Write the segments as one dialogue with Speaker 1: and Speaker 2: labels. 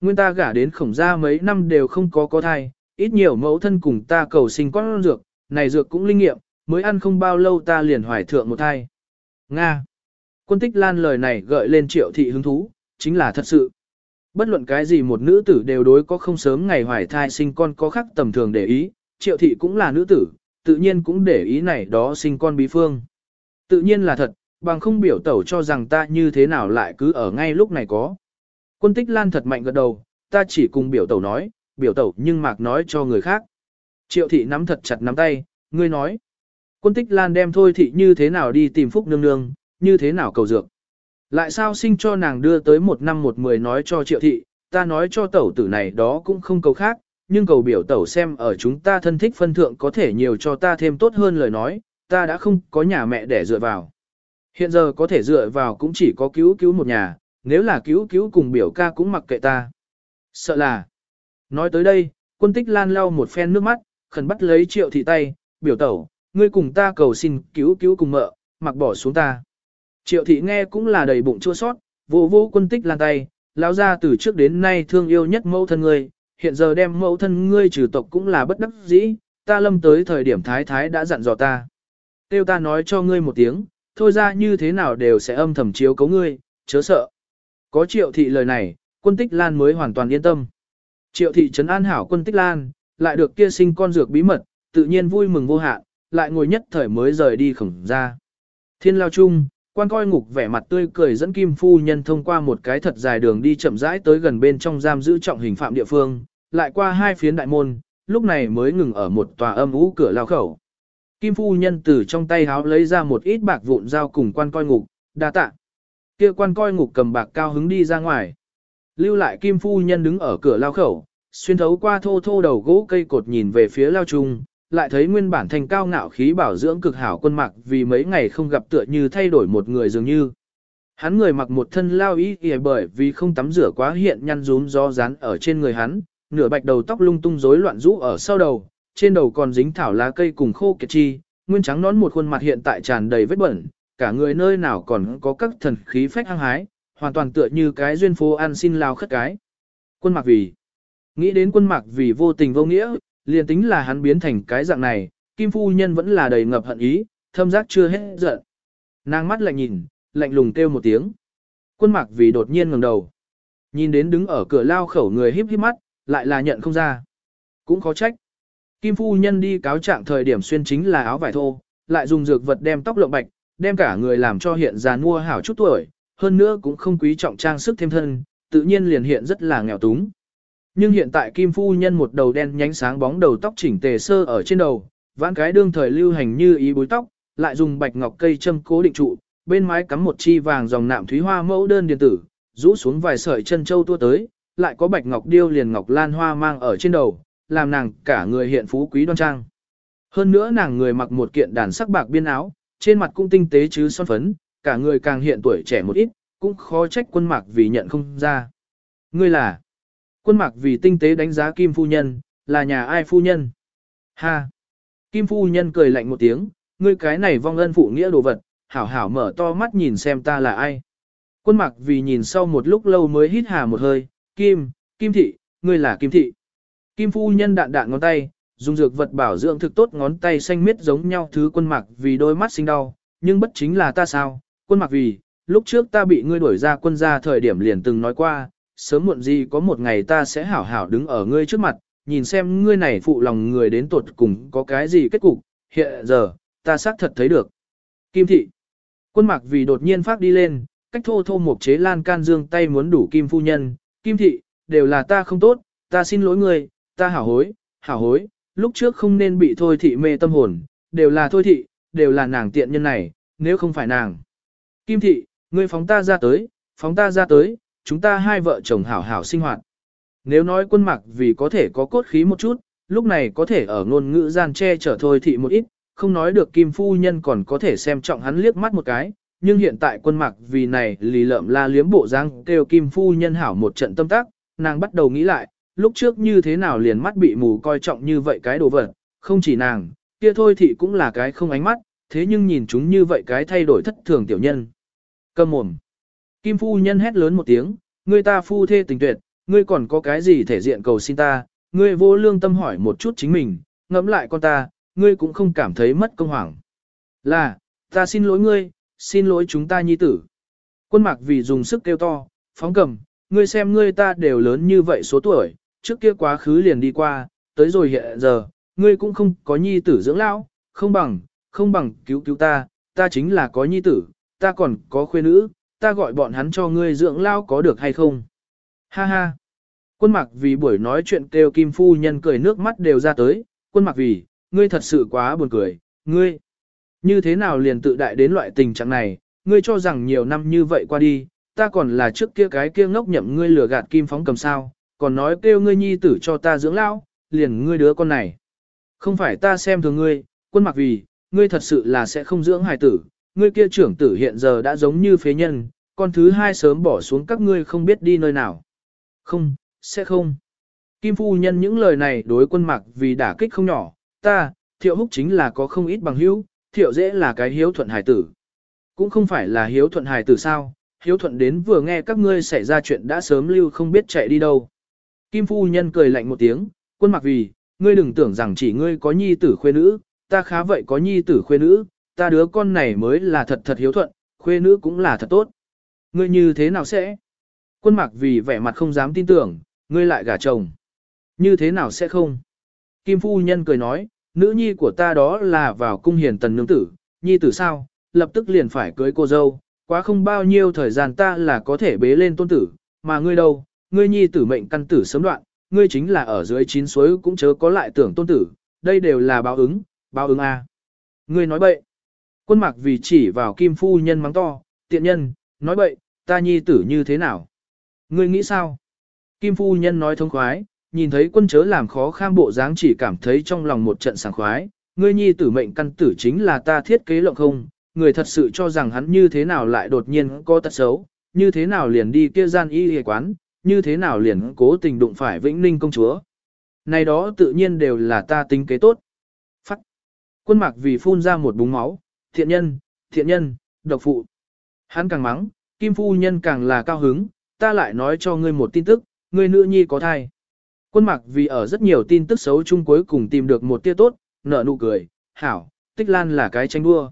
Speaker 1: nguyên ta gả đến khổng gia mấy năm đều không có có thai, ít nhiều mẫu thân cùng ta cầu sinh con dược, này dược cũng linh nghiệm, mới ăn không bao lâu ta liền hoài thượng một thai. Nga. Quân tích lan lời này gợi lên triệu thị hứng thú, chính là thật sự. Bất luận cái gì một nữ tử đều đối có không sớm ngày hoài thai sinh con có khác tầm thường để ý, triệu thị cũng là nữ tử, tự nhiên cũng để ý này đó sinh con bí phương. Tự nhiên là thật, bằng không biểu tẩu cho rằng ta như thế nào lại cứ ở ngay lúc này có. Quân tích lan thật mạnh gật đầu, ta chỉ cùng biểu tẩu nói, biểu tẩu nhưng mạc nói cho người khác. Triệu thị nắm thật chặt nắm tay, ngươi nói. Quân tích lan đem thôi thị như thế nào đi tìm phúc nương nương, như thế nào cầu dược. Lại sao sinh cho nàng đưa tới một năm một mười nói cho triệu thị, ta nói cho tẩu tử này đó cũng không cầu khác, nhưng cầu biểu tẩu xem ở chúng ta thân thích phân thượng có thể nhiều cho ta thêm tốt hơn lời nói, ta đã không có nhà mẹ để dựa vào. Hiện giờ có thể dựa vào cũng chỉ có cứu cứu một nhà, nếu là cứu cứu cùng biểu ca cũng mặc kệ ta. Sợ là. Nói tới đây, quân tích lan lau một phen nước mắt, khẩn bắt lấy triệu thị tay, biểu tẩu, ngươi cùng ta cầu xin cứu cứu cùng mợ, mặc bỏ xuống ta. Triệu thị nghe cũng là đầy bụng chua sót, vô vô quân tích lan tay, lão ra từ trước đến nay thương yêu nhất mẫu thân ngươi, hiện giờ đem mẫu thân ngươi trừ tộc cũng là bất đắc dĩ, ta lâm tới thời điểm thái thái đã dặn dò ta. Tiêu ta nói cho ngươi một tiếng, thôi ra như thế nào đều sẽ âm thầm chiếu cấu ngươi, chớ sợ. Có triệu thị lời này, quân tích lan mới hoàn toàn yên tâm. Triệu thị trấn an hảo quân tích lan, lại được kia sinh con dược bí mật, tự nhiên vui mừng vô hạn, lại ngồi nhất thời mới rời đi khổng ra. Thiên lao chung, quan coi ngục vẻ mặt tươi cười dẫn kim phu nhân thông qua một cái thật dài đường đi chậm rãi tới gần bên trong giam giữ trọng hình phạm địa phương, lại qua hai phiến đại môn, lúc này mới ngừng ở một tòa âm ú cửa lao khẩu. Kim phu nhân từ trong tay háo lấy ra một ít bạc vụn giao cùng quan coi ngục, đa tạ. Kia quan coi ngục cầm bạc cao hứng đi ra ngoài. Lưu lại kim phu nhân đứng ở cửa lao khẩu, xuyên thấu qua thô thô đầu gỗ cây cột nhìn về phía lao trung, lại thấy nguyên bản thành cao ngạo khí bảo dưỡng cực hảo quân mặc vì mấy ngày không gặp tựa như thay đổi một người dường như. Hắn người mặc một thân lao ý kìa bởi vì không tắm rửa quá hiện nhăn rúm do rán ở trên người hắn, nửa bạch đầu tóc lung tung rối loạn rũ ở sau đầu, trên đầu còn dính thảo lá cây cùng khô kiệt chi, nguyên trắng nón một khuôn mặt hiện tại tràn đầy vết bẩn, cả người nơi nào còn có các thần khí phách hăng hái, hoàn toàn tựa như cái duyên phố ăn xin lao khất cái. Quân mặc vì, nghĩ đến quân mặc vì vô tình vô nghĩa, liền tính là hắn biến thành cái dạng này, kim phu nhân vẫn là đầy ngập hận ý, thâm giác chưa hết giận. Nàng mắt lạnh nhìn, lạnh lùng kêu một tiếng. Quân mặc vì đột nhiên ngẩng đầu. Nhìn đến đứng ở cửa lao khẩu người híp híp mắt, lại là nhận không ra. Cũng khó trách. Kim phu nhân đi cáo trạng thời điểm xuyên chính là áo vải thô, lại dùng dược vật đem tóc lộng bạch, đem cả người làm cho hiện già mua hảo chút tuổi, hơn nữa cũng không quý trọng trang sức thêm thân, tự nhiên liền hiện rất là nghèo túng. Nhưng hiện tại Kim phu nhân một đầu đen nhánh sáng bóng đầu tóc chỉnh tề sơ ở trên đầu, vãn cái đương thời lưu hành như ý búi tóc, lại dùng bạch ngọc cây châm cố định trụ, bên mái cắm một chi vàng dòng nạm thúy hoa mẫu đơn điện tử, rũ xuống vài sợi chân châu tua tới, lại có bạch ngọc điêu liền ngọc lan hoa mang ở trên đầu, làm nàng cả người hiện phú quý đoan trang. Hơn nữa nàng người mặc một kiện đàn sắc bạc biên áo, trên mặt cũng tinh tế chứ son phấn, cả người càng hiện tuổi trẻ một ít, cũng khó trách quân mạc vì nhận không ra. Ngươi là, quân mạc vì tinh tế đánh giá Kim Phu Nhân, là nhà ai Phu Nhân? Ha! Kim Phu Nhân cười lạnh một tiếng, ngươi cái này vong ân phụ nghĩa đồ vật, hảo hảo mở to mắt nhìn xem ta là ai. Quân mạc vì nhìn sau một lúc lâu mới hít hà một hơi, Kim, Kim Thị, ngươi là Kim Thị. Kim Phu Nhân đạn đạn ngón tay, dùng dược vật bảo dưỡng thực tốt ngón tay xanh miết giống nhau thứ quân mạc vì đôi mắt sinh đau, nhưng bất chính là ta sao, quân mạc vì, lúc trước ta bị ngươi đuổi ra quân ra thời điểm liền từng nói qua, sớm muộn gì có một ngày ta sẽ hảo hảo đứng ở ngươi trước mặt, nhìn xem ngươi này phụ lòng người đến tuột cùng có cái gì kết cục, hiện giờ, ta xác thật thấy được. Kim thị, quân mạc vì đột nhiên phát đi lên, cách thô thô một chế lan can dương tay muốn đủ kim phu nhân, kim thị, đều là ta không tốt, ta xin lỗi ngươi, ta hảo hối, hảo hối, lúc trước không nên bị thôi thị mê tâm hồn, đều là thôi thị, đều là nàng tiện nhân này, nếu không phải nàng. Kim thị, ngươi phóng ta ra tới, phóng ta ra tới, chúng ta hai vợ chồng hảo hảo sinh hoạt. Nếu nói quân mặc vì có thể có cốt khí một chút, lúc này có thể ở ngôn ngữ gian che chở thôi thị một ít, không nói được kim phu nhân còn có thể xem trọng hắn liếc mắt một cái, nhưng hiện tại quân mặc vì này lì lợm la liếm bộ răng kêu kim phu nhân hảo một trận tâm tác, nàng bắt đầu nghĩ lại, lúc trước như thế nào liền mắt bị mù coi trọng như vậy cái đồ vật, không chỉ nàng, kia thôi thì cũng là cái không ánh mắt, thế nhưng nhìn chúng như vậy cái thay đổi thất thường tiểu nhân. Cầm mồm. Kim phu nhân hét lớn một tiếng, người ta phu thê tình tuyệt, ngươi còn có cái gì thể diện cầu xin ta, ngươi vô lương tâm hỏi một chút chính mình, ngẫm lại con ta, ngươi cũng không cảm thấy mất công hoảng. Là, ta xin lỗi ngươi, xin lỗi chúng ta nhi tử. Quân mạc vì dùng sức kêu to, phóng cầm, ngươi xem ngươi ta đều lớn như vậy số tuổi, trước kia quá khứ liền đi qua, tới rồi hiện giờ, ngươi cũng không có nhi tử dưỡng lão, không bằng, không bằng cứu cứu ta, ta chính là có nhi tử, ta còn có khuê nữ, ta gọi bọn hắn cho ngươi dưỡng lão có được hay không? Ha ha! Quân mặc vì buổi nói chuyện kêu kim phu nhân cười nước mắt đều ra tới, quân mặc vì, ngươi thật sự quá buồn cười, ngươi, như thế nào liền tự đại đến loại tình trạng này, ngươi cho rằng nhiều năm như vậy qua đi, ta còn là trước kia cái kia ngốc nhậm ngươi lừa gạt kim phóng cầm sao, còn nói kêu ngươi nhi tử cho ta dưỡng lão, liền ngươi đứa con này. Không phải ta xem thường ngươi, quân mặc vì, ngươi thật sự là sẽ không dưỡng hài tử, ngươi kia trưởng tử hiện giờ đã giống như phế nhân, con thứ hai sớm bỏ xuống các ngươi không biết đi nơi nào. Không, sẽ không. Kim phu nhân những lời này đối quân mặc vì đả kích không nhỏ, ta, thiệu húc chính là có không ít bằng hữu, thiệu dễ là cái hiếu thuận hài tử. Cũng không phải là hiếu thuận hài tử sao, hiếu thuận đến vừa nghe các ngươi xảy ra chuyện đã sớm lưu không biết chạy đi đâu. Kim phu nhân cười lạnh một tiếng, quân mặc vì, ngươi đừng tưởng rằng chỉ ngươi có nhi tử khuê nữ, ta khá vậy có nhi tử khuê nữ, ta đứa con này mới là thật thật hiếu thuận, khuê nữ cũng là thật tốt. Ngươi như thế nào sẽ? Quân mặc vì vẻ mặt không dám tin tưởng, ngươi lại gả chồng. Như thế nào sẽ không? Kim phu nhân cười nói, nữ nhi của ta đó là vào cung hiền tần nương tử, nhi tử sao, lập tức liền phải cưới cô dâu, quá không bao nhiêu thời gian ta là có thể bế lên tôn tử, mà ngươi đâu, ngươi nhi tử mệnh căn tử sớm đoạn, ngươi chính là ở dưới chín suối cũng chớ có lại tưởng tôn tử, đây đều là báo ứng, báo ứng a. Ngươi nói bậy. Quân mặc vì chỉ vào kim phu nhân mắng to, tiện nhân, nói bậy, ta nhi tử như thế nào? Ngươi nghĩ sao? Kim phu nhân nói thông khoái, nhìn thấy quân chớ làm khó kham bộ dáng chỉ cảm thấy trong lòng một trận sảng khoái, ngươi nhi tử mệnh căn tử chính là ta thiết kế lộng không, người thật sự cho rằng hắn như thế nào lại đột nhiên có tật xấu, như thế nào liền đi kia gian y y quán, như thế nào liền cố tình đụng phải vĩnh ninh công chúa. Này đó tự nhiên đều là ta tính kế tốt. Phát. Quân mạc vì phun ra một búng máu, thiện nhân, thiện nhân, độc phụ. Hắn càng mắng, kim phu nhân càng là cao hứng, ta lại nói cho ngươi một tin tức, ngươi nữ nhi có thai. Quân mạc vì ở rất nhiều tin tức xấu chung cuối cùng tìm được một tia tốt, nở nụ cười, hảo, tích lan là cái tranh đua.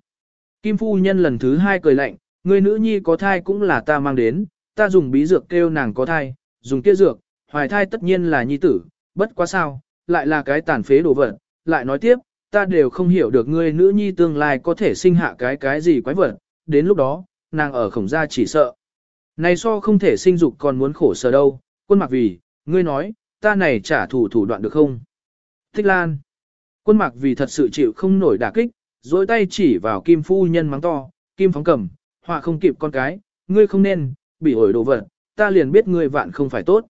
Speaker 1: Kim phu nhân lần thứ hai cười lạnh, ngươi nữ nhi có thai cũng là ta mang đến, ta dùng bí dược kêu nàng có thai, dùng kia dược, hoài thai tất nhiên là nhi tử, bất quá sao, lại là cái tàn phế đồ vật, lại nói tiếp, ta đều không hiểu được ngươi nữ nhi tương lai có thể sinh hạ cái cái gì quái vật, đến lúc đó, nàng ở khổng gia chỉ sợ. Này so không thể sinh dục còn muốn khổ sở đâu, quân mặc vì, ngươi nói, ta này trả thủ thủ đoạn được không? Thích Lan. Quân mặc vì thật sự chịu không nổi đả kích, dối tay chỉ vào kim phu nhân mắng to, kim phóng cầm, họa không kịp con cái, ngươi không nên, bị ổi đồ vật, ta liền biết ngươi vạn không phải tốt.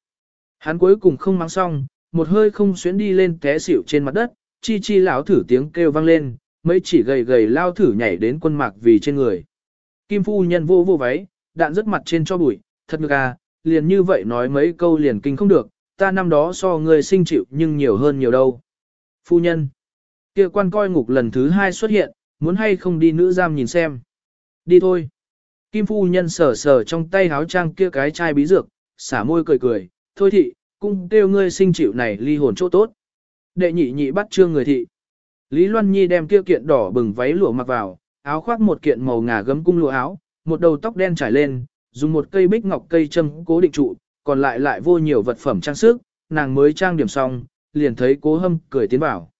Speaker 1: Hắn cuối cùng không mắng xong, một hơi không xuyến đi lên té xỉu trên mặt đất, chi chi lão thử tiếng kêu vang lên, mấy chỉ gầy gầy lao thử nhảy đến quân mạc vì trên người. Kim phu nhân vô vô váy, đạn rất mặt trên cho bụi, thật ngược à, liền như vậy nói mấy câu liền kinh không được, ta năm đó so ngươi sinh chịu nhưng nhiều hơn nhiều đâu. Phu nhân, kia quan coi ngục lần thứ hai xuất hiện, muốn hay không đi nữ giam nhìn xem. Đi thôi. Kim phu nhân sờ sờ trong tay háo trang kia cái chai bí dược, xả môi cười cười, thôi thị, cung kêu ngươi sinh chịu này ly hồn chỗ tốt. Đệ nhị nhị bắt trương người thị. Lý Loan Nhi đem kia kiện đỏ bừng váy lụa mặc vào, áo khoác một kiện màu ngà gấm cung lụa áo, một đầu tóc đen trải lên, dùng một cây bích ngọc cây châm cố định trụ, còn lại lại vô nhiều vật phẩm trang sức, nàng mới trang điểm xong, liền thấy cố hâm cười tiến vào.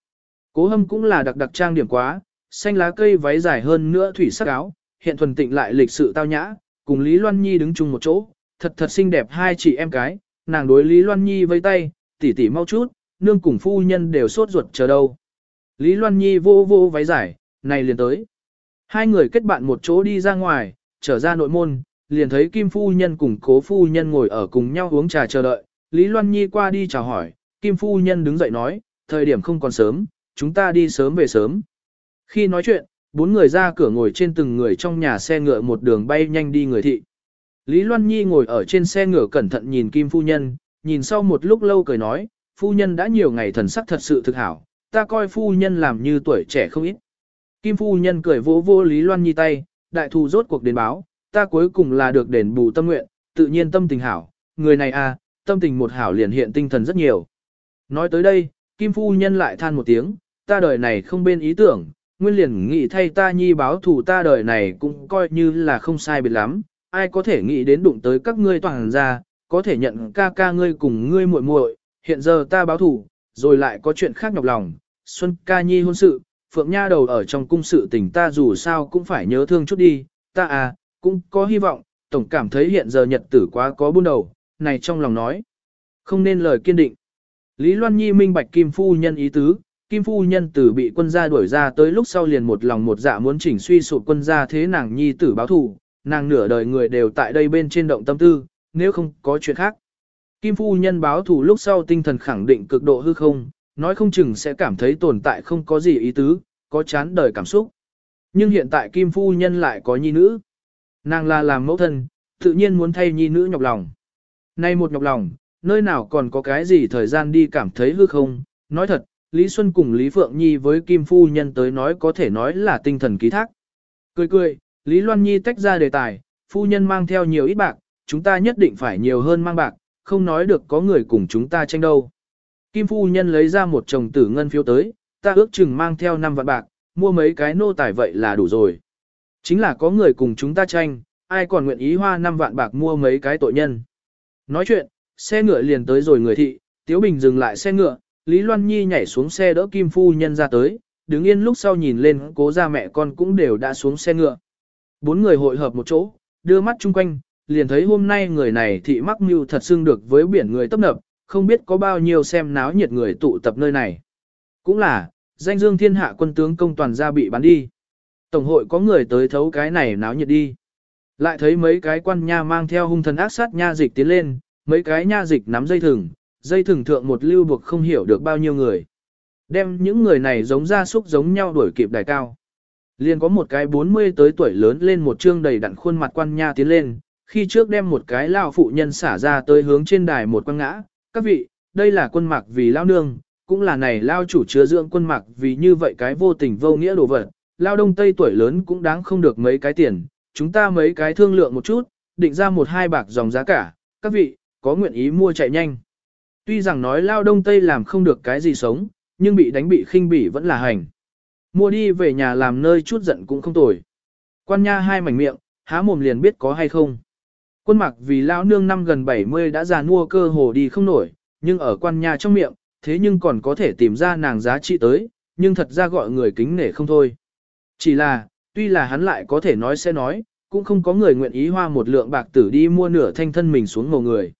Speaker 1: Cố hâm cũng là đặc đặc trang điểm quá, xanh lá cây váy dài hơn nữa thủy sắc áo, hiện thuần tịnh lại lịch sự tao nhã, cùng Lý Loan Nhi đứng chung một chỗ, thật thật xinh đẹp hai chị em cái, nàng đối Lý Loan Nhi vây tay, tỉ tỉ mau chút, nương cùng phu nhân đều sốt ruột chờ đâu. Lý Loan Nhi vô vô váy giải, này liền tới. Hai người kết bạn một chỗ đi ra ngoài, trở ra nội môn, liền thấy Kim phu nhân cùng cố phu nhân ngồi ở cùng nhau uống trà chờ đợi. Lý Loan Nhi qua đi chào hỏi, Kim phu nhân đứng dậy nói, thời điểm không còn sớm, chúng ta đi sớm về sớm. Khi nói chuyện, bốn người ra cửa ngồi trên từng người trong nhà xe ngựa một đường bay nhanh đi người thị. Lý Loan Nhi ngồi ở trên xe ngựa cẩn thận nhìn Kim Phu Nhân, nhìn sau một lúc lâu cười nói, Phu Nhân đã nhiều ngày thần sắc thật sự thực hảo, ta coi Phu Nhân làm như tuổi trẻ không ít. Kim Phu Nhân cười vỗ vô Lý Loan Nhi tay, đại thù rốt cuộc đến báo, ta cuối cùng là được đền bù tâm nguyện, tự nhiên tâm tình hảo, người này à, tâm tình một hảo liền hiện tinh thần rất nhiều. Nói tới đây, Kim Phu Nhân lại than một tiếng, ta đời này không bên ý tưởng, nguyên liền nghĩ thay ta nhi báo thù ta đời này cũng coi như là không sai biệt lắm, ai có thể nghĩ đến đụng tới các ngươi toàn ra, có thể nhận ca ca ngươi cùng ngươi muội muội, hiện giờ ta báo thù, rồi lại có chuyện khác nhọc lòng, Xuân ca nhi hôn sự, Phượng Nha đầu ở trong cung sự tình ta dù sao cũng phải nhớ thương chút đi, ta à, cũng có hy vọng, tổng cảm thấy hiện giờ nhật tử quá có buôn đầu, này trong lòng nói. Không nên lời kiên định. Lý Loan Nhi minh bạch Kim Phu Nhân ý tứ, Kim Phu Nhân tử bị quân gia đuổi ra tới lúc sau liền một lòng một dạ muốn chỉnh suy sụp quân gia thế nàng Nhi tử báo thù, nàng nửa đời người đều tại đây bên trên động tâm tư, nếu không có chuyện khác. Kim Phu Nhân báo thù lúc sau tinh thần khẳng định cực độ hư không, nói không chừng sẽ cảm thấy tồn tại không có gì ý tứ, có chán đời cảm xúc. Nhưng hiện tại Kim Phu Nhân lại có nhi nữ. Nàng là làm mẫu thân, tự nhiên muốn thay nhi nữ nhọc lòng. Nay một nhọc lòng, nơi nào còn có cái gì thời gian đi cảm thấy hư không, nói thật, Lý Xuân cùng Lý Phượng Nhi với Kim Phu Nhân tới nói có thể nói là tinh thần ký thác. Cười cười, Lý Loan Nhi tách ra đề tài, Phu Nhân mang theo nhiều ít bạc, chúng ta nhất định phải nhiều hơn mang bạc, không nói được có người cùng chúng ta tranh đâu. Kim Phu Nhân lấy ra một chồng tử ngân phiếu tới, ta ước chừng mang theo 5 vạn bạc, mua mấy cái nô tài vậy là đủ rồi. Chính là có người cùng chúng ta tranh, ai còn nguyện ý hoa 5 vạn bạc mua mấy cái tội nhân. Nói chuyện, xe ngựa liền tới rồi người thị, Tiếu Bình dừng lại xe ngựa, Lý Loan Nhi nhảy xuống xe đỡ Kim Phu Nhân ra tới, đứng yên lúc sau nhìn lên cố ra mẹ con cũng đều đã xuống xe ngựa. Bốn người hội hợp một chỗ, đưa mắt chung quanh, liền thấy hôm nay người này thị mắc mưu thật xưng được với biển người tấp nập, không biết có bao nhiêu xem náo nhiệt người tụ tập nơi này. Cũng là, danh dương thiên hạ quân tướng công toàn gia bị bắn đi. Tổng hội có người tới thấu cái này náo nhiệt đi. Lại thấy mấy cái quan nha mang theo hung thần ác sát nha dịch tiến lên, mấy cái nha dịch nắm dây thừng, dây thừng thượng một lưu buộc không hiểu được bao nhiêu người. Đem những người này giống ra súc giống nhau đuổi kịp đài cao. Liền có một cái 40 tới tuổi lớn lên một trương đầy đặn khuôn mặt quan nha tiến lên, khi trước đem một cái lao phụ nhân xả ra tới hướng trên đài một quăng ngã. Các vị, đây là quân mạc vì lao nương, cũng là này lao chủ chứa dưỡng quân mạc vì như vậy cái vô tình vô nghĩa đồ vật. Lao đông tây tuổi lớn cũng đáng không được mấy cái tiền, chúng ta mấy cái thương lượng một chút, định ra một hai bạc dòng giá cả, các vị, có nguyện ý mua chạy nhanh. Tuy rằng nói lao đông tây làm không được cái gì sống, nhưng bị đánh bị khinh bỉ vẫn là hành. Mua đi về nhà làm nơi chút giận cũng không tồi. Quan nha hai mảnh miệng, há mồm liền biết có hay không. Quân mặc vì lão nương năm gần 70 đã già mua cơ hồ đi không nổi, nhưng ở quan nha trong miệng, thế nhưng còn có thể tìm ra nàng giá trị tới, nhưng thật ra gọi người kính nể không thôi. Chỉ là, tuy là hắn lại có thể nói sẽ nói, cũng không có người nguyện ý hoa một lượng bạc tử đi mua nửa thanh thân mình xuống ngầu người.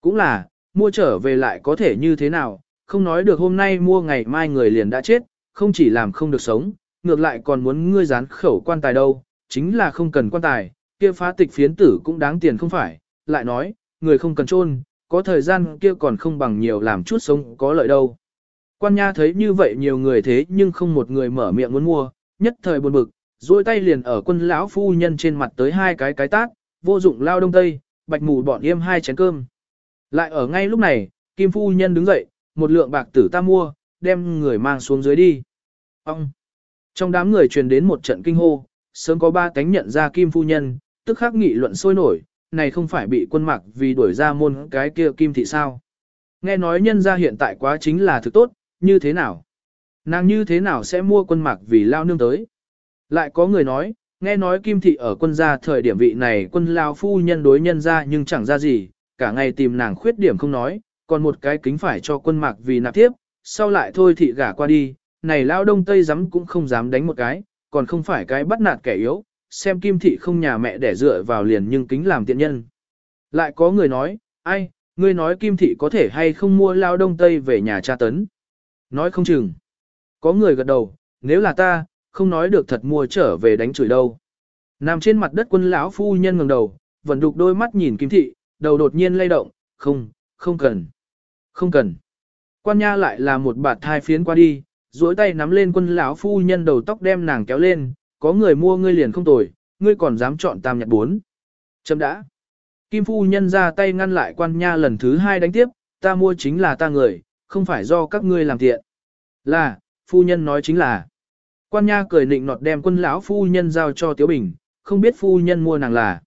Speaker 1: Cũng là, mua trở về lại có thể như thế nào, không nói được hôm nay mua ngày mai người liền đã chết, không chỉ làm không được sống, ngược lại còn muốn ngươi dán khẩu quan tài đâu, chính là không cần quan tài, kia phá tịch phiến tử cũng đáng tiền không phải, lại nói, người không cần chôn, có thời gian kia còn không bằng nhiều làm chút sống có lợi đâu. Quan nha thấy như vậy nhiều người thế nhưng không một người mở miệng muốn mua, nhất thời buồn bực, duỗi tay liền ở quân lão phu nhân trên mặt tới hai cái cái tát, vô dụng lao đông tây, bạch mù bọn yêm hai chén cơm. Lại ở ngay lúc này, Kim phu nhân đứng dậy, một lượng bạc tử ta mua, đem người mang xuống dưới đi. Ông! Trong đám người truyền đến một trận kinh hô, sớm có ba cánh nhận ra Kim phu nhân, tức khắc nghị luận sôi nổi, này không phải bị quân mặc vì đuổi ra môn cái kia Kim thị sao. Nghe nói nhân ra hiện tại quá chính là thực tốt, như thế nào? Nàng như thế nào sẽ mua quân mặc vì lao nương tới? Lại có người nói, nghe nói Kim thị ở quân gia thời điểm vị này quân lao phu nhân đối nhân ra nhưng chẳng ra gì, cả ngày tìm nàng khuyết điểm không nói, còn một cái kính phải cho quân mạc vì nạp tiếp, sau lại thôi thị gả qua đi, này lao đông tây dám cũng không dám đánh một cái, còn không phải cái bắt nạt kẻ yếu, xem kim thị không nhà mẹ để dựa vào liền nhưng kính làm tiện nhân. Lại có người nói, ai, ngươi nói kim thị có thể hay không mua lao đông tây về nhà cha tấn. Nói không chừng. Có người gật đầu, nếu là ta, không nói được thật mua trở về đánh chửi đâu. Nằm trên mặt đất quân lão phu nhân ngẩng đầu, vẫn đục đôi mắt nhìn kim thị, đầu đột nhiên lay động, không, không cần, không cần. Quan nha lại là một bạt thai phiến qua đi, duỗi tay nắm lên quân lão phu nhân đầu tóc đem nàng kéo lên, có người mua ngươi liền không tồi, ngươi còn dám chọn tam nhặt bốn. Chấm đã. Kim phu nhân ra tay ngăn lại quan nha lần thứ hai đánh tiếp, ta mua chính là ta người, không phải do các ngươi làm tiện. Là, phu nhân nói chính là. Quan nha cười nịnh nọt đem quân lão phu nhân giao cho Tiếu Bình, không biết phu nhân mua nàng là.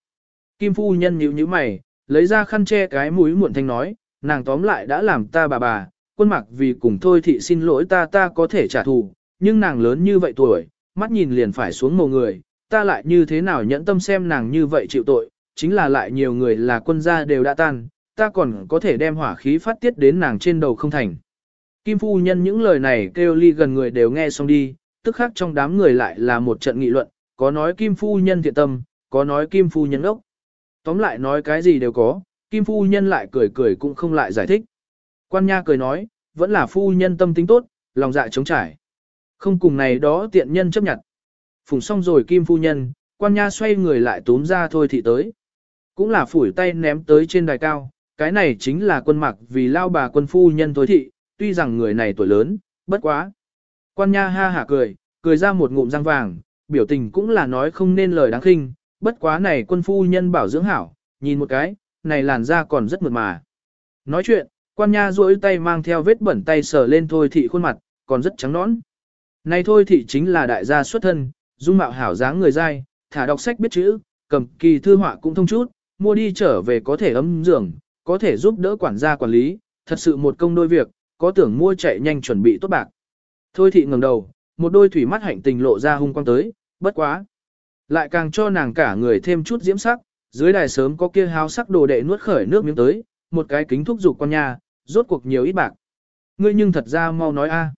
Speaker 1: Kim phu nhân nhíu nhíu mày, lấy ra khăn che cái mũi muộn thanh nói, nàng tóm lại đã làm ta bà bà, quân mặc vì cùng thôi thị xin lỗi ta ta có thể trả thù, nhưng nàng lớn như vậy tuổi, mắt nhìn liền phải xuống mồ người, ta lại như thế nào nhẫn tâm xem nàng như vậy chịu tội, chính là lại nhiều người là quân gia đều đã tan, ta còn có thể đem hỏa khí phát tiết đến nàng trên đầu không thành. Kim phu nhân những lời này kêu ly gần người đều nghe xong đi, tức khác trong đám người lại là một trận nghị luận, có nói Kim phu nhân thiện tâm, có nói Kim phu nhân ốc. Tóm lại nói cái gì đều có, Kim phu nhân lại cười cười cũng không lại giải thích. Quan nha cười nói, vẫn là phu nhân tâm tính tốt, lòng dạ trống trải. Không cùng này đó tiện nhân chấp nhận. Phùng xong rồi Kim phu nhân, quan nha xoay người lại túm ra thôi thì tới. Cũng là phủi tay ném tới trên đài cao, cái này chính là quân mặc vì lao bà quân phu nhân thôi thị, tuy rằng người này tuổi lớn, bất quá. Quan nha ha hả cười, cười ra một ngụm răng vàng, biểu tình cũng là nói không nên lời đáng khinh, bất quá này quân phu nhân bảo dưỡng hảo, nhìn một cái, này làn da còn rất mượt mà. Nói chuyện, quan nha duỗi tay mang theo vết bẩn tay sờ lên thôi thị khuôn mặt, còn rất trắng nõn. Này thôi thị chính là đại gia xuất thân, dung mạo hảo dáng người dai, thả đọc sách biết chữ, cầm kỳ thư họa cũng thông chút, mua đi trở về có thể ấm giường, có thể giúp đỡ quản gia quản lý, thật sự một công đôi việc, có tưởng mua chạy nhanh chuẩn bị tốt bạc. Thôi thị ngẩng đầu, một đôi thủy mắt hạnh tình lộ ra hung quang tới, bất quá. Lại càng cho nàng cả người thêm chút diễm sắc, dưới đài sớm có kia háo sắc đồ đệ nuốt khởi nước miếng tới, một cái kính thúc dục con nha, rốt cuộc nhiều ít bạc. Ngươi nhưng thật ra mau nói a.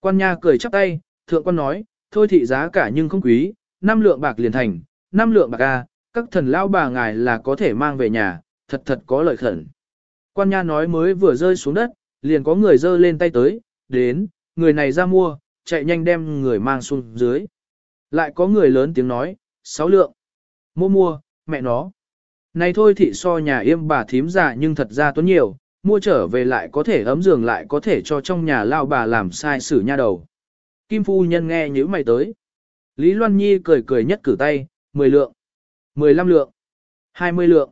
Speaker 1: Quan nha cười chắp tay, thượng quan nói, thôi thị giá cả nhưng không quý, năm lượng bạc liền thành, năm lượng bạc a, các thần lao bà ngài là có thể mang về nhà, thật thật có lợi khẩn. Quan nha nói mới vừa rơi xuống đất, liền có người giơ lên tay tới, đến, người này ra mua, chạy nhanh đem người mang xuống dưới. Lại có người lớn tiếng nói, sáu lượng. Mua mua, mẹ nó. Này thôi thị so nhà yêm bà thím già nhưng thật ra tuấn nhiều, mua trở về lại có thể ấm giường lại có thể cho trong nhà lao bà làm sai xử nha đầu. Kim phu nhân nghe nhữ mày tới. Lý Loan Nhi cười cười nhất cử tay, 10 lượng, 15 lượng, 20 lượng.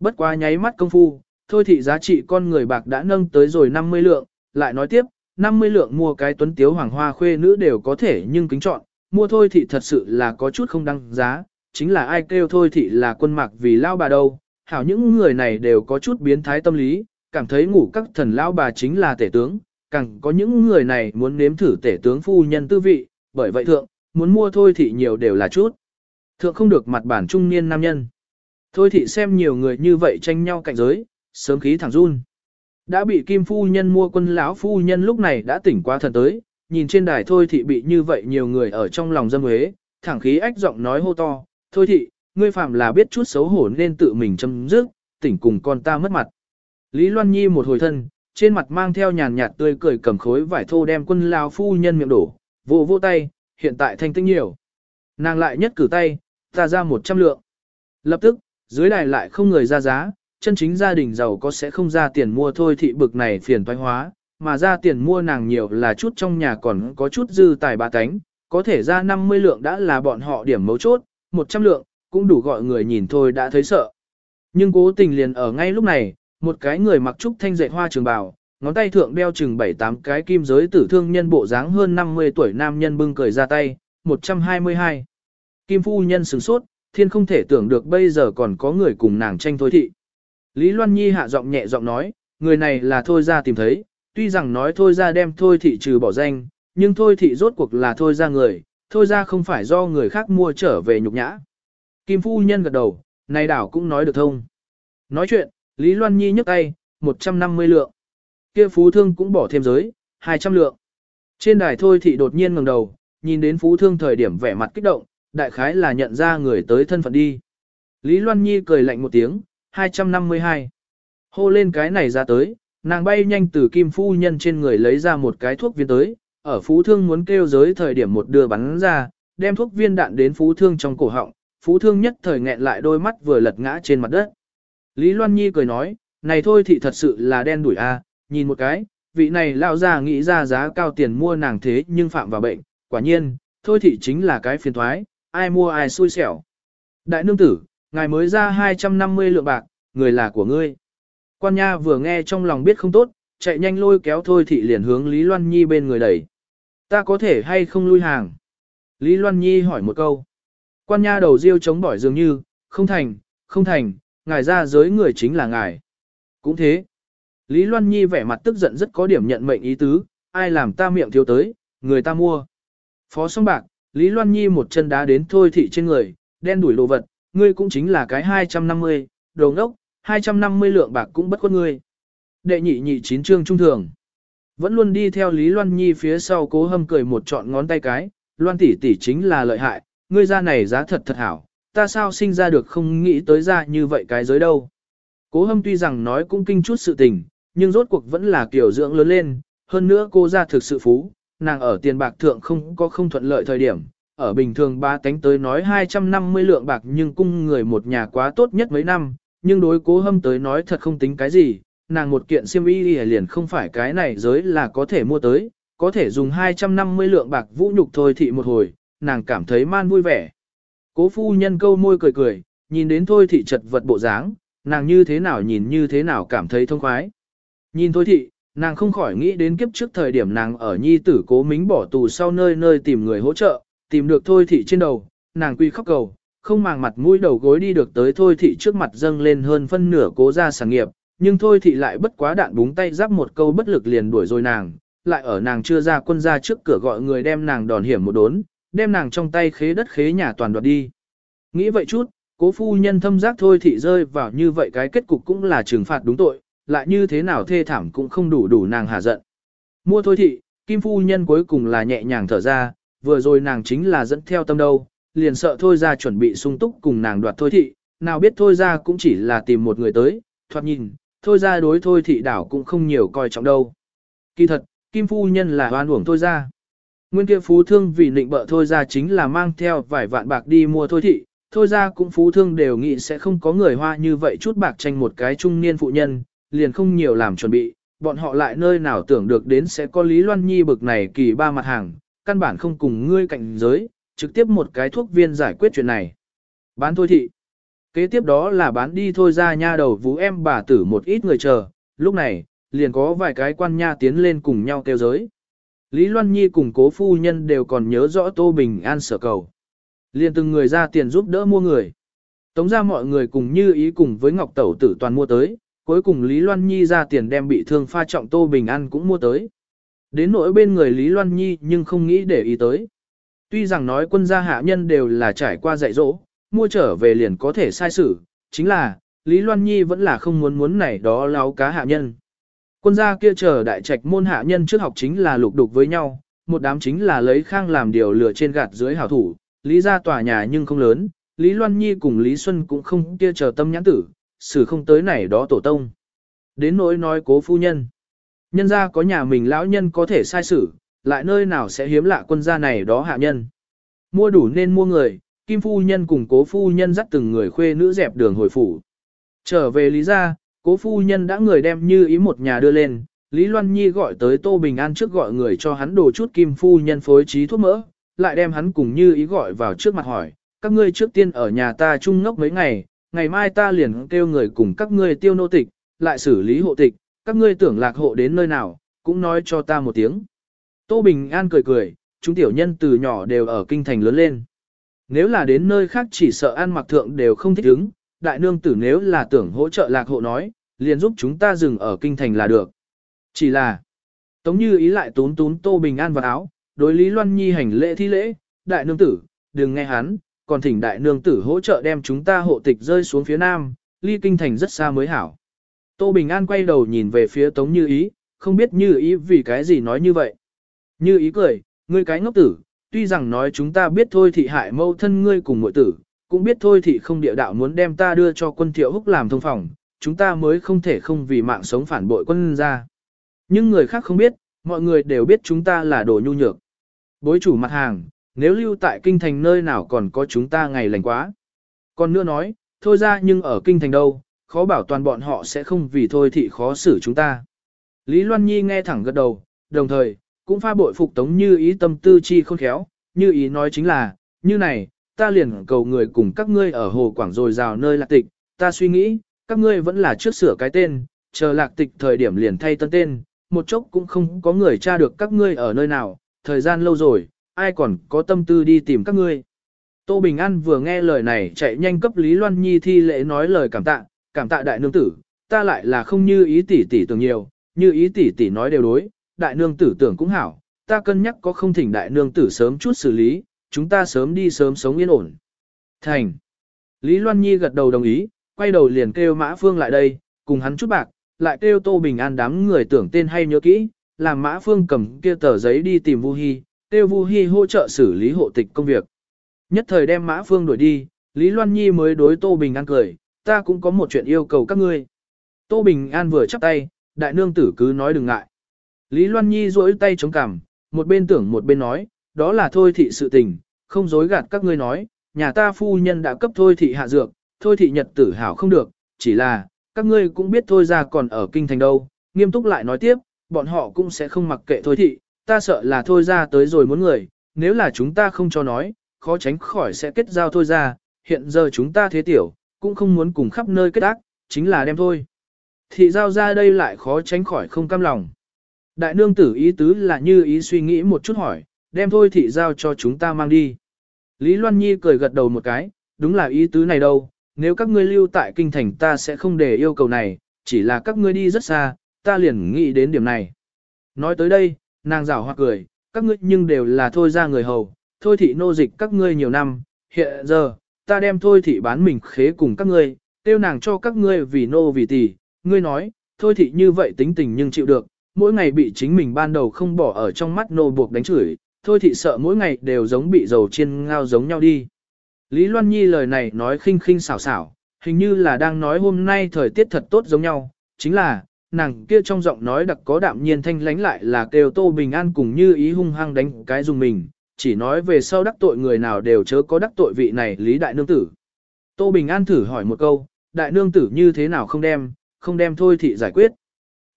Speaker 1: Bất quá nháy mắt công phu, thôi thị giá trị con người bạc đã nâng tới rồi 50 lượng, lại nói tiếp, 50 lượng mua cái tuấn tiếu hoàng hoa khuê nữ đều có thể nhưng kính chọn, mua thôi thị thật sự là có chút không đăng giá, chính là ai kêu thôi thị là quân mạc vì lao bà đâu, hảo những người này đều có chút biến thái tâm lý, cảm thấy ngủ các thần lao bà chính là tể tướng, càng có những người này muốn nếm thử tể tướng phu nhân tư vị, bởi vậy thượng, muốn mua thôi thị nhiều đều là chút. Thượng không được mặt bản trung niên nam nhân. Thôi thị xem nhiều người như vậy tranh nhau cạnh giới, sớm khí thẳng run. Đã bị kim phu nhân mua quân lão phu nhân lúc này đã tỉnh qua thần tới, nhìn trên đài thôi thị bị như vậy nhiều người ở trong lòng dâm huế, thẳng khí ách giọng nói hô to, thôi thị, ngươi phạm là biết chút xấu hổ nên tự mình chấm dứt, tỉnh cùng con ta mất mặt. Lý Loan Nhi một hồi thân, trên mặt mang theo nhàn nhạt tươi cười cầm khối vải thô đem quân lao phu nhân miệng đổ, vô vô tay, hiện tại thanh tinh nhiều. Nàng lại nhất cử tay, ta ra một trăm lượng. Lập tức, dưới đài lại không người ra giá, chân chính gia đình giàu có sẽ không ra tiền mua thôi thị bực này phiền toái hóa, mà ra tiền mua nàng nhiều là chút trong nhà còn có chút dư tài ba cánh, có thể ra 50 lượng đã là bọn họ điểm mấu chốt, 100 lượng, cũng đủ gọi người nhìn thôi đã thấy sợ. Nhưng cố tình liền ở ngay lúc này, một cái người mặc trúc thanh dạy hoa trường bào, ngón tay thượng đeo chừng 7-8 cái kim giới tử thương nhân bộ dáng hơn 50 tuổi nam nhân bưng cười ra tay, 122. Kim phu nhân sửng sốt, thiên không thể tưởng được bây giờ còn có người cùng nàng tranh thôi thị. Lý Loan Nhi hạ giọng nhẹ giọng nói, người này là thôi ra tìm thấy, tuy rằng nói thôi ra đem thôi thị trừ bỏ danh, nhưng thôi thị rốt cuộc là thôi ra người, thôi ra không phải do người khác mua trở về nhục nhã. Kim phu nhân gật đầu, này đảo cũng nói được thông. Nói chuyện, Lý Loan Nhi nhấc tay, 150 lượng. Kia phú thương cũng bỏ thêm giới, 200 lượng. Trên đài thôi thị đột nhiên ngẩng đầu, nhìn đến phú thương thời điểm vẻ mặt kích động, đại khái là nhận ra người tới thân phận đi. Lý Loan Nhi cười lạnh một tiếng, 252. Hô lên cái này ra tới, nàng bay nhanh từ kim phu nhân trên người lấy ra một cái thuốc viên tới, ở phú thương muốn kêu giới thời điểm một đưa bắn ra, đem thuốc viên đạn đến phú thương trong cổ họng, phú thương nhất thời nghẹn lại đôi mắt vừa lật ngã trên mặt đất. Lý Loan Nhi cười nói, này thôi thì thật sự là đen đuổi a, nhìn một cái, vị này lão già nghĩ ra giá cao tiền mua nàng thế nhưng phạm vào bệnh, quả nhiên, thôi thì chính là cái phiền thoái, ai mua ai xui xẻo. Đại nương tử, ngài mới ra 250 lượng bạc, người là của ngươi. Quan nha vừa nghe trong lòng biết không tốt, chạy nhanh lôi kéo thôi thị liền hướng Lý Loan Nhi bên người đẩy. Ta có thể hay không lui hàng? Lý Loan Nhi hỏi một câu. Quan nha đầu riêu chống bỏi dường như, không thành, không thành, ngài ra giới người chính là ngài. Cũng thế. Lý Loan Nhi vẻ mặt tức giận rất có điểm nhận mệnh ý tứ, ai làm ta miệng thiếu tới, người ta mua. Phó song bạc, Lý Loan Nhi một chân đá đến thôi thị trên người, đen đuổi đồ vật, ngươi cũng chính là cái 250, đồ ngốc, 250 lượng bạc cũng bất khuất ngươi. Đệ nhị nhị chín trương trung thường. Vẫn luôn đi theo Lý Loan Nhi phía sau cố hâm cười một trọn ngón tay cái, Loan tỷ tỷ chính là lợi hại, ngươi ra này giá thật thật hảo, ta sao sinh ra được không nghĩ tới ra như vậy cái giới đâu. Cố hâm tuy rằng nói cũng kinh chút sự tình, nhưng rốt cuộc vẫn là kiểu dưỡng lớn lên, hơn nữa cô ra thực sự phú, nàng ở tiền bạc thượng không có không thuận lợi thời điểm, ở bình thường ba tánh tới nói 250 lượng bạc nhưng cung người một nhà quá tốt nhất mấy năm, nhưng đối cố hâm tới nói thật không tính cái gì, nàng một kiện xiêm y liền không phải cái này giới là có thể mua tới, có thể dùng 250 lượng bạc vũ nhục thôi thị một hồi, nàng cảm thấy man vui vẻ. Cố phu nhân câu môi cười cười, nhìn đến thôi thị chật vật bộ dáng, nàng như thế nào nhìn như thế nào cảm thấy thông khoái. Nhìn thôi thị, nàng không khỏi nghĩ đến kiếp trước thời điểm nàng ở nhi tử cố mính bỏ tù sau nơi nơi tìm người hỗ trợ, tìm được thôi thị trên đầu, nàng quy khóc cầu, không màng mặt mũi đầu gối đi được tới thôi thị trước mặt dâng lên hơn phân nửa cố ra sản nghiệp, nhưng thôi thị lại bất quá đạn búng tay giáp một câu bất lực liền đuổi rồi nàng, lại ở nàng chưa ra quân ra trước cửa gọi người đem nàng đòn hiểm một đốn, đem nàng trong tay khế đất khế nhà toàn đoạt đi. Nghĩ vậy chút, cố phu nhân thâm giác thôi thị rơi vào như vậy cái kết cục cũng là trừng phạt đúng tội, lại như thế nào thê thảm cũng không đủ đủ nàng hà giận. Mua thôi thị, kim phu nhân cuối cùng là nhẹ nhàng thở ra, vừa rồi nàng chính là dẫn theo tâm đâu, liền sợ thôi ra chuẩn bị sung túc cùng nàng đoạt thôi thị, nào biết thôi ra cũng chỉ là tìm một người tới, thoạt nhìn, thôi ra đối thôi thị đảo cũng không nhiều coi trọng đâu. Kỳ thật, kim phu nhân là hoan uổng thôi ra. Nguyên kia phú thương vì nịnh bợ thôi ra chính là mang theo vài vạn bạc đi mua thôi thị, thôi ra cũng phú thương đều nghĩ sẽ không có người hoa như vậy chút bạc tranh một cái trung niên phụ nhân, liền không nhiều làm chuẩn bị, bọn họ lại nơi nào tưởng được đến sẽ có Lý Loan Nhi bực này kỳ ba mặt hàng, căn bản không cùng ngươi cạnh giới, trực tiếp một cái thuốc viên giải quyết chuyện này. Bán thôi thị. Kế tiếp đó là bán đi thôi ra nha đầu vũ em bà tử một ít người chờ, lúc này, liền có vài cái quan nha tiến lên cùng nhau kêu giới. Lý Loan Nhi cùng cố phu nhân đều còn nhớ rõ Tô Bình An sở cầu. Liền từng người ra tiền giúp đỡ mua người. Tống ra mọi người cùng như ý cùng với Ngọc Tẩu tử toàn mua tới, cuối cùng Lý Loan Nhi ra tiền đem bị thương pha trọng Tô Bình An cũng mua tới. Đến nỗi bên người Lý Loan Nhi nhưng không nghĩ để ý tới. Tuy rằng nói quân gia hạ nhân đều là trải qua dạy dỗ, mua trở về liền có thể sai xử, chính là, Lý Loan Nhi vẫn là không muốn muốn này đó láo cá hạ nhân. Quân gia kia chờ đại trạch môn hạ nhân trước học chính là lục đục với nhau, một đám chính là lấy khang làm điều lửa trên gạt dưới hảo thủ, Lý gia tòa nhà nhưng không lớn, Lý Loan Nhi cùng Lý Xuân cũng không kia chờ tâm nhãn tử, xử không tới này đó tổ tông. Đến nỗi nói cố phu nhân. Nhân gia có nhà mình lão nhân có thể sai xử, lại nơi nào sẽ hiếm lạ quân gia này đó hạ nhân. Mua đủ nên mua người, Kim phu nhân cùng cố phu nhân dắt từng người khuê nữ dẹp đường hồi phủ. Trở về Lý gia, cố phu nhân đã người đem như ý một nhà đưa lên, Lý Loan Nhi gọi tới Tô Bình An trước gọi người cho hắn đồ chút Kim phu nhân phối trí thuốc mỡ, lại đem hắn cùng như ý gọi vào trước mặt hỏi, các ngươi trước tiên ở nhà ta chung ngốc mấy ngày, ngày mai ta liền kêu người cùng các ngươi tiêu nô tịch, lại xử lý hộ tịch, các ngươi tưởng lạc hộ đến nơi nào, cũng nói cho ta một tiếng. Tô Bình An cười cười, chúng tiểu nhân từ nhỏ đều ở kinh thành lớn lên. Nếu là đến nơi khác chỉ sợ ăn mặc thượng đều không thích ứng, đại nương tử nếu là tưởng hỗ trợ lạc hộ nói, liền giúp chúng ta dừng ở kinh thành là được. Chỉ là, tống như ý lại tún tún Tô Bình An vào áo, đối Lý Loan Nhi hành lễ thi lễ, đại nương tử, đừng nghe hắn, còn thỉnh đại nương tử hỗ trợ đem chúng ta hộ tịch rơi xuống phía nam, ly kinh thành rất xa mới hảo. Tô Bình An quay đầu nhìn về phía Tống Như Ý, không biết Như Ý vì cái gì nói như vậy. Như Ý cười, ngươi cái ngốc tử, tuy rằng nói chúng ta biết thôi thị hại mâu thân ngươi cùng muội tử, cũng biết thôi thị không địa đạo muốn đem ta đưa cho quân thiệu húc làm thông phòng, chúng ta mới không thể không vì mạng sống phản bội quân ra. Nhưng người khác không biết, mọi người đều biết chúng ta là đồ nhu nhược. Bối chủ mặt hàng, nếu lưu tại kinh thành nơi nào còn có chúng ta ngày lành quá. Còn nữa nói, thôi ra nhưng ở kinh thành đâu, khó bảo toàn bọn họ sẽ không vì thôi thị khó xử chúng ta. Lý Loan Nhi nghe thẳng gật đầu, đồng thời, cũng pha bội phục tống như ý tâm tư chi khôn khéo, như ý nói chính là, như này, ta liền cầu người cùng các ngươi ở hồ quảng rồi rào nơi lạc tịch, ta suy nghĩ, các ngươi vẫn là trước sửa cái tên, chờ lạc tịch thời điểm liền thay tân tên, một chốc cũng không có người tra được các ngươi ở nơi nào, thời gian lâu rồi, ai còn có tâm tư đi tìm các ngươi. Tô Bình An vừa nghe lời này chạy nhanh cấp Lý Loan Nhi thi lễ nói lời cảm tạ, cảm tạ đại nương tử, ta lại là không như ý tỷ tỷ tưởng nhiều, như ý tỷ tỷ nói đều đối, đại nương tử tưởng cũng hảo, ta cân nhắc có không thỉnh đại nương tử sớm chút xử lý, chúng ta sớm đi sớm sống yên ổn. Thành. Lý Loan Nhi gật đầu đồng ý, quay đầu liền kêu Mã Phương lại đây, cùng hắn chút bạc, lại kêu Tô Bình An đám người tưởng tên hay nhớ kỹ, làm Mã Phương cầm kia tờ giấy đi tìm Vu Hi, kêu Vu Hi hỗ trợ xử lý hộ tịch công việc. Nhất thời đem Mã Phương đuổi đi, Lý Loan Nhi mới đối Tô Bình An cười, ta cũng có một chuyện yêu cầu các ngươi. Tô Bình An vừa chắp tay, đại nương tử cứ nói đừng ngại. Lý Loan Nhi duỗi tay chống cằm, một bên tưởng một bên nói, đó là thôi thị sự tình, không dối gạt các ngươi nói, nhà ta phu nhân đã cấp thôi thị hạ dược, thôi thị nhật tử hảo không được, chỉ là, các ngươi cũng biết thôi ra còn ở kinh thành đâu, nghiêm túc lại nói tiếp, bọn họ cũng sẽ không mặc kệ thôi thị, ta sợ là thôi ra tới rồi muốn người, nếu là chúng ta không cho nói, khó tránh khỏi sẽ kết giao thôi ra, hiện giờ chúng ta thế tiểu, cũng không muốn cùng khắp nơi kết ác, chính là đem thôi. Thị giao ra đây lại khó tránh khỏi không cam lòng. Đại nương tử ý tứ là như ý suy nghĩ một chút hỏi, đem thôi thị giao cho chúng ta mang đi. Lý Loan Nhi cười gật đầu một cái, đúng là ý tứ này đâu, nếu các ngươi lưu tại kinh thành ta sẽ không để yêu cầu này, chỉ là các ngươi đi rất xa, ta liền nghĩ đến điểm này. Nói tới đây, nàng rảo hoặc cười, các ngươi nhưng đều là thôi ra người hầu, thôi thị nô dịch các ngươi nhiều năm, hiện giờ, ta đem thôi thị bán mình khế cùng các ngươi, tiêu nàng cho các ngươi vì nô vì tỷ, ngươi nói, thôi thị như vậy tính tình nhưng chịu được, mỗi ngày bị chính mình ban đầu không bỏ ở trong mắt nô buộc đánh chửi, thôi thị sợ mỗi ngày đều giống bị dầu chiên ngao giống nhau đi. Lý Loan Nhi lời này nói khinh khinh xảo xảo, hình như là đang nói hôm nay thời tiết thật tốt giống nhau, chính là, nàng kia trong giọng nói đặc có đạm nhiên thanh lánh lại là kêu Tô Bình An cùng như ý hung hăng đánh cái dùng mình, chỉ nói về sau đắc tội người nào đều chớ có đắc tội vị này Lý Đại Nương Tử. Tô Bình An thử hỏi một câu, Đại Nương Tử như thế nào không đem, không đem thôi thì giải quyết.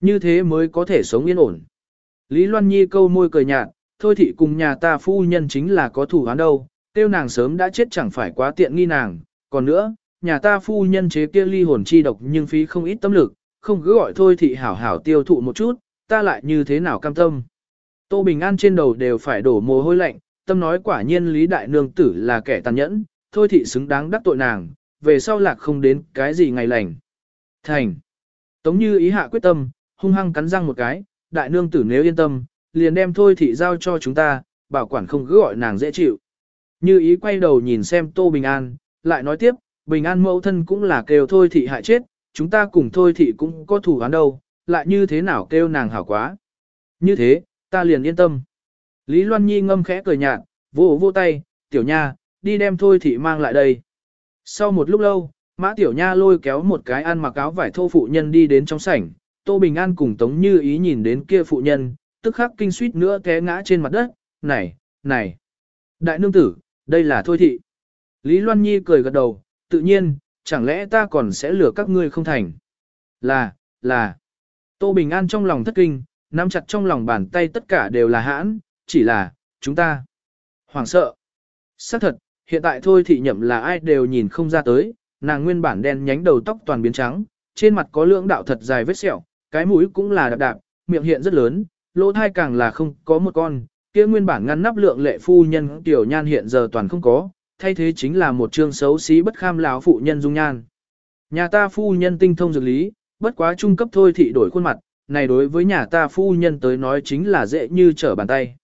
Speaker 1: Như thế mới có thể sống yên ổn. Lý Loan Nhi câu môi cười nhạt, thôi thị cùng nhà ta phu nhân chính là có thủ án đâu, tiêu nàng sớm đã chết chẳng phải quá tiện nghi nàng, còn nữa, nhà ta phu nhân chế kia ly hồn chi độc nhưng phí không ít tâm lực, không cứ gọi thôi thị hảo hảo tiêu thụ một chút, ta lại như thế nào cam tâm. Tô Bình An trên đầu đều phải đổ mồ hôi lạnh, tâm nói quả nhiên Lý Đại Nương Tử là kẻ tàn nhẫn, thôi thị xứng đáng đắc tội nàng, về sau lạc không đến cái gì ngày lành. Thành. Tống như ý hạ quyết tâm, hung hăng cắn răng một cái, Đại Nương Tử nếu yên tâm, liền đem thôi thị giao cho chúng ta, bảo quản không cứ gọi nàng dễ chịu. Như ý quay đầu nhìn xem Tô Bình An, lại nói tiếp, Bình An mẫu thân cũng là kêu thôi thị hại chết, chúng ta cùng thôi thị cũng có thủ án đâu, lại như thế nào kêu nàng hảo quá. Như thế, ta liền yên tâm. Lý Loan Nhi ngâm khẽ cười nhạt, vô vô tay, tiểu nha, đi đem thôi thị mang lại đây. Sau một lúc lâu, mã tiểu nha lôi kéo một cái ăn mặc áo vải thô phụ nhân đi đến trong sảnh, Tô Bình An cùng Tống Như ý nhìn đến kia phụ nhân, tức khắc kinh suýt nữa té ngã trên mặt đất, này, này. Đại nương tử, đây là thôi thị. Lý Loan Nhi cười gật đầu, tự nhiên, chẳng lẽ ta còn sẽ lừa các ngươi không thành. Là, là. Tô Bình An trong lòng thất kinh, nắm chặt trong lòng bàn tay tất cả đều là hãn, chỉ là, chúng ta. Hoàng sợ. xác thật, hiện tại thôi thị nhậm là ai đều nhìn không ra tới, nàng nguyên bản đen nhánh đầu tóc toàn biến trắng, trên mặt có lưỡng đạo thật dài vết sẹo, cái mũi cũng là đạp đạp, miệng hiện rất lớn, lỗ thai càng là không có một con, kia nguyên bản ngăn nắp lượng lệ phu nhân tiểu nhan hiện giờ toàn không có, thay thế chính là một trương xấu xí bất kham lão phụ nhân dung nhan. Nhà ta phu nhân tinh thông dược lý, bất quá trung cấp thôi thị đổi khuôn mặt, này đối với nhà ta phu nhân tới nói chính là dễ như trở bàn tay.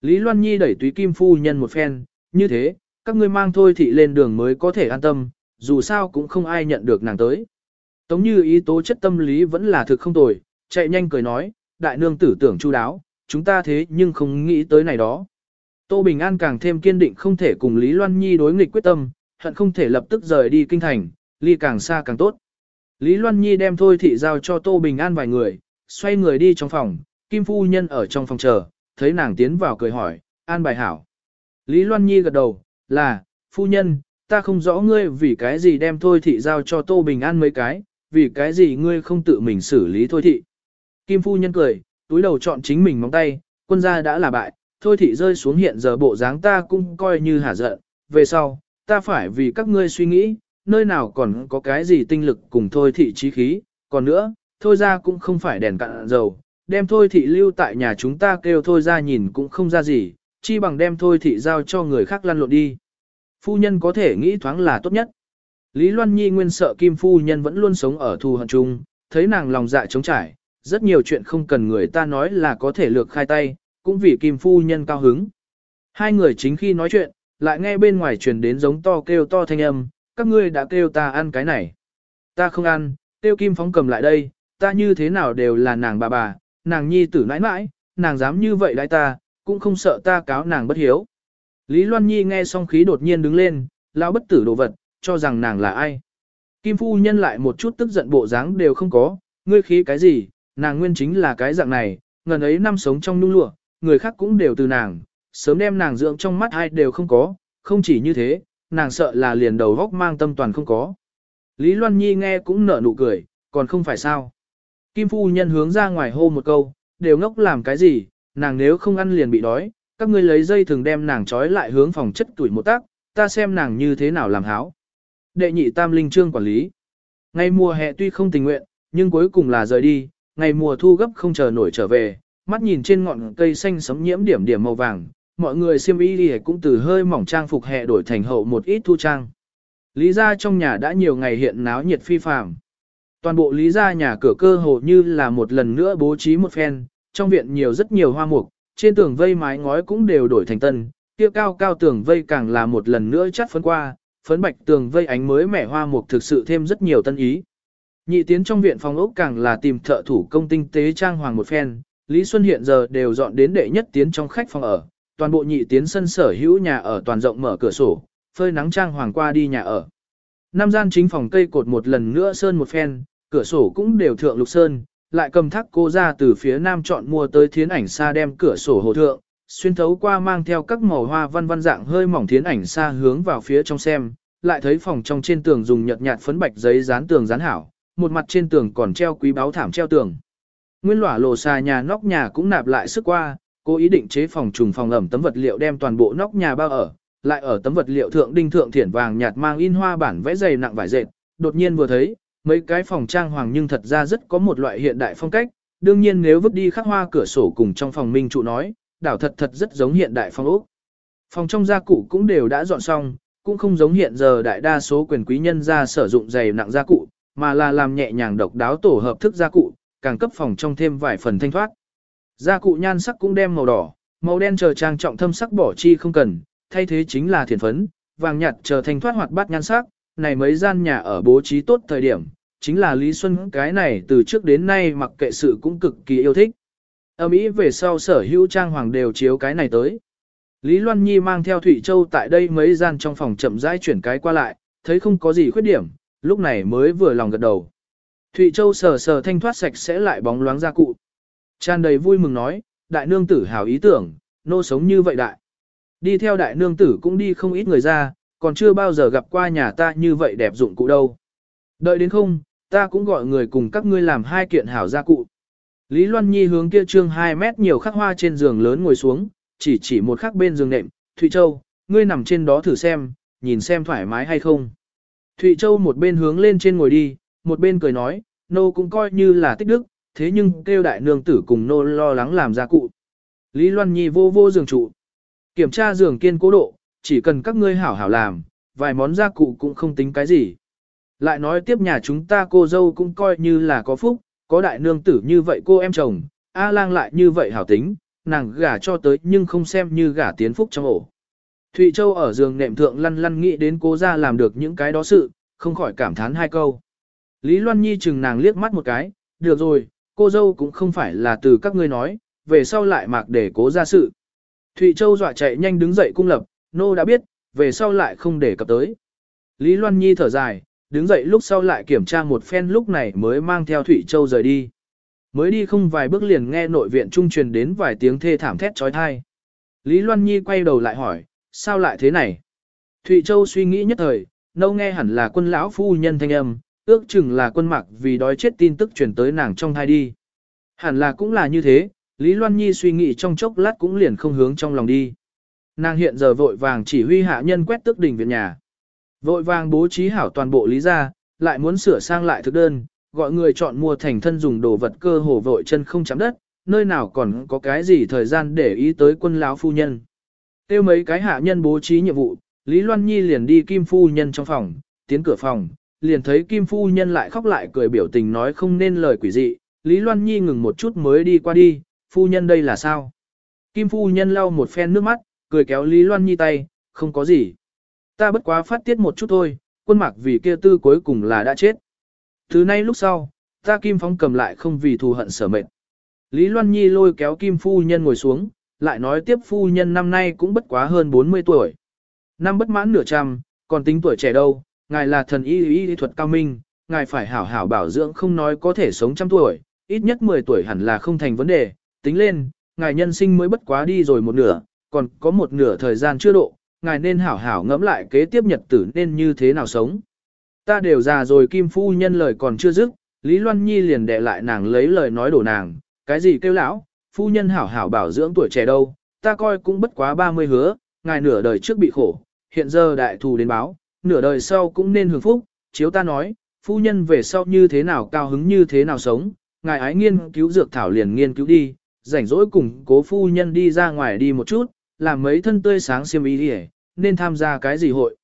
Speaker 1: Lý Loan Nhi đẩy túy kim phu nhân một phen, như thế, các ngươi mang thôi thị lên đường mới có thể an tâm, dù sao cũng không ai nhận được nàng tới. Tống như ý tố chất tâm lý vẫn là thực không tồi, chạy nhanh cười nói, đại nương tử tưởng chu đáo, chúng ta thế nhưng không nghĩ tới này đó. Tô Bình An càng thêm kiên định không thể cùng Lý Loan Nhi đối nghịch quyết tâm, hận không thể lập tức rời đi kinh thành, ly càng xa càng tốt. Lý Loan Nhi đem thôi thị giao cho Tô Bình An vài người, xoay người đi trong phòng, Kim Phu Nhân ở trong phòng chờ, thấy nàng tiến vào cười hỏi, An bài hảo. Lý Loan Nhi gật đầu, là, Phu Nhân, ta không rõ ngươi vì cái gì đem thôi thị giao cho Tô Bình An mấy cái, vì cái gì ngươi không tự mình xử lý thôi thị. Kim Phu Nhân cười, túi đầu chọn chính mình móng tay, quân gia đã là bại, thôi thị rơi xuống hiện giờ bộ dáng ta cũng coi như hả giận, về sau, ta phải vì các ngươi suy nghĩ, nơi nào còn có cái gì tinh lực cùng thôi thị trí khí, còn nữa, thôi ra cũng không phải đèn cạn dầu, đem thôi thị lưu tại nhà chúng ta kêu thôi ra nhìn cũng không ra gì, chi bằng đem thôi thị giao cho người khác lăn lộn đi. Phu nhân có thể nghĩ thoáng là tốt nhất. Lý Loan Nhi nguyên sợ Kim Phu Nhân vẫn luôn sống ở thù hận chung, thấy nàng lòng dạ trống trải, rất nhiều chuyện không cần người ta nói là có thể lược khai tay, cũng vì Kim Phu Nhân cao hứng. Hai người chính khi nói chuyện, lại nghe bên ngoài truyền đến giống to kêu to thanh âm, các ngươi đã kêu ta ăn cái này. Ta không ăn, kêu Kim Phóng cầm lại đây, ta như thế nào đều là nàng bà bà, nàng nhi tử nãi nãi, nàng dám như vậy đãi ta, cũng không sợ ta cáo nàng bất hiếu. Lý Loan Nhi nghe xong khí đột nhiên đứng lên, lão bất tử đồ vật, cho rằng nàng là ai. Kim Phu Nhân lại một chút tức giận bộ dáng đều không có, ngươi khí cái gì, nàng nguyên chính là cái dạng này, ngần ấy năm sống trong nung lụa, người khác cũng đều từ nàng, sớm đem nàng dưỡng trong mắt ai đều không có, không chỉ như thế, nàng sợ là liền đầu góc mang tâm toàn không có. Lý Loan Nhi nghe cũng nở nụ cười, còn không phải sao. Kim Phu Nhân hướng ra ngoài hô một câu, đều ngốc làm cái gì, nàng nếu không ăn liền bị đói, các ngươi lấy dây thường đem nàng trói lại hướng phòng chất tuổi một tác, ta xem nàng như thế nào làm háo. Đệ nhị tam linh trương quản lý. Ngày mùa hè tuy không tình nguyện, nhưng cuối cùng là rời đi, ngày mùa thu gấp không chờ nổi trở về, mắt nhìn trên ngọn cây xanh sấm nhiễm điểm điểm màu vàng, mọi người xiêm y đi cũng từ hơi mỏng trang phục hè đổi thành hậu một ít thu trang. Lý gia trong nhà đã nhiều ngày hiện náo nhiệt phi phàm. Toàn bộ lý gia nhà cửa cơ hồ như là một lần nữa bố trí một phen, trong viện nhiều rất nhiều hoa mục, trên tường vây mái ngói cũng đều đổi thành tân, kia cao cao tường vây càng là một lần nữa chắt phấn qua, phấn bạch tường vây ánh mới mẻ hoa mục thực sự thêm rất nhiều tân ý. Nhị tiến trong viện phòng ốc càng là tìm thợ thủ công tinh tế trang hoàng một phen, Lý Xuân hiện giờ đều dọn đến đệ nhất tiến trong khách phòng ở, toàn bộ nhị tiến sân sở hữu nhà ở toàn rộng mở cửa sổ, phơi nắng trang hoàng qua đi nhà ở. Nam gian chính phòng cây cột một lần nữa sơn một phen, cửa sổ cũng đều thượng lục sơn, lại cầm thác cô ra từ phía nam chọn mua tới thiến ảnh xa đem cửa sổ hồ thượng, xuyên thấu qua mang theo các màu hoa văn văn dạng hơi mỏng thiến ảnh xa hướng vào phía trong xem, lại thấy phòng trong trên tường dùng nhợt nhạt phấn bạch giấy dán tường dán hảo, một mặt trên tường còn treo quý báo thảm treo tường. Nguyên lỏa lồ xà nhà nóc nhà cũng nạp lại sức qua, cô ý định chế phòng trùng phòng ẩm tấm vật liệu đem toàn bộ nóc nhà bao ở, lại ở tấm vật liệu thượng đinh thượng thiển vàng nhạt mang in hoa bản vẽ dày nặng vải dệt, đột nhiên vừa thấy, mấy cái phòng trang hoàng nhưng thật ra rất có một loại hiện đại phong cách, đương nhiên nếu vứt đi khắc hoa cửa sổ cùng trong phòng minh trụ nói, đảo thật thật rất giống hiện đại phong ốc. Phòng trong gia cụ cũng đều đã dọn xong, cũng không giống hiện giờ đại đa số quyền quý nhân gia sử dụng dày nặng gia cụ, mà là làm nhẹ nhàng độc đáo tổ hợp thức gia cụ, càng cấp phòng trong thêm vài phần thanh thoát. Gia cụ nhan sắc cũng đem màu đỏ, màu đen chờ trang trọng thâm sắc bỏ chi không cần, thay thế chính là thiền phấn, vàng nhạt chờ thanh thoát hoạt bát nhan sắc, này mấy gian nhà ở bố trí tốt thời điểm, chính là Lý Xuân cái này từ trước đến nay mặc kệ sự cũng cực kỳ yêu thích. Ở Mỹ về sau sở hữu trang hoàng đều chiếu cái này tới. Lý Loan Nhi mang theo Thụy Châu tại đây mấy gian trong phòng chậm rãi chuyển cái qua lại, thấy không có gì khuyết điểm, lúc này mới vừa lòng gật đầu. Thụy Châu sờ sờ thanh thoát sạch sẽ lại bóng loáng ra cụ. Tràn đầy vui mừng nói, đại nương tử hào ý tưởng, nô sống như vậy đại. Đi theo đại nương tử cũng đi không ít người ra, còn chưa bao giờ gặp qua nhà ta như vậy đẹp dụng cụ đâu. Đợi đến không, ta cũng gọi người cùng các ngươi làm hai kiện hảo gia cụ. Lý Loan Nhi hướng kia trương 2 mét nhiều khắc hoa trên giường lớn ngồi xuống, chỉ chỉ một khắc bên giường nệm, Thụy Châu, ngươi nằm trên đó thử xem, nhìn xem thoải mái hay không. Thụy Châu một bên hướng lên trên ngồi đi, một bên cười nói, nô cũng coi như là tích đức, thế nhưng kêu đại nương tử cùng nô lo lắng làm gia cụ. Lý Loan Nhi vô vô giường trụ. Kiểm tra giường kiên cố độ, chỉ cần các ngươi hảo hảo làm, vài món gia cụ cũng không tính cái gì. Lại nói tiếp nhà chúng ta cô dâu cũng coi như là có phúc, có đại nương tử như vậy cô em chồng, A lang lại như vậy hảo tính, nàng gả cho tới nhưng không xem như gả tiến phúc trong ổ. Thụy Châu ở giường nệm thượng lăn lăn nghĩ đến cố ra làm được những cái đó sự, không khỏi cảm thán hai câu. Lý Loan Nhi chừng nàng liếc mắt một cái, được rồi, cô dâu cũng không phải là từ các ngươi nói, về sau lại mặc để cố ra sự. Thụy Châu dọa chạy nhanh đứng dậy cung lập, nô đã biết, về sau lại không để cập tới. Lý Loan Nhi thở dài, đứng dậy lúc sau lại kiểm tra một phen lúc này mới mang theo Thụy Châu rời đi. Mới đi không vài bước liền nghe nội viện trung truyền đến vài tiếng thê thảm thét trói thai. Lý Loan Nhi quay đầu lại hỏi, sao lại thế này? Thụy Châu suy nghĩ nhất thời, nâu nghe hẳn là quân lão phu nhân thanh âm, ước chừng là quân mặc vì đói chết tin tức truyền tới nàng trong thai đi. Hẳn là cũng là như thế, Lý Loan Nhi suy nghĩ trong chốc lát cũng liền không hướng trong lòng đi. Nàng hiện giờ vội vàng chỉ huy hạ nhân quét tước đỉnh viện nhà. Vội vàng bố trí hảo toàn bộ lý gia, lại muốn sửa sang lại thực đơn, gọi người chọn mua thành thân dùng đồ vật cơ hồ vội chân không chạm đất, nơi nào còn có cái gì thời gian để ý tới quân lão phu nhân. Tiêu mấy cái hạ nhân bố trí nhiệm vụ, Lý Loan Nhi liền đi kim phu nhân trong phòng, tiến cửa phòng, liền thấy Kim Phu Nhân lại khóc lại cười biểu tình nói không nên lời quỷ dị, Lý Loan Nhi ngừng một chút mới đi qua đi, Phu Nhân đây là sao? Kim Phu Nhân lau một phen nước mắt, cười kéo Lý Loan Nhi tay, không có gì. Ta bất quá phát tiết một chút thôi, quân mạc vì kia tư cuối cùng là đã chết. Thứ nay lúc sau, ta Kim Phong cầm lại không vì thù hận sở mệnh. Lý Loan Nhi lôi kéo Kim Phu Nhân ngồi xuống, lại nói tiếp Phu Nhân năm nay cũng bất quá hơn 40 tuổi. Năm bất mãn nửa trăm, còn tính tuổi trẻ đâu, ngài là thần y y, y thuật cao minh, ngài phải hảo hảo bảo dưỡng không nói có thể sống trăm tuổi, ít nhất 10 tuổi hẳn là không thành vấn đề, tính lên, ngài nhân sinh mới bất quá đi rồi một nửa, còn có một nửa thời gian chưa độ, ngài nên hảo hảo ngẫm lại kế tiếp nhật tử nên như thế nào sống. Ta đều già rồi Kim Phu Nhân lời còn chưa dứt, Lý Loan Nhi liền đệ lại nàng lấy lời nói đổ nàng, cái gì kêu lão, Phu Nhân hảo hảo bảo dưỡng tuổi trẻ đâu, ta coi cũng bất quá 30 hứa, ngài nửa đời trước bị khổ, hiện giờ đại thù đến báo, nửa đời sau cũng nên hưởng phúc, chiếu ta nói, phu nhân về sau như thế nào cao hứng như thế nào sống, ngài ái nghiên cứu dược thảo liền nghiên cứu đi, rảnh rỗi cùng cố phu nhân đi ra ngoài đi một chút, làm mấy thân tươi sáng xiêm ý đi nên tham gia cái gì hội.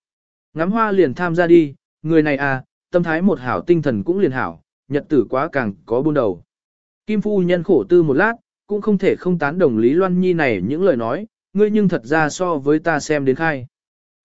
Speaker 1: Ngắm hoa liền tham gia đi, người này à, tâm thái một hảo tinh thần cũng liền hảo, nhật tử quá càng có buôn đầu. Kim phu nhân khổ tư một lát, cũng không thể không tán đồng Lý Loan Nhi này những lời nói, ngươi nhưng thật ra so với ta xem đến khai.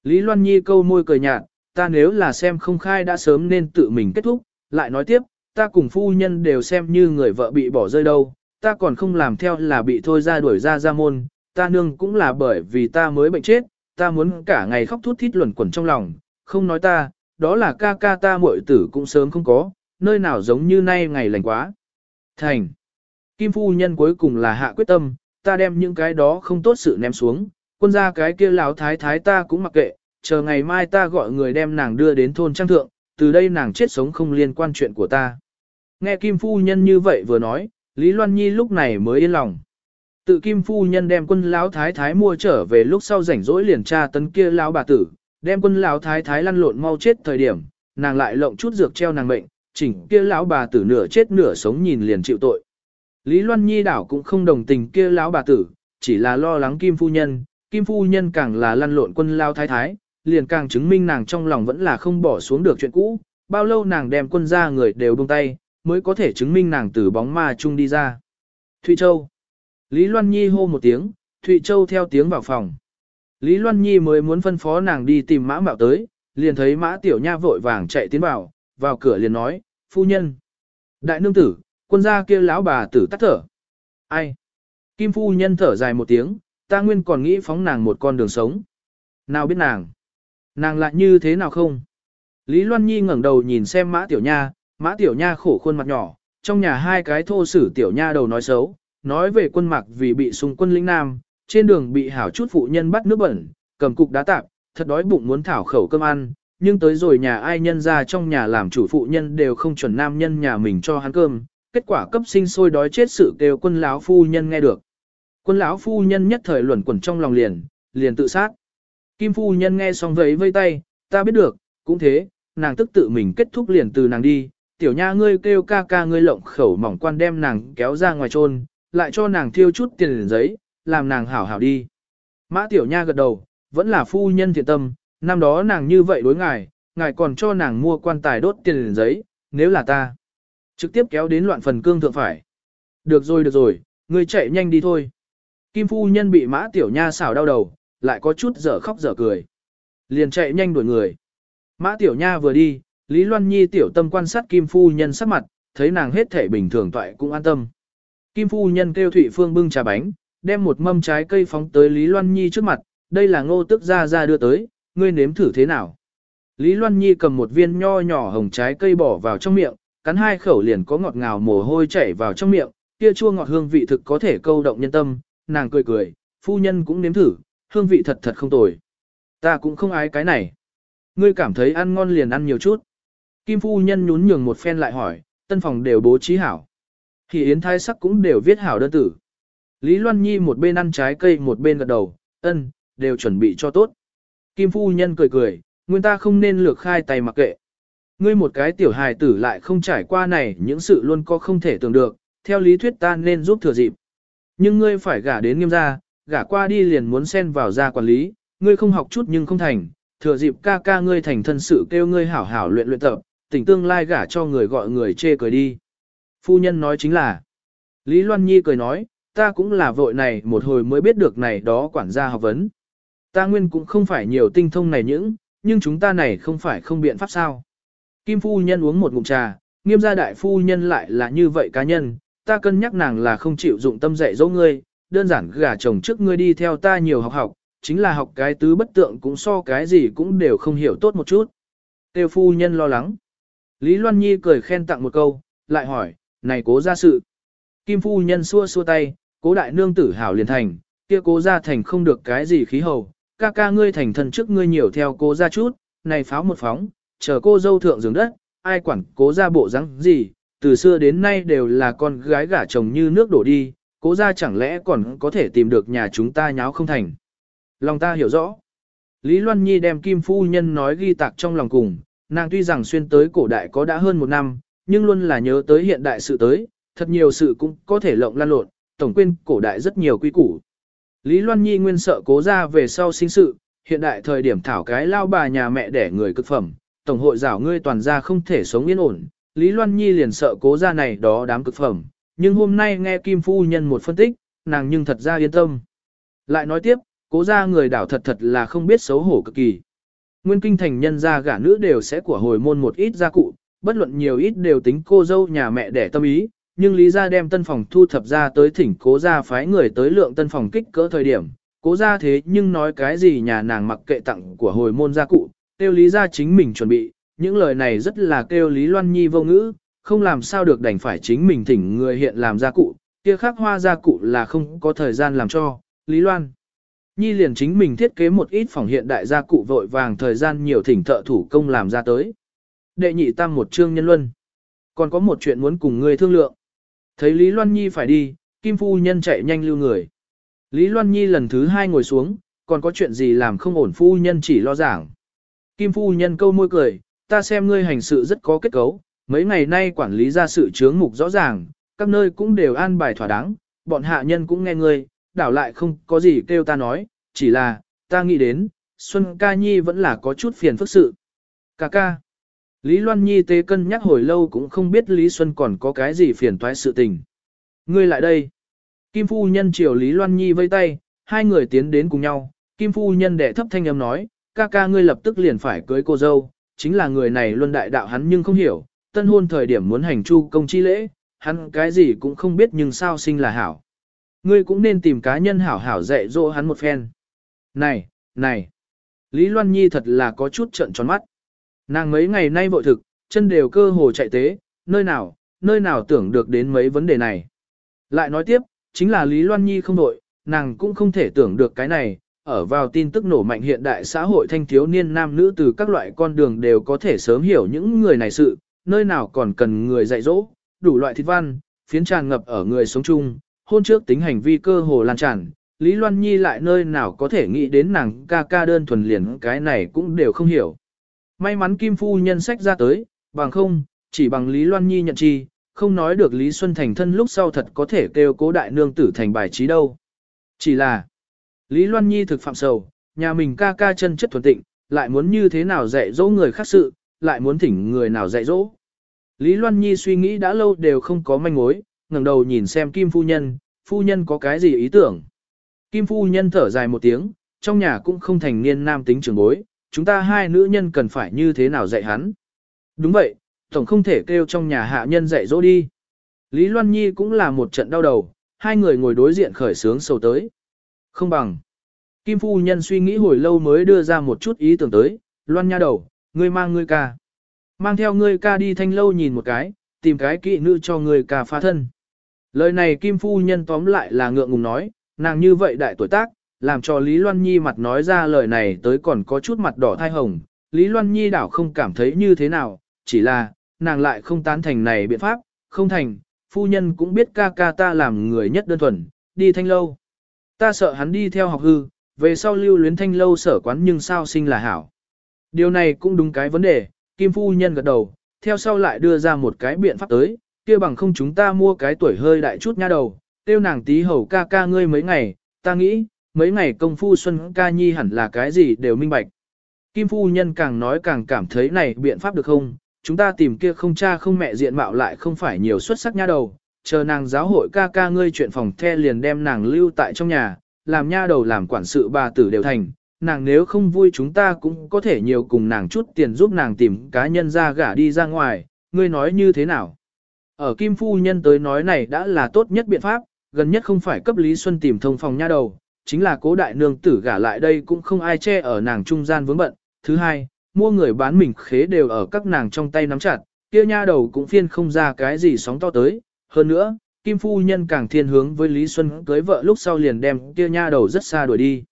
Speaker 1: Lý Loan Nhi câu môi cười nhạt, ta nếu là xem không khai đã sớm nên tự mình kết thúc, lại nói tiếp, ta cùng phu nhân đều xem như người vợ bị bỏ rơi đâu, ta còn không làm theo là bị thôi ra đuổi ra ra môn, ta nương cũng là bởi vì ta mới bệnh chết, ta muốn cả ngày khóc thút thít luẩn quẩn trong lòng, không nói ta, đó là ca ca ta muội tử cũng sớm không có, nơi nào giống như nay ngày lành quá. Thành. Kim phu nhân cuối cùng là hạ quyết tâm, ta đem những cái đó không tốt sự ném xuống, quân gia cái kia lão thái thái ta cũng mặc kệ, chờ ngày mai ta gọi người đem nàng đưa đến thôn trang thượng, từ đây nàng chết sống không liên quan chuyện của ta. Nghe Kim Phu Nhân như vậy vừa nói, Lý Loan Nhi lúc này mới yên lòng. Tự Kim Phu Nhân đem quân lão thái thái mua trở về lúc sau rảnh rỗi liền tra tấn kia lão bà tử, đem quân lão thái thái lăn lộn mau chết thời điểm, nàng lại lộng chút dược treo nàng mệnh, chỉnh kia lão bà tử nửa chết nửa sống nhìn liền chịu tội. Lý Loan Nhi đảo cũng không đồng tình kia lão bà tử, chỉ là lo lắng Kim Phu Nhân, Kim Phu Nhân càng là lăn lộn quân lao thái thái, liền càng chứng minh nàng trong lòng vẫn là không bỏ xuống được chuyện cũ, bao lâu nàng đem quân ra người đều buông tay, mới có thể chứng minh nàng từ bóng ma chung đi ra. Thụy Châu Lý Loan Nhi hô một tiếng, Thụy Châu theo tiếng vào phòng. Lý Loan Nhi mới muốn phân phó nàng đi tìm mã mạo tới, liền thấy mã tiểu nha vội vàng chạy tiến vào, vào cửa liền nói, phu nhân. Đại nương tử, quân gia kia lão bà tử tắt thở. Ai? Kim phu nhân thở dài một tiếng, ta nguyên còn nghĩ phóng nàng một con đường sống. Nào biết nàng? Nàng lại như thế nào không? Lý Loan Nhi ngẩng đầu nhìn xem mã tiểu nha, mã tiểu nha khổ khuôn mặt nhỏ, trong nhà hai cái thô sử tiểu nha đầu nói xấu, nói về quân mặc vì bị xung quân lĩnh nam, trên đường bị hảo chút phụ nhân bắt nước bẩn, cầm cục đá tạp, thật đói bụng muốn thảo khẩu cơm ăn, nhưng tới rồi nhà ai nhân ra trong nhà làm chủ phụ nhân đều không chuẩn nam nhân nhà mình cho hắn cơm, kết quả cấp sinh sôi đói chết sự kêu quân lão phu nhân nghe được. Quân lão phu nhân nhất thời luẩn quẩn trong lòng liền, liền tự sát. Kim phu nhân nghe xong vẫy vây tay, ta biết được, cũng thế, nàng tức tự mình kết thúc liền từ nàng đi, tiểu nha ngươi kêu ca ca ngươi lộng khẩu mỏng quan đem nàng kéo ra ngoài trôn, lại cho nàng thiêu chút tiền giấy, làm nàng hảo hảo đi. Mã tiểu nha gật đầu, vẫn là phu nhân thiện tâm, năm đó nàng như vậy đối ngài, ngài còn cho nàng mua quan tài đốt tiền giấy, nếu là ta. Trực tiếp kéo đến loạn phần cương thượng phải. Được rồi được rồi, ngươi chạy nhanh đi thôi. Kim phu nhân bị mã tiểu nha xảo đau đầu, lại có chút dở khóc dở cười. Liền chạy nhanh đuổi người. Mã tiểu nha vừa đi, Lý Loan Nhi tiểu tâm quan sát Kim phu nhân sắc mặt, thấy nàng hết thể bình thường toại cũng an tâm. Kim phu nhân kêu Thụy Phương bưng trà bánh, đem một mâm trái cây phóng tới Lý Loan Nhi trước mặt, đây là ngô tức ra ra đưa tới, ngươi nếm thử thế nào. Lý Loan Nhi cầm một viên nho nhỏ hồng trái cây bỏ vào trong miệng, cắn hai khẩu liền có ngọt ngào mồ hôi chảy vào trong miệng, kia chua ngọt hương vị thực có thể câu động nhân tâm, nàng cười cười, phu nhân cũng nếm thử, hương vị thật thật không tồi. Ta cũng không ái cái này. Ngươi cảm thấy ăn ngon liền ăn nhiều chút. Kim phu nhân nhún nhường một phen lại hỏi, tân phòng đều bố trí hảo. Thì yến thái sắc cũng đều viết hảo đơn tử. Lý Loan Nhi một bên ăn trái cây một bên gật đầu, ân, đều chuẩn bị cho tốt. Kim phu nhân cười cười, nguyên ta không nên lược khai tay mặc kệ. Ngươi một cái tiểu hài tử lại không trải qua này những sự luôn có không thể tưởng được, theo lý thuyết ta nên giúp thừa dịp. Nhưng ngươi phải gả đến nghiêm gia, gả qua đi liền muốn xen vào gia quản lý, ngươi không học chút nhưng không thành, thừa dịp ca ca ngươi thành thân sự kêu ngươi hảo hảo luyện luyện tập, tỉnh tương lai gả cho người gọi người chê cười đi. Phu nhân nói chính là, Lý Loan Nhi cười nói, ta cũng là vội này một hồi mới biết được này đó quản gia học vấn. Ta nguyên cũng không phải nhiều tinh thông này những, nhưng chúng ta này không phải không biện pháp sao. Kim phu nhân uống một ngụm trà, nghiêm gia đại phu nhân lại là như vậy cá nhân, ta cân nhắc nàng là không chịu dụng tâm dạy dỗ ngươi, đơn giản gả chồng trước ngươi đi theo ta nhiều học học, chính là học cái tứ bất tượng cũng so cái gì cũng đều không hiểu tốt một chút. Tiêu phu nhân lo lắng. Lý Loan Nhi cười khen tặng một câu, lại hỏi, này cố ra sự. Kim phu nhân xua xua tay, cố đại nương tử hảo liền thành, kia cố ra thành không được cái gì khí hầu, ca ca ngươi thành thần trước ngươi nhiều theo cố ra chút, này pháo một phóng, chờ cô dâu thượng giường đất, ai quản cố ra bộ rắn gì, từ xưa đến nay đều là con gái gả chồng như nước đổ đi, cố ra chẳng lẽ còn có thể tìm được nhà chúng ta nháo không thành. Lòng ta hiểu rõ. Lý Loan Nhi đem Kim Phu Nhân nói ghi tạc trong lòng cùng, nàng tuy rằng xuyên tới cổ đại có đã hơn một năm, nhưng luôn là nhớ tới hiện đại sự tới, thật nhiều sự cũng có thể lộng lan lộn, tổng quên cổ đại rất nhiều quy củ. Lý Loan Nhi nguyên sợ cố ra về sau sinh sự, hiện đại thời điểm thảo cái lao bà nhà mẹ đẻ người cực phẩm, tổng hội giảo ngươi toàn ra không thể sống yên ổn, Lý Loan Nhi liền sợ cố ra này đó đám cực phẩm, nhưng hôm nay nghe Kim Phu Nhân một phân tích, nàng nhưng thật ra yên tâm. Lại nói tiếp, cố ra người đảo thật thật là không biết xấu hổ cực kỳ. Nguyên kinh thành nhân gia gả nữ đều sẽ của hồi môn một ít gia cụ, bất luận nhiều ít đều tính cô dâu nhà mẹ đẻ tâm ý, nhưng lý gia đem tân phòng thu thập ra tới thỉnh cố gia phái người tới lượng tân phòng kích cỡ thời điểm, cố gia thế nhưng nói cái gì nhà nàng mặc kệ tặng của hồi môn gia cụ, tiêu lý gia chính mình chuẩn bị, những lời này rất là kêu lý loan nhi vô ngữ, không làm sao được đành phải chính mình thỉnh người hiện làm gia cụ, kia khác hoa gia cụ là không có thời gian làm cho, lý loan. Nhi liền chính mình thiết kế một ít phòng hiện đại gia cụ vội vàng thời gian nhiều thỉnh thợ thủ công làm ra tới. Đệ nhị tam một chương nhân luân. Còn có một chuyện muốn cùng ngươi thương lượng. Thấy Lý Loan Nhi phải đi, Kim Phu Nhân chạy nhanh lưu người. Lý Loan Nhi lần thứ hai ngồi xuống, còn có chuyện gì làm không ổn Phu Nhân chỉ lo giảng. Kim Phu Nhân câu môi cười, ta xem ngươi hành sự rất có kết cấu, mấy ngày nay quản lý ra sự chướng mục rõ ràng, các nơi cũng đều an bài thỏa đáng, bọn hạ nhân cũng nghe ngươi, đảo lại không có gì kêu ta nói, chỉ là, ta nghĩ đến, Xuân Ca Nhi vẫn là có chút phiền phức sự. Ca ca. Lý Loan Nhi tế cân nhắc hồi lâu cũng không biết Lý Xuân còn có cái gì phiền toái sự tình. Ngươi lại đây. Kim Phu Nhân chiều Lý Loan Nhi vây tay, hai người tiến đến cùng nhau. Kim Phu Nhân đệ thấp thanh âm nói, ca ca ngươi lập tức liền phải cưới cô dâu, chính là người này luân đại đạo hắn nhưng không hiểu, tân hôn thời điểm muốn hành chu công chi lễ, hắn cái gì cũng không biết nhưng sao sinh là hảo. Ngươi cũng nên tìm cá nhân hảo hảo dạy dỗ hắn một phen. Này, này, Lý Loan Nhi thật là có chút trận tròn mắt. Nàng mấy ngày nay vội thực, chân đều cơ hồ chạy tế, nơi nào, nơi nào tưởng được đến mấy vấn đề này. Lại nói tiếp, chính là Lý Loan Nhi không đội, nàng cũng không thể tưởng được cái này, ở vào tin tức nổ mạnh hiện đại xã hội thanh thiếu niên nam nữ từ các loại con đường đều có thể sớm hiểu những người này sự, nơi nào còn cần người dạy dỗ, đủ loại thịt văn, phiến tràn ngập ở người sống chung, hôn trước tính hành vi cơ hồ lan tràn, Lý Loan Nhi lại nơi nào có thể nghĩ đến nàng ca ca đơn thuần liền cái này cũng đều không hiểu. May mắn Kim Phu nhân sách ra tới, bằng không, chỉ bằng Lý Loan Nhi nhận chi, không nói được Lý Xuân thành thân lúc sau thật có thể kêu cố đại nương tử thành bài trí đâu. Chỉ là, Lý Loan Nhi thực phạm sầu, nhà mình ca ca chân chất thuần tịnh, lại muốn như thế nào dạy dỗ người khác sự, lại muốn thỉnh người nào dạy dỗ. Lý Loan Nhi suy nghĩ đã lâu đều không có manh mối, ngẩng đầu nhìn xem Kim Phu Nhân, Phu Nhân có cái gì ý tưởng. Kim Phu Nhân thở dài một tiếng, trong nhà cũng không thành niên nam tính trưởng bối, chúng ta hai nữ nhân cần phải như thế nào dạy hắn. Đúng vậy, tổng không thể kêu trong nhà hạ nhân dạy dỗ đi. Lý Loan Nhi cũng là một trận đau đầu, hai người ngồi đối diện khởi sướng sầu tới. Không bằng. Kim Phu Nhân suy nghĩ hồi lâu mới đưa ra một chút ý tưởng tới, Loan nha đầu, ngươi mang ngươi ca. Mang theo ngươi ca đi thanh lâu nhìn một cái, tìm cái kỵ nữ cho ngươi ca phá thân. Lời này Kim Phu Nhân tóm lại là ngượng ngùng nói, nàng như vậy đại tuổi tác, làm cho Lý Loan Nhi mặt nói ra lời này tới còn có chút mặt đỏ thai hồng. Lý Loan Nhi đảo không cảm thấy như thế nào, chỉ là, nàng lại không tán thành này biện pháp, không thành, phu nhân cũng biết ca ca ta làm người nhất đơn thuần, đi thanh lâu. Ta sợ hắn đi theo học hư, về sau lưu luyến thanh lâu sở quán nhưng sao sinh là hảo. Điều này cũng đúng cái vấn đề, Kim phu nhân gật đầu, theo sau lại đưa ra một cái biện pháp tới, kia bằng không chúng ta mua cái tuổi hơi đại chút nha đầu, tiêu nàng tí hầu ca ca ngươi mấy ngày, ta nghĩ, mấy ngày công phu Xuân ca nhi hẳn là cái gì đều minh bạch. Kim phu nhân càng nói càng cảm thấy này biện pháp được không, chúng ta tìm kia không cha không mẹ diện mạo lại không phải nhiều xuất sắc nha đầu, chờ nàng giáo hội ca ca ngươi chuyện phòng the liền đem nàng lưu tại trong nhà, làm nha đầu làm quản sự bà tử đều thành, nàng nếu không vui chúng ta cũng có thể nhiều cùng nàng chút tiền giúp nàng tìm cá nhân ra gả đi ra ngoài, ngươi nói như thế nào? Ở Kim Phu Nhân tới nói này đã là tốt nhất biện pháp, gần nhất không phải cấp Lý Xuân tìm thông phòng nha đầu, chính là cố đại nương tử gả lại đây cũng không ai che ở nàng trung gian vướng bận. Thứ hai, mua người bán mình khế đều ở các nàng trong tay nắm chặt, kia nha đầu cũng phiên không ra cái gì sóng to tới. Hơn nữa, Kim Phu Nhân càng thiên hướng với Lý Xuân cưới vợ lúc sau liền đem kia nha đầu rất xa đuổi đi.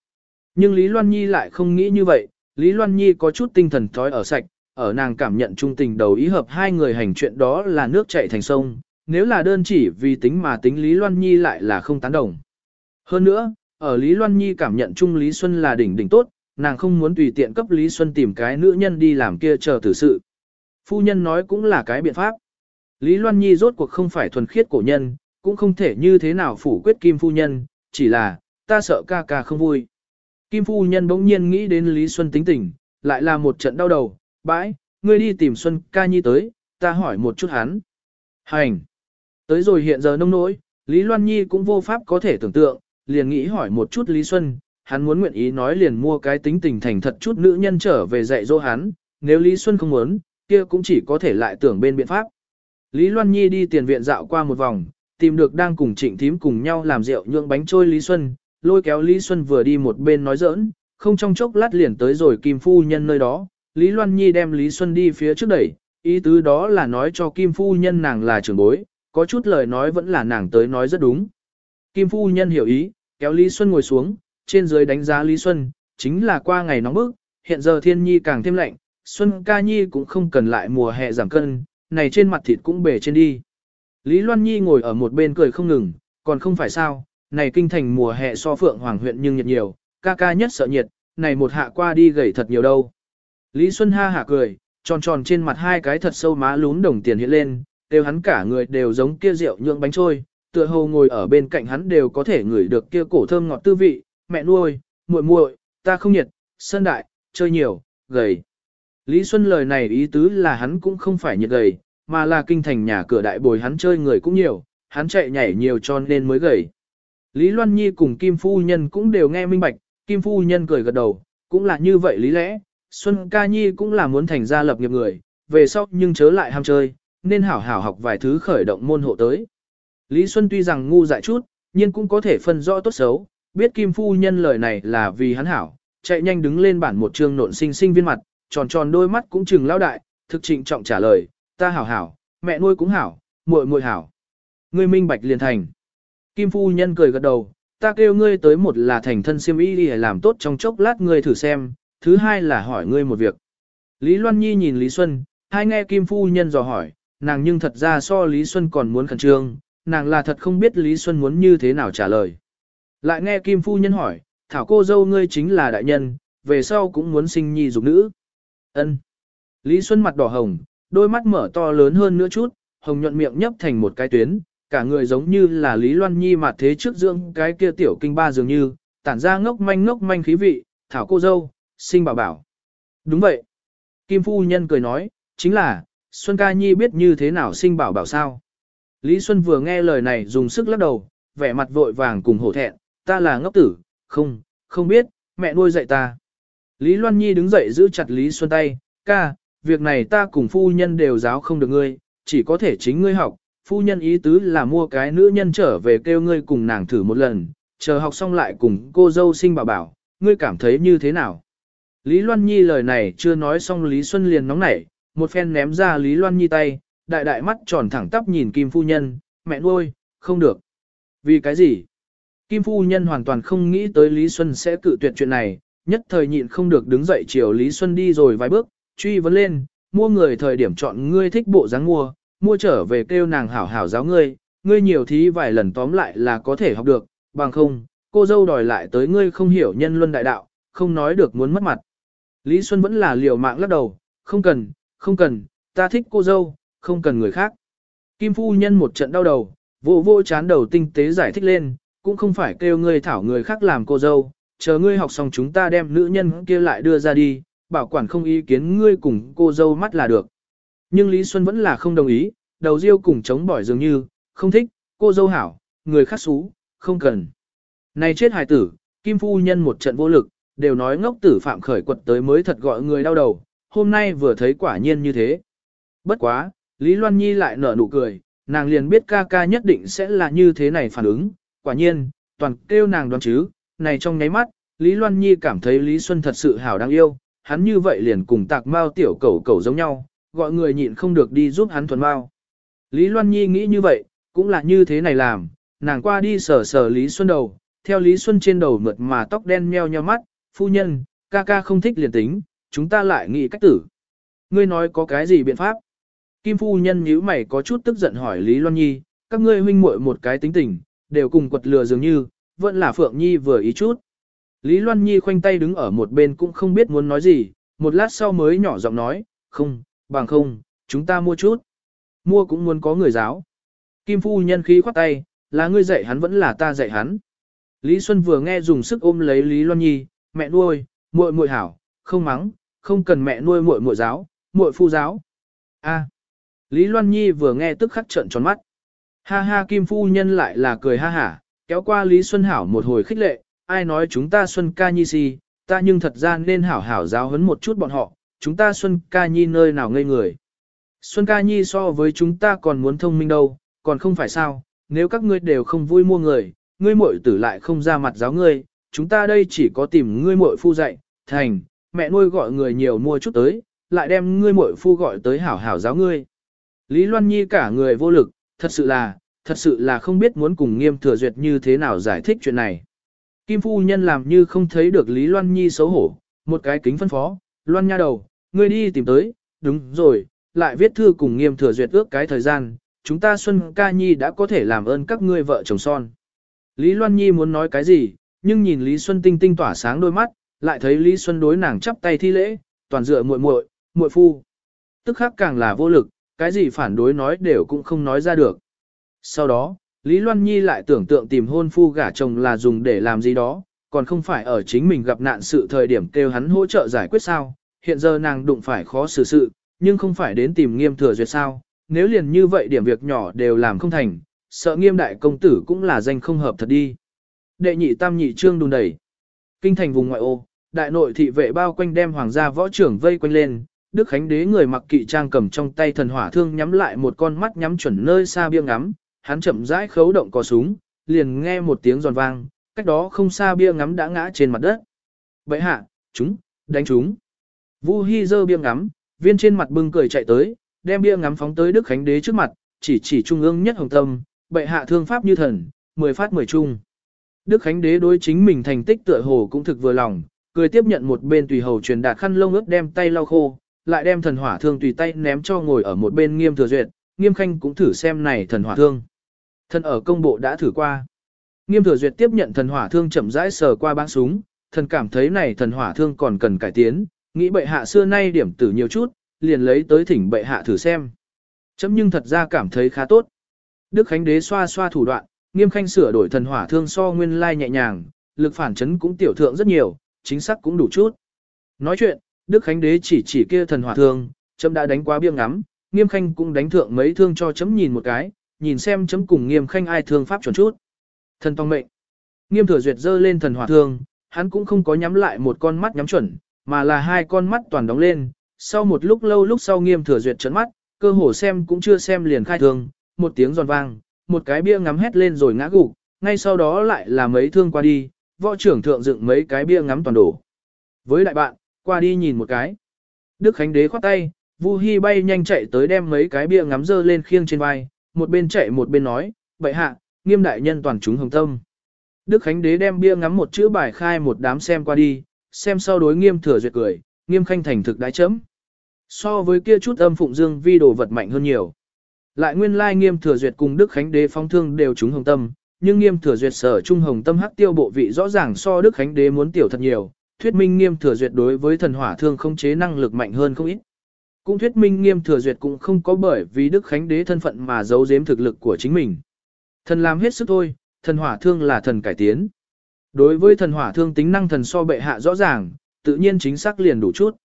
Speaker 1: Nhưng Lý Loan Nhi lại không nghĩ như vậy, Lý Loan Nhi có chút tinh thần thói ở sạch, ở nàng cảm nhận trung tình đầu ý hợp hai người hành chuyện đó là nước chảy thành sông, nếu là đơn chỉ vì tính mà tính Lý Loan Nhi lại là không tán đồng. Hơn nữa, ở Lý Loan Nhi cảm nhận chung Lý Xuân là đỉnh đỉnh tốt, nàng không muốn tùy tiện cấp Lý Xuân tìm cái nữ nhân đi làm kia chờ tử sự. Phu nhân nói cũng là cái biện pháp. Lý Loan Nhi rốt cuộc không phải thuần khiết cổ nhân, cũng không thể như thế nào phủ quyết Kim Phu Nhân, chỉ là, ta sợ ca ca không vui. Kim Phu Nhân bỗng nhiên nghĩ đến Lý Xuân tính tình, lại là một trận đau đầu, bãi, ngươi đi tìm Xuân ca nhi tới, ta hỏi một chút hắn. Hành! Tới rồi hiện giờ nông nỗi, Lý Loan Nhi cũng vô pháp có thể tưởng tượng, liền nghĩ hỏi một chút Lý Xuân, hắn muốn nguyện ý nói liền mua cái tính tình thành thật chút nữ nhân trở về dạy dỗ hắn, nếu Lý Xuân không muốn, kia cũng chỉ có thể lại tưởng bên biện pháp. Lý Loan Nhi đi tiền viện dạo qua một vòng, tìm được đang cùng trịnh thím cùng nhau làm rượu nhượng bánh trôi Lý Xuân, lôi kéo Lý Xuân vừa đi một bên nói giỡn, không trong chốc lát liền tới rồi Kim Phu Nhân nơi đó, Lý Loan Nhi đem Lý Xuân đi phía trước đẩy, ý tứ đó là nói cho Kim Phu Nhân nàng là trưởng bối, có chút lời nói vẫn là nàng tới nói rất đúng. Kim Phu Nhân hiểu ý, kéo Lý Xuân ngồi xuống, trên dưới đánh giá Lý Xuân, chính là qua ngày nóng bức, hiện giờ thiên nhi càng thêm lạnh, Xuân ca nhi cũng không cần lại mùa hè giảm cân, này trên mặt thịt cũng bể trên đi. Lý Loan Nhi ngồi ở một bên cười không ngừng, còn không phải sao, này kinh thành mùa hè so phượng hoàng huyện nhưng nhiệt nhiều, ca ca nhất sợ nhiệt, này một hạ qua đi gầy thật nhiều đâu. Lý Xuân ha hả cười, tròn tròn trên mặt hai cái thật sâu má lún đồng tiền hiện lên, đều hắn cả người đều giống kia rượu nhượng bánh trôi, tựa hồ ngồi ở bên cạnh hắn đều có thể ngửi được kia cổ thơm ngọt tư vị, mẹ nuôi, muội muội, ta không nhiệt, sân đại, chơi nhiều, gầy. Lý Xuân lời này ý tứ là hắn cũng không phải nhiệt gầy, mà là kinh thành nhà cửa đại bồi hắn chơi người cũng nhiều, hắn chạy nhảy nhiều cho nên mới gầy. Lý Loan Nhi cùng Kim Phu Nhân cũng đều nghe minh bạch, Kim Phu Nhân cười gật đầu, cũng là như vậy lý lẽ, Xuân Ca Nhi cũng là muốn thành gia lập nghiệp người, về sau nhưng chớ lại ham chơi, nên hảo hảo học vài thứ khởi động môn hộ tới. Lý Xuân tuy rằng ngu dại chút, nhưng cũng có thể phân rõ tốt xấu, biết Kim Phu Nhân lời này là vì hắn hảo, chạy nhanh đứng lên bản một trường nộn sinh sinh viên mặt, tròn tròn đôi mắt cũng chừng lao đại, thực trịnh trọng trả lời, ta hảo hảo, mẹ nuôi cũng hảo, muội muội hảo. Ngươi minh bạch liền thành. Kim Phu Nhân cười gật đầu, ta kêu ngươi tới một là thành thân siêm y đi làm tốt trong chốc lát ngươi thử xem, thứ hai là hỏi ngươi một việc. Lý Loan Nhi nhìn Lý Xuân, hai nghe Kim Phu Nhân dò hỏi, nàng nhưng thật ra so Lý Xuân còn muốn khẩn trương, nàng là thật không biết Lý Xuân muốn như thế nào trả lời. Lại nghe Kim Phu Nhân hỏi, thảo cô dâu ngươi chính là đại nhân, về sau cũng muốn sinh nhi dục nữ. ân Lý Xuân mặt đỏ hồng, đôi mắt mở to lớn hơn nữa chút, hồng nhuận miệng nhấp thành một cái tuyến, cả người giống như là Lý Loan Nhi mà thế trước dưỡng cái kia tiểu kinh ba dường như, tản ra ngốc manh ngốc manh khí vị, thảo cô dâu, sinh bảo bảo. Đúng vậy. Kim Phu Nhân cười nói, chính là, Xuân Ca Nhi biết như thế nào sinh bảo bảo sao. Lý Xuân vừa nghe lời này dùng sức lắc đầu, vẻ mặt vội vàng cùng hổ thẹn, ta là ngốc tử, không, không biết, mẹ nuôi dạy ta. Lý Loan Nhi đứng dậy giữ chặt Lý Xuân tay, ca, việc này ta cùng phu nhân đều giáo không được ngươi, chỉ có thể chính ngươi học, phu nhân ý tứ là mua cái nữ nhân trở về kêu ngươi cùng nàng thử một lần, chờ học xong lại cùng cô dâu sinh bảo bảo, ngươi cảm thấy như thế nào? Lý Loan Nhi lời này chưa nói xong Lý Xuân liền nóng nảy, một phen ném ra Lý Loan Nhi tay, đại đại mắt tròn thẳng tắp nhìn Kim Phu Nhân, mẹ nuôi, không được. Vì cái gì? Kim Phu Nhân hoàn toàn không nghĩ tới Lý Xuân sẽ cự tuyệt chuyện này, nhất thời nhịn không được đứng dậy chiều Lý Xuân đi rồi vài bước, truy vấn lên, mua người thời điểm chọn ngươi thích bộ dáng mua, mua trở về kêu nàng hảo hảo giáo ngươi, ngươi nhiều thí vài lần tóm lại là có thể học được, bằng không, cô dâu đòi lại tới ngươi không hiểu nhân luân đại đạo, không nói được muốn mất mặt. Lý Xuân vẫn là liều mạng lắc đầu, không cần, không cần, ta thích cô dâu, không cần người khác. Kim phu nhân một trận đau đầu, vô vô chán đầu tinh tế giải thích lên, cũng không phải kêu ngươi thảo người khác làm cô dâu, chờ ngươi học xong chúng ta đem nữ nhân kia lại đưa ra đi, bảo quản không ý kiến ngươi cùng cô dâu mắt là được. Nhưng Lý Xuân vẫn là không đồng ý, đầu riêu cùng chống bỏi dường như, không thích, cô dâu hảo, người khác xú, không cần. Này chết hài tử, Kim Phu Nhân một trận vô lực, đều nói ngốc tử phạm khởi quật tới mới thật gọi người đau đầu, hôm nay vừa thấy quả nhiên như thế. Bất quá, Lý Loan Nhi lại nở nụ cười, nàng liền biết ca ca nhất định sẽ là như thế này phản ứng, quả nhiên, toàn kêu nàng đoán chứ, này trong nháy mắt, Lý Loan Nhi cảm thấy Lý Xuân thật sự hảo đáng yêu, hắn như vậy liền cùng tạc mao tiểu cẩu cẩu giống nhau, gọi người nhịn không được đi giúp hắn thuần mao. Lý Loan Nhi nghĩ như vậy, cũng là như thế này làm, nàng qua đi sờ sờ Lý Xuân đầu, theo Lý Xuân trên đầu mượt mà tóc đen meo nheo mắt, phu nhân, ca ca không thích liền tính, chúng ta lại nghĩ cách tử. Ngươi nói có cái gì biện pháp? Kim phu nhân nhíu mày có chút tức giận hỏi Lý Loan Nhi, các ngươi huynh muội một cái tính tình, đều cùng quật lừa dường như, vẫn là Phượng Nhi vừa ý chút. Lý Loan Nhi khoanh tay đứng ở một bên cũng không biết muốn nói gì, một lát sau mới nhỏ giọng nói, không, bằng không, chúng ta mua chút. Mua cũng muốn có người giáo. Kim phu nhân khí khoát tay, là ngươi dạy hắn vẫn là ta dạy hắn. Lý Xuân vừa nghe dùng sức ôm lấy Lý Loan Nhi, mẹ nuôi, muội muội hảo, không mắng, không cần mẹ nuôi muội muội giáo, muội phu giáo. A. Lý Loan Nhi vừa nghe tức khắc trợn tròn mắt. Ha ha Kim phu nhân lại là cười ha hả, kéo qua Lý Xuân Hảo một hồi khích lệ, ai nói chúng ta Xuân ca nhi si, ta nhưng thật ra nên hảo hảo giáo huấn một chút bọn họ, chúng ta Xuân ca nhi nơi nào ngây người. Xuân ca nhi so với chúng ta còn muốn thông minh đâu, còn không phải sao, nếu các ngươi đều không vui mua người, ngươi muội tử lại không ra mặt giáo ngươi, chúng ta đây chỉ có tìm ngươi muội phu dạy, thành, mẹ nuôi gọi người nhiều mua chút tới, lại đem ngươi muội phu gọi tới hảo hảo giáo ngươi. Lý Loan Nhi cả người vô lực, thật sự là, thật sự là không biết muốn cùng nghiêm thừa duyệt như thế nào giải thích chuyện này. Kim phu nhân làm như không thấy được Lý Loan Nhi xấu hổ, một cái kính phân phó, Loan nha đầu, ngươi đi tìm tới, đúng rồi, lại viết thư cùng nghiêm thừa duyệt ước cái thời gian, chúng ta Xuân Ca Nhi đã có thể làm ơn các ngươi vợ chồng son. Lý Loan Nhi muốn nói cái gì, nhưng nhìn Lý Xuân tinh tinh tỏa sáng đôi mắt, lại thấy Lý Xuân đối nàng chắp tay thi lễ, toàn dựa muội muội, muội phu. Tức khắc càng là vô lực, cái gì phản đối nói đều cũng không nói ra được. Sau đó, Lý Loan Nhi lại tưởng tượng tìm hôn phu gả chồng là dùng để làm gì đó, còn không phải ở chính mình gặp nạn sự thời điểm kêu hắn hỗ trợ giải quyết sao. Hiện giờ nàng đụng phải khó xử sự, nhưng không phải đến tìm nghiêm thừa duyệt sao. Nếu liền như vậy điểm việc nhỏ đều làm không thành, sợ nghiêm đại công tử cũng là danh không hợp thật đi. Đệ nhị tam nhị trương đùn đẩy. Kinh thành vùng ngoại ô, đại nội thị vệ bao quanh đem hoàng gia võ trưởng vây quanh lên, Đức Khánh Đế người mặc kỵ trang cầm trong tay thần hỏa thương nhắm lại một con mắt nhắm chuẩn nơi xa bia ngắm, hắn chậm rãi khấu động cò súng, liền nghe một tiếng giòn vang, cách đó không xa bia ngắm đã ngã trên mặt đất. Vậy hạ, chúng, đánh chúng. Vu Hi dơ bia ngắm, viên trên mặt bưng cười chạy tới, đem bia ngắm phóng tới Đức Khánh Đế trước mặt, chỉ chỉ trung ương nhất hồng tâm, bệ hạ thương pháp như thần, mười phát mười chung. Đức Khánh Đế đối chính mình thành tích tựa hồ cũng thực vừa lòng, cười tiếp nhận một bên tùy hầu truyền đạt khăn lông ướt đem tay lau khô, lại đem thần hỏa thương tùy tay ném cho ngồi ở một bên nghiêm thừa duyệt, nghiêm khanh cũng thử xem này thần hỏa thương. Thần ở công bộ đã thử qua. Nghiêm thừa duyệt tiếp nhận thần hỏa thương chậm rãi sờ qua băng súng, thần cảm thấy này thần hỏa thương còn cần cải tiến, nghĩ bệ hạ xưa nay điểm tử nhiều chút, liền lấy tới thỉnh bệ hạ thử xem. Chấm nhưng thật ra cảm thấy khá tốt. Đức Khánh Đế xoa xoa thủ đoạn, nghiêm khanh sửa đổi thần hỏa thương so nguyên lai nhẹ nhàng, lực phản chấn cũng tiểu thượng rất nhiều, chính xác cũng đủ chút. Nói chuyện, Đức Khánh Đế chỉ chỉ kia thần hỏa thương, chấm đã đánh quá biêng ngắm, nghiêm khanh cũng đánh thượng mấy thương cho chấm nhìn một cái, nhìn xem chấm cùng nghiêm khanh ai thương pháp chuẩn chút. Thần tông mệnh. Nghiêm thừa duyệt dơ lên thần hỏa thương, hắn cũng không có nhắm lại một con mắt nhắm chuẩn, mà là hai con mắt toàn đóng lên. Sau một lúc lâu lúc sau nghiêm thừa duyệt trấn mắt, cơ hồ xem cũng chưa xem liền khai thương, một tiếng giòn vang, một cái bia ngắm hét lên rồi ngã gục, ngay sau đó lại là mấy thương qua đi, võ trưởng thượng dựng mấy cái bia ngắm toàn đổ. Với đại bạn, qua đi nhìn một cái. Đức Khánh Đế khoát tay, Vu Hi bay nhanh chạy tới đem mấy cái bia ngắm dơ lên khiêng trên vai, một bên chạy một bên nói, bệ hạ, nghiêm đại nhân toàn chúng hồng tâm. Đức Khánh Đế đem bia ngắm một chữ bài khai một đám xem qua đi, xem sau đối nghiêm thừa duyệt cười, nghiêm khanh thành thực đái chấm. So với kia chút âm phụng dương vi đồ vật mạnh hơn nhiều. Lại nguyên lai nghiêm thừa duyệt cùng Đức Khánh Đế phong thương đều chúng hồng tâm, nhưng nghiêm thừa duyệt sở trung hồng tâm hắc tiêu bộ vị rõ ràng so Đức Khánh Đế muốn tiểu thật nhiều, thuyết minh nghiêm thừa duyệt đối với thần hỏa thương không chế năng lực mạnh hơn không ít. Cũng thuyết minh nghiêm thừa duyệt cũng không có bởi vì Đức Khánh Đế thân phận mà giấu giếm thực lực của chính mình. Thần làm hết sức thôi, thần hỏa thương là thần cải tiến. Đối với thần hỏa thương tính năng thần so bệ hạ rõ ràng, tự nhiên chính xác liền đủ chút.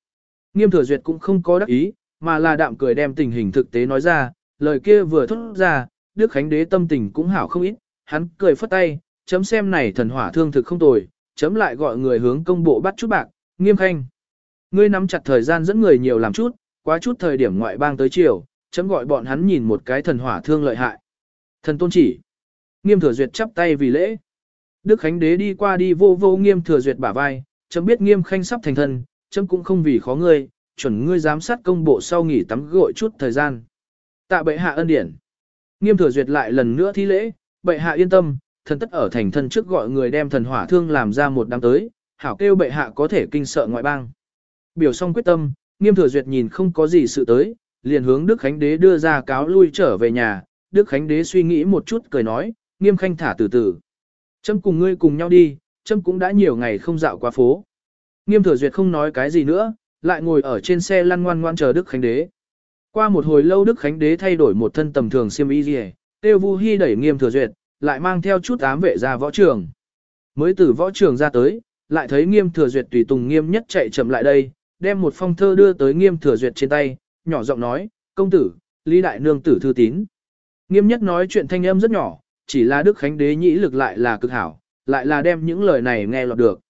Speaker 1: Nghiêm thừa duyệt cũng không có đắc ý, mà là đạm cười đem tình hình thực tế nói ra, lời kia vừa thốt ra, Đức Khánh Đế tâm tình cũng hảo không ít, hắn cười phất tay, chấm xem này thần hỏa thương thực không tồi, chấm lại gọi người hướng công bộ bắt chút bạc, nghiêm khanh. Ngươi nắm chặt thời gian dẫn người nhiều làm chút, quá chút thời điểm ngoại bang tới chiều, chấm gọi bọn hắn nhìn một cái thần hỏa thương lợi hại. Thần tôn chỉ. Nghiêm thừa duyệt chắp tay vì lễ. Đức Khánh Đế đi qua đi vô vô nghiêm thừa duyệt bả vai, chấm biết nghiêm khanh sắp thành thân, chấm cũng không vì khó ngươi, chuẩn ngươi giám sát công bộ sau nghỉ tắm gội chút thời gian. Tạ bệ hạ ân điển. Nghiêm thừa duyệt lại lần nữa thi lễ, bệ hạ yên tâm, thần tất ở thành thân trước gọi người đem thần hỏa thương làm ra một đám tới, hảo kêu bệ hạ có thể kinh sợ ngoại bang. Biểu xong quyết tâm, nghiêm thừa duyệt nhìn không có gì sự tới, liền hướng Đức Khánh Đế đưa ra cáo lui trở về nhà, Đức Khánh Đế suy nghĩ một chút cười nói, nghiêm khanh thả từ từ. Trâm cùng ngươi cùng nhau đi, Trâm cũng đã nhiều ngày không dạo qua phố. Nghiêm thừa duyệt không nói cái gì nữa, lại ngồi ở trên xe lăn ngoan ngoan chờ Đức Khánh Đế. Qua một hồi lâu Đức Khánh Đế thay đổi một thân tầm thường xiêm y rìa, tiêu vu hi đẩy nghiêm thừa duyệt, lại mang theo chút ám vệ ra võ trường. Mới từ võ trường ra tới, lại thấy nghiêm thừa duyệt tùy tùng nghiêm nhất chạy chậm lại đây, đem một phong thơ đưa tới nghiêm thừa duyệt trên tay, nhỏ giọng nói, công tử, lý đại nương tử thư tín. Nghiêm nhất nói chuyện thanh âm rất nhỏ, chỉ là Đức Khánh Đế nhĩ lực lại là cực hảo, lại là đem những lời này nghe lọt được.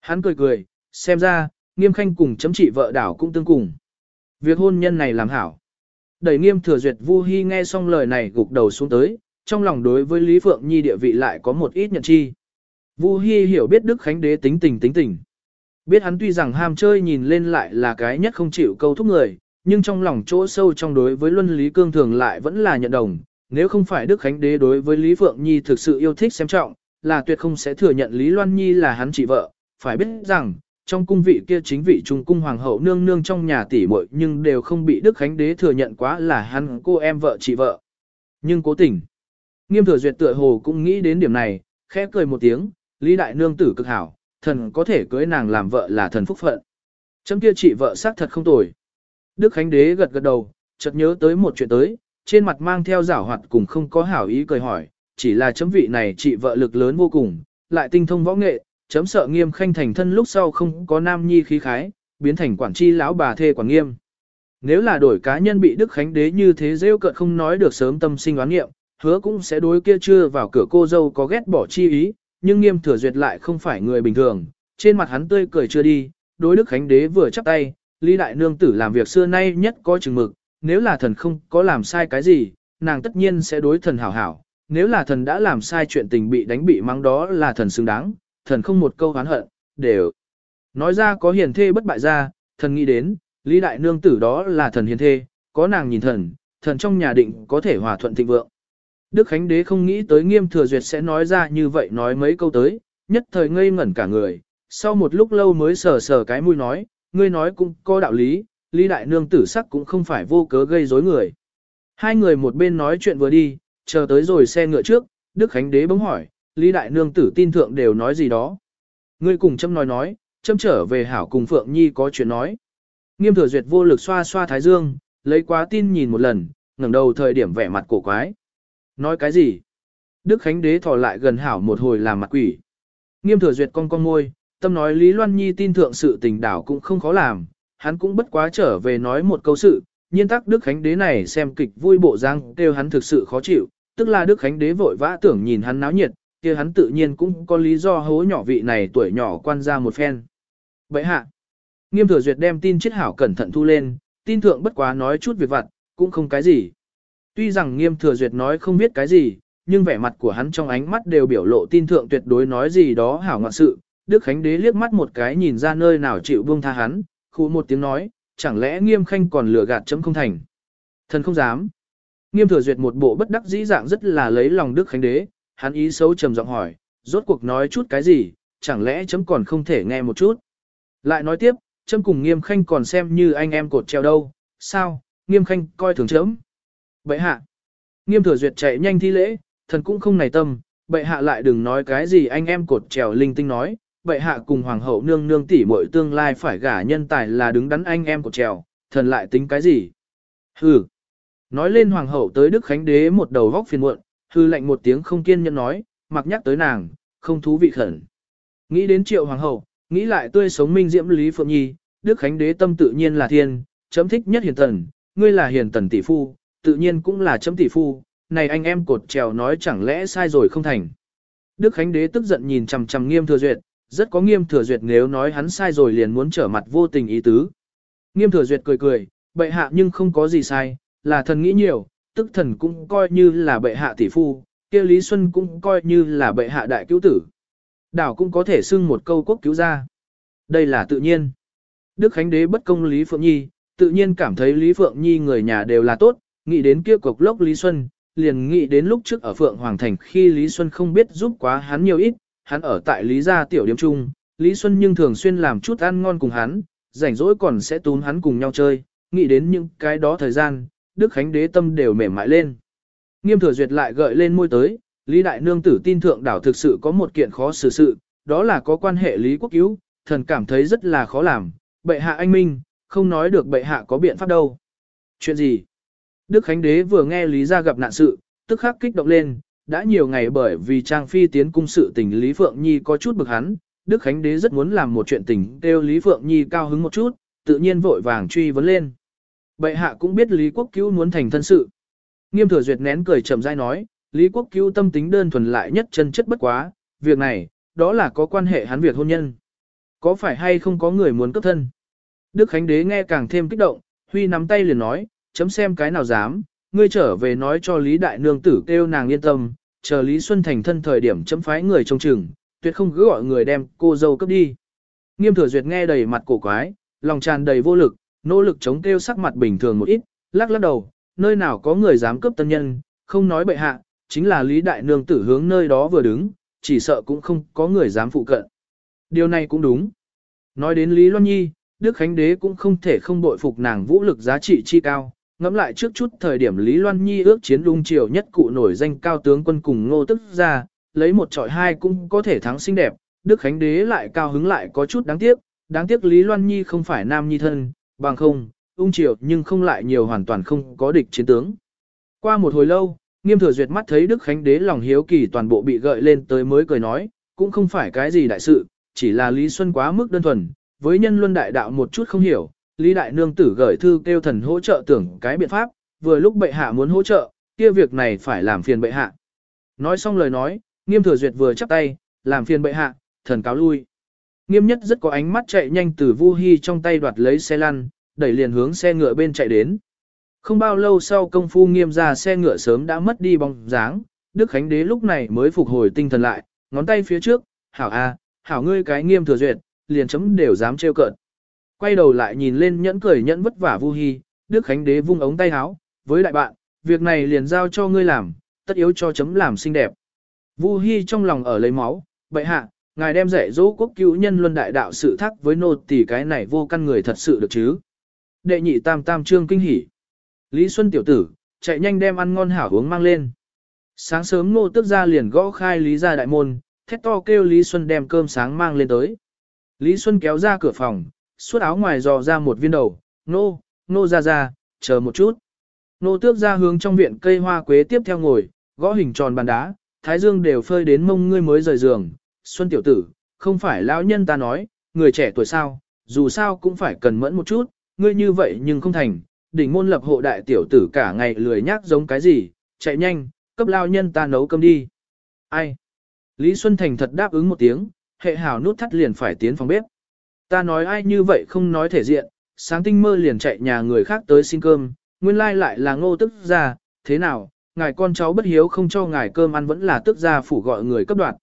Speaker 1: Hắn cười cười, xem ra, nghiêm khanh cùng chấm trị vợ đảo cũng tương cùng. Việc hôn nhân này làm hảo. Đẩy nghiêm thừa duyệt Vu Hi nghe xong lời này gục đầu xuống tới, trong lòng đối với Lý Phượng Nhi địa vị lại có một ít nhận chi. Vu Hi hiểu biết Đức Khánh Đế tính tình tính tình. Biết hắn tuy rằng ham chơi nhìn lên lại là cái nhất không chịu câu thúc người, nhưng trong lòng chỗ sâu trong đối với luân lý cương thường lại vẫn là nhận đồng. Nếu không phải Đức Khánh Đế đối với Lý Phượng Nhi thực sự yêu thích xem trọng, là tuyệt không sẽ thừa nhận Lý Loan Nhi là hắn chị vợ. Phải biết rằng, trong cung vị kia chính vị trung cung hoàng hậu nương nương trong nhà tỷ muội nhưng đều không bị Đức Khánh Đế thừa nhận quá là hắn cô em vợ chị vợ. Nhưng cố tình, nghiêm thừa duyệt tựa hồ cũng nghĩ đến điểm này, khẽ cười một tiếng, Lý Đại Nương tử cực hảo, thần có thể cưới nàng làm vợ là thần phúc phận. Chấm kia chị vợ xác thật không tồi. Đức Khánh Đế gật gật đầu, chợt nhớ tới một chuyện tới, trên mặt mang theo giảo hoạt cùng không có hảo ý cười hỏi, chỉ là chấm vị này chị vợ lực lớn vô cùng, lại tinh thông võ nghệ, chấm sợ nghiêm khanh thành thân lúc sau không có nam nhi khí khái, biến thành quản chi lão bà thê quản nghiêm. Nếu là đổi cá nhân bị Đức Khánh Đế như thế rêu cợt không nói được sớm tâm sinh oán nghiệm, hứa cũng sẽ đối kia chưa vào cửa cô dâu có ghét bỏ chi ý, nhưng nghiêm thừa duyệt lại không phải người bình thường, trên mặt hắn tươi cười chưa đi, đối Đức Khánh Đế vừa chắp tay, Lý Đại Nương tử làm việc xưa nay nhất có chừng mực, nếu là thần không có làm sai cái gì, nàng tất nhiên sẽ đối thần hảo hảo, nếu là thần đã làm sai chuyện tình bị đánh bị mắng đó là thần xứng đáng, thần không một câu oán hận, đều. Nói ra có hiền thê bất bại ra, thần nghĩ đến, Lý Đại Nương tử đó là thần hiền thê, có nàng nhìn thần, thần trong nhà định có thể hòa thuận thịnh vượng. Đức Khánh Đế không nghĩ tới nghiêm thừa duyệt sẽ nói ra như vậy nói mấy câu tới, nhất thời ngây ngẩn cả người, sau một lúc lâu mới sờ sờ cái mũi nói, ngươi nói cũng có đạo lý, Lý Đại Nương tử sắc cũng không phải vô cớ gây rối người. Hai người một bên nói chuyện vừa đi, chờ tới rồi xe ngựa trước, Đức Khánh Đế bỗng hỏi, Lý Đại Nương tử tin thượng đều nói gì đó. Ngươi cùng châm nói nói, châm trở về hảo cùng Phượng Nhi có chuyện nói. Nghiêm thừa duyệt vô lực xoa xoa thái dương, lấy quá tin nhìn một lần, ngẩng đầu thời điểm vẻ mặt cổ quái. Nói cái gì? Đức Khánh Đế thò lại gần hảo một hồi làm mặt quỷ. Nghiêm thừa duyệt con con môi, tâm nói Lý Loan Nhi tin thượng sự tình đảo cũng không khó làm, hắn cũng bất quá trở về nói một câu sự, nhiên tắc Đức Khánh Đế này xem kịch vui bộ răng kêu hắn thực sự khó chịu, tức là Đức Khánh Đế vội vã tưởng nhìn hắn náo nhiệt, kia hắn tự nhiên cũng có lý do hố nhỏ vị này tuổi nhỏ quan ra một phen. Vậy hạ, nghiêm thừa duyệt đem tin chết hảo cẩn thận thu lên, tin thượng bất quá nói chút việc vặt, cũng không cái gì. Tuy rằng nghiêm thừa duyệt nói không biết cái gì, nhưng vẻ mặt của hắn trong ánh mắt đều biểu lộ tin thượng tuyệt đối nói gì đó hảo ngoạn sự. Đức Khánh Đế liếc mắt một cái nhìn ra nơi nào chịu buông tha hắn, khu một tiếng nói, chẳng lẽ nghiêm khanh còn lừa gạt chấm không thành. Thần không dám. Nghiêm thừa duyệt một bộ bất đắc dĩ dạng rất là lấy lòng Đức Khánh Đế, hắn ý xấu trầm giọng hỏi, rốt cuộc nói chút cái gì, chẳng lẽ chấm còn không thể nghe một chút. Lại nói tiếp, chấm cùng nghiêm khanh còn xem như anh em cột treo đâu, sao, nghiêm khanh coi thường chấm. Bệ hạ, nghiêm thừa duyệt chạy nhanh thi lễ, thần cũng không nảy tâm, bệ hạ lại đừng nói cái gì anh em cột trèo linh tinh nói, bệ hạ cùng hoàng hậu nương nương tỷ muội tương lai phải gả nhân tài là đứng đắn anh em cột trèo, thần lại tính cái gì. Hừ, nói lên hoàng hậu tới Đức Khánh Đế một đầu vóc phiền muộn, hư lệnh một tiếng không kiên nhẫn nói, mặc nhắc tới nàng, không thú vị khẩn. Nghĩ đến triệu hoàng hậu, nghĩ lại tươi sống minh diễm Lý Phượng Nhi, Đức Khánh Đế tâm tự nhiên là thiên, chấm thích nhất hiền tần, ngươi là hiền tần tỷ phu, tự nhiên cũng là chấm tỷ phu, này anh em cột trèo nói chẳng lẽ sai rồi không thành. Đức Khánh Đế tức giận nhìn chằm chằm nghiêm thừa duyệt, rất có nghiêm thừa duyệt nếu nói hắn sai rồi liền muốn trở mặt vô tình ý tứ. Nghiêm thừa duyệt cười cười, bệ hạ nhưng không có gì sai, là thần nghĩ nhiều, tức thần cũng coi như là bệ hạ tỷ phu, kia Lý Xuân cũng coi như là bệ hạ đại cứu tử. Đảo cũng có thể xưng một câu quốc cứu ra. Đây là tự nhiên. Đức Khánh Đế bất công Lý Phượng Nhi, tự nhiên cảm thấy Lý Phượng Nhi người nhà đều là tốt, nghĩ đến kia cục lốc Lý Xuân, liền nghĩ đến lúc trước ở Phượng Hoàng Thành khi Lý Xuân không biết giúp quá hắn nhiều ít, hắn ở tại Lý gia tiểu điếm trung, Lý Xuân nhưng thường xuyên làm chút ăn ngon cùng hắn, rảnh rỗi còn sẽ túm hắn cùng nhau chơi, nghĩ đến những cái đó thời gian, Đức Khánh đế tâm đều mềm mại lên. Nghiêm thừa duyệt lại gợi lên môi tới, Lý Đại Nương tử tin thượng đảo thực sự có một kiện khó xử sự, đó là có quan hệ Lý Quốc Cứu, thần cảm thấy rất là khó làm, bệ hạ anh minh, không nói được bệ hạ có biện pháp đâu. Chuyện gì? Đức Khánh đế vừa nghe Lý gia gặp nạn sự, tức khắc kích động lên, đã nhiều ngày bởi vì Trang Phi tiến cung sự tình Lý Phượng Nhi có chút bực hắn, Đức Khánh Đế rất muốn làm một chuyện tình kêu Lý Phượng Nhi cao hứng một chút, tự nhiên vội vàng truy vấn lên. Bệ hạ cũng biết Lý Quốc Cứu muốn thành thân sự. Nghiêm thừa duyệt nén cười chậm rãi nói, Lý Quốc Cứu tâm tính đơn thuần lại nhất chân chất bất quá, việc này, đó là có quan hệ hắn việc hôn nhân. Có phải hay không có người muốn cấp thân? Đức Khánh Đế nghe càng thêm kích động, Huy nắm tay liền nói, chấm xem cái nào dám, ngươi trở về nói cho Lý Đại Nương tử kêu nàng yên tâm, chờ Lý Xuân thành thân thời điểm chấm phái người trông chừng, tuyệt không cứ gọi người đem cô dâu cấp đi. Nghiêm thừa duyệt nghe đầy mặt cổ quái, lòng tràn đầy vô lực, nỗ lực chống kêu sắc mặt bình thường một ít, lắc lắc đầu, nơi nào có người dám cướp tân nhân, không nói bệ hạ, chính là Lý Đại Nương tử hướng nơi đó vừa đứng, chỉ sợ cũng không có người dám phụ cận. Điều này cũng đúng. Nói đến Lý Loan Nhi, Đức Khánh Đế cũng không thể không bội phục nàng vũ lực giá trị chi cao. Ngắm lại trước chút thời điểm Lý Loan Nhi ước chiến lung triều nhất cụ nổi danh cao tướng quân cùng ngô tức ra, lấy một trọi hai cũng có thể thắng xinh đẹp, Đức Khánh Đế lại cao hứng lại có chút đáng tiếc, đáng tiếc Lý Loan Nhi không phải nam nhi thân, bằng không, ung triều nhưng không lại nhiều hoàn toàn không có địch chiến tướng. Qua một hồi lâu, nghiêm thừa duyệt mắt thấy Đức Khánh Đế lòng hiếu kỳ toàn bộ bị gợi lên tới mới cười nói, cũng không phải cái gì đại sự, chỉ là Lý Xuân quá mức đơn thuần, với nhân luân đại đạo một chút không hiểu, Lý Đại Nương tử gửi thư kêu thần hỗ trợ tưởng cái biện pháp, vừa lúc bệ hạ muốn hỗ trợ, kia việc này phải làm phiền bệ hạ. Nói xong lời nói, Nghiêm thừa duyệt vừa chắp tay, làm phiền bệ hạ, thần cáo lui. Nghiêm nhất rất có ánh mắt chạy nhanh từ Vu Hi trong tay đoạt lấy xe lăn, đẩy liền hướng xe ngựa bên chạy đến. Không bao lâu sau công phu nghiêm ra xe ngựa sớm đã mất đi bóng dáng, Đức Khánh Đế lúc này mới phục hồi tinh thần lại, ngón tay phía trước, hảo a, hảo ngươi cái nghiêm thừa duyệt, liền chấm đều dám trêu cợt. Quay đầu lại nhìn lên nhẫn cười nhẫn vất vả Vu Hi, Đức Khánh Đế vung ống tay háo, với đại bạn, việc này liền giao cho ngươi làm, tất yếu cho chấm làm xinh đẹp. Vu Hi trong lòng ở lấy máu, bệ hạ, ngài đem dạy dỗ quốc cứu nhân luân đại đạo sự thắc với nô tỳ cái này vô căn người thật sự được chứ. Đệ nhị tam tam trương kinh hỉ. Lý Xuân tiểu tử, chạy nhanh đem ăn ngon hảo uống mang lên. Sáng sớm nô tức ra liền gõ khai Lý ra đại môn, thét to kêu Lý Xuân đem cơm sáng mang lên tới. Lý Xuân kéo ra cửa phòng, suốt áo ngoài dò ra một viên đầu, nô, nô ra ra, chờ một chút. Nô tước ra hướng trong viện cây hoa quế tiếp theo ngồi, gõ hình tròn bàn đá, thái dương đều phơi đến mông ngươi mới rời giường, Xuân tiểu tử, không phải lão nhân ta nói, người trẻ tuổi sao, dù sao cũng phải cần mẫn một chút, ngươi như vậy nhưng không thành, đỉnh môn lập hộ đại tiểu tử cả ngày lười nhác giống cái gì, chạy nhanh, cấp lao nhân ta nấu cơm đi. Ai? Lý Xuân Thành thật đáp ứng một tiếng, hệ hào nút thắt liền phải tiến phòng bếp. Ta nói ai như vậy không nói thể diện, sáng tinh mơ liền chạy nhà người khác tới xin cơm, nguyên lai lại là ngô tức ra, thế nào, ngài con cháu bất hiếu không cho ngài cơm ăn vẫn là tức ra phủ gọi người cấp đoạt.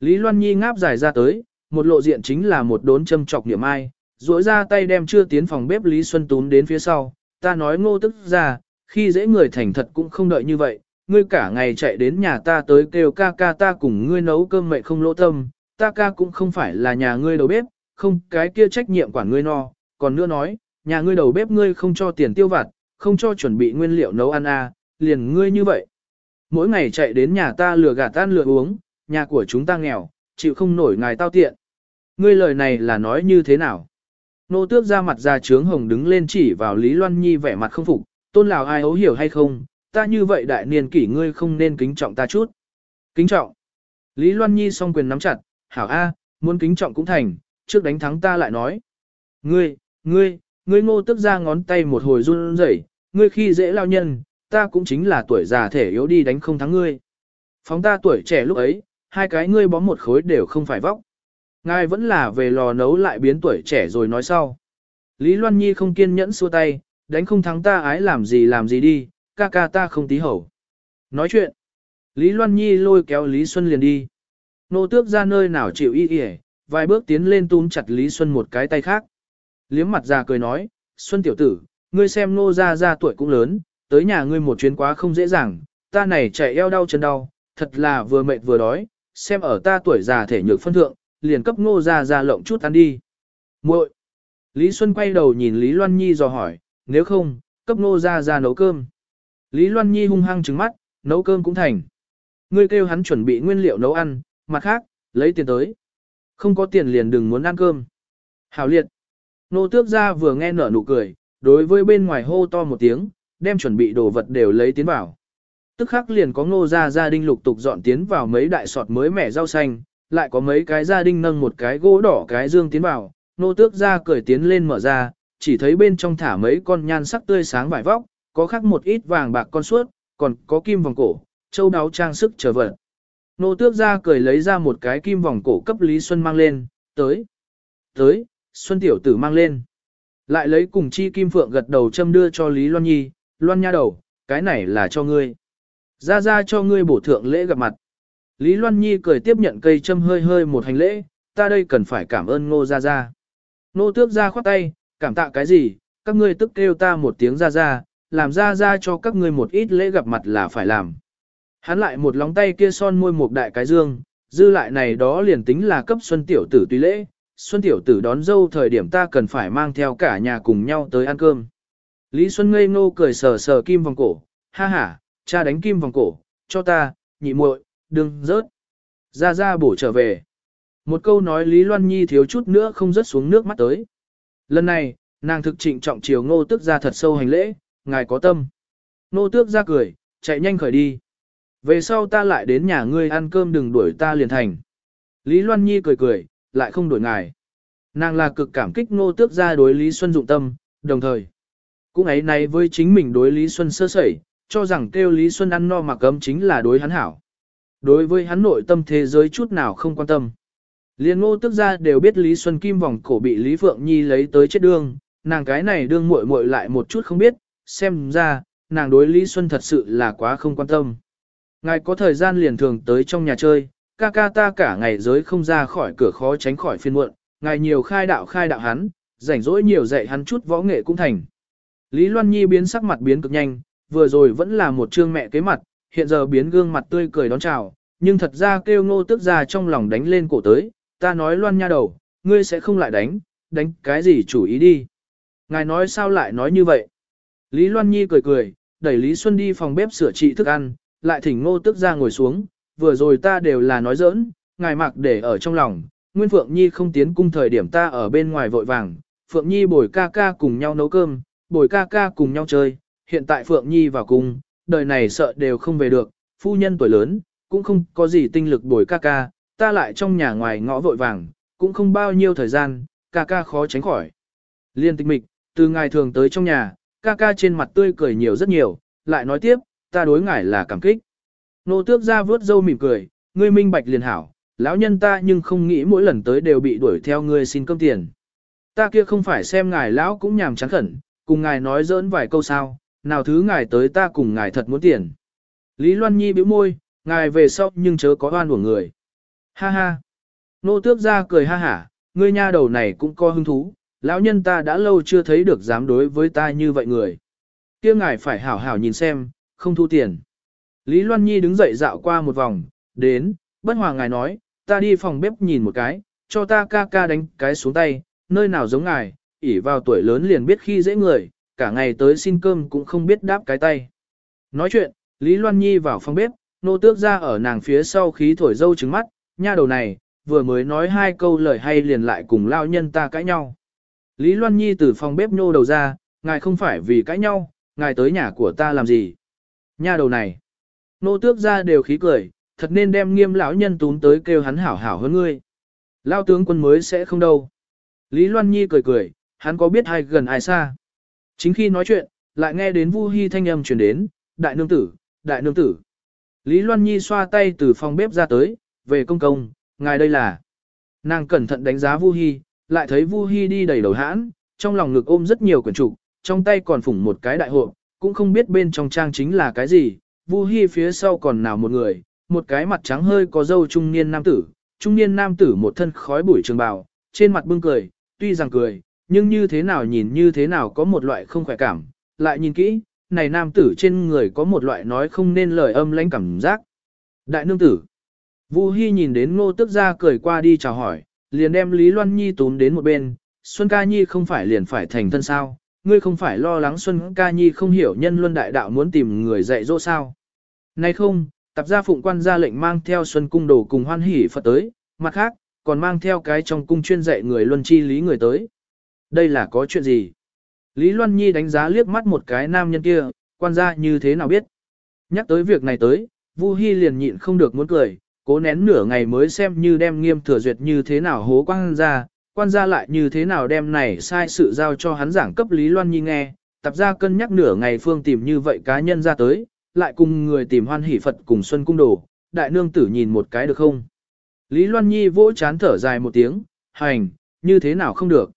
Speaker 1: Lý Loan Nhi ngáp dài ra tới, một lộ diện chính là một đốn châm chọc niệm ai, duỗi ra tay đem chưa tiến phòng bếp Lý Xuân Tún đến phía sau, ta nói ngô tức ra, khi dễ người thành thật cũng không đợi như vậy, ngươi cả ngày chạy đến nhà ta tới kêu ca ca ta cùng ngươi nấu cơm mẹ không lỗ tâm, ta ca cũng không phải là nhà ngươi đầu bếp, không cái kia trách nhiệm quản ngươi no, còn nữa nói, nhà ngươi đầu bếp ngươi không cho tiền tiêu vặt, không cho chuẩn bị nguyên liệu nấu ăn à, liền ngươi như vậy. Mỗi ngày chạy đến nhà ta lừa gạt tan lừa uống, nhà của chúng ta nghèo, chịu không nổi ngài tao tiện. Ngươi lời này là nói như thế nào? Nô tước ra mặt ra trướng hồng đứng lên chỉ vào Lý Loan Nhi vẻ mặt không phục, tôn lào ai ấu hiểu hay không, ta như vậy đại niên kỷ ngươi không nên kính trọng ta chút. Kính trọng. Lý Loan Nhi song quyền nắm chặt, hảo A, muốn kính trọng cũng thành, trước đánh thắng ta lại nói. Ngươi, ngươi, ngươi ngô tức ra ngón tay một hồi run rẩy, ngươi khi dễ lao nhân, ta cũng chính là tuổi già thể yếu đi đánh không thắng ngươi. Phóng ta tuổi trẻ lúc ấy, hai cái ngươi bó một khối đều không phải vóc. Ngài vẫn là về lò nấu lại biến tuổi trẻ rồi nói sau. Lý Loan Nhi không kiên nhẫn xua tay, đánh không thắng ta ái làm gì làm gì đi, ca ca ta không tí hầu. Nói chuyện. Lý Loan Nhi lôi kéo Lý Xuân liền đi. Nô tước ra nơi nào chịu y y vài bước tiến lên túm chặt Lý Xuân một cái tay khác. Liếm mặt ra cười nói, Xuân tiểu tử, ngươi xem nô ra ra tuổi cũng lớn, tới nhà ngươi một chuyến quá không dễ dàng, ta này chạy eo đau chân đau, thật là vừa mệt vừa đói, xem ở ta tuổi già thể nhược phân thượng, liền cấp nô ra ra lộng chút ăn đi. muội Lý Xuân quay đầu nhìn Lý Loan Nhi dò hỏi, nếu không, cấp nô ra ra nấu cơm. Lý Loan Nhi hung hăng trứng mắt, nấu cơm cũng thành. Ngươi kêu hắn chuẩn bị nguyên liệu nấu ăn, mặt khác, lấy tiền tới. Không có tiền liền đừng muốn ăn cơm. Hảo liệt. Nô tước ra vừa nghe nở nụ cười, đối với bên ngoài hô to một tiếng, đem chuẩn bị đồ vật đều lấy tiến vào. Tức khắc liền có ngô gia gia đình lục tục dọn tiến vào mấy đại sọt mới mẻ rau xanh, lại có mấy cái gia đình nâng một cái gỗ đỏ cái dương tiến vào, nô tước ra cười tiến lên mở ra, chỉ thấy bên trong thả mấy con nhan sắc tươi sáng vải vóc, có khắc một ít vàng bạc con suốt, còn có kim vòng cổ, châu đáo trang sức trở vật. Nô tước ra cười lấy ra một cái kim vòng cổ cấp Lý Xuân mang lên, tới, tới, Xuân tiểu tử mang lên. Lại lấy cùng chi kim phượng gật đầu châm đưa cho Lý Loan Nhi, Loan nha đầu, cái này là cho ngươi. Ra ra cho ngươi bổ thượng lễ gặp mặt. Lý Loan Nhi cười tiếp nhận cây châm hơi hơi một hành lễ, ta đây cần phải cảm ơn ngô ra ra. Nô tước ra khoát tay, cảm tạ cái gì, các ngươi tức kêu ta một tiếng ra ra, làm ra ra cho các ngươi một ít lễ gặp mặt là phải làm. Hắn lại một lóng tay kia son môi một đại cái dương, dư lại này đó liền tính là cấp xuân tiểu tử tùy lễ, xuân tiểu tử đón dâu thời điểm ta cần phải mang theo cả nhà cùng nhau tới ăn cơm. Lý Xuân ngây ngô cười sờ sờ kim vòng cổ, ha ha, cha đánh kim vòng cổ, cho ta, nhị muội, đừng rớt. Ra ra bổ trở về. Một câu nói Lý Loan Nhi thiếu chút nữa không rớt xuống nước mắt tới. Lần này, nàng thực trịnh trọng chiều ngô tước ra thật sâu hành lễ, ngài có tâm. Ngô tước ra cười, chạy nhanh khởi đi. Về sau ta lại đến nhà ngươi ăn cơm đừng đuổi ta liền thành. Lý Loan Nhi cười cười, lại không đuổi ngài. Nàng là cực cảm kích ngô tước ra đối Lý Xuân dụng tâm, đồng thời. Cũng ấy này với chính mình đối Lý Xuân sơ sẩy, cho rằng kêu Lý Xuân ăn no mặc ấm chính là đối hắn hảo. Đối với hắn nội tâm thế giới chút nào không quan tâm. Liên ngô tức ra đều biết Lý Xuân Kim vòng cổ bị Lý Phượng Nhi lấy tới chết đương, nàng cái này đương muội muội lại một chút không biết, xem ra, nàng đối Lý Xuân thật sự là quá không quan tâm. Ngài có thời gian liền thường tới trong nhà chơi, ca ca ta cả ngày giới không ra khỏi cửa khó tránh khỏi phiên muộn, ngài nhiều khai đạo khai đạo hắn, rảnh rỗi nhiều dạy hắn chút võ nghệ cũng thành. Lý Loan Nhi biến sắc mặt biến cực nhanh, vừa rồi vẫn là một trương mẹ kế mặt, hiện giờ biến gương mặt tươi cười đón chào, nhưng thật ra kêu ngô tức ra trong lòng đánh lên cổ tới, ta nói Loan nha đầu, ngươi sẽ không lại đánh, đánh cái gì chủ ý đi. Ngài nói sao lại nói như vậy? Lý Loan Nhi cười cười, đẩy Lý Xuân đi phòng bếp sửa trị thức ăn, lại thỉnh ngô tức ra ngồi xuống, vừa rồi ta đều là nói giỡn, ngài mặc để ở trong lòng, Nguyên Phượng Nhi không tiến cung thời điểm ta ở bên ngoài vội vàng, Phượng Nhi bồi ca ca cùng nhau nấu cơm, bồi ca ca cùng nhau chơi, hiện tại Phượng Nhi vào cung, đời này sợ đều không về được, phu nhân tuổi lớn, cũng không có gì tinh lực bồi ca ca, ta lại trong nhà ngoài ngõ vội vàng, cũng không bao nhiêu thời gian, ca ca khó tránh khỏi. Liên tịch mịch, từ ngày thường tới trong nhà, ca ca trên mặt tươi cười nhiều rất nhiều, lại nói tiếp, ta đối ngài là cảm kích. Nô tước ra vớt dâu mỉm cười, ngươi minh bạch liền hảo, lão nhân ta nhưng không nghĩ mỗi lần tới đều bị đuổi theo ngươi xin cơm tiền. Ta kia không phải xem ngài lão cũng nhàm chán khẩn, cùng ngài nói dỡn vài câu sao, nào thứ ngài tới ta cùng ngài thật muốn tiền. Lý Loan Nhi bĩu môi, ngài về sau nhưng chớ có oan của người. Ha ha. Nô tước ra cười ha hả, ngươi nha đầu này cũng có hứng thú, lão nhân ta đã lâu chưa thấy được dám đối với ta như vậy người. kia ngài phải hảo hảo nhìn xem, không thu tiền. Lý Loan Nhi đứng dậy dạo qua một vòng, đến, bất hòa ngài nói, ta đi phòng bếp nhìn một cái, cho ta ca ca đánh cái xuống tay, nơi nào giống ngài, ỉ vào tuổi lớn liền biết khi dễ người, cả ngày tới xin cơm cũng không biết đáp cái tay. Nói chuyện, Lý Loan Nhi vào phòng bếp, nô tước ra ở nàng phía sau khí thổi dâu trứng mắt, nha đầu này, vừa mới nói hai câu lời hay liền lại cùng lao nhân ta cãi nhau. Lý Loan Nhi từ phòng bếp nô đầu ra, ngài không phải vì cãi nhau, ngài tới nhà của ta làm gì. Nha đầu này, nô tước ra đều khí cười, thật nên đem nghiêm lão nhân tún tới kêu hắn hảo hảo hơn ngươi. Lao tướng quân mới sẽ không đâu. Lý Loan Nhi cười cười, hắn có biết ai gần ai xa. Chính khi nói chuyện, lại nghe đến Vu Hi thanh âm truyền đến, đại nương tử, đại nương tử. Lý Loan Nhi xoa tay từ phòng bếp ra tới, về công công, ngài đây là. Nàng cẩn thận đánh giá Vu Hi, lại thấy Vu Hi đi đầy đầu hãn, trong lòng ngực ôm rất nhiều quyển trục, trong tay còn phủng một cái đại hộp, cũng không biết bên trong trang chính là cái gì. Vu Hi phía sau còn nào một người, một cái mặt trắng hơi có râu trung niên nam tử, trung niên nam tử một thân khói bụi trường bào, trên mặt bưng cười, tuy rằng cười, nhưng như thế nào nhìn như thế nào có một loại không khỏe cảm, lại nhìn kỹ, này nam tử trên người có một loại nói không nên lời âm lãnh cảm giác. Đại nương tử. Vu Hi nhìn đến ngô tức ra cười qua đi chào hỏi, liền đem Lý Loan Nhi túm đến một bên, Xuân Ca Nhi không phải liền phải thành thân sao, ngươi không phải lo lắng Xuân Ca Nhi không hiểu nhân luân đại đạo muốn tìm người dạy dỗ sao nay không, tập gia phụng quan ra lệnh mang theo Xuân Cung đồ cùng hoan hỷ Phật tới, mặt khác, còn mang theo cái trong cung chuyên dạy người luân chi lý người tới. Đây là có chuyện gì? Lý Loan Nhi đánh giá liếc mắt một cái nam nhân kia, quan gia như thế nào biết? Nhắc tới việc này tới, Vu Hi liền nhịn không được muốn cười, cố nén nửa ngày mới xem như đem nghiêm thừa duyệt như thế nào hố quan gia, quan gia lại như thế nào đem này sai sự giao cho hắn giảng cấp Lý Loan Nhi nghe, tập ra cân nhắc nửa ngày phương tìm như vậy cá nhân ra tới, lại cùng người tìm hoan hỷ Phật cùng Xuân Cung Đồ, đại nương tử nhìn một cái được không? Lý Loan Nhi vỗ chán thở dài một tiếng, hành, như thế nào không được.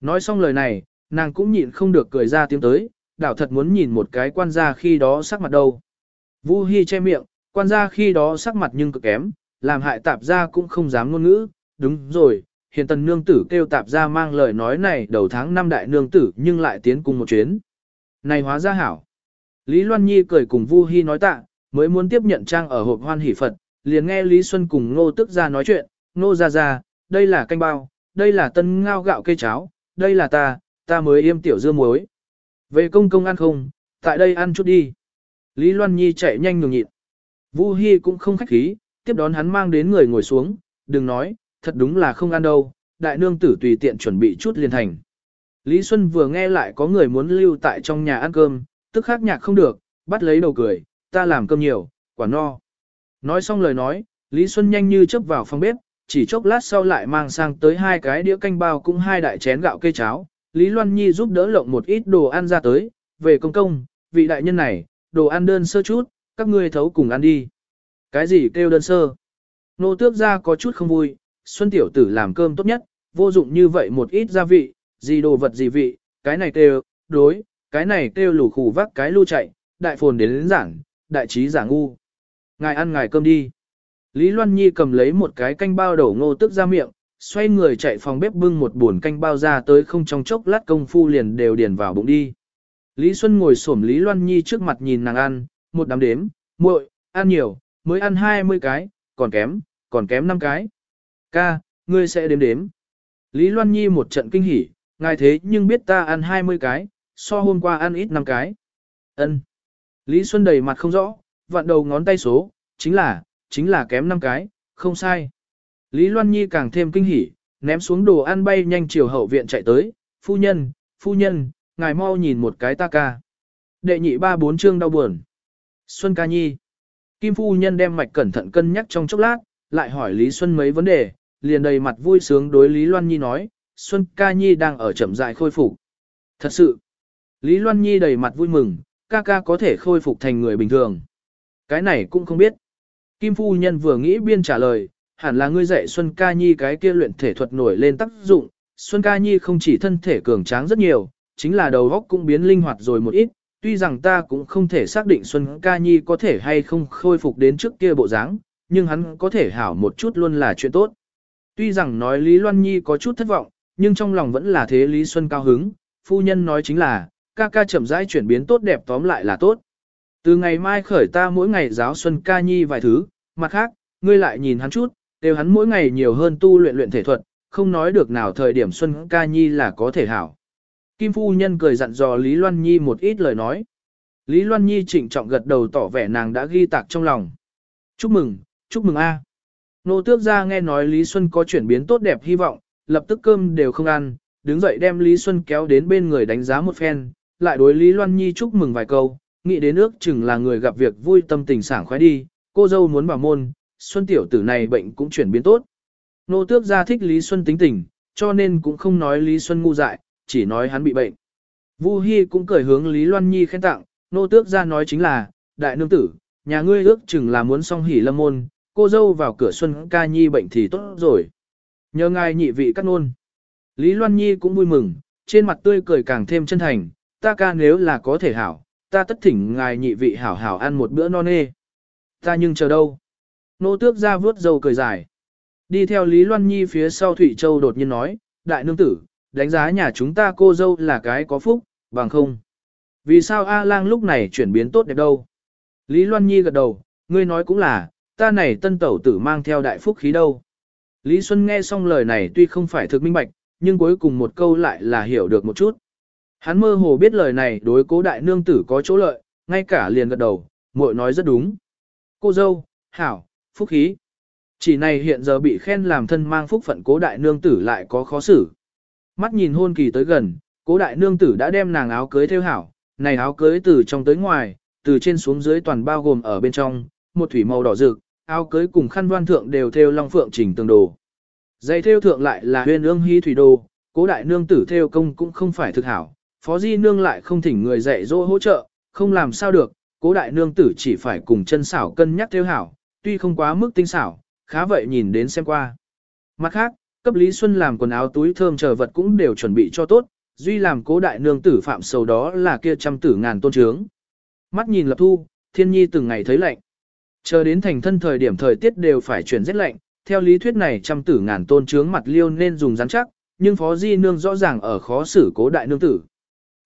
Speaker 1: Nói xong lời này, nàng cũng nhịn không được cười ra tiếng tới, đảo thật muốn nhìn một cái quan gia khi đó sắc mặt đâu. Vu Hi che miệng, quan gia khi đó sắc mặt nhưng cực kém, làm hại tạp gia cũng không dám ngôn ngữ, đúng rồi, hiện tần nương tử kêu tạp gia mang lời nói này đầu tháng năm đại nương tử nhưng lại tiến cùng một chuyến. Này hóa ra hảo. Lý Loan Nhi cười cùng Vu Hi nói tạ, mới muốn tiếp nhận trang ở hộp hoan hỷ Phật, liền nghe Lý Xuân cùng Ngô Tức ra nói chuyện, Ngô ra ra, đây là canh bao, đây là tân ngao gạo cây cháo, đây là ta, ta mới yêm tiểu dưa muối. Về công công ăn không, tại đây ăn chút đi. Lý Loan Nhi chạy nhanh nhường nhịn. Vu Hi cũng không khách khí, tiếp đón hắn mang đến người ngồi xuống, đừng nói, thật đúng là không ăn đâu, đại nương tử tùy tiện chuẩn bị chút liền thành. Lý Xuân vừa nghe lại có người muốn lưu tại trong nhà ăn cơm, tức khắc nhạc không được, bắt lấy đầu cười, ta làm cơm nhiều, quả no. Nói xong lời nói, Lý Xuân nhanh như chớp vào phòng bếp, chỉ chốc lát sau lại mang sang tới hai cái đĩa canh bao cũng hai đại chén gạo cây cháo. Lý Loan Nhi giúp đỡ lộng một ít đồ ăn ra tới, về công công, vị đại nhân này, đồ ăn đơn sơ chút, các ngươi thấu cùng ăn đi. Cái gì kêu đơn sơ? Nô tước ra có chút không vui, Xuân Tiểu Tử làm cơm tốt nhất, vô dụng như vậy một ít gia vị, gì đồ vật gì vị, cái này kêu, đối, cái này kêu lù khủ vác cái lưu chạy, đại phồn đến, đến giảng, đại trí giả ngu. Ngài ăn ngài cơm đi. Lý Loan Nhi cầm lấy một cái canh bao đổ ngô tức ra miệng, xoay người chạy phòng bếp bưng một buồn canh bao ra tới không trong chốc lát công phu liền đều điền vào bụng đi. Lý Xuân ngồi xổm Lý Loan Nhi trước mặt nhìn nàng ăn, một đám đếm, muội, ăn nhiều, mới ăn 20 cái, còn kém, còn kém 5 cái. Ca, ngươi sẽ đếm đếm. Lý Loan Nhi một trận kinh hỉ, ngài thế nhưng biết ta ăn 20 cái, so hôm qua ăn ít năm cái. Ân. Lý Xuân đầy mặt không rõ, vặn đầu ngón tay số, chính là, chính là kém năm cái, không sai. Lý Loan Nhi càng thêm kinh hỉ, ném xuống đồ ăn bay nhanh chiều hậu viện chạy tới, phu nhân, phu nhân, ngài mau nhìn một cái ta ca. Đệ nhị ba bốn chương đau buồn. Xuân ca nhi. Kim phu nhân đem mạch cẩn thận cân nhắc trong chốc lát, lại hỏi Lý Xuân mấy vấn đề, liền đầy mặt vui sướng đối Lý Loan Nhi nói, Xuân ca nhi đang ở chậm dại khôi phục. Thật sự. Lý Loan Nhi đầy mặt vui mừng, ca ca có thể khôi phục thành người bình thường. Cái này cũng không biết. Kim phu nhân vừa nghĩ biên trả lời, hẳn là ngươi dạy Xuân Ca Nhi cái kia luyện thể thuật nổi lên tác dụng. Xuân Ca Nhi không chỉ thân thể cường tráng rất nhiều, chính là đầu óc cũng biến linh hoạt rồi một ít. Tuy rằng ta cũng không thể xác định Xuân Ca Nhi có thể hay không khôi phục đến trước kia bộ dáng, nhưng hắn có thể hảo một chút luôn là chuyện tốt. Tuy rằng nói Lý Loan Nhi có chút thất vọng, nhưng trong lòng vẫn là thế Lý Xuân cao hứng, phu nhân nói chính là, ca ca chậm rãi chuyển biến tốt đẹp tóm lại là tốt. Từ ngày mai khởi ta mỗi ngày giáo Xuân ca nhi vài thứ, mặt khác, ngươi lại nhìn hắn chút, đều hắn mỗi ngày nhiều hơn tu luyện luyện thể thuật, không nói được nào thời điểm Xuân ca nhi là có thể hảo. Kim phu nhân cười dặn dò Lý Loan Nhi một ít lời nói. Lý Loan Nhi trịnh trọng gật đầu tỏ vẻ nàng đã ghi tạc trong lòng. Chúc mừng, chúc mừng a. Nô tước ra nghe nói Lý Xuân có chuyển biến tốt đẹp hy vọng, lập tức cơm đều không ăn, đứng dậy đem Lý Xuân kéo đến bên người đánh giá một phen, lại đối Lý Loan Nhi chúc mừng vài câu, nghĩ đến ước chừng là người gặp việc vui tâm tình sảng khoái đi, cô dâu muốn bảo môn, Xuân tiểu tử này bệnh cũng chuyển biến tốt. Nô tước gia thích Lý Xuân tính tình, cho nên cũng không nói Lý Xuân ngu dại, chỉ nói hắn bị bệnh. Vu Hi cũng cười hướng Lý Loan Nhi khen tặng, nô tước ra nói chính là, đại nương tử, nhà ngươi ước chừng là muốn song hỉ lâm môn, cô dâu vào cửa xuân ca nhi bệnh thì tốt rồi. Nhờ ngài nhị vị cắt nôn. Lý Loan Nhi cũng vui mừng, trên mặt tươi cười càng thêm chân thành, ta ca nếu là có thể hảo, ta tất thỉnh ngài nhị vị hảo hảo ăn một bữa non nê. Ta nhưng chờ đâu? Nô tước ra vướt dầu cười dài. Đi theo Lý Loan Nhi phía sau Thủy Châu đột nhiên nói, đại nương tử, đánh giá nhà chúng ta cô dâu là cái có phúc, bằng không. Vì sao A lang lúc này chuyển biến tốt đẹp đâu? Lý Loan Nhi gật đầu, ngươi nói cũng là, ta này tân tẩu tử mang theo đại phúc khí đâu. Lý Xuân nghe xong lời này tuy không phải thực minh bạch, nhưng cuối cùng một câu lại là hiểu được một chút. Hắn mơ hồ biết lời này đối cố đại nương tử có chỗ lợi, ngay cả liền gật đầu, muội nói rất đúng. Cô dâu, hảo, phúc khí. Chỉ này hiện giờ bị khen làm thân mang phúc phận cố đại nương tử lại có khó xử. Mắt nhìn hôn kỳ tới gần, cố đại nương tử đã đem nàng áo cưới theo hảo, này áo cưới từ trong tới ngoài, từ trên xuống dưới toàn bao gồm ở bên trong, một thủy màu đỏ rực, áo cưới cùng khăn đoan thượng đều theo long phượng trình tương đồ. Dây theo thượng lại là huyền ương hy thủy đồ, cố đại nương tử theo công cũng không phải thực hảo, phó di nương lại không thỉnh người dạy dỗ hỗ trợ, không làm sao được, cố đại nương tử chỉ phải cùng chân xảo cân nhắc theo hảo, tuy không quá mức tinh xảo, khá vậy nhìn đến xem qua. Mặt khác, cấp Lý Xuân làm quần áo túi thơm chờ vật cũng đều chuẩn bị cho tốt, duy làm cố đại nương tử phạm sầu đó là kia trăm tử ngàn tôn trướng. Mắt nhìn lập thu, thiên nhi từng ngày thấy lạnh. Chờ đến thành thân thời điểm thời tiết đều phải chuyển rất lạnh, theo lý thuyết này trăm tử ngàn tôn trướng mặt liêu nên dùng rắn chắc, nhưng phó di nương rõ ràng ở khó xử cố đại nương tử.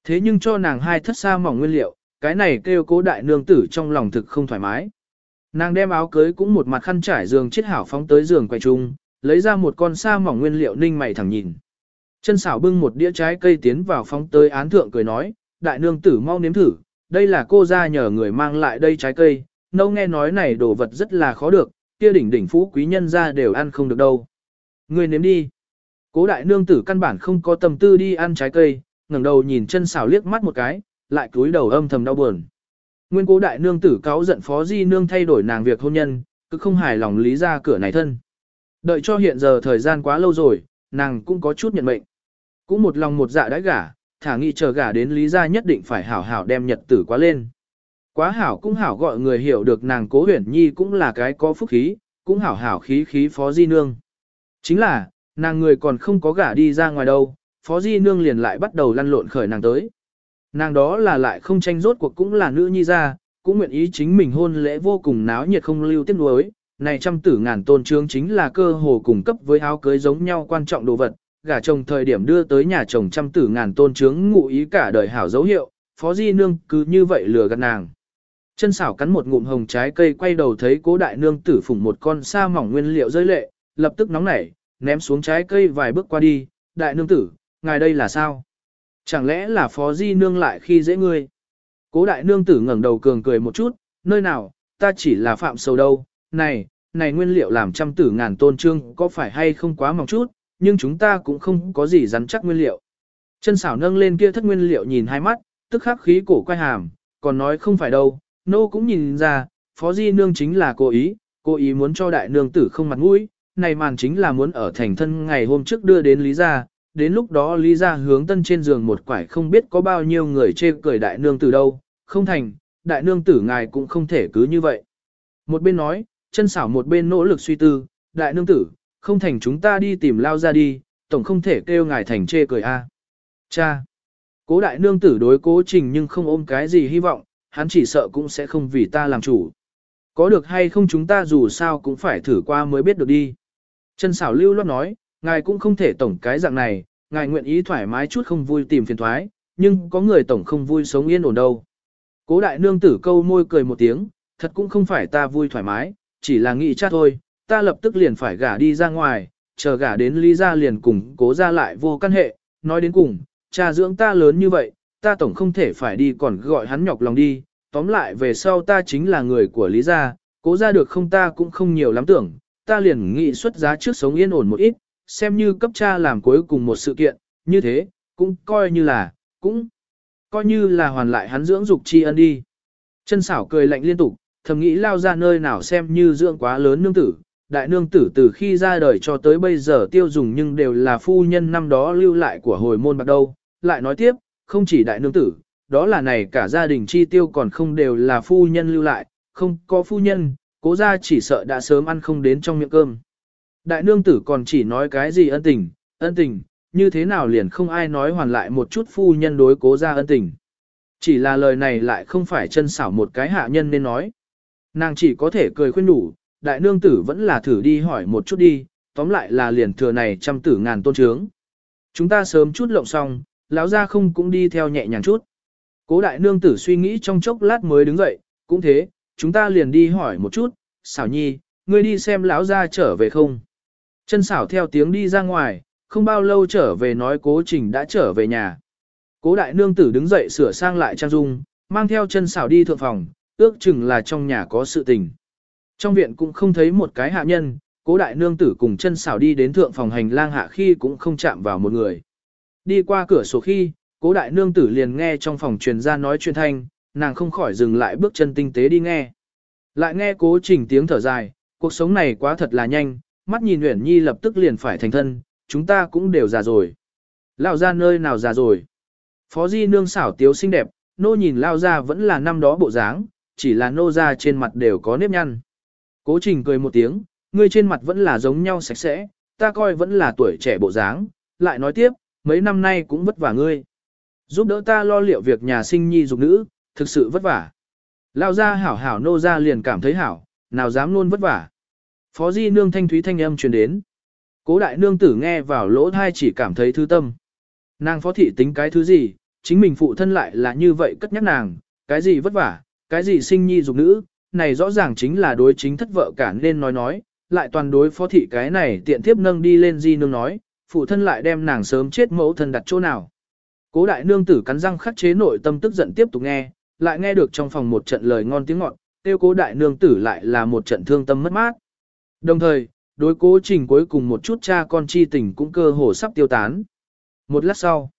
Speaker 1: Thế nhưng cho nàng hai thất xa mỏng nguyên liệu, cái này kêu cố đại nương tử trong lòng thực không thoải mái. Nàng đem áo cưới cũng một mặt khăn trải giường chiết hảo phóng tới giường quay trung, lấy ra một con sa mỏng nguyên liệu ninh mày thẳng nhìn. Chân xảo bưng một đĩa trái cây tiến vào phóng tới án thượng cười nói, đại nương tử mau nếm thử, đây là cô ra nhờ người mang lại đây trái cây, nâu nghe nói này đồ vật rất là khó được, kia đỉnh đỉnh phú quý nhân ra đều ăn không được đâu. Người nếm đi. Cố đại nương tử căn bản không có tâm tư đi ăn trái cây, ngẩng đầu nhìn chân xảo liếc mắt một cái, lại cúi đầu âm thầm đau buồn. Nguyên cố đại nương tử cáo giận phó di nương thay đổi nàng việc hôn nhân, cứ không hài lòng lý ra cửa này thân. Đợi cho hiện giờ thời gian quá lâu rồi, nàng cũng có chút nhận mệnh. Cũng một lòng một dạ đãi gả, thả nghị chờ gả đến lý gia nhất định phải hảo hảo đem nhật tử quá lên. Quá hảo cũng hảo gọi người hiểu được nàng cố huyển nhi cũng là cái có phúc khí, cũng hảo hảo khí khí phó di nương. Chính là, nàng người còn không có gả đi ra ngoài đâu, phó di nương liền lại bắt đầu lăn lộn khởi nàng tới. Nàng đó là lại không tranh rốt cuộc cũng là nữ nhi ra, cũng nguyện ý chính mình hôn lễ vô cùng náo nhiệt không lưu tiếc nuối. Này trăm tử ngàn tôn trương chính là cơ hồ cùng cấp với áo cưới giống nhau quan trọng đồ vật, gả chồng thời điểm đưa tới nhà chồng trăm tử ngàn tôn trướng ngụ ý cả đời hảo dấu hiệu, phó di nương cứ như vậy lừa gạt nàng. Chân xảo cắn một ngụm hồng trái cây quay đầu thấy cố đại nương tử phủng một con sa mỏng nguyên liệu rơi lệ, lập tức nóng nảy, ném xuống trái cây vài bước qua đi, đại nương tử, ngài đây là sao? Chẳng lẽ là phó di nương lại khi dễ ngươi? Cố đại nương tử ngẩng đầu cường cười một chút, nơi nào, ta chỉ là phạm sầu đâu, này, này nguyên liệu làm trăm tử ngàn tôn trương có phải hay không quá mỏng chút, nhưng chúng ta cũng không có gì rắn chắc nguyên liệu. Chân xảo nâng lên kia thất nguyên liệu nhìn hai mắt, tức khắc khí cổ quay hàm, còn nói không phải đâu, nô cũng nhìn ra, phó di nương chính là cố ý, cố ý muốn cho đại nương tử không mặt mũi, này màn chính là muốn ở thành thân ngày hôm trước đưa đến Lý gia, đến lúc đó Lý ra hướng tân trên giường một quải không biết có bao nhiêu người chê cười đại nương tử đâu, không thành, đại nương tử ngài cũng không thể cứ như vậy. Một bên nói, chân xảo một bên nỗ lực suy tư, đại nương tử, không thành chúng ta đi tìm lao ra đi, tổng không thể kêu ngài thành chê cười a. Cha! Cố đại nương tử đối cố trình nhưng không ôm cái gì hy vọng, hắn chỉ sợ cũng sẽ không vì ta làm chủ. Có được hay không chúng ta dù sao cũng phải thử qua mới biết được đi. Chân xảo lưu loát nói, ngài cũng không thể tổng cái dạng này, ngài nguyện ý thoải mái chút không vui tìm phiền thoái, nhưng có người tổng không vui sống yên ổn đâu. Cố đại nương tử câu môi cười một tiếng, thật cũng không phải ta vui thoải mái, chỉ là nghĩ chắc thôi, ta lập tức liền phải gả đi ra ngoài, chờ gả đến lý gia liền cùng cố ra lại vô căn hệ, nói đến cùng, cha dưỡng ta lớn như vậy, ta tổng không thể phải đi còn gọi hắn nhọc lòng đi, tóm lại về sau ta chính là người của lý gia, cố ra được không ta cũng không nhiều lắm tưởng, ta liền nghĩ xuất giá trước sống yên ổn một ít, xem như cấp cha làm cuối cùng một sự kiện, như thế, cũng coi như là, cũng coi như là hoàn lại hắn dưỡng dục tri ân đi. Chân xảo cười lạnh liên tục, thầm nghĩ lao ra nơi nào xem như dưỡng quá lớn nương tử, đại nương tử từ khi ra đời cho tới bây giờ tiêu dùng nhưng đều là phu nhân năm đó lưu lại của hồi môn bạc đâu, lại nói tiếp, không chỉ đại nương tử, đó là này cả gia đình chi tiêu còn không đều là phu nhân lưu lại, không có phu nhân, cố gia chỉ sợ đã sớm ăn không đến trong miệng cơm. Đại nương tử còn chỉ nói cái gì ân tình, ân tình, như thế nào liền không ai nói hoàn lại một chút phu nhân đối cố gia ân tình. Chỉ là lời này lại không phải chân xảo một cái hạ nhân nên nói. Nàng chỉ có thể cười khuyên đủ, đại nương tử vẫn là thử đi hỏi một chút đi, tóm lại là liền thừa này trăm tử ngàn tôn trướng. Chúng ta sớm chút lộng xong, lão gia không cũng đi theo nhẹ nhàng chút. Cố đại nương tử suy nghĩ trong chốc lát mới đứng dậy, cũng thế, chúng ta liền đi hỏi một chút, xảo nhi, ngươi đi xem lão gia trở về không. Chân xảo theo tiếng đi ra ngoài, không bao lâu trở về nói cố trình đã trở về nhà. Cố đại nương tử đứng dậy sửa sang lại trang dung, mang theo chân xảo đi thượng phòng, ước chừng là trong nhà có sự tình. Trong viện cũng không thấy một cái hạ nhân, cố đại nương tử cùng chân xảo đi đến thượng phòng hành lang hạ khi cũng không chạm vào một người. Đi qua cửa sổ khi, cố đại nương tử liền nghe trong phòng truyền ra nói chuyện thanh, nàng không khỏi dừng lại bước chân tinh tế đi nghe. Lại nghe cố trình tiếng thở dài, cuộc sống này quá thật là nhanh, mắt nhìn Uyển Nhi lập tức liền phải thành thân, chúng ta cũng đều già rồi. Lao ra nơi nào già rồi. Phó Di nương xảo tiếu xinh đẹp, nô nhìn Lao ra vẫn là năm đó bộ dáng, chỉ là nô ra trên mặt đều có nếp nhăn. Cố trình cười một tiếng, ngươi trên mặt vẫn là giống nhau sạch sẽ, ta coi vẫn là tuổi trẻ bộ dáng, lại nói tiếp, mấy năm nay cũng vất vả ngươi. Giúp đỡ ta lo liệu việc nhà sinh nhi dục nữ, thực sự vất vả. Lao ra hảo hảo nô ra liền cảm thấy hảo, nào dám luôn vất vả. Phó di nương thanh thúy thanh âm truyền đến. Cố đại nương tử nghe vào lỗ thai chỉ cảm thấy thư tâm. Nàng phó thị tính cái thứ gì, chính mình phụ thân lại là như vậy cất nhắc nàng, cái gì vất vả, cái gì sinh nhi dục nữ, này rõ ràng chính là đối chính thất vợ cả nên nói nói, lại toàn đối phó thị cái này tiện tiếp nâng đi lên di nương nói, phụ thân lại đem nàng sớm chết mẫu thân đặt chỗ nào. Cố đại nương tử cắn răng khắc chế nội tâm tức giận tiếp tục nghe, lại nghe được trong phòng một trận lời ngon tiếng ngọt, tiêu cố đại nương tử lại là một trận thương tâm mất mát. Đồng thời, đối cố trình cuối cùng một chút cha con chi tình cũng cơ hồ sắp tiêu tán. Một lát sau,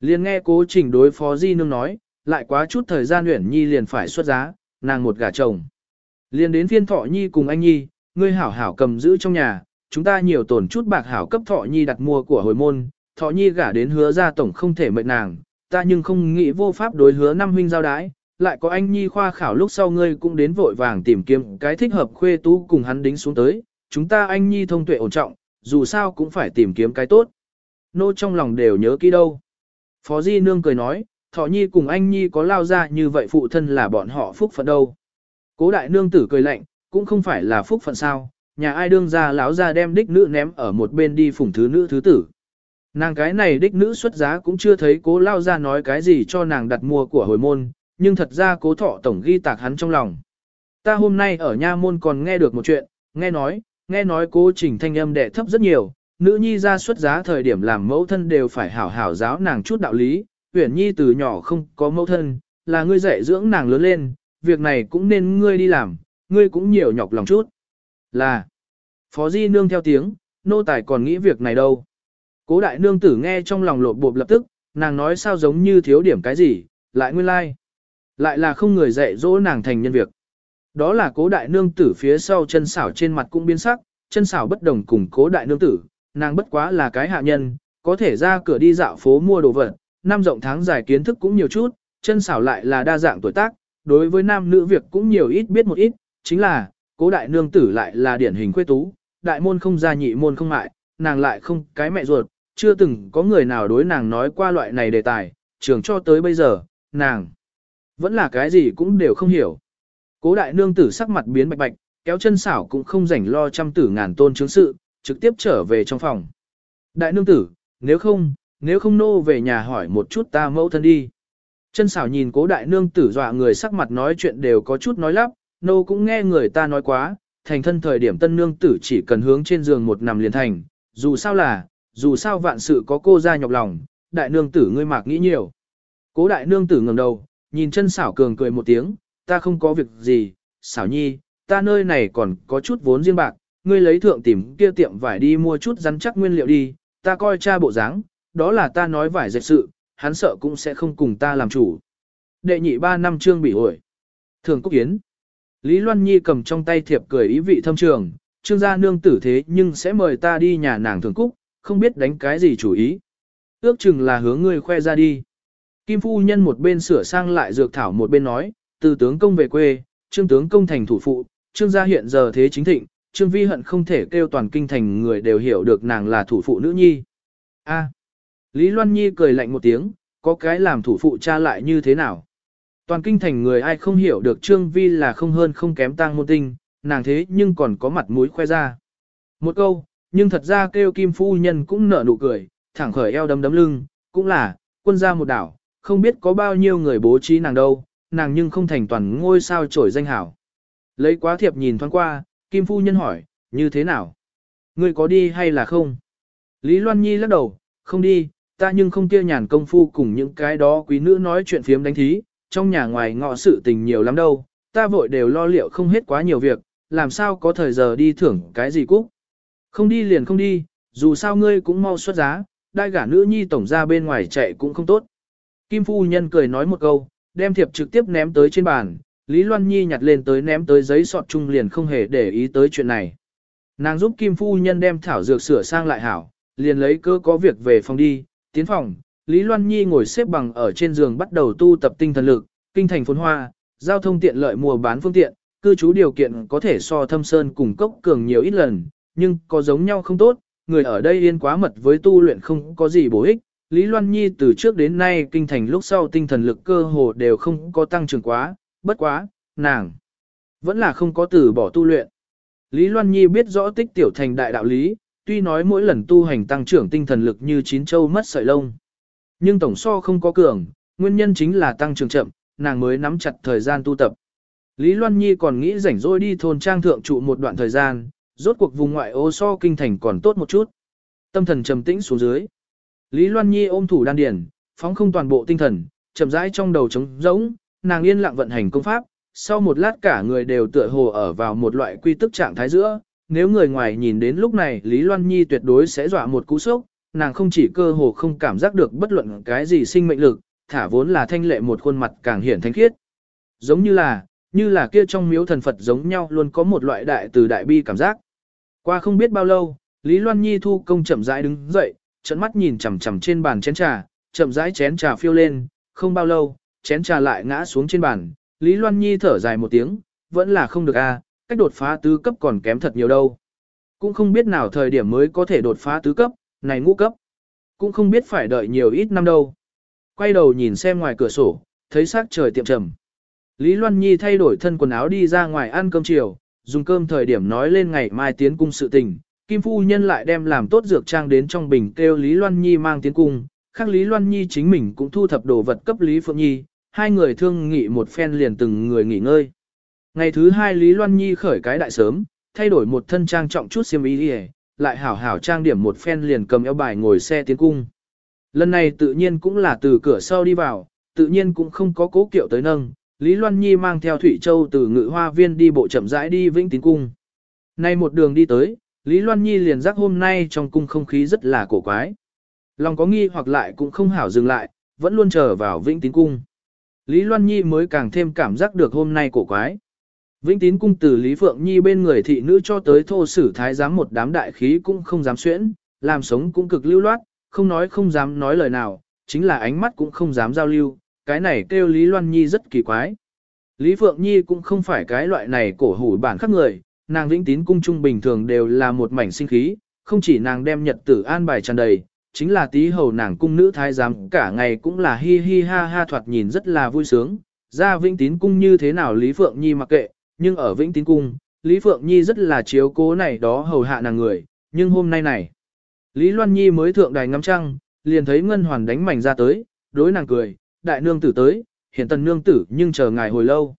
Speaker 1: liền nghe cố trình đối phó di nương nói, lại quá chút thời gian luyện nhi liền phải xuất giá, nàng một gả chồng. Liền đến phiên thọ nhi cùng anh nhi, ngươi hảo hảo cầm giữ trong nhà, chúng ta nhiều tổn chút bạc hảo cấp thọ nhi đặt mua của hồi môn, thọ nhi gả đến hứa ra tổng không thể mệnh nàng, ta nhưng không nghĩ vô pháp đối hứa năm huynh giao đái, lại có anh nhi khoa khảo lúc sau ngươi cũng đến vội vàng tìm kiếm cái thích hợp khuê tú cùng hắn đính xuống tới, chúng ta anh nhi thông tuệ ổn trọng, dù sao cũng phải tìm kiếm cái tốt. Nô trong lòng đều nhớ kỹ đâu. Phó Di Nương cười nói, Thọ Nhi cùng anh Nhi có lao ra như vậy phụ thân là bọn họ phúc phận đâu. Cố đại nương tử cười lạnh, cũng không phải là phúc phận sao, nhà ai đương ra lão ra đem đích nữ ném ở một bên đi phủng thứ nữ thứ tử. Nàng cái này đích nữ xuất giá cũng chưa thấy cố lao ra nói cái gì cho nàng đặt mua của hồi môn, nhưng thật ra cố thọ tổng ghi tạc hắn trong lòng. Ta hôm nay ở nha môn còn nghe được một chuyện, nghe nói, nghe nói cố trình thanh âm đệ thấp rất nhiều, nữ nhi ra xuất giá thời điểm làm mẫu thân đều phải hảo hảo giáo nàng chút đạo lý, huyển Nhi từ nhỏ không có mẫu thân, là ngươi dạy dưỡng nàng lớn lên, việc này cũng nên ngươi đi làm, ngươi cũng nhiều nhọc lòng chút. Là, Phó Di Nương theo tiếng, nô tài còn nghĩ việc này đâu. Cố đại nương tử nghe trong lòng lột bộp lập tức, nàng nói sao giống như thiếu điểm cái gì, lại nguyên lai. Like. Lại là không người dạy dỗ nàng thành nhân việc. Đó là cố đại nương tử phía sau chân xảo trên mặt cũng biến sắc, chân xảo bất đồng cùng cố đại nương tử, nàng bất quá là cái hạ nhân, có thể ra cửa đi dạo phố mua đồ vật, năm rộng tháng dài kiến thức cũng nhiều chút, chân xảo lại là đa dạng tuổi tác, đối với nam nữ việc cũng nhiều ít biết một ít, chính là, cố đại nương tử lại là điển hình khuê tú, đại môn không gia nhị môn không mại, nàng lại không cái mẹ ruột, chưa từng có người nào đối nàng nói qua loại này đề tài, trường cho tới bây giờ, nàng vẫn là cái gì cũng đều không hiểu. Cố đại nương tử sắc mặt biến bạch bạch, kéo chân xảo cũng không rảnh lo trăm tử ngàn tôn chứng sự, trực tiếp trở về trong phòng. Đại nương tử, nếu không, nếu không nô về nhà hỏi một chút ta mẫu thân đi. Chân xảo nhìn cố đại nương tử dọa người sắc mặt nói chuyện đều có chút nói lắp, nô cũng nghe người ta nói quá, thành thân thời điểm tân nương tử chỉ cần hướng trên giường một nằm liền thành, dù sao là, dù sao vạn sự có cô ra nhọc lòng, đại nương tử ngươi mạc nghĩ nhiều. Cố đại nương tử ngẩng đầu, nhìn chân xảo cường cười một tiếng, ta không có việc gì, xảo nhi, ta nơi này còn có chút vốn riêng bạc, ngươi lấy thượng tìm kia tiệm vải đi mua chút rắn chắc nguyên liệu đi, ta coi cha bộ dáng, đó là ta nói vải dệt sự, hắn sợ cũng sẽ không cùng ta làm chủ. Đệ nhị ba năm trương bị ổi. Thường Cúc Yến. Lý Loan Nhi cầm trong tay thiệp cười ý vị thâm trường, trương gia nương tử thế nhưng sẽ mời ta đi nhà nàng Thường Cúc, không biết đánh cái gì chủ ý. ước chừng là hướng ngươi khoe ra đi. Kim phu nhân một bên sửa sang lại dược thảo một bên nói, từ tướng công về quê, trương tướng công thành thủ phụ, trương gia hiện giờ thế chính thịnh, trương vi hận không thể kêu toàn kinh thành người đều hiểu được nàng là thủ phụ nữ nhi. A. Lý Loan Nhi cười lạnh một tiếng, có cái làm thủ phụ cha lại như thế nào? Toàn kinh thành người ai không hiểu được Trương Vi là không hơn không kém tang môn tinh, nàng thế nhưng còn có mặt mũi khoe ra. Một câu, nhưng thật ra kêu kim phu nhân cũng nở nụ cười, thẳng khởi eo đấm đấm lưng, cũng là, quân gia một đảo, không biết có bao nhiêu người bố trí nàng đâu, nàng nhưng không thành toàn ngôi sao trổi danh hảo. Lấy quá thiệp nhìn thoáng qua, kim phu nhân hỏi, như thế nào? Ngươi có đi hay là không? Lý Loan Nhi lắc đầu, không đi, ta nhưng không kia nhàn công phu cùng những cái đó quý nữ nói chuyện phiếm đánh thí, trong nhà ngoài ngọ sự tình nhiều lắm đâu, ta vội đều lo liệu không hết quá nhiều việc, làm sao có thời giờ đi thưởng cái gì cúc. Không đi liền không đi, dù sao ngươi cũng mau xuất giá, đai gả nữ nhi tổng ra bên ngoài chạy cũng không tốt. Kim phu nhân cười nói một câu, đem thiệp trực tiếp ném tới trên bàn, Lý Loan Nhi nhặt lên tới ném tới giấy sọt chung liền không hề để ý tới chuyện này. Nàng giúp Kim phu nhân đem thảo dược sửa sang lại hảo, liền lấy cơ có việc về phòng đi, tiến phòng, Lý Loan Nhi ngồi xếp bằng ở trên giường bắt đầu tu tập tinh thần lực, kinh thành phồn hoa, giao thông tiện lợi mua bán phương tiện, cư trú điều kiện có thể so thâm sơn cùng cốc cường nhiều ít lần, nhưng có giống nhau không tốt, người ở đây yên quá mật với tu luyện không có gì bổ ích. Lý Loan Nhi từ trước đến nay kinh thành lúc sau tinh thần lực cơ hồ đều không có tăng trưởng quá, bất quá, nàng vẫn là không có từ bỏ tu luyện. Lý Loan Nhi biết rõ tích tiểu thành đại đạo lý, tuy nói mỗi lần tu hành tăng trưởng tinh thần lực như chín châu mất sợi lông. Nhưng tổng so không có cường, nguyên nhân chính là tăng trưởng chậm, nàng mới nắm chặt thời gian tu tập. Lý Loan Nhi còn nghĩ rảnh rỗi đi thôn trang thượng trụ một đoạn thời gian, rốt cuộc vùng ngoại ô so kinh thành còn tốt một chút. Tâm thần trầm tĩnh xuống dưới. Lý Loan Nhi ôm thủ đan điền, phóng không toàn bộ tinh thần, chậm rãi trong đầu trống rỗng, nàng yên lặng vận hành công pháp, sau một lát cả người đều tựa hồ ở vào một loại quy tức trạng thái giữa, nếu người ngoài nhìn đến lúc này Lý Loan Nhi tuyệt đối sẽ dọa một cú sốc, nàng không chỉ cơ hồ không cảm giác được bất luận cái gì sinh mệnh lực, thả vốn là thanh lệ một khuôn mặt càng hiển thanh khiết. Giống như là, như là kia trong miếu thần Phật giống nhau luôn có một loại đại từ đại bi cảm giác. Qua không biết bao lâu, Lý Loan Nhi thu công chậm rãi đứng dậy, trận mắt nhìn chằm chằm trên bàn chén trà, chậm rãi chén trà phiêu lên, không bao lâu, chén trà lại ngã xuống trên bàn, Lý Loan Nhi thở dài một tiếng, vẫn là không được a, cách đột phá tứ cấp còn kém thật nhiều đâu. Cũng không biết nào thời điểm mới có thể đột phá tứ cấp, này ngũ cấp. Cũng không biết phải đợi nhiều ít năm đâu. Quay đầu nhìn xem ngoài cửa sổ, thấy sắc trời tiệm trầm. Lý Loan Nhi thay đổi thân quần áo đi ra ngoài ăn cơm chiều, dùng cơm thời điểm nói lên ngày mai tiến cung sự tình. Kim Phu Nhân lại đem làm tốt dược trang đến trong bình kêu Lý Loan Nhi mang tiến cung. Khác Lý Loan Nhi chính mình cũng thu thập đồ vật cấp Lý Phượng Nhi, hai người thương nghị một phen liền từng người nghỉ ngơi. Ngày thứ hai Lý Loan Nhi khởi cái đại sớm, thay đổi một thân trang trọng chút xiêm y đi lại hảo hảo trang điểm một phen liền cầm eo bài ngồi xe tiến cung. Lần này tự nhiên cũng là từ cửa sau đi vào, tự nhiên cũng không có cố kiệu tới nâng, Lý Loan Nhi mang theo Thủy Châu từ ngự hoa viên đi bộ chậm rãi đi Vĩnh Tín Cung. Nay một đường đi tới, Lý Loan Nhi liền giác hôm nay trong cung không khí rất là cổ quái. Lòng có nghi hoặc lại cũng không hảo dừng lại, vẫn luôn chờ vào Vĩnh Tín Cung. Lý Loan Nhi mới càng thêm cảm giác được hôm nay cổ quái. Vĩnh tín cung từ Lý Phượng Nhi bên người thị nữ cho tới thô sử thái giám một đám đại khí cũng không dám xuyễn, làm sống cũng cực lưu loát, không nói không dám nói lời nào, chính là ánh mắt cũng không dám giao lưu, cái này kêu Lý Loan Nhi rất kỳ quái. Lý Phượng Nhi cũng không phải cái loại này cổ hủ bản khắc người, nàng vĩnh tín cung trung bình thường đều là một mảnh sinh khí, không chỉ nàng đem nhật tử an bài tràn đầy, chính là tí hầu nàng cung nữ thái giám cả ngày cũng là hi hi ha ha thoạt nhìn rất là vui sướng. Ra vĩnh tín cung như thế nào Lý Phượng Nhi mặc kệ, nhưng ở Vĩnh Tín Cung, Lý Phượng Nhi rất là chiếu cố này đó hầu hạ nàng người, nhưng hôm nay này, Lý Loan Nhi mới thượng đài ngắm trăng, liền thấy Ngân Hoàn đánh mảnh ra tới, đối nàng cười, đại nương tử tới, hiện tần nương tử nhưng chờ ngài hồi lâu.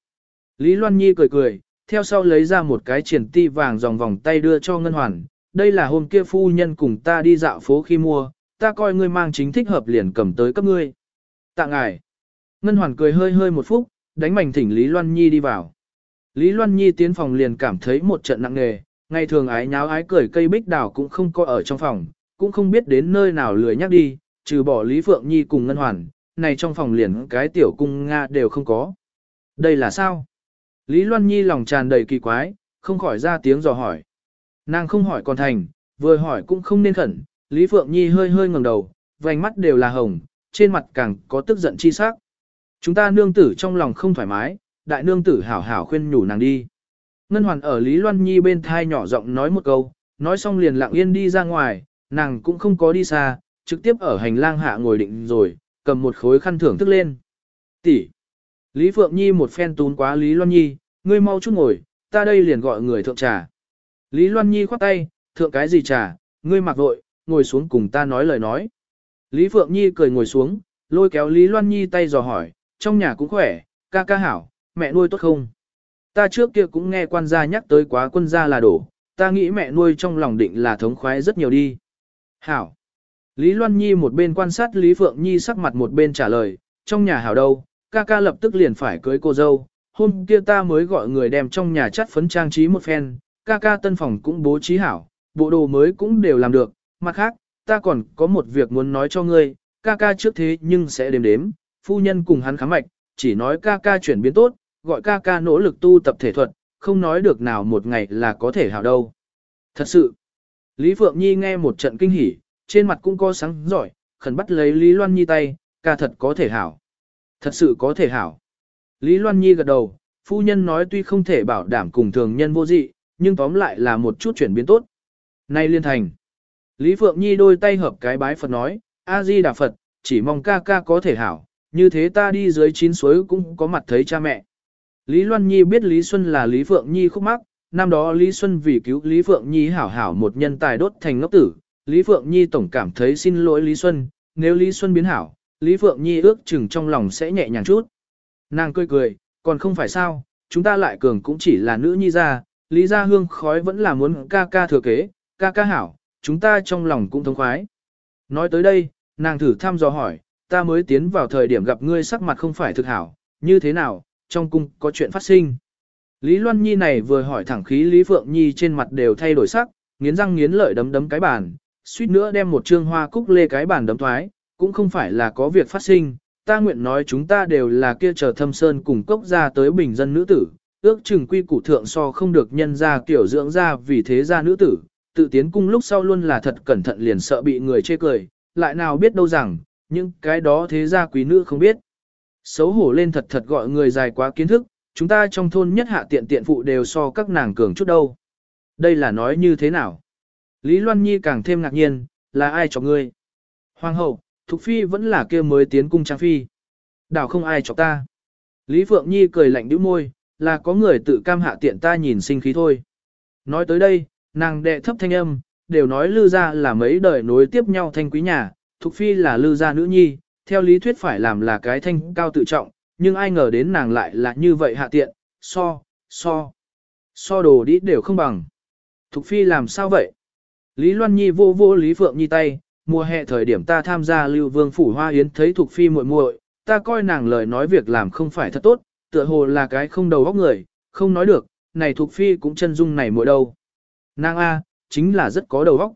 Speaker 1: Lý Loan Nhi cười cười, theo sau lấy ra một cái triển ti vàng dòng vòng tay đưa cho Ngân Hoàn, đây là hôm kia phu nhân cùng ta đi dạo phố khi mua, ta coi ngươi mang chính thích hợp liền cầm tới cấp ngươi. Tạ ngài. Ngân Hoàn cười hơi hơi một phút, đánh mảnh thỉnh Lý Loan Nhi đi vào. Lý Loan Nhi tiến phòng liền cảm thấy một trận nặng nề, ngày thường ái nháo ái cười cây bích đào cũng không có ở trong phòng, cũng không biết đến nơi nào lười nhắc đi, trừ bỏ Lý Phượng Nhi cùng Ngân Hoàn, này trong phòng liền cái tiểu cung Nga đều không có. Đây là sao? Lý Loan Nhi lòng tràn đầy kỳ quái, không khỏi ra tiếng dò hỏi. Nàng không hỏi còn thành, vừa hỏi cũng không nên khẩn, Lý Phượng Nhi hơi hơi ngẩng đầu, vành mắt đều là hồng, trên mặt càng có tức giận chi sắc. Chúng ta nương tử trong lòng không thoải mái, đại nương tử hảo hảo khuyên nhủ nàng đi. Ngân hoàn ở Lý Loan Nhi bên thai nhỏ giọng nói một câu, nói xong liền lặng yên đi ra ngoài, nàng cũng không có đi xa, trực tiếp ở hành lang hạ ngồi định rồi, cầm một khối khăn thưởng thức lên. Tỷ. Lý Phượng Nhi một phen tún quá Lý Loan Nhi, ngươi mau chút ngồi, ta đây liền gọi người thượng trà. Lý Loan Nhi khoát tay, thượng cái gì trà, ngươi mặc vội, ngồi xuống cùng ta nói lời nói. Lý Phượng Nhi cười ngồi xuống, lôi kéo Lý Loan Nhi tay dò hỏi, trong nhà cũng khỏe, ca ca hảo, mẹ nuôi tốt không? Ta trước kia cũng nghe quan gia nhắc tới quá quân gia là đổ, ta nghĩ mẹ nuôi trong lòng định là thống khoái rất nhiều đi. Hảo. Lý Loan Nhi một bên quan sát Lý Phượng Nhi sắc mặt một bên trả lời, trong nhà hảo đâu, ca ca lập tức liền phải cưới cô dâu, hôm kia ta mới gọi người đem trong nhà chắt phấn trang trí một phen, ca ca tân phòng cũng bố trí hảo, bộ đồ mới cũng đều làm được, mặt khác, ta còn có một việc muốn nói cho ngươi, ca ca trước thế nhưng sẽ đếm đếm, phu nhân cùng hắn khám mạch, chỉ nói ca ca chuyển biến tốt, gọi ca ca nỗ lực tu tập thể thuật, không nói được nào một ngày là có thể hảo đâu. Thật sự, Lý Phượng Nhi nghe một trận kinh hỉ, trên mặt cũng có sáng giỏi, khẩn bắt lấy Lý Loan Nhi tay, ca thật có thể hảo. Thật sự có thể hảo. Lý Loan Nhi gật đầu, phu nhân nói tuy không thể bảo đảm cùng thường nhân vô dị, nhưng tóm lại là một chút chuyển biến tốt. Nay liên thành. Lý Phượng Nhi đôi tay hợp cái bái Phật nói, A-di Đà Phật, chỉ mong ca ca có thể hảo, như thế ta đi dưới chín suối cũng có mặt thấy cha mẹ. Lý Loan Nhi biết Lý Xuân là Lý Phượng Nhi khúc mắc, năm đó Lý Xuân vì cứu Lý Phượng Nhi hảo hảo một nhân tài đốt thành ngốc tử, Lý Phượng Nhi tổng cảm thấy xin lỗi Lý Xuân, nếu Lý Xuân biến hảo, Lý Phượng Nhi ước chừng trong lòng sẽ nhẹ nhàng chút. Nàng cười cười, còn không phải sao, chúng ta lại cường cũng chỉ là nữ nhi ra, Lý gia hương khói vẫn là muốn ca ca thừa kế, ca ca hảo, chúng ta trong lòng cũng thông khoái. Nói tới đây, nàng thử thăm dò hỏi, ta mới tiến vào thời điểm gặp ngươi sắc mặt không phải thực hảo, như thế nào, trong cung có chuyện phát sinh. Lý Loan Nhi này vừa hỏi thẳng khí Lý Phượng Nhi trên mặt đều thay đổi sắc, nghiến răng nghiến lợi đấm đấm cái bàn, suýt nữa đem một trương hoa cúc lê cái bàn đấm thoái, cũng không phải là có việc phát sinh, ta nguyện nói chúng ta đều là kia chờ thâm sơn cùng cốc ra tới bình dân nữ tử, ước chừng quy củ thượng so không được nhân ra kiểu dưỡng ra vì thế ra nữ tử, tự tiến cung lúc sau luôn là thật cẩn thận liền sợ bị người chê cười, lại nào biết đâu rằng, những cái đó thế ra quý nữ không biết. Xấu hổ lên thật thật gọi người dài quá kiến thức, chúng ta trong thôn nhất hạ tiện tiện phụ đều so các nàng cường chút đâu. Đây là nói như thế nào? Lý Loan Nhi càng thêm ngạc nhiên, là ai cho ngươi? Hoàng hậu, Thục Phi vẫn là kia mới tiến cung Trang Phi. Đảo không ai cho ta. Lý Phượng Nhi cười lạnh đĩu môi, là có người tự cam hạ tiện ta nhìn sinh khí thôi. Nói tới đây, nàng đệ thấp thanh âm, đều nói lư gia là mấy đời nối tiếp nhau thanh quý nhà, Thục Phi là lư gia nữ nhi, theo lý thuyết phải làm là cái thanh cao tự trọng, nhưng ai ngờ đến nàng lại là như vậy hạ tiện, so, so, so đồ đi đều không bằng. Thục Phi làm sao vậy? Lý Loan Nhi vô vô Lý Phượng Nhi tay, mùa hè thời điểm ta tham gia lưu vương phủ hoa yến thấy thuộc Phi muội muội, ta coi nàng lời nói việc làm không phải thật tốt, tựa hồ là cái không đầu óc người, không nói được, này thuộc Phi cũng chân dung này muội đâu. Nàng A, chính là rất có đầu óc.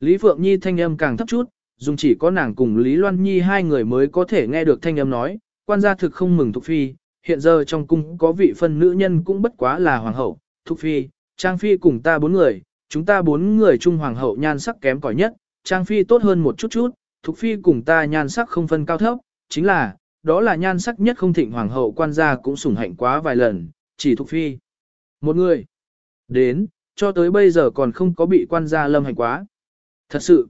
Speaker 1: Lý Phượng Nhi thanh âm càng thấp chút, dùng chỉ có nàng cùng Lý Loan Nhi hai người mới có thể nghe được thanh âm nói, quan gia thực không mừng thuộc Phi, hiện giờ trong cung có vị phân nữ nhân cũng bất quá là hoàng hậu, thuộc Phi, Trang Phi cùng ta bốn người, chúng ta bốn người chung hoàng hậu nhan sắc kém cỏi nhất, Trang Phi tốt hơn một chút chút, Thục Phi cùng ta nhan sắc không phân cao thấp, chính là, đó là nhan sắc nhất không thịnh hoàng hậu quan gia cũng sủng hạnh quá vài lần, chỉ Thục Phi. Một người, đến, cho tới bây giờ còn không có bị quan gia lâm hành quá. Thật sự,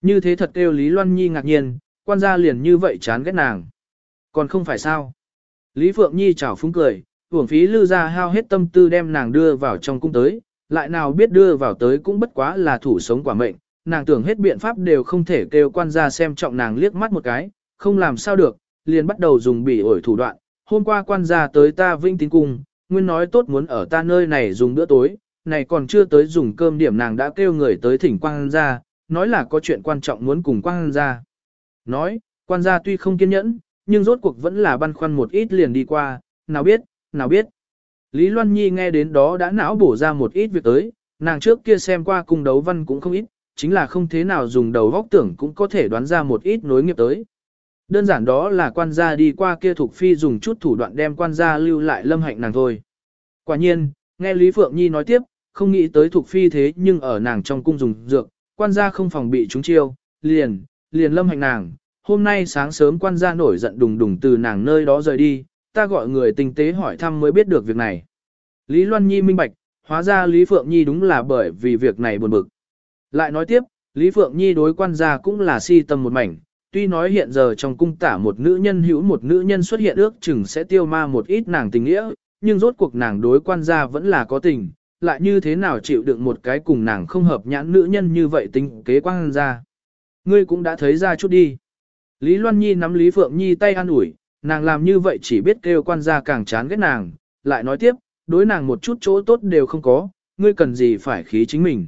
Speaker 1: như thế thật kêu Lý Loan Nhi ngạc nhiên, quan gia liền như vậy chán ghét nàng. Còn không phải sao. Lý Phượng Nhi chào phúng cười, uổng phí lưu ra hao hết tâm tư đem nàng đưa vào trong cung tới, lại nào biết đưa vào tới cũng bất quá là thủ sống quả mệnh, nàng tưởng hết biện pháp đều không thể kêu quan gia xem trọng nàng liếc mắt một cái, không làm sao được, liền bắt đầu dùng bỉ ổi thủ đoạn. Hôm qua quan gia tới ta vinh tín cung, nguyên nói tốt muốn ở ta nơi này dùng bữa tối, này còn chưa tới dùng cơm điểm nàng đã kêu người tới thỉnh quan gia, nói là có chuyện quan trọng muốn cùng quan gia. Nói, quan gia tuy không kiên nhẫn, nhưng rốt cuộc vẫn là băn khoăn một ít liền đi qua, nào biết, nào biết. Lý Loan Nhi nghe đến đó đã não bổ ra một ít việc tới, nàng trước kia xem qua cung đấu văn cũng không ít, chính là không thế nào dùng đầu góc tưởng cũng có thể đoán ra một ít nối nghiệp tới. Đơn giản đó là quan gia đi qua kia thuộc phi dùng chút thủ đoạn đem quan gia lưu lại lâm hạnh nàng thôi. Quả nhiên, nghe Lý Phượng Nhi nói tiếp, không nghĩ tới thuộc phi thế nhưng ở nàng trong cung dùng dược, quan gia không phòng bị chúng chiêu, liền, liền lâm hạnh nàng, hôm nay sáng sớm quan gia nổi giận đùng đùng từ nàng nơi đó rời đi, ta gọi người tinh tế hỏi thăm mới biết được việc này. Lý Loan Nhi minh bạch, hóa ra Lý Phượng Nhi đúng là bởi vì việc này buồn bực. Lại nói tiếp, Lý Phượng Nhi đối quan gia cũng là si tâm một mảnh, tuy nói hiện giờ trong cung tả một nữ nhân hữu một nữ nhân xuất hiện ước chừng sẽ tiêu ma một ít nàng tình nghĩa, nhưng rốt cuộc nàng đối quan gia vẫn là có tình, lại như thế nào chịu đựng một cái cùng nàng không hợp nhãn nữ nhân như vậy tính kế quan gia. Ngươi cũng đã thấy ra chút đi. Lý Loan Nhi nắm Lý Phượng Nhi tay an ủi, nàng làm như vậy chỉ biết kêu quan gia càng chán ghét nàng, lại nói tiếp, đối nàng một chút chỗ tốt đều không có, ngươi cần gì phải khí chính mình.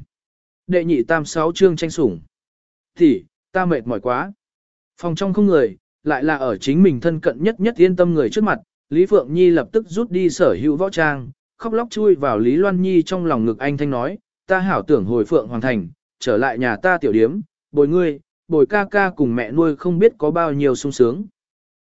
Speaker 1: Đệ nhị tam sáu chương tranh sủng. Thì, ta mệt mỏi quá. Phòng trong không người, lại là ở chính mình thân cận nhất nhất yên tâm người trước mặt, Lý Phượng Nhi lập tức rút đi sở hữu võ trang, khóc lóc chui vào Lý Loan Nhi trong lòng ngực anh thanh nói, ta hảo tưởng hồi Phượng Hoàng Thành, trở lại nhà ta tiểu điếm, bồi ngươi, bồi ca ca cùng mẹ nuôi không biết có bao nhiêu sung sướng.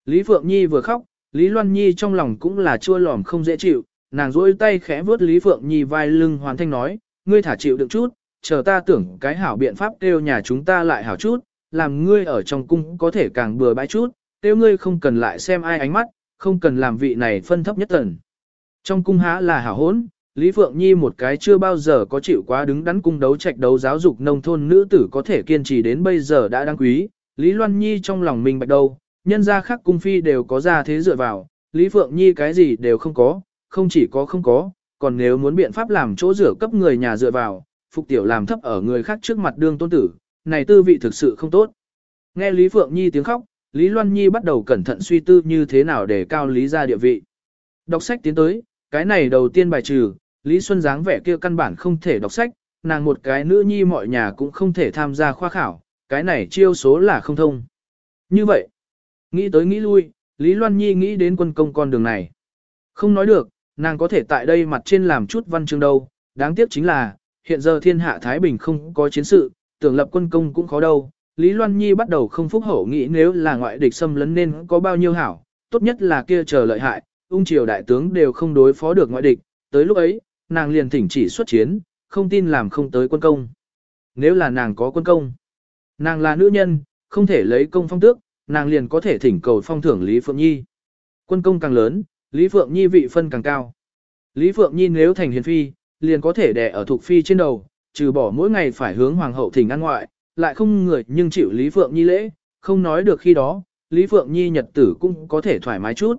Speaker 1: Lý Phượng Nhi vừa khóc, Lý Loan Nhi trong lòng cũng là chua lòm không dễ chịu, nàng duỗi tay khẽ vớt Lý Phượng Nhi vai lưng hoàn thanh nói, ngươi thả chịu được chút, chờ ta tưởng cái hảo biện pháp kêu nhà chúng ta lại hảo chút, làm ngươi ở trong cung có thể càng bừa bãi chút, kêu ngươi không cần lại xem ai ánh mắt, không cần làm vị này phân thấp nhất tần. Trong cung há là hảo hốn, Lý Phượng Nhi một cái chưa bao giờ có chịu quá đứng đắn cung đấu trạch đấu giáo dục nông thôn nữ tử có thể kiên trì đến bây giờ đã đáng quý. Lý Loan Nhi trong lòng mình bạch đâu, nhân gia khác cung phi đều có ra thế dựa vào, Lý Phượng Nhi cái gì đều không có, không chỉ có không có, còn nếu muốn biện pháp làm chỗ rửa cấp người nhà dựa vào, phục tiểu làm thấp ở người khác trước mặt đương tôn tử, này tư vị thực sự không tốt. Nghe Lý Phượng Nhi tiếng khóc, Lý Loan Nhi bắt đầu cẩn thận suy tư như thế nào để cao Lý ra địa vị. Đọc sách tiến tới, cái này đầu tiên bài trừ, Lý Xuân dáng vẻ kia căn bản không thể đọc sách, nàng một cái nữ nhi mọi nhà cũng không thể tham gia khoa khảo, cái này chiêu số là không thông. Như vậy, nghĩ tới nghĩ lui, Lý Loan Nhi nghĩ đến quân công con đường này. Không nói được, nàng có thể tại đây mặt trên làm chút văn chương đâu, đáng tiếc chính là, hiện giờ thiên hạ Thái Bình không có chiến sự, tưởng lập quân công cũng khó đâu. Lý Loan Nhi bắt đầu không phúc hậu nghĩ nếu là ngoại địch xâm lấn nên có bao nhiêu hảo, tốt nhất là kia chờ lợi hại, ung triều đại tướng đều không đối phó được ngoại địch, tới lúc ấy, nàng liền thỉnh chỉ xuất chiến, không tin làm không tới quân công. Nếu là nàng có quân công, nàng là nữ nhân, không thể lấy công phong tước, nàng liền có thể thỉnh cầu phong thưởng Lý Phượng Nhi. Quân công càng lớn, Lý Phượng Nhi vị phân càng cao. Lý Phượng Nhi nếu thành hiền phi, liền có thể đè ở thuộc phi trên đầu, trừ bỏ mỗi ngày phải hướng hoàng hậu thỉnh ăn ngoại, lại không người nhưng chịu Lý Phượng Nhi lễ, không nói được khi đó, Lý Phượng Nhi nhật tử cũng có thể thoải mái chút.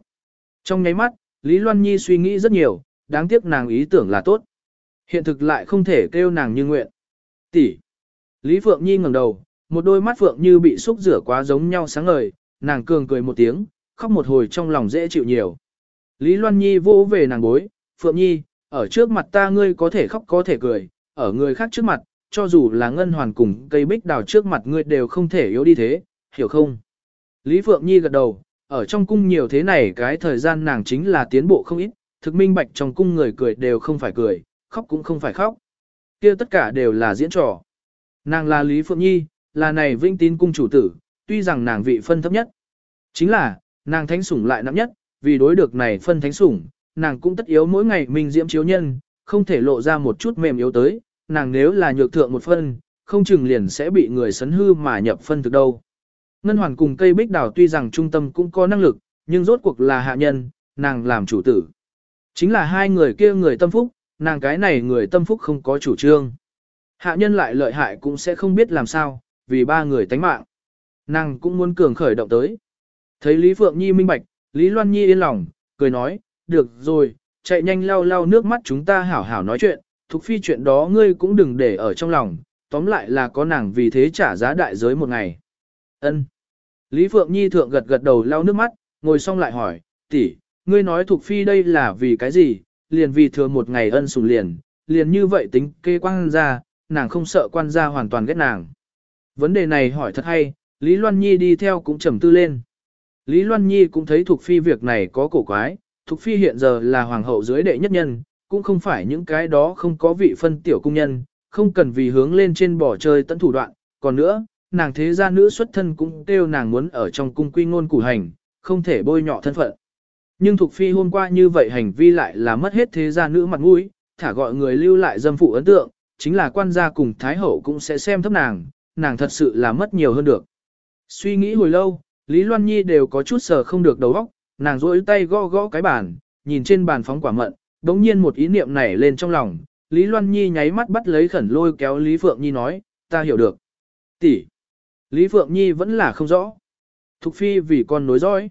Speaker 1: Trong nháy mắt, Lý Loan Nhi suy nghĩ rất nhiều, đáng tiếc nàng ý tưởng là tốt. Hiện thực lại không thể kêu nàng như nguyện. Tỷ. Lý Phượng Nhi ngẩng đầu, một đôi mắt Phượng như bị xúc rửa quá giống nhau sáng ngời, nàng cường cười một tiếng, khóc một hồi trong lòng dễ chịu nhiều. Lý Loan Nhi vỗ về nàng bối, Phượng Nhi, ở trước mặt ta ngươi có thể khóc có thể cười, ở người khác trước mặt, cho dù là ngân hoàn cùng cây bích đào trước mặt ngươi đều không thể yếu đi thế, hiểu không? Lý Phượng Nhi gật đầu, ở trong cung nhiều thế này cái thời gian nàng chính là tiến bộ không ít, thực minh bạch trong cung người cười đều không phải cười, khóc cũng không phải khóc. kia tất cả đều là diễn trò. Nàng là Lý Phượng Nhi, là này vinh tín cung chủ tử, tuy rằng nàng vị phân thấp nhất. Chính là, nàng thánh sủng lại nặng nhất, vì đối được này phân thánh sủng, nàng cũng tất yếu mỗi ngày mình diễm chiếu nhân, không thể lộ ra một chút mềm yếu tới, nàng nếu là nhược thượng một phân, không chừng liền sẽ bị người sấn hư mà nhập phân thực đâu. Ngân hoàn cùng cây bích đào tuy rằng trung tâm cũng có năng lực, nhưng rốt cuộc là hạ nhân, nàng làm chủ tử. Chính là hai người kia người tâm phúc, nàng cái này người tâm phúc không có chủ trương. Hạ nhân lại lợi hại cũng sẽ không biết làm sao, vì ba người tánh mạng. Nàng cũng muốn cường khởi động tới. Thấy Lý Phượng Nhi minh bạch, Lý Loan Nhi yên lòng, cười nói, được rồi, chạy nhanh lau lau nước mắt chúng ta hảo hảo nói chuyện, thuộc phi chuyện đó ngươi cũng đừng để ở trong lòng, tóm lại là có nàng vì thế trả giá đại giới một ngày. Ân. Lý Phượng Nhi thượng gật gật đầu lau nước mắt, ngồi xong lại hỏi, tỷ, ngươi nói thuộc phi đây là vì cái gì, liền vì thừa một ngày ân sủng liền, liền như vậy tính kê quan ra, nàng không sợ quan gia hoàn toàn ghét nàng. Vấn đề này hỏi thật hay, Lý Loan Nhi đi theo cũng trầm tư lên. Lý Loan Nhi cũng thấy thuộc phi việc này có cổ quái, Thục phi hiện giờ là hoàng hậu dưới đệ nhất nhân, cũng không phải những cái đó không có vị phân tiểu cung nhân, không cần vì hướng lên trên bỏ chơi tận thủ đoạn, còn nữa, nàng thế gia nữ xuất thân cũng kêu nàng muốn ở trong cung quy ngôn củ hành, không thể bôi nhọ thân phận. Nhưng Thục Phi hôm qua như vậy hành vi lại là mất hết thế gia nữ mặt mũi, thả gọi người lưu lại dâm phụ ấn tượng, chính là quan gia cùng Thái Hậu cũng sẽ xem thấp nàng, nàng thật sự là mất nhiều hơn được. Suy nghĩ hồi lâu, Lý Loan Nhi đều có chút sờ không được đầu óc, nàng rỗi tay gõ gõ cái bàn, nhìn trên bàn phóng quả mận, đống nhiên một ý niệm nảy lên trong lòng, Lý Loan Nhi nháy mắt bắt lấy khẩn lôi kéo Lý Phượng Nhi nói, ta hiểu được. Tỷ. Lý Phượng Nhi vẫn là không rõ. Thục Phi vì con nối dõi.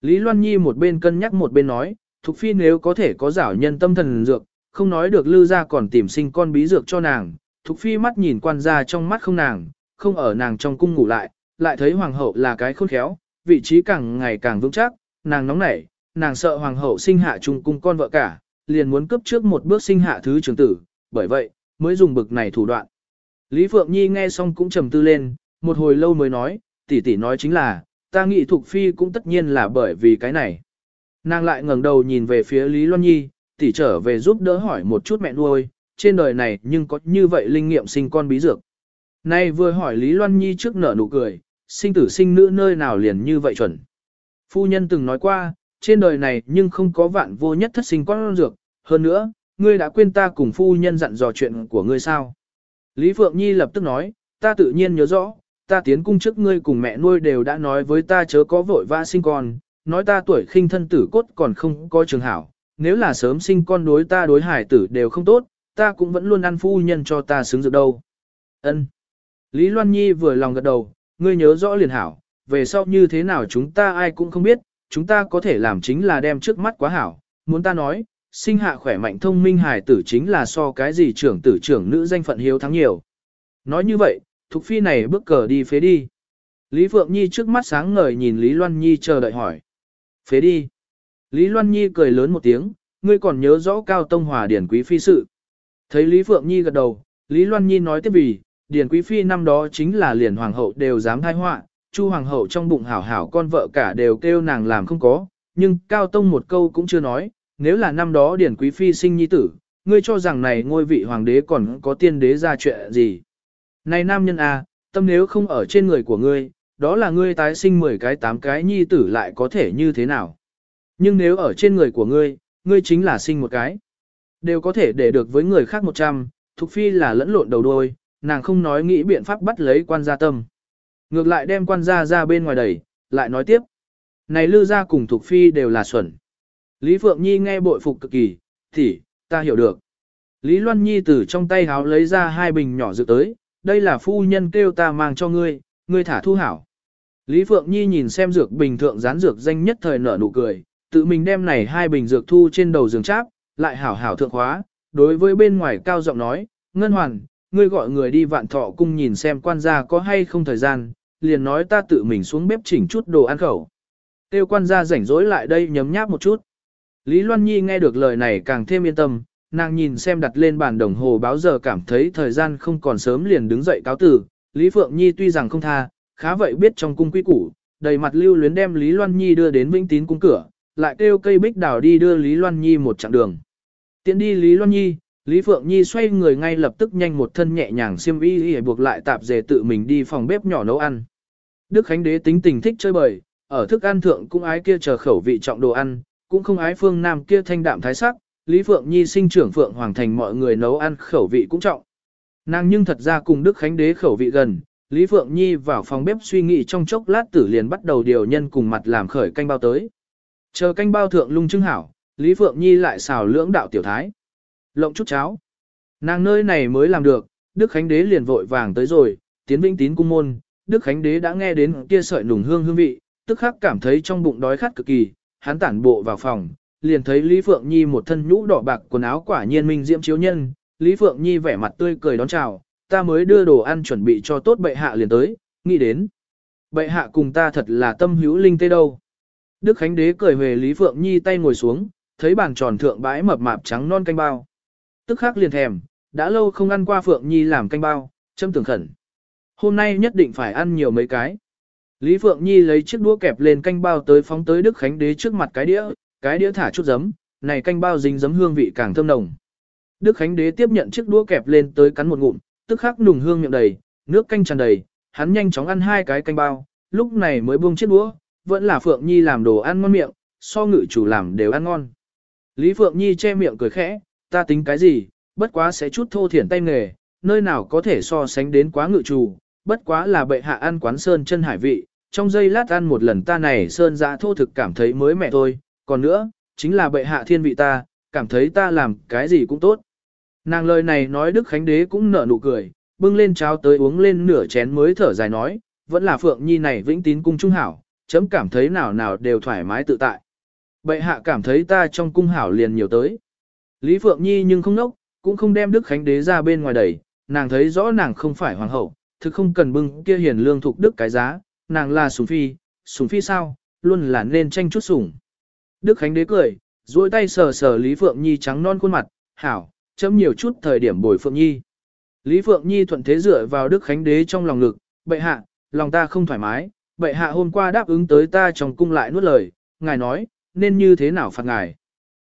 Speaker 1: Lý Loan Nhi một bên cân nhắc một bên nói, Thục Phi nếu có thể có giảo nhân tâm thần dược, không nói được lư ra còn tìm sinh con bí dược cho nàng. Thục Phi mắt nhìn quan ra trong mắt không nàng, không ở nàng trong cung ngủ lại, lại thấy hoàng hậu là cái khôn khéo, vị trí càng ngày càng vững chắc, nàng nóng nảy, nàng sợ hoàng hậu sinh hạ trung cung con vợ cả, liền muốn cấp trước một bước sinh hạ thứ trưởng tử, bởi vậy, mới dùng bực này thủ đoạn. Lý Phượng Nhi nghe xong cũng trầm tư lên, một hồi lâu mới nói, tỷ tỷ nói chính là, ta nghĩ thuộc Phi cũng tất nhiên là bởi vì cái này. Nàng lại ngẩng đầu nhìn về phía Lý Loan Nhi, tỷ trở về giúp đỡ hỏi một chút mẹ nuôi, trên đời này nhưng có như vậy linh nghiệm sinh con bí dược. Nay vừa hỏi Lý Loan Nhi trước nở nụ cười, sinh tử sinh nữ nơi nào liền như vậy chuẩn. Phu nhân từng nói qua, trên đời này nhưng không có vạn vô nhất thất sinh con dược, hơn nữa, ngươi đã quên ta cùng phu nhân dặn dò chuyện của ngươi sao. Lý Phượng Nhi lập tức nói, ta tự nhiên nhớ rõ, ta tiến cung trước ngươi cùng mẹ nuôi đều đã nói với ta chớ có vội vã sinh con, nói ta tuổi khinh thân tử cốt còn không có trường hảo, nếu là sớm sinh con đối ta đối hải tử đều không tốt, ta cũng vẫn luôn ăn phu nhân cho ta xứng dược đâu. Ân. Lý Loan Nhi vừa lòng gật đầu, ngươi nhớ rõ liền hảo, về sau như thế nào chúng ta ai cũng không biết, chúng ta có thể làm chính là đem trước mắt quá hảo, muốn ta nói, sinh hạ khỏe mạnh thông minh hài tử chính là so cái gì trưởng tử trưởng nữ danh phận hiếu thắng nhiều. Nói như vậy, Thục Phi này bước cờ đi phế đi. Lý Phượng Nhi trước mắt sáng ngời nhìn Lý Loan Nhi chờ đợi hỏi. Phế đi. Lý Loan Nhi cười lớn một tiếng, ngươi còn nhớ rõ Cao Tông Hòa Điển Quý Phi sự. Thấy Lý Phượng Nhi gật đầu, Lý Loan Nhi nói tiếp vì, Điển Quý Phi năm đó chính là liền Hoàng hậu đều dám thai họa Chu Hoàng hậu trong bụng hảo hảo con vợ cả đều kêu nàng làm không có, nhưng Cao Tông một câu cũng chưa nói, nếu là năm đó Điển Quý Phi sinh nhi tử, ngươi cho rằng này ngôi vị hoàng đế còn có tiên đế ra chuyện gì. Này nam nhân à, tâm nếu không ở trên người của ngươi, đó là ngươi tái sinh 10 cái 8 cái nhi tử lại có thể như thế nào. Nhưng nếu ở trên người của ngươi, ngươi chính là sinh một cái. Đều có thể để được với người khác 100, Thục Phi là lẫn lộn đầu đôi, nàng không nói nghĩ biện pháp bắt lấy quan gia tâm. Ngược lại đem quan gia ra bên ngoài đẩy, lại nói tiếp. Này lư gia cùng thuộc Phi đều là xuẩn. Lý Phượng Nhi nghe bội phục cực kỳ, thì, ta hiểu được. Lý Loan Nhi từ trong tay háo lấy ra hai bình nhỏ dự tới, đây là phu nhân kêu ta mang cho ngươi, ngươi thả thu hảo. Lý Phượng Nhi nhìn xem dược bình thượng dán dược danh nhất thời nở nụ cười, tự mình đem này hai bình dược thu trên đầu giường cháp, lại hảo hảo thượng hóa, đối với bên ngoài cao giọng nói, Ngân Hoàn, ngươi gọi người đi vạn thọ cung nhìn xem quan gia có hay không thời gian, liền nói ta tự mình xuống bếp chỉnh chút đồ ăn khẩu. Tiêu quan gia rảnh rỗi lại đây nhấm nháp một chút. Lý Loan Nhi nghe được lời này càng thêm yên tâm, nàng nhìn xem đặt lên bàn đồng hồ báo giờ cảm thấy thời gian không còn sớm liền đứng dậy cáo tử. Lý Phượng Nhi tuy rằng không tha, khá vậy biết trong cung quý củ, đầy mặt lưu luyến đem Lý Loan Nhi đưa đến Vĩnh Tín cung cửa, lại kêu cây bích đào đi đưa Lý Loan Nhi một chặng đường. Tiến đi Lý Loan Nhi, Lý Phượng Nhi xoay người ngay lập tức nhanh một thân nhẹ nhàng xiêm y y buộc lại tạp dề tự mình đi phòng bếp nhỏ nấu ăn. Đức Khánh Đế tính tình thích chơi bời, ở thức ăn thượng cũng ái kia chờ khẩu vị trọng đồ ăn, cũng không ái phương nam kia thanh đạm thái sắc, Lý Phượng Nhi sinh trưởng Phượng Hoàng Thành mọi người nấu ăn khẩu vị cũng trọng. Nàng nhưng thật ra cùng Đức Khánh Đế khẩu vị gần, Lý Phượng Nhi vào phòng bếp suy nghĩ trong chốc lát tử liền bắt đầu điều nhân cùng mặt làm khởi canh bao tới. Chờ canh bao thượng lung trưng hảo, Lý Phượng Nhi lại xào lưỡng đạo tiểu thái. Lộng chút cháo. Nàng nơi này mới làm được, Đức Khánh Đế liền vội vàng tới rồi, tiến vĩnh tín cung môn, Đức Khánh Đế đã nghe đến kia sợi nùng hương hương vị, tức khắc cảm thấy trong bụng đói khát cực kỳ, hắn tản bộ vào phòng, liền thấy Lý Phượng Nhi một thân nhũ đỏ bạc quần áo quả nhiên minh diễm chiếu nhân, Lý Phượng Nhi vẻ mặt tươi cười đón chào, ta mới đưa đồ ăn chuẩn bị cho tốt bệ hạ liền tới, nghĩ đến. Bệ hạ cùng ta thật là tâm hữu linh tê đâu. Đức Khánh Đế cười về Lý Phượng Nhi tay ngồi xuống, thấy bàn tròn thượng bãi mập mạp trắng non canh bao. Tức khắc liền thèm, đã lâu không ăn qua Phượng Nhi làm canh bao, châm tưởng khẩn. Hôm nay nhất định phải ăn nhiều mấy cái. Lý Phượng Nhi lấy chiếc đũa kẹp lên canh bao tới phóng tới Đức Khánh Đế trước mặt cái đĩa, cái đĩa thả chút giấm, này canh bao dính giấm hương vị càng thơm nồng. Đức Khánh Đế tiếp nhận chiếc đũa kẹp lên tới cắn một ngụm, tức khắc nùng hương miệng đầy, nước canh tràn đầy, hắn nhanh chóng ăn hai cái canh bao, lúc này mới buông chiếc đũa, vẫn là Phượng Nhi làm đồ ăn ngon miệng, so ngự chủ làm đều ăn ngon. Lý Phượng Nhi che miệng cười khẽ, ta tính cái gì, bất quá sẽ chút thô thiển tay nghề, nơi nào có thể so sánh đến quá ngự chủ, bất quá là bệ hạ ăn quán sơn chân hải vị, trong giây lát ăn một lần ta này sơn giã thô thực cảm thấy mới mẻ thôi, còn nữa, chính là bệ hạ thiên vị ta, cảm thấy ta làm cái gì cũng tốt. Nàng lời này nói Đức Khánh Đế cũng nở nụ cười, bưng lên cháo tới uống lên nửa chén mới thở dài nói, vẫn là Phượng Nhi này vĩnh tín cung trung hảo, chấm cảm thấy nào nào đều thoải mái tự tại. Bệ hạ cảm thấy ta trong cung hảo liền nhiều tới. Lý Phượng Nhi nhưng không nốc, cũng không đem Đức Khánh Đế ra bên ngoài đẩy, nàng thấy rõ nàng không phải hoàng hậu, thực không cần bưng kia hiền lương thuộc đức cái giá, nàng là sủng phi, sủng phi sao, luôn là nên tranh chút sủng. Đức Khánh Đế cười, duỗi tay sờ sờ Lý Phượng Nhi trắng non khuôn mặt, hảo, chấm nhiều chút thời điểm bồi Phượng Nhi. Lý Phượng Nhi thuận thế dựa vào Đức Khánh Đế trong lòng ngực, bệ hạ, lòng ta không thoải mái, bệ hạ hôm qua đáp ứng tới ta trong cung lại nuốt lời, ngài nói, nên như thế nào phạt ngài.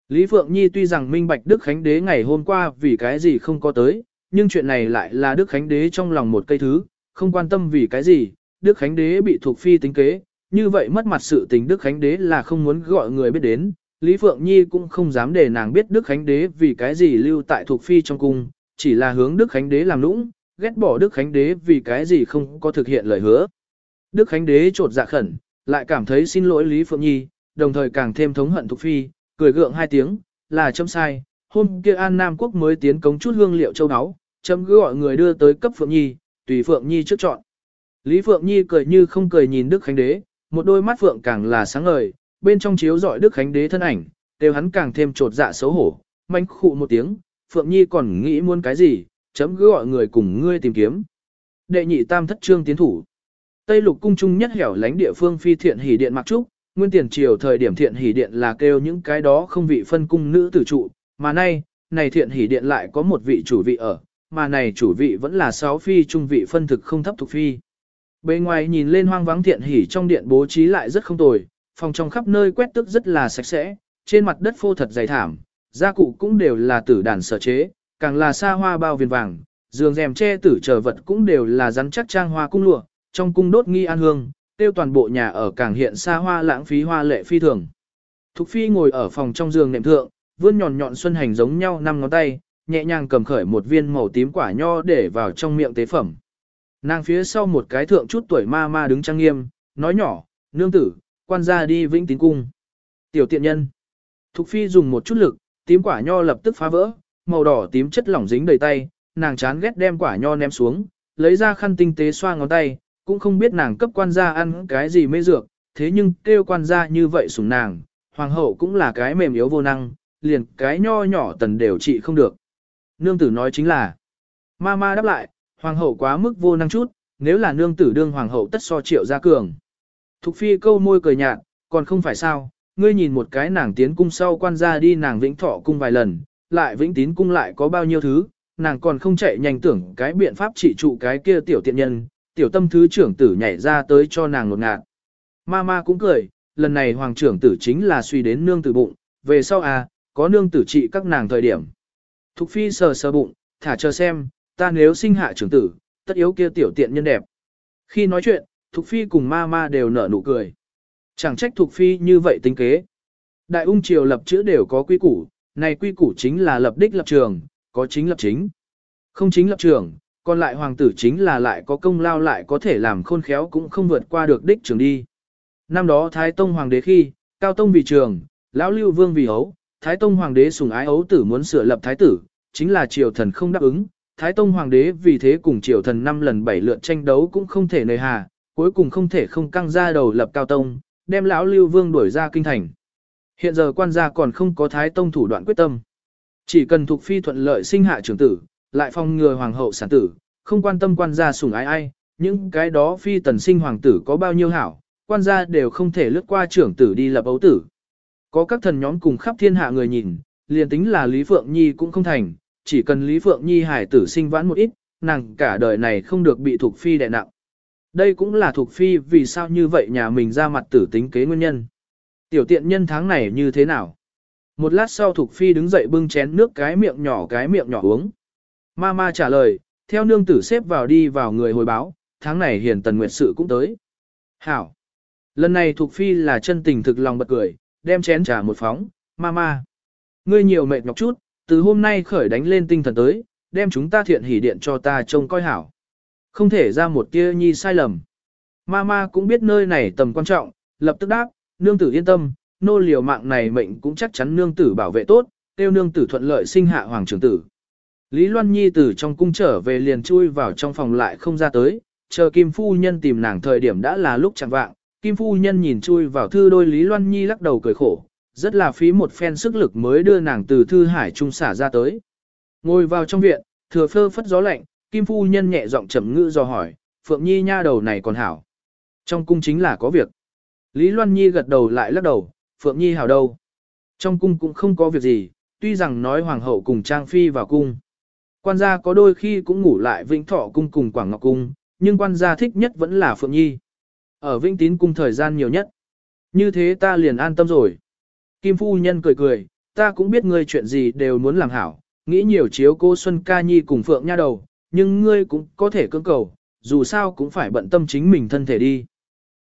Speaker 1: Lý Phượng Nhi tuy rằng minh bạch Đức Khánh Đế ngày hôm qua vì cái gì không có tới, nhưng chuyện này lại là Đức Khánh Đế trong lòng một cây thứ, không quan tâm vì cái gì, Đức Khánh Đế bị thuộc phi tính kế, như vậy mất mặt sự tình Đức Khánh Đế là không muốn gọi người biết đến, Lý Phượng Nhi cũng không dám để nàng biết Đức Khánh Đế vì cái gì lưu tại thuộc phi trong cung, chỉ là hướng Đức Khánh Đế làm lũng ghét bỏ Đức Khánh Đế vì cái gì không có thực hiện lời hứa. Đức Khánh Đế trột dạ khẩn, lại cảm thấy xin lỗi Lý Phượng Nhi, đồng thời càng thêm thống hận thuộc phi, cười gượng hai tiếng, là châm sai, hôm kia An Nam Quốc mới tiến cống chút hương liệu châu áo, chấm cứ gọi người đưa tới cấp Phượng Nhi, tùy Phượng Nhi trước chọn. Lý Phượng Nhi cười như không cười nhìn Đức Khánh Đế, một đôi mắt Phượng càng là sáng ngời, bên trong chiếu dọi Đức Khánh Đế thân ảnh, đều hắn càng thêm trột dạ xấu hổ, manh khụ một tiếng, Phượng Nhi còn nghĩ muốn cái gì, chấm cứ gọi người cùng ngươi tìm kiếm. Đệ nhị tam thất trương tiến thủ. Tây lục cung trung nhất hẻo lánh địa phương phi thiện hỉ điện mặc trúc, nguyên tiền triều thời điểm thiện hỉ điện là kêu những cái đó không vị phân cung nữ tử trụ, mà nay, này thiện hỉ điện lại có một vị chủ vị ở, mà này chủ vị vẫn là sáu phi trung vị phân thực không thấp thuộc phi. Bề ngoài nhìn lên hoang vắng thiện hỉ trong điện bố trí lại rất không tồi, phòng trong khắp nơi quét tước rất là sạch sẽ, trên mặt đất phô thật dày thảm, gia cụ cũng đều là tử đàn sở chế, càng là xa hoa bao viền vàng, giường rèm che tử trở vật cũng đều là rắn chắc trang hoa cung lụa, trong cung đốt nghi an hương, tiêu toàn bộ nhà ở càng hiện xa hoa lãng phí hoa lệ phi thường. Thục phi ngồi ở phòng trong giường nệm thượng, vươn nhọn nhọn xuân hành giống nhau năm ngón tay, nhẹ nhàng cầm khởi một viên màu tím quả nho để vào trong miệng tế phẩm. Nàng phía sau một cái thượng chút tuổi ma ma đứng trang nghiêm, nói nhỏ, nương tử, quan gia đi vĩnh tín cung. Tiểu tiện nhân. Thục phi dùng một chút lực, tím quả nho lập tức phá vỡ, màu đỏ tím chất lỏng dính đầy tay, nàng chán ghét đem quả nho ném xuống, lấy ra khăn tinh tế xoa ngón tay, cũng không biết nàng cấp quan gia ăn cái gì mê dược, thế nhưng kêu quan gia như vậy sủng nàng, hoàng hậu cũng là cái mềm yếu vô năng, liền cái nho nhỏ tần đều trị không được. Nương tử nói chính là, ma ma đáp lại, hoàng hậu quá mức vô năng chút, nếu là nương tử đương hoàng hậu tất so triệu gia cường. Thục phi câu môi cười nhạt, còn không phải sao, ngươi nhìn một cái nàng tiến cung sau quan gia đi nàng vĩnh thọ cung vài lần, lại vĩnh tín cung lại có bao nhiêu thứ, nàng còn không chạy nhanh tưởng cái biện pháp trị trụ cái kia tiểu tiện nhân, tiểu tâm thứ trưởng tử nhảy ra tới cho nàng ngột ngạt. Ma ma cũng cười, lần này hoàng trưởng tử chính là suy đến nương tử bụng, về sau à, có nương tử trị các nàng thời điểm. Thục phi sờ sờ bụng, thả chờ xem, ta nếu sinh hạ trưởng tử, tất yếu kia tiểu tiện nhân đẹp. Khi nói chuyện, Thục phi cùng ma ma đều nở nụ cười. Chẳng trách Thục phi như vậy tính kế. Đại ung triều lập chữ đều có quy củ, này quy củ chính là lập đích lập trường, có chính lập chính. Không chính lập trường, còn lại hoàng tử chính là lại có công lao lại có thể làm khôn khéo cũng không vượt qua được đích trường đi. Năm đó Thái Tông Hoàng đế khi, Cao Tông vì trường, Lão Lưu Vương vì hấu, Thái Tông Hoàng đế sùng ái ấu tử muốn sửa lập Thái tử, chính là triều thần không đáp ứng. Thái Tông Hoàng đế vì thế cùng triều thần năm lần bảy lượt tranh đấu cũng không thể nề hà, cuối cùng không thể không căng ra đầu lập Cao Tông, đem Lão Lưu Vương đuổi ra kinh thành. Hiện giờ quan gia còn không có Thái Tông thủ đoạn quyết tâm. Chỉ cần thuộc phi thuận lợi sinh hạ trưởng tử, lại phong ngừa hoàng hậu sản tử, không quan tâm quan gia sủng ái ai, những cái đó phi tần sinh hoàng tử có bao nhiêu hảo, quan gia đều không thể lướt qua trưởng tử đi lập ấu tử. Có các thần nhóm cùng khắp thiên hạ người nhìn, liền tính là Lý Phượng Nhi cũng không thành, chỉ cần Lý Phượng Nhi hải tử sinh vãn một ít, nàng cả đời này không được bị thuộc phi đè nặng. Đây cũng là thuộc phi vì sao như vậy nhà mình ra mặt tử tính kế nguyên nhân. Tiểu tiện nhân tháng này như thế nào? Một lát sau thuộc phi đứng dậy bưng chén nước cái miệng nhỏ cái miệng nhỏ uống. Mama trả lời, theo nương tử xếp vào đi vào người hồi báo, tháng này hiền tần nguyệt sự cũng tới. Hảo. Lần này thuộc phi là chân tình thực lòng bật cười, đem chén trà một phóng, mama. Ngươi nhiều mệt nhọc chút, từ hôm nay khởi đánh lên tinh thần tới, đem chúng ta thiện hỉ điện cho ta trông coi hảo. Không thể ra một tia nhi sai lầm. Mama cũng biết nơi này tầm quan trọng, lập tức đáp, nương tử yên tâm, nô liều mạng này mệnh cũng chắc chắn nương tử bảo vệ tốt, tiêu nương tử thuận lợi sinh hạ hoàng trưởng tử. Lý Loan Nhi từ trong cung trở về liền chui vào trong phòng lại không ra tới, chờ Kim Phu Nhân tìm nàng thời điểm đã là lúc chẳng vạng. Kim Phu Nhân nhìn chui vào thư đôi Lý Loan Nhi lắc đầu cười khổ, rất là phí một phen sức lực mới đưa nàng từ thư hải trung xả ra tới. Ngồi vào trong viện, thừa phơ phất gió lạnh, Kim Phu Nhân nhẹ giọng trầm ngữ do hỏi, Phượng Nhi nha đầu này còn hảo. Trong cung chính là có việc. Lý Loan Nhi gật đầu lại lắc đầu, Phượng Nhi hảo đâu. Trong cung cũng không có việc gì, tuy rằng nói hoàng hậu cùng Trang Phi vào cung. Quan gia có đôi khi cũng ngủ lại Vĩnh Thọ cung cùng Quảng Ngọc cung, nhưng quan gia thích nhất vẫn là Phượng Nhi. Ở Vĩnh Tín cung thời gian nhiều nhất. Như thế ta liền an tâm rồi. Kim Phu Nhân cười cười, ta cũng biết ngươi chuyện gì đều muốn làm hảo, nghĩ nhiều chiếu cô Xuân Ca Nhi cùng Phượng Nha đầu, nhưng ngươi cũng có thể cưỡng cầu, dù sao cũng phải bận tâm chính mình thân thể đi.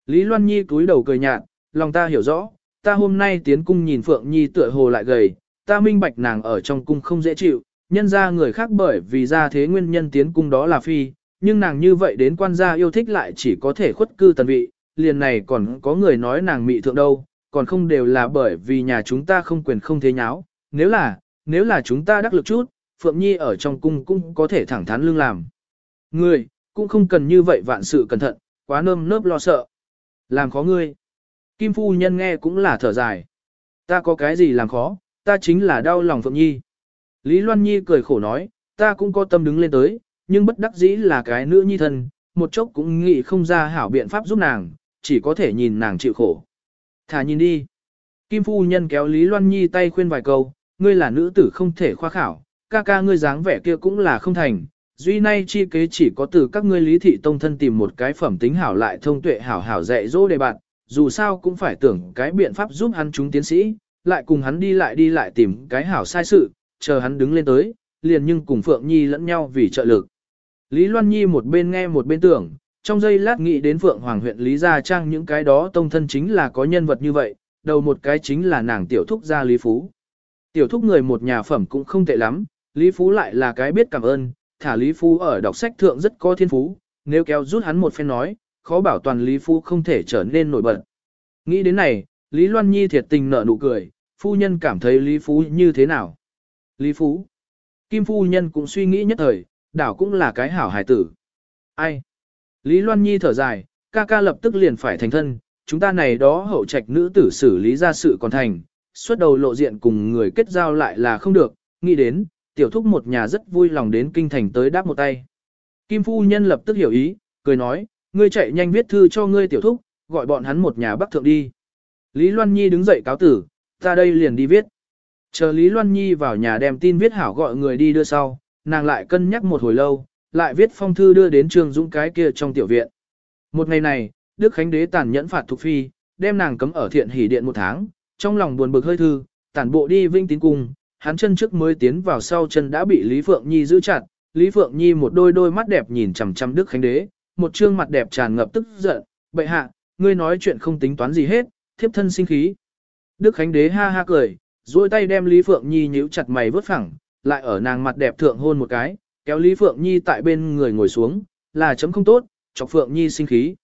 Speaker 1: Lý Loan Nhi cúi đầu cười nhạt, lòng ta hiểu rõ, ta hôm nay tiến cung nhìn Phượng Nhi tựa hồ lại gầy, ta minh bạch nàng ở trong cung không dễ chịu, nhân ra người khác bởi vì ra thế nguyên nhân tiến cung đó là phi, nhưng nàng như vậy đến quan gia yêu thích lại chỉ có thể khuất cư tần vị, liền này còn có người nói nàng mị thượng đâu, còn không đều là bởi vì nhà chúng ta không quyền không thế nháo, nếu là, nếu là chúng ta đắc lực chút, Phượng Nhi ở trong cung cũng có thể thẳng thắn lương làm. Người, cũng không cần như vậy vạn sự cẩn thận, quá nơm nớp lo sợ. Làm khó ngươi. Kim phu nhân nghe cũng là thở dài. Ta có cái gì làm khó, ta chính là đau lòng Phượng Nhi. Lý Loan Nhi cười khổ nói, ta cũng có tâm đứng lên tới, nhưng bất đắc dĩ là cái nữ nhi thân, một chốc cũng nghĩ không ra hảo biện pháp giúp nàng, chỉ có thể nhìn nàng chịu khổ. Thả nhìn đi. Kim phu nhân kéo Lý Loan Nhi tay khuyên vài câu, ngươi là nữ tử không thể khoa khảo, ca ca ngươi dáng vẻ kia cũng là không thành. Duy nay chi kế chỉ có từ các ngươi lý thị tông thân tìm một cái phẩm tính hảo lại thông tuệ hảo hảo dạy dỗ đề bạn, dù sao cũng phải tưởng cái biện pháp giúp hắn chúng tiến sĩ, lại cùng hắn đi lại đi lại tìm cái hảo sai sự, chờ hắn đứng lên tới, liền nhưng cùng Phượng Nhi lẫn nhau vì trợ lực. Lý Loan Nhi một bên nghe một bên tưởng, trong giây lát nghĩ đến Phượng Hoàng huyện Lý Gia Trang những cái đó tông thân chính là có nhân vật như vậy, đầu một cái chính là nàng tiểu thúc gia Lý Phú. Tiểu thúc người một nhà phẩm cũng không tệ lắm, Lý Phú lại là cái biết cảm ơn, thả Lý Phú ở đọc sách thượng rất có thiên phú, nếu kéo rút hắn một phen nói, khó bảo toàn Lý Phú không thể trở nên nổi bật. Nghĩ đến này, Lý Loan Nhi thiệt tình nở nụ cười, phu nhân cảm thấy Lý Phú như thế nào? Lý Phú. Kim phu nhân cũng suy nghĩ nhất thời, đảo cũng là cái hảo hài tử. Ai? Lý Loan Nhi thở dài, ca ca lập tức liền phải thành thân, chúng ta này đó hậu trạch nữ tử xử lý ra sự còn thành, xuất đầu lộ diện cùng người kết giao lại là không được, nghĩ đến, tiểu thúc một nhà rất vui lòng đến kinh thành tới đáp một tay. Kim phu nhân lập tức hiểu ý, cười nói, ngươi chạy nhanh viết thư cho ngươi tiểu thúc, gọi bọn hắn một nhà bắc thượng đi. Lý Loan Nhi đứng dậy cáo tử, ta đây liền đi viết. Chờ Lý Loan Nhi vào nhà đem tin viết hảo gọi người đi đưa sau, nàng lại cân nhắc một hồi lâu, lại viết phong thư đưa đến Trương Dũng cái kia trong tiểu viện. Một ngày này, Đức Khánh Đế tàn nhẫn phạt Thục Phi, đem nàng cấm ở thiện hỷ điện một tháng, trong lòng buồn bực hơi thư, tản bộ đi vinh tín cung, hắn chân trước mới tiến vào sau chân đã bị Lý Phượng Nhi giữ chặt, Lý Phượng Nhi một đôi đôi mắt đẹp nhìn chằm chằm Đức Khánh Đế, một trương mặt đẹp tràn ngập tức giận, bệ hạ, ngươi nói chuyện không tính toán gì hết, thiếp thân sinh khí. Đức Khánh Đế ha ha cười, duỗi tay đem Lý Phượng Nhi nhíu chặt mày vớt phẳng, lại ở nàng mặt đẹp thượng hôn một cái, kéo Lý Phượng Nhi tại bên người ngồi xuống, là chấm không tốt, chọc Phượng Nhi sinh khí.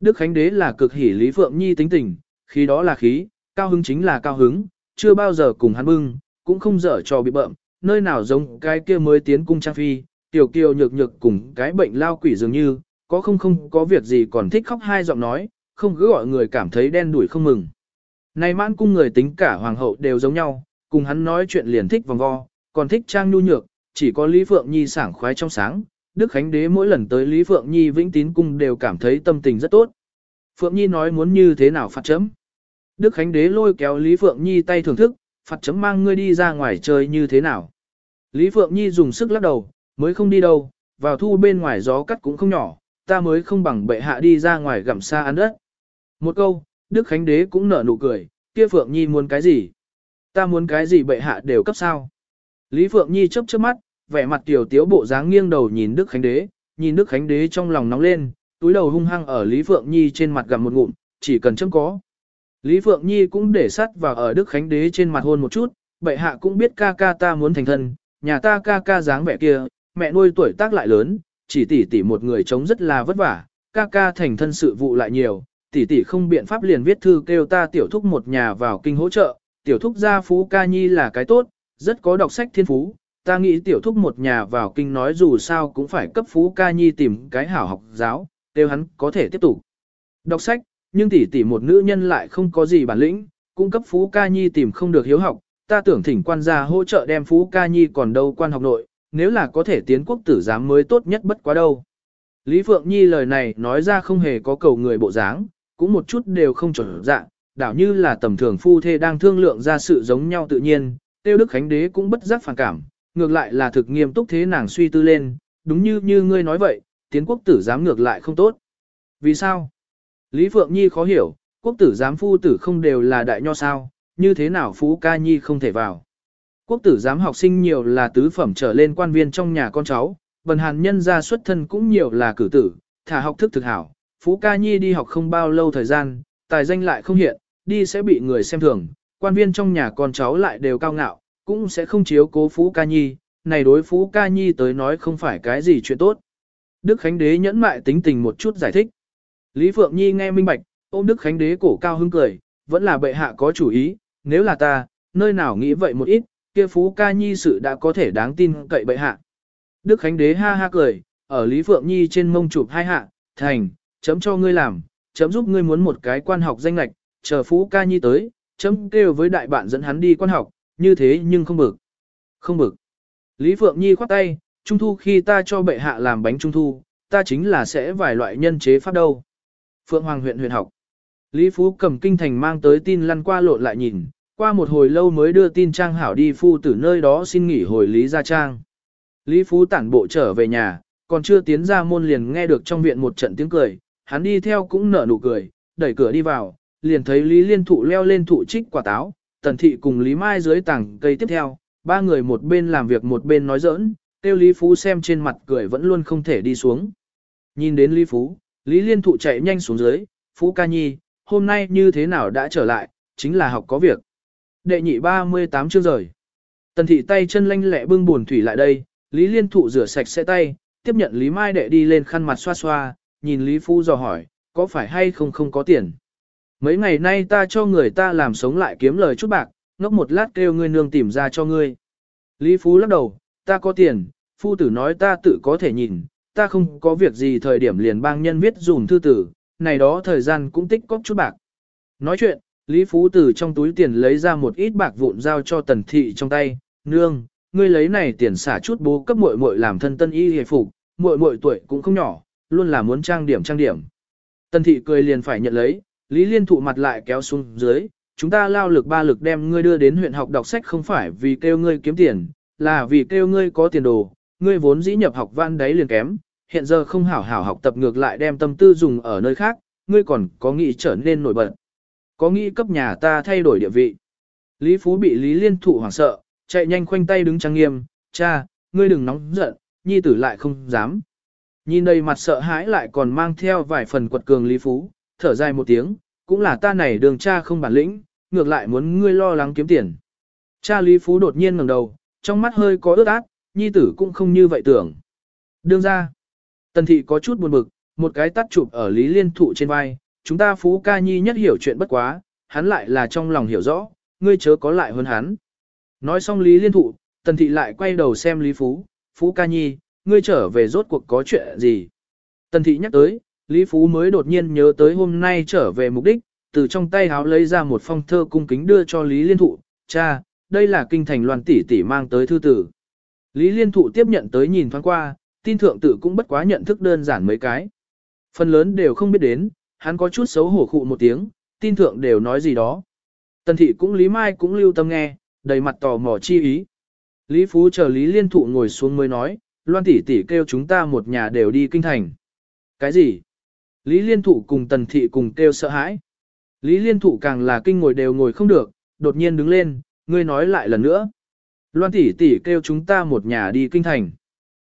Speaker 1: Đức Khánh Đế là cực hỉ Lý Phượng Nhi tính tình, khí đó là khí, cao hứng chính là cao hứng, chưa bao giờ cùng hắn bưng, cũng không dở cho bị bợm, nơi nào giống cái kia mới tiến cung trang phi, tiểu kiều nhược nhược cùng cái bệnh lao quỷ dường như, có không không có việc gì còn thích khóc hai giọng nói, không cứ gọi người cảm thấy đen đuổi không mừng. Này mãn cung người tính cả hoàng hậu đều giống nhau, cùng hắn nói chuyện liền thích vòng vo, còn thích trang nhu nhược, chỉ có Lý Phượng Nhi sảng khoái trong sáng. Đức Khánh Đế mỗi lần tới Lý Phượng Nhi vĩnh tín cung đều cảm thấy tâm tình rất tốt. Phượng Nhi nói muốn như thế nào phạt chấm. Đức Khánh Đế lôi kéo Lý Phượng Nhi tay thưởng thức, phạt chấm mang ngươi đi ra ngoài chơi như thế nào. Lý Phượng Nhi dùng sức lắc đầu, mới không đi đâu, vào thu bên ngoài gió cắt cũng không nhỏ, ta mới không bằng bệ hạ đi ra ngoài gặm xa ăn đất. Một câu, Đức Khánh Đế cũng nở nụ cười, kia Phượng Nhi muốn cái gì? Ta muốn cái gì bệ hạ đều cấp sao? Lý Phượng Nhi chớp chớp mắt, vẻ mặt tiểu tiếu bộ dáng nghiêng đầu nhìn Đức Khánh Đế, nhìn Đức Khánh Đế trong lòng nóng lên, túi đầu hung hăng ở Lý Phượng Nhi trên mặt gặm một ngụm, chỉ cần chấm có. Lý Phượng Nhi cũng để sắt vào ở Đức Khánh Đế trên mặt hôn một chút, bệ hạ cũng biết ca ca ta muốn thành thân, nhà ta ca ca dáng vẻ kia, mẹ nuôi tuổi tác lại lớn, chỉ tỷ tỷ một người chống rất là vất vả, ca ca thành thân sự vụ lại nhiều, tỷ tỷ không biện pháp liền viết thư kêu ta tiểu thúc một nhà vào kinh hỗ trợ, tiểu thúc gia phú ca nhi là cái tốt, rất có đọc sách thiên phú, ta nghĩ tiểu thúc một nhà vào kinh nói dù sao cũng phải cấp phú ca nhi tìm cái hảo học giáo, đều hắn có thể tiếp tục đọc sách, nhưng tỷ tỷ một nữ nhân lại không có gì bản lĩnh, cung cấp phú ca nhi tìm không được hiếu học, ta tưởng thỉnh quan gia hỗ trợ đem phú ca nhi còn đâu quan học nội, nếu là có thể tiến quốc tử giám mới tốt nhất bất quá đâu. Lý Phượng Nhi lời này nói ra không hề có cầu người bộ dáng, cũng một chút đều không chuẩn dạng, đảo như là tầm thường phu thê đang thương lượng ra sự giống nhau tự nhiên, tiêu đức khánh đế cũng bất giác phản cảm, ngược lại là thực nghiêm túc thế nàng suy tư lên, đúng như như ngươi nói vậy, tiến quốc tử giám ngược lại không tốt. Vì sao? Lý Phượng Nhi khó hiểu, quốc tử giám phu tử không đều là đại nho sao, như thế nào Phú Ca Nhi không thể vào. Quốc tử giám học sinh nhiều là tứ phẩm trở lên quan viên trong nhà con cháu, bần hàn nhân gia xuất thân cũng nhiều là cử tử, thả học thức thực hảo. Phú Ca Nhi đi học không bao lâu thời gian, tài danh lại không hiện, đi sẽ bị người xem thường, quan viên trong nhà con cháu lại đều cao ngạo, cũng sẽ không chiếu cố Phú Ca Nhi, này đối Phú Ca Nhi tới nói không phải cái gì chuyện tốt. Đức Khánh Đế nhẫn mại tính tình một chút giải thích. Lý Phượng Nhi nghe minh bạch, ôm Đức Khánh Đế cổ cao hứng cười, vẫn là bệ hạ có chủ ý, nếu là ta, nơi nào nghĩ vậy một ít, kia Phú Ca Nhi sự đã có thể đáng tin cậy bệ hạ. Đức Khánh Đế ha ha cười, ở Lý Phượng Nhi trên mông chụp hai hạ, thành, chấm cho ngươi làm, chấm giúp ngươi muốn một cái quan học danh lạch, chờ Phú Ca Nhi tới, chấm kêu với đại bạn dẫn hắn đi quan học, như thế nhưng không bực. Không bực. Lý Phượng Nhi khoát tay, trung thu khi ta cho bệ hạ làm bánh trung thu, ta chính là sẽ vài loại nhân chế pháp đâu. Phượng Hoàng huyện huyện học. Lý Phú cầm kinh thành mang tới tin lăn qua lộn lại nhìn, qua một hồi lâu mới đưa tin Trang Hảo đi phu tử nơi đó xin nghỉ hồi Lý Gia Trang. Lý Phú tản bộ trở về nhà, còn chưa tiến ra môn liền nghe được trong viện một trận tiếng cười, hắn đi theo cũng nở nụ cười, đẩy cửa đi vào, liền thấy Lý Liên Thụ leo lên thụ trích quả táo, Tần Thị cùng Lý Mai dưới tảng cây tiếp theo, ba người một bên làm việc một bên nói giỡn, tiêu Lý Phú xem trên mặt cười vẫn luôn không thể đi xuống. Nhìn đến Lý Phú, Lý Liên Thụ chạy nhanh xuống dưới, Phú Ca Nhi, hôm nay như thế nào đã trở lại, chính là học có việc. Đệ nhị 38 chương rời. Tần thị tay chân lanh lẹ bưng buồn thủy lại đây, Lý Liên Thụ rửa sạch sẽ tay, tiếp nhận Lý Mai đệ đi lên khăn mặt xoa xoa, nhìn Lý Phú dò hỏi, có phải hay không không có tiền. Mấy ngày nay ta cho người ta làm sống lại kiếm lời chút bạc, ngốc một lát kêu ngươi nương tìm ra cho ngươi. Lý Phú lắc đầu, ta có tiền, phu tử nói ta tự có thể nhìn, ta không có việc gì thời điểm liền bang nhân viết dùm thư tử, này đó thời gian cũng tích cóp chút bạc. Nói chuyện, Lý Phú từ trong túi tiền lấy ra một ít bạc vụn giao cho tần thị trong tay, nương, ngươi lấy này tiền xả chút bố cấp muội muội làm thân tân y hề phục, muội muội tuổi cũng không nhỏ, luôn là muốn trang điểm trang điểm. Tần thị cười liền phải nhận lấy, Lý Liên thụ mặt lại kéo xuống dưới, chúng ta lao lực ba lực đem ngươi đưa đến huyện học đọc sách không phải vì kêu ngươi kiếm tiền, là vì kêu ngươi có tiền đồ, ngươi vốn dĩ nhập học văn đấy liền kém, hiện giờ không hảo hảo học tập ngược lại đem tâm tư dùng ở nơi khác, ngươi còn có nghĩ trở nên nổi bật. Có nghĩ cấp nhà ta thay đổi địa vị. Lý Phú bị Lý Liên thụ hoảng sợ, chạy nhanh khoanh tay đứng trang nghiêm, cha, ngươi đừng nóng giận, nhi tử lại không dám. Nhìn đầy mặt sợ hãi lại còn mang theo vài phần quật cường Lý Phú, thở dài một tiếng, cũng là ta này đường cha không bản lĩnh, ngược lại muốn ngươi lo lắng kiếm tiền. Cha Lý Phú đột nhiên ngẩng đầu, trong mắt hơi có ướt át, nhi tử cũng không như vậy tưởng. Đương ra, tần thị có chút buồn bực, một cái tắt chụp ở Lý Liên Thụ trên vai, chúng ta Phú Ca Nhi nhất hiểu chuyện bất quá, hắn lại là trong lòng hiểu rõ, ngươi chớ có lại hơn hắn. Nói xong Lý Liên Thụ, tần thị lại quay đầu xem Lý Phú, Phú Ca Nhi, ngươi trở về rốt cuộc có chuyện gì. Tần thị nhắc tới, Lý Phú mới đột nhiên nhớ tới hôm nay trở về mục đích, từ trong tay háo lấy ra một phong thơ cung kính đưa cho Lý Liên Thụ, cha, đây là kinh thành loan tỷ tỷ mang tới thư tử. Lý Liên Thụ tiếp nhận tới nhìn thoáng qua, tin thượng tử cũng bất quá nhận thức đơn giản mấy cái. Phần lớn đều không biết đến, hắn có chút xấu hổ khụ một tiếng, tin thượng đều nói gì đó. Tần thị cũng Lý Mai cũng lưu tâm nghe, đầy mặt tò mò chi ý. Lý Phú chờ Lý Liên Thụ ngồi xuống mới nói, Loan tỷ tỷ kêu chúng ta một nhà đều đi kinh thành. Cái gì? Lý Liên Thụ cùng Tần thị cùng kêu sợ hãi. Lý Liên Thụ càng là kinh ngồi đều ngồi không được, đột nhiên đứng lên, ngươi nói lại lần nữa. Loan tỷ tỷ kêu chúng ta một nhà đi kinh thành.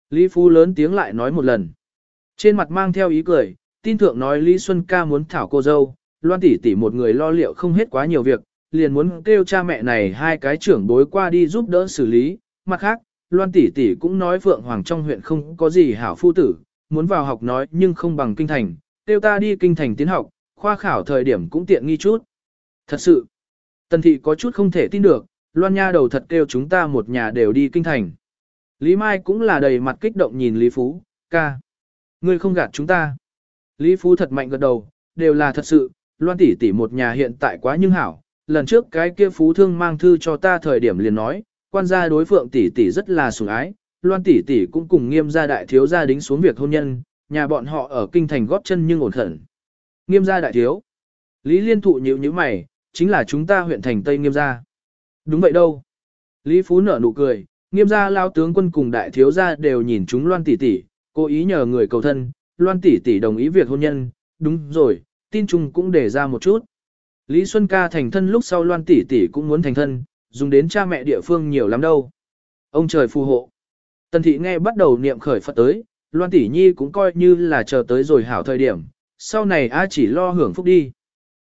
Speaker 1: Lý Phú lớn tiếng lại nói một lần. Trên mặt mang theo ý cười, tin thượng nói Lý Xuân ca muốn thảo cô dâu, Loan tỷ tỷ một người lo liệu không hết quá nhiều việc, liền muốn kêu cha mẹ này hai cái trưởng bối qua đi giúp đỡ xử lý, mặt khác, Loan tỷ tỷ cũng nói Phượng Hoàng trong huyện không có gì hảo phu tử, muốn vào học nói nhưng không bằng kinh thành, tiêu ta đi kinh thành tiến học, khoa khảo thời điểm cũng tiện nghi chút. Thật sự, Tần thị có chút không thể tin được, Loan nha đầu thật kêu chúng ta một nhà đều đi kinh thành. Lý Mai cũng là đầy mặt kích động nhìn Lý Phú, ca. Ngươi không gạt chúng ta. Lý Phú thật mạnh gật đầu, đều là thật sự, Loan tỷ tỷ một nhà hiện tại quá nhưng hảo. Lần trước cái kia Phú Thương mang thư cho ta thời điểm liền nói, quan gia đối phượng tỷ tỷ rất là sủng ái, Loan tỷ tỷ cũng cùng nghiêm gia đại thiếu gia đính xuống việc hôn nhân, nhà bọn họ ở kinh thành góp chân nhưng ổn thận. Nghiêm gia đại thiếu. Lý Liên thụ nhíu nhíu mày, chính là chúng ta huyện thành Tây Nghiêm gia. Đúng vậy đâu. Lý Phú nở nụ cười, nghiêm gia lao tướng quân cùng đại thiếu gia đều nhìn chúng Loan tỷ tỷ, cố ý nhờ người cầu thân, Loan tỷ tỷ đồng ý việc hôn nhân, đúng rồi, tin chung cũng để ra một chút. Lý Xuân ca thành thân lúc sau Loan tỷ tỷ cũng muốn thành thân, dùng đến cha mẹ địa phương nhiều lắm đâu. Ông trời phù hộ. Tần thị nghe bắt đầu niệm khởi Phật tới, Loan tỷ nhi cũng coi như là chờ tới rồi hảo thời điểm, sau này a chỉ lo hưởng phúc đi.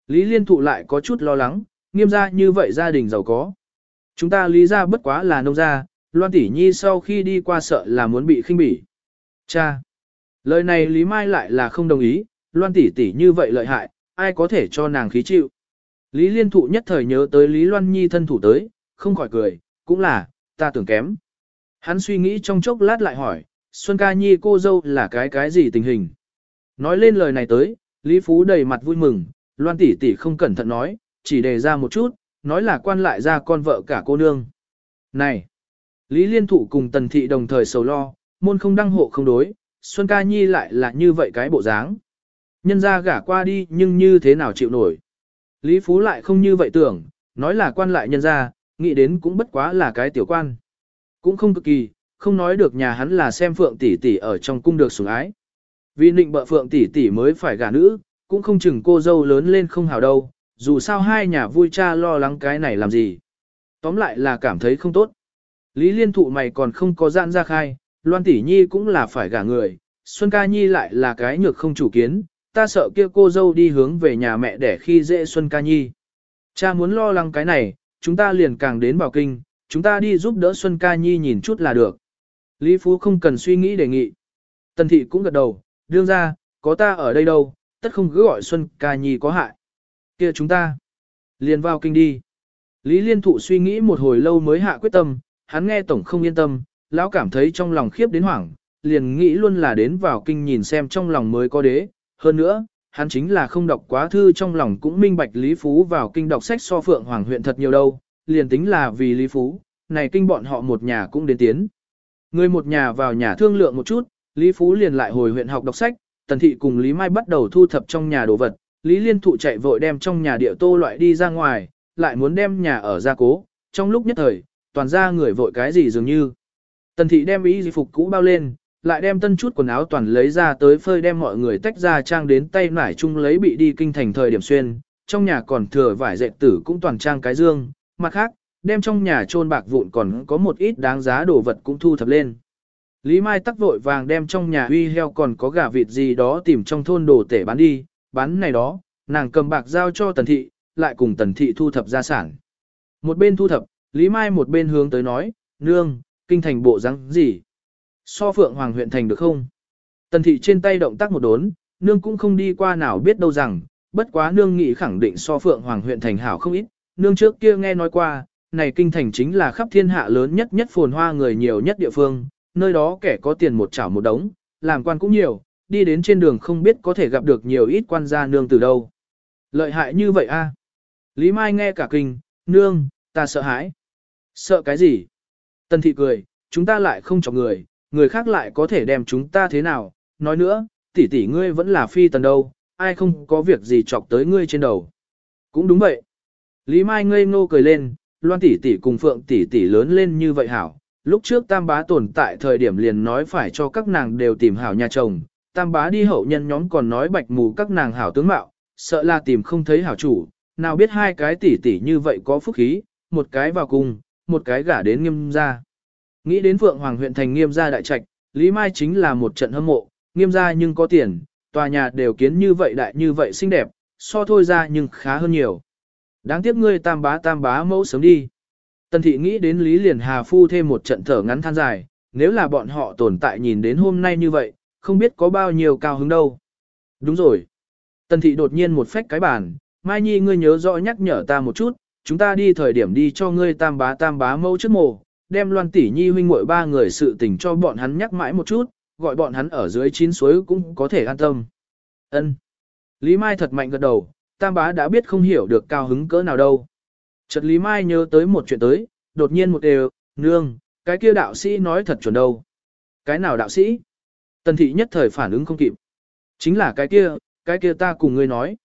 Speaker 1: Lý Liên thụ lại có chút lo lắng, nghiêm ra như vậy gia đình giàu có. Chúng ta lý ra bất quá là nông gia, Loan tỷ nhi sau khi đi qua sợ là muốn bị khinh bỉ. Cha! Lời này Lý Mai lại là không đồng ý, Loan tỷ tỷ như vậy lợi hại, ai có thể cho nàng khí chịu. Lý Liên thụ nhất thời nhớ tới Lý Loan Nhi thân thủ tới, không khỏi cười, cũng là, ta tưởng kém. Hắn suy nghĩ trong chốc lát lại hỏi, Xuân ca nhi cô dâu là cái cái gì tình hình? Nói lên lời này tới, Lý Phú đầy mặt vui mừng, Loan tỷ tỷ không cẩn thận nói, chỉ đề ra một chút, nói là quan lại ra con vợ cả cô nương. Này! Lý Liên Thụ cùng Tần Thị đồng thời sầu lo, môn không đăng hộ không đối, Xuân ca nhi lại là như vậy cái bộ dáng. Nhân ra gả qua đi nhưng như thế nào chịu nổi. Lý Phú lại không như vậy tưởng, nói là quan lại nhân ra, nghĩ đến cũng bất quá là cái tiểu quan. Cũng không cực kỳ, không nói được nhà hắn là xem phượng tỷ tỷ ở trong cung được sủng ái. Vì nịnh bợ phượng tỷ tỷ mới phải gả nữ, cũng không chừng cô dâu lớn lên không hào đâu, dù sao hai nhà vui cha lo lắng cái này làm gì. Tóm lại là cảm thấy không tốt. Lý liên thụ mày còn không có gian ra khai, Loan tỷ nhi cũng là phải gả người, Xuân ca nhi lại là cái nhược không chủ kiến, ta sợ kia cô dâu đi hướng về nhà mẹ để khi dễ Xuân ca nhi. Cha muốn lo lắng cái này, chúng ta liền càng đến bảo kinh, chúng ta đi giúp đỡ Xuân ca nhi nhìn chút là được. Lý Phú không cần suy nghĩ đề nghị. Tần thị cũng gật đầu, đương ra, có ta ở đây đâu, tất không cứ gọi Xuân ca nhi có hại. kia chúng ta, liền vào kinh đi. Lý Liên Thụ suy nghĩ một hồi lâu mới hạ quyết tâm, hắn nghe tổng không yên tâm, lão cảm thấy trong lòng khiếp đến hoảng, liền nghĩ luôn là đến vào kinh nhìn xem trong lòng mới có đế. Hơn nữa, hắn chính là không đọc quá thư trong lòng cũng minh bạch Lý Phú vào kinh đọc sách so phượng hoàng huyện thật nhiều đâu, liền tính là vì Lý Phú, này kinh bọn họ một nhà cũng đến tiến. Người một nhà vào nhà thương lượng một chút, Lý Phú liền lại hồi huyện học đọc sách, Tần Thị cùng Lý Mai bắt đầu thu thập trong nhà đồ vật, Lý Liên Thụ chạy vội đem trong nhà địa tô loại đi ra ngoài, lại muốn đem nhà ở ra cố, trong lúc nhất thời, toàn ra người vội cái gì dường như. Tần Thị đem ý gì phục cũ bao lên, lại đem tân chút quần áo toàn lấy ra tới phơi đem mọi người tách ra trang đến tay nải chung lấy bị đi kinh thành thời điểm xuyên, trong nhà còn thừa vải dệt tử cũng toàn trang cái dương, mặt khác, đem trong nhà trôn bạc vụn còn có một ít đáng giá đồ vật cũng thu thập lên. Lý Mai tắc vội vàng đem trong nhà uy heo còn có gà vịt gì đó tìm trong thôn đồ tể bán đi, bán này đó, nàng cầm bạc giao cho tần thị, lại cùng tần thị thu thập gia sản. Một bên thu thập, Lý Mai một bên hướng tới nói, nương, kinh thành bộ răng gì? So phượng hoàng huyện thành được không? Tần thị trên tay động tác một đốn, nương cũng không đi qua nào biết đâu rằng, bất quá nương nghĩ khẳng định so phượng hoàng huyện thành hảo không ít, nương trước kia nghe nói qua, này kinh thành chính là khắp thiên hạ lớn nhất nhất phồn hoa người nhiều nhất địa phương, nơi đó kẻ có tiền một chảo một đống, làm quan cũng nhiều, đi đến trên đường không biết có thể gặp được nhiều ít quan gia nương từ đâu. Lợi hại như vậy a? Lý Mai nghe cả kinh, nương, ta sợ hãi. Sợ cái gì? Tần thị cười, chúng ta lại không chọc người, người khác lại có thể đem chúng ta thế nào, nói nữa, tỷ tỷ ngươi vẫn là phi tần đâu, ai không có việc gì chọc tới ngươi trên đầu. Cũng đúng vậy. Lý Mai ngây ngô cười lên, Loan tỷ tỷ cùng Phượng tỷ tỷ lớn lên như vậy hảo. Lúc trước Tam bá tồn tại thời điểm liền nói phải cho các nàng đều tìm hảo nhà chồng, Tam bá đi hậu nhân nhóm còn nói bạch mù các nàng hảo tướng mạo, sợ là tìm không thấy hảo chủ, nào biết hai cái tỷ tỷ như vậy có phúc khí, một cái vào cùng, một cái gả đến nghiêm gia. Nghĩ đến Phượng Hoàng huyện thành nghiêm gia đại trạch, Lý Mai chính là một trận hâm mộ, nghiêm gia nhưng có tiền, tòa nhà đều kiến như vậy đại như vậy xinh đẹp, so thôi ra nhưng khá hơn nhiều. Đáng tiếc ngươi tam bá tam bá mẫu sớm đi. Tần thị nghĩ đến Lý Liền Hà phu thêm một trận thở ngắn than dài, nếu là bọn họ tồn tại nhìn đến hôm nay như vậy, không biết có bao nhiêu cao hứng đâu. Đúng rồi. Tần thị đột nhiên một phách cái bàn, Mai Nhi ngươi nhớ rõ nhắc nhở ta một chút, chúng ta đi thời điểm đi cho ngươi tam bá tam bá mẫu trước mồ, đem loan tỷ nhi huynh muội ba người sự tình cho bọn hắn nhắc mãi một chút, gọi bọn hắn ở dưới chín suối cũng có thể an tâm. Ân. Lý Mai thật mạnh gật đầu, tam bá đã biết không hiểu được cao hứng cỡ nào đâu. Chợt Lý Mai nhớ tới một chuyện tới, đột nhiên một đều, nương, cái kia đạo sĩ nói thật chuẩn đâu. Cái nào đạo sĩ? Tần thị nhất thời phản ứng không kịp. Chính là cái kia, cái kia ta cùng ngươi nói.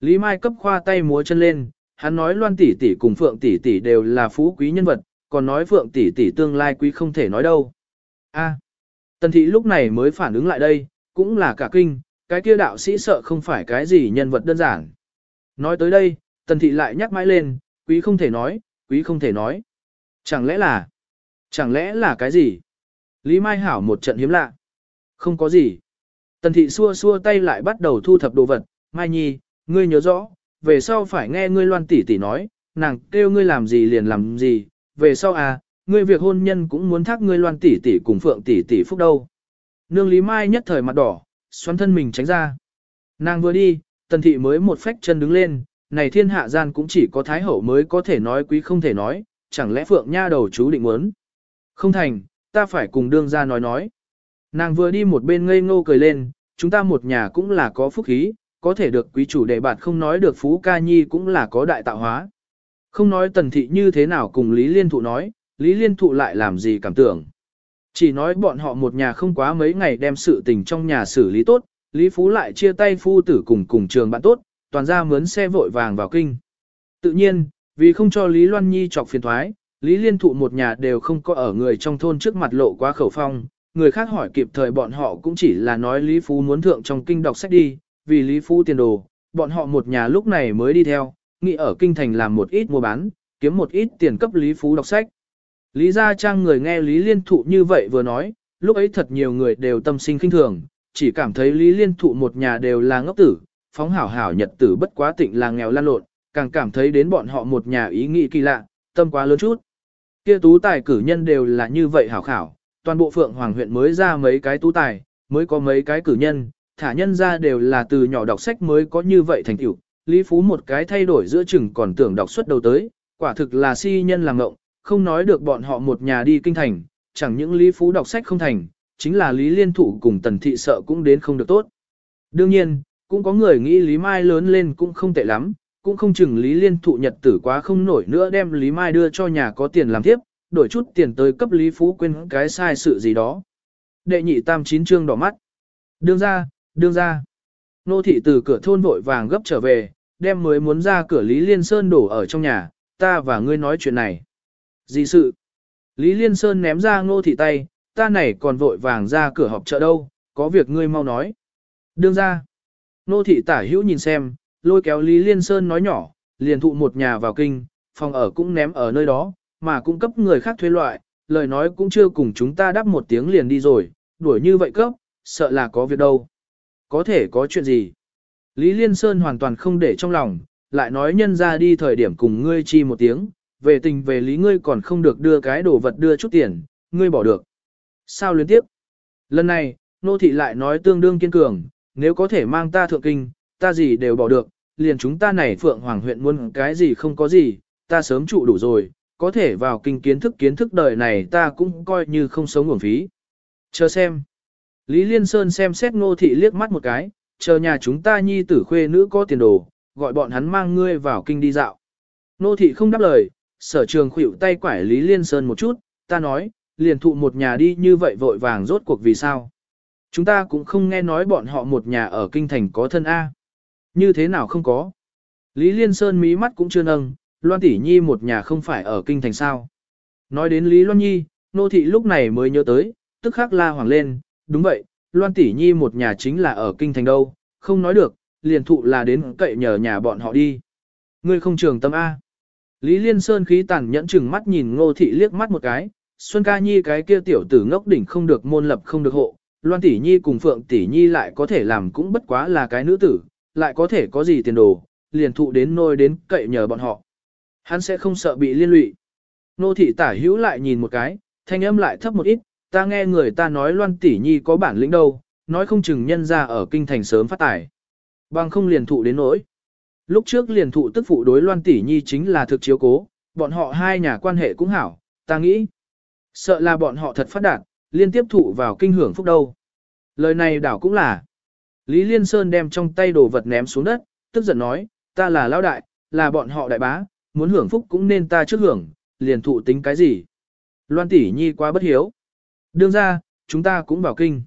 Speaker 1: Lý Mai cấp khoa tay múa chân lên, hắn nói Loan tỷ tỷ cùng Phượng tỷ tỷ đều là phú quý nhân vật, còn nói Phượng tỷ tỷ tương lai quý không thể nói đâu. A. Tần thị lúc này mới phản ứng lại đây, cũng là cả kinh, cái kia đạo sĩ sợ không phải cái gì nhân vật đơn giản. Nói tới đây, tần thị lại nhắc mãi lên, quý không thể nói, quý không thể nói. Chẳng lẽ là, chẳng lẽ là cái gì? Lý Mai Hảo một trận hiếm lạ. Không có gì. Tần thị xua xua tay lại bắt đầu thu thập đồ vật, Mai Nhi, ngươi nhớ rõ, về sau phải nghe ngươi loan tỷ tỷ nói, nàng kêu ngươi làm gì liền làm gì, về sau à, ngươi việc hôn nhân cũng muốn thác ngươi loan tỷ tỷ cùng phượng tỷ tỷ phúc đâu. Nương Lý Mai nhất thời mặt đỏ, xoắn thân mình tránh ra. Nàng vừa đi, tần thị mới một phách chân đứng lên, này thiên hạ gian cũng chỉ có thái hậu mới có thể nói quý không thể nói, chẳng lẽ phượng nha đầu chú định muốn. Không thành, ta phải cùng đương ra nói nói. Nàng vừa đi một bên ngây ngô cười lên, chúng ta một nhà cũng là có phúc khí, có thể được quý chủ đề bạt không nói được phú ca nhi cũng là có đại tạo hóa. Không nói tần thị như thế nào cùng Lý Liên Thụ nói, Lý Liên Thụ lại làm gì cảm tưởng. Chỉ nói bọn họ một nhà không quá mấy ngày đem sự tình trong nhà xử lý tốt, Lý Phú lại chia tay phu tử cùng cùng trường bạn tốt, toàn ra mướn xe vội vàng vào kinh. Tự nhiên, vì không cho Lý Loan Nhi chọc phiền thoái, Lý Liên Thụ một nhà đều không có ở người trong thôn trước mặt lộ quá khẩu phong, người khác hỏi kịp thời bọn họ cũng chỉ là nói Lý Phú muốn thượng trong kinh đọc sách đi, vì Lý Phú tiền đồ, bọn họ một nhà lúc này mới đi theo, nghĩ ở kinh thành làm một ít mua bán, kiếm một ít tiền cấp Lý Phú đọc sách. Lý Gia Trang người nghe Lý Liên Thụ như vậy vừa nói, lúc ấy thật nhiều người đều tâm sinh khinh thường, chỉ cảm thấy Lý Liên Thụ một nhà đều là ngốc tử, phóng hảo hảo nhật tử bất quá tịnh là nghèo lan lộn, càng cảm thấy đến bọn họ một nhà ý nghĩ kỳ lạ, tâm quá lớn chút. Kia tú tài cử nhân đều là như vậy hảo khảo, toàn bộ Phượng Hoàng huyện mới ra mấy cái tú tài, mới có mấy cái cử nhân, thả nhân ra đều là từ nhỏ đọc sách mới có như vậy thành tựu. Lý Phú một cái thay đổi giữa chừng còn tưởng đọc suất đầu tới, quả thực là si nhân làm ngộng, không nói được bọn họ một nhà đi kinh thành, chẳng những Lý Phú đọc sách không thành, chính là Lý Liên Thụ cùng Tần Thị sợ cũng đến không được tốt. Đương nhiên, cũng có người nghĩ Lý Mai lớn lên cũng không tệ lắm, cũng không chừng Lý Liên Thụ nhật tử quá không nổi nữa đem Lý Mai đưa cho nhà có tiền làm tiếp, đổi chút tiền tới cấp Lý Phú quên cái sai sự gì đó. Đệ nhị tam chín trương đỏ mắt. Đương ra, đương ra. Nô thị từ cửa thôn vội vàng gấp trở về, đem mới muốn ra cửa Lý Liên Sơn đổ ở trong nhà, ta và ngươi nói chuyện này. Gì sự? Lý Liên Sơn ném ra ngô thị tay, ta này còn vội vàng ra cửa họp chợ đâu, có việc ngươi mau nói. Đương ra. Nô thị tả hữu nhìn xem, lôi kéo Lý Liên Sơn nói nhỏ, liền thụ một nhà vào kinh, phòng ở cũng ném ở nơi đó, mà cung cấp người khác thuê loại, lời nói cũng chưa cùng chúng ta đáp một tiếng liền đi rồi, đuổi như vậy cấp, sợ là có việc đâu. Có thể có chuyện gì? Lý Liên Sơn hoàn toàn không để trong lòng, lại nói nhân ra đi thời điểm cùng ngươi chi một tiếng, về tình về lý ngươi còn không được đưa cái đồ vật đưa chút tiền, ngươi bỏ được. Sao liên tiếp? Lần này, nô thị lại nói tương đương kiên cường, nếu có thể mang ta thượng kinh, ta gì đều bỏ được, liền chúng ta này Phượng Hoàng huyện muốn cái gì không có gì, ta sớm trụ đủ rồi, có thể vào kinh kiến thức kiến thức đời này ta cũng coi như không sống nguồn phí. Chờ xem. Lý Liên Sơn xem xét nô thị liếc mắt một cái, chờ nhà chúng ta nhi tử khuê nữ có tiền đồ, gọi bọn hắn mang ngươi vào kinh đi dạo. Nô thị không đáp lời, sở trường khuỷu tay quải Lý Liên Sơn một chút, ta nói, liền thụ một nhà đi như vậy vội vàng rốt cuộc vì sao. Chúng ta cũng không nghe nói bọn họ một nhà ở kinh thành có thân A. Như thế nào không có. Lý Liên Sơn mí mắt cũng chưa nâng, Loan Tỷ Nhi một nhà không phải ở kinh thành sao. Nói đến Lý Loan Nhi, nô thị lúc này mới nhớ tới, tức khắc la hoàng lên, đúng vậy, Loan Tỷ Nhi một nhà chính là ở kinh thành đâu, không nói được, liền thụ là đến cậy nhờ nhà bọn họ đi. Ngươi không trường tâm A. Lý Liên Sơn khí tàn nhẫn chừng mắt nhìn ngô thị liếc mắt một cái, Xuân ca nhi cái kia tiểu tử ngốc đỉnh không được môn lập không được hộ, Loan tỷ nhi cùng Phượng tỷ nhi lại có thể làm cũng bất quá là cái nữ tử, lại có thể có gì tiền đồ, liền thụ đến nôi đến cậy nhờ bọn họ. Hắn sẽ không sợ bị liên lụy. Nô thị tả hữu lại nhìn một cái, thanh âm lại thấp một ít, ta nghe người ta nói loan tỷ nhi có bản lĩnh đâu, nói không chừng nhân ra ở kinh thành sớm phát tài. Bằng không liền thụ đến nỗi. Lúc trước liền thụ tức phụ đối loan tỷ nhi chính là thực chiếu cố, bọn họ hai nhà quan hệ cũng hảo, ta nghĩ. Sợ là bọn họ thật phát đạt, liên tiếp thụ vào kinh hưởng phúc đâu. Lời này đảo cũng là. Lý Liên Sơn đem trong tay đồ vật ném xuống đất, tức giận nói, ta là lão đại, là bọn họ đại bá, muốn hưởng phúc cũng nên ta trước hưởng, liền thụ tính cái gì. Loan tỷ nhi quá bất hiếu. Đương ra, chúng ta cũng vào kinh.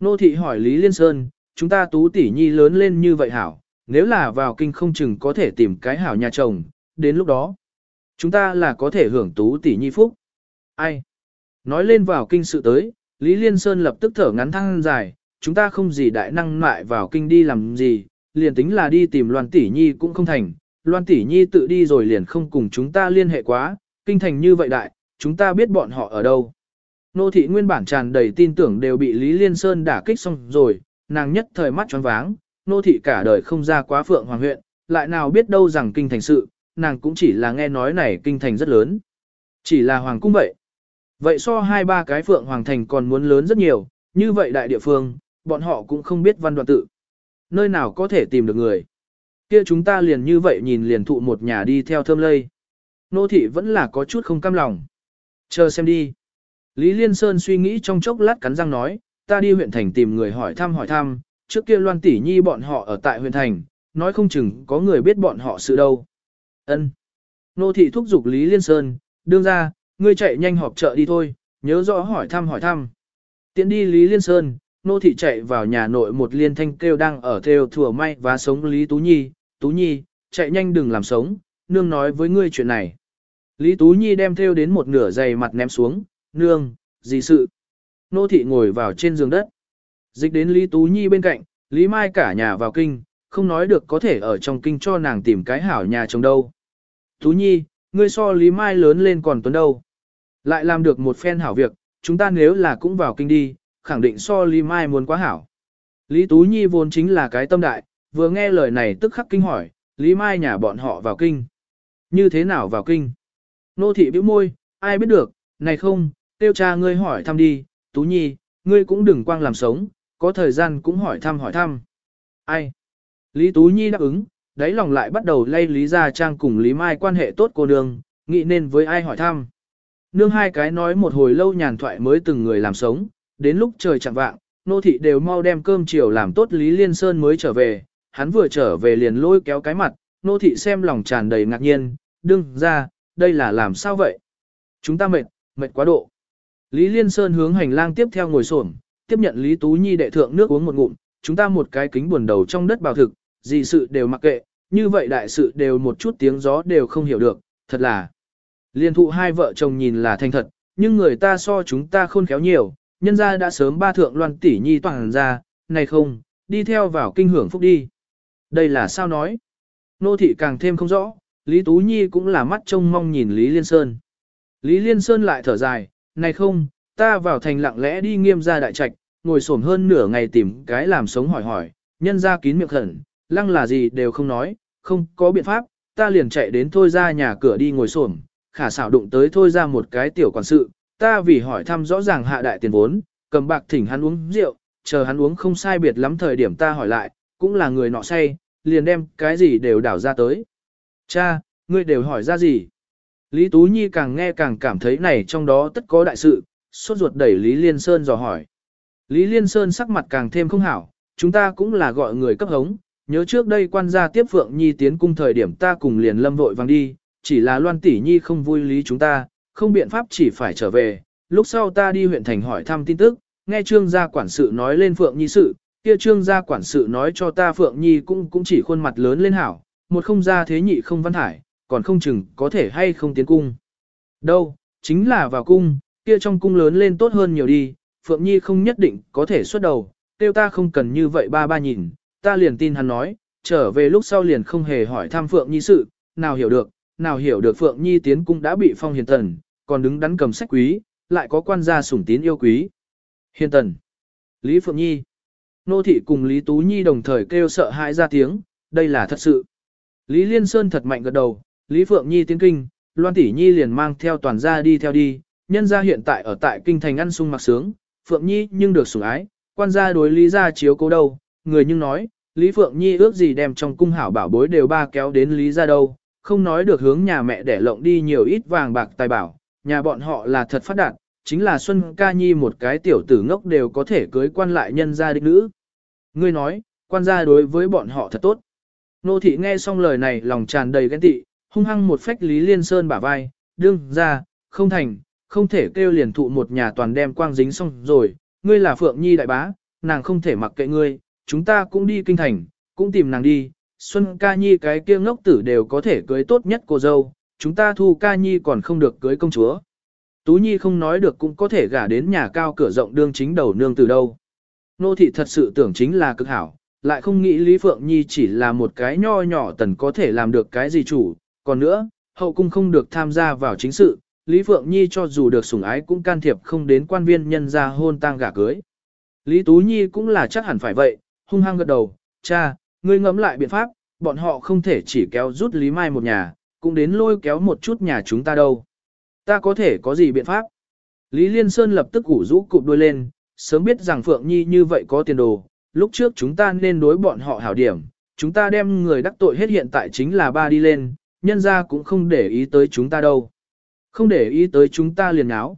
Speaker 1: Nô thị hỏi Lý Liên Sơn, chúng ta tú tỷ nhi lớn lên như vậy hảo, nếu là vào kinh không chừng có thể tìm cái hảo nhà chồng, đến lúc đó, chúng ta là có thể hưởng tú tỷ nhi phúc. Ai? Nói lên vào kinh sự tới, Lý Liên Sơn lập tức thở ngắn thăng dài, chúng ta không gì đại năng mại vào kinh đi làm gì, liền tính là đi tìm Loan tỷ nhi cũng không thành, Loan tỷ nhi tự đi rồi liền không cùng chúng ta liên hệ quá, kinh thành như vậy đại, chúng ta biết bọn họ ở đâu. Nô thị nguyên bản tràn đầy tin tưởng đều bị Lý Liên Sơn đả kích xong rồi, nàng nhất thời mắt tròn váng, nô thị cả đời không ra quá phượng hoàng huyện, lại nào biết đâu rằng kinh thành sự, nàng cũng chỉ là nghe nói này kinh thành rất lớn. Chỉ là hoàng cung vậy. Vậy so hai ba cái phượng hoàng thành còn muốn lớn rất nhiều, như vậy đại địa phương, bọn họ cũng không biết văn đoạn tự. Nơi nào có thể tìm được người. Kia chúng ta liền như vậy nhìn liền thụ một nhà đi theo thơm lây. Nô thị vẫn là có chút không cam lòng. Chờ xem đi. Lý Liên Sơn suy nghĩ trong chốc lát cắn răng nói, ta đi huyện thành tìm người hỏi thăm hỏi thăm, trước kia Loan Tỷ Nhi bọn họ ở tại huyện thành, nói không chừng có người biết bọn họ sự đâu. Ân. Nô thị thúc giục Lý Liên Sơn, đương ra, ngươi chạy nhanh họp chợ đi thôi, nhớ rõ hỏi thăm hỏi thăm. Tiến đi Lý Liên Sơn, nô thị chạy vào nhà nội một liên thanh kêu đang ở theo thừa may và sống Lý Tú Nhi, Tú Nhi, chạy nhanh đừng làm sống, nương nói với ngươi chuyện này. Lý Tú Nhi đem theo đến một nửa giày mặt ném xuống, nương, gì sự? Nô thị ngồi vào trên giường đất. Dịch đến Lý Tú Nhi bên cạnh, Lý Mai cả nhà vào kinh, không nói được có thể ở trong kinh cho nàng tìm cái hảo nhà chồng đâu. Tú Nhi, ngươi so Lý Mai lớn lên còn tuấn đâu. Lại làm được một phen hảo việc, chúng ta nếu là cũng vào kinh đi, khẳng định so Lý Mai muốn quá hảo. Lý Tú Nhi vốn chính là cái tâm đại, vừa nghe lời này tức khắc kinh hỏi, Lý Mai nhà bọn họ vào kinh. Như thế nào vào kinh? Nô thị bĩu môi, ai biết được, này không, tiêu cha ngươi hỏi thăm đi, Tú Nhi, ngươi cũng đừng quang làm sống, có thời gian cũng hỏi thăm hỏi thăm. Ai? Lý Tú Nhi đáp ứng, đáy lòng lại bắt đầu lay Lý Gia Trang cùng Lý Mai quan hệ tốt cô nương, nghĩ nên với ai hỏi thăm. Nương hai cái nói một hồi lâu nhàn thoại mới từng người làm sống, đến lúc trời chẳng vạng, nô thị đều mau đem cơm chiều làm tốt Lý Liên Sơn mới trở về, hắn vừa trở về liền lôi kéo cái mặt, nô thị xem lòng tràn đầy ngạc nhiên, đương ra, đây là làm sao vậy? Chúng ta mệt, mệt quá độ. Lý Liên Sơn hướng hành lang tiếp theo ngồi xổm, tiếp nhận Lý Tú Nhi đệ thượng nước uống một ngụm, chúng ta một cái kính buồn đầu trong đất bào thực, gì sự đều mặc kệ, như vậy đại sự đều một chút tiếng gió đều không hiểu được, thật là. Liên thụ hai vợ chồng nhìn là thành thật, nhưng người ta so chúng ta khôn khéo nhiều, nhân ra đã sớm ba thượng loan tỷ nhi toàn ra, này không, đi theo vào kinh hưởng phúc đi. Đây là sao nói? Nô thị càng thêm không rõ, Lý Tú Nhi cũng là mắt trông mong nhìn Lý Liên Sơn. Lý Liên Sơn lại thở dài, này không, ta vào thành lặng lẽ đi nghiêm ra đại trạch, ngồi xổm hơn nửa ngày tìm cái làm sống hỏi hỏi, nhân ra kín miệng khẩn, lăng là gì đều không nói, không có biện pháp, ta liền chạy đến thôi ra nhà cửa đi ngồi xổm, khả xảo đụng tới thôi ra một cái tiểu quản sự, ta vì hỏi thăm rõ ràng hạ đại tiền vốn, cầm bạc thỉnh hắn uống rượu, chờ hắn uống không sai biệt lắm thời điểm ta hỏi lại, cũng là người nọ say, liền đem cái gì đều đảo ra tới. Cha, ngươi đều hỏi ra gì? Lý Tú Nhi càng nghe càng cảm thấy này trong đó tất có đại sự, sốt ruột đẩy Lý Liên Sơn dò hỏi. Lý Liên Sơn sắc mặt càng thêm không hảo, chúng ta cũng là gọi người cấp hống, nhớ trước đây quan gia tiếp Phượng Nhi tiến cung thời điểm ta cùng liền lâm vội vàng đi, chỉ là Loan Tỷ Nhi không vui lý chúng ta, không biện pháp chỉ phải trở về, lúc sau ta đi huyện thành hỏi thăm tin tức, nghe trương gia quản sự nói lên Phượng Nhi sự, kia trương gia quản sự nói cho ta Phượng Nhi cũng cũng chỉ khuôn mặt lớn lên hảo, một không ra thế nhị không văn hải, còn không chừng có thể hay không tiến cung. Đâu, chính là vào cung, kia trong cung lớn lên tốt hơn nhiều đi, Phượng Nhi không nhất định có thể xuất đầu, tiêu ta không cần như vậy ba ba nhìn, ta liền tin hắn nói, trở về lúc sau liền không hề hỏi thăm Phượng Nhi sự, nào hiểu được, nào hiểu được Phượng Nhi tiến cung đã bị phong hiền tần, còn đứng đắn cầm sách quý, lại có quan gia sủng tín yêu quý. Hiền tần, Lý Phượng Nhi, Nô Thị cùng Lý Tú Nhi đồng thời kêu sợ hãi ra tiếng, đây là thật sự. Lý Liên Sơn thật mạnh gật đầu, Lý Phượng Nhi tiến kinh, Loan Tỷ Nhi liền mang theo toàn gia đi theo đi, nhân gia hiện tại ở tại kinh thành ăn sung mặc sướng, Phượng Nhi nhưng được sủng ái, quan gia đối Lý gia chiếu cố đâu, người nhưng nói, Lý Phượng Nhi ước gì đem trong cung hảo bảo bối đều ba kéo đến Lý gia đâu, không nói được hướng nhà mẹ để lộng đi nhiều ít vàng bạc tài bảo, nhà bọn họ là thật phát đạt, chính là Xuân Ca Nhi một cái tiểu tử ngốc đều có thể cưới quan lại nhân gia đích nữ. Ngươi nói, quan gia đối với bọn họ thật tốt. Nô thị nghe xong lời này lòng tràn đầy ghen tị, hung hăng một phách Lý Liên Sơn bả vai, đương ra, không thành, không thể kêu liền thụ một nhà toàn đem quang dính xong rồi, ngươi là Phượng Nhi đại bá, nàng không thể mặc kệ ngươi, chúng ta cũng đi kinh thành, cũng tìm nàng đi, Xuân ca nhi cái kia ngốc tử đều có thể cưới tốt nhất cô dâu, chúng ta thu ca nhi còn không được cưới công chúa. Tú nhi không nói được cũng có thể gả đến nhà cao cửa rộng đương chính đầu nương từ đâu. Nô thị thật sự tưởng chính là cực hảo, lại không nghĩ Lý Phượng Nhi chỉ là một cái nho nhỏ tần có thể làm được cái gì chủ, còn nữa, hậu cung không được tham gia vào chính sự, Lý Phượng Nhi cho dù được sủng ái cũng can thiệp không đến quan viên nhân ra hôn tang gả cưới. Lý Tú Nhi cũng là chắc hẳn phải vậy, hung hăng gật đầu, cha, ngươi ngẫm lại biện pháp, bọn họ không thể chỉ kéo rút Lý Mai một nhà, cũng đến lôi kéo một chút nhà chúng ta đâu. Ta có thể có gì biện pháp? Lý Liên Sơn lập tức ủ rũ cụp đuôi lên, sớm biết rằng Phượng Nhi như vậy có tiền đồ, lúc trước chúng ta nên đối bọn họ hảo điểm, chúng ta đem người đắc tội hết hiện tại chính là ba đi lên, nhân ra cũng không để ý tới chúng ta đâu. Không để ý tới chúng ta liền áo.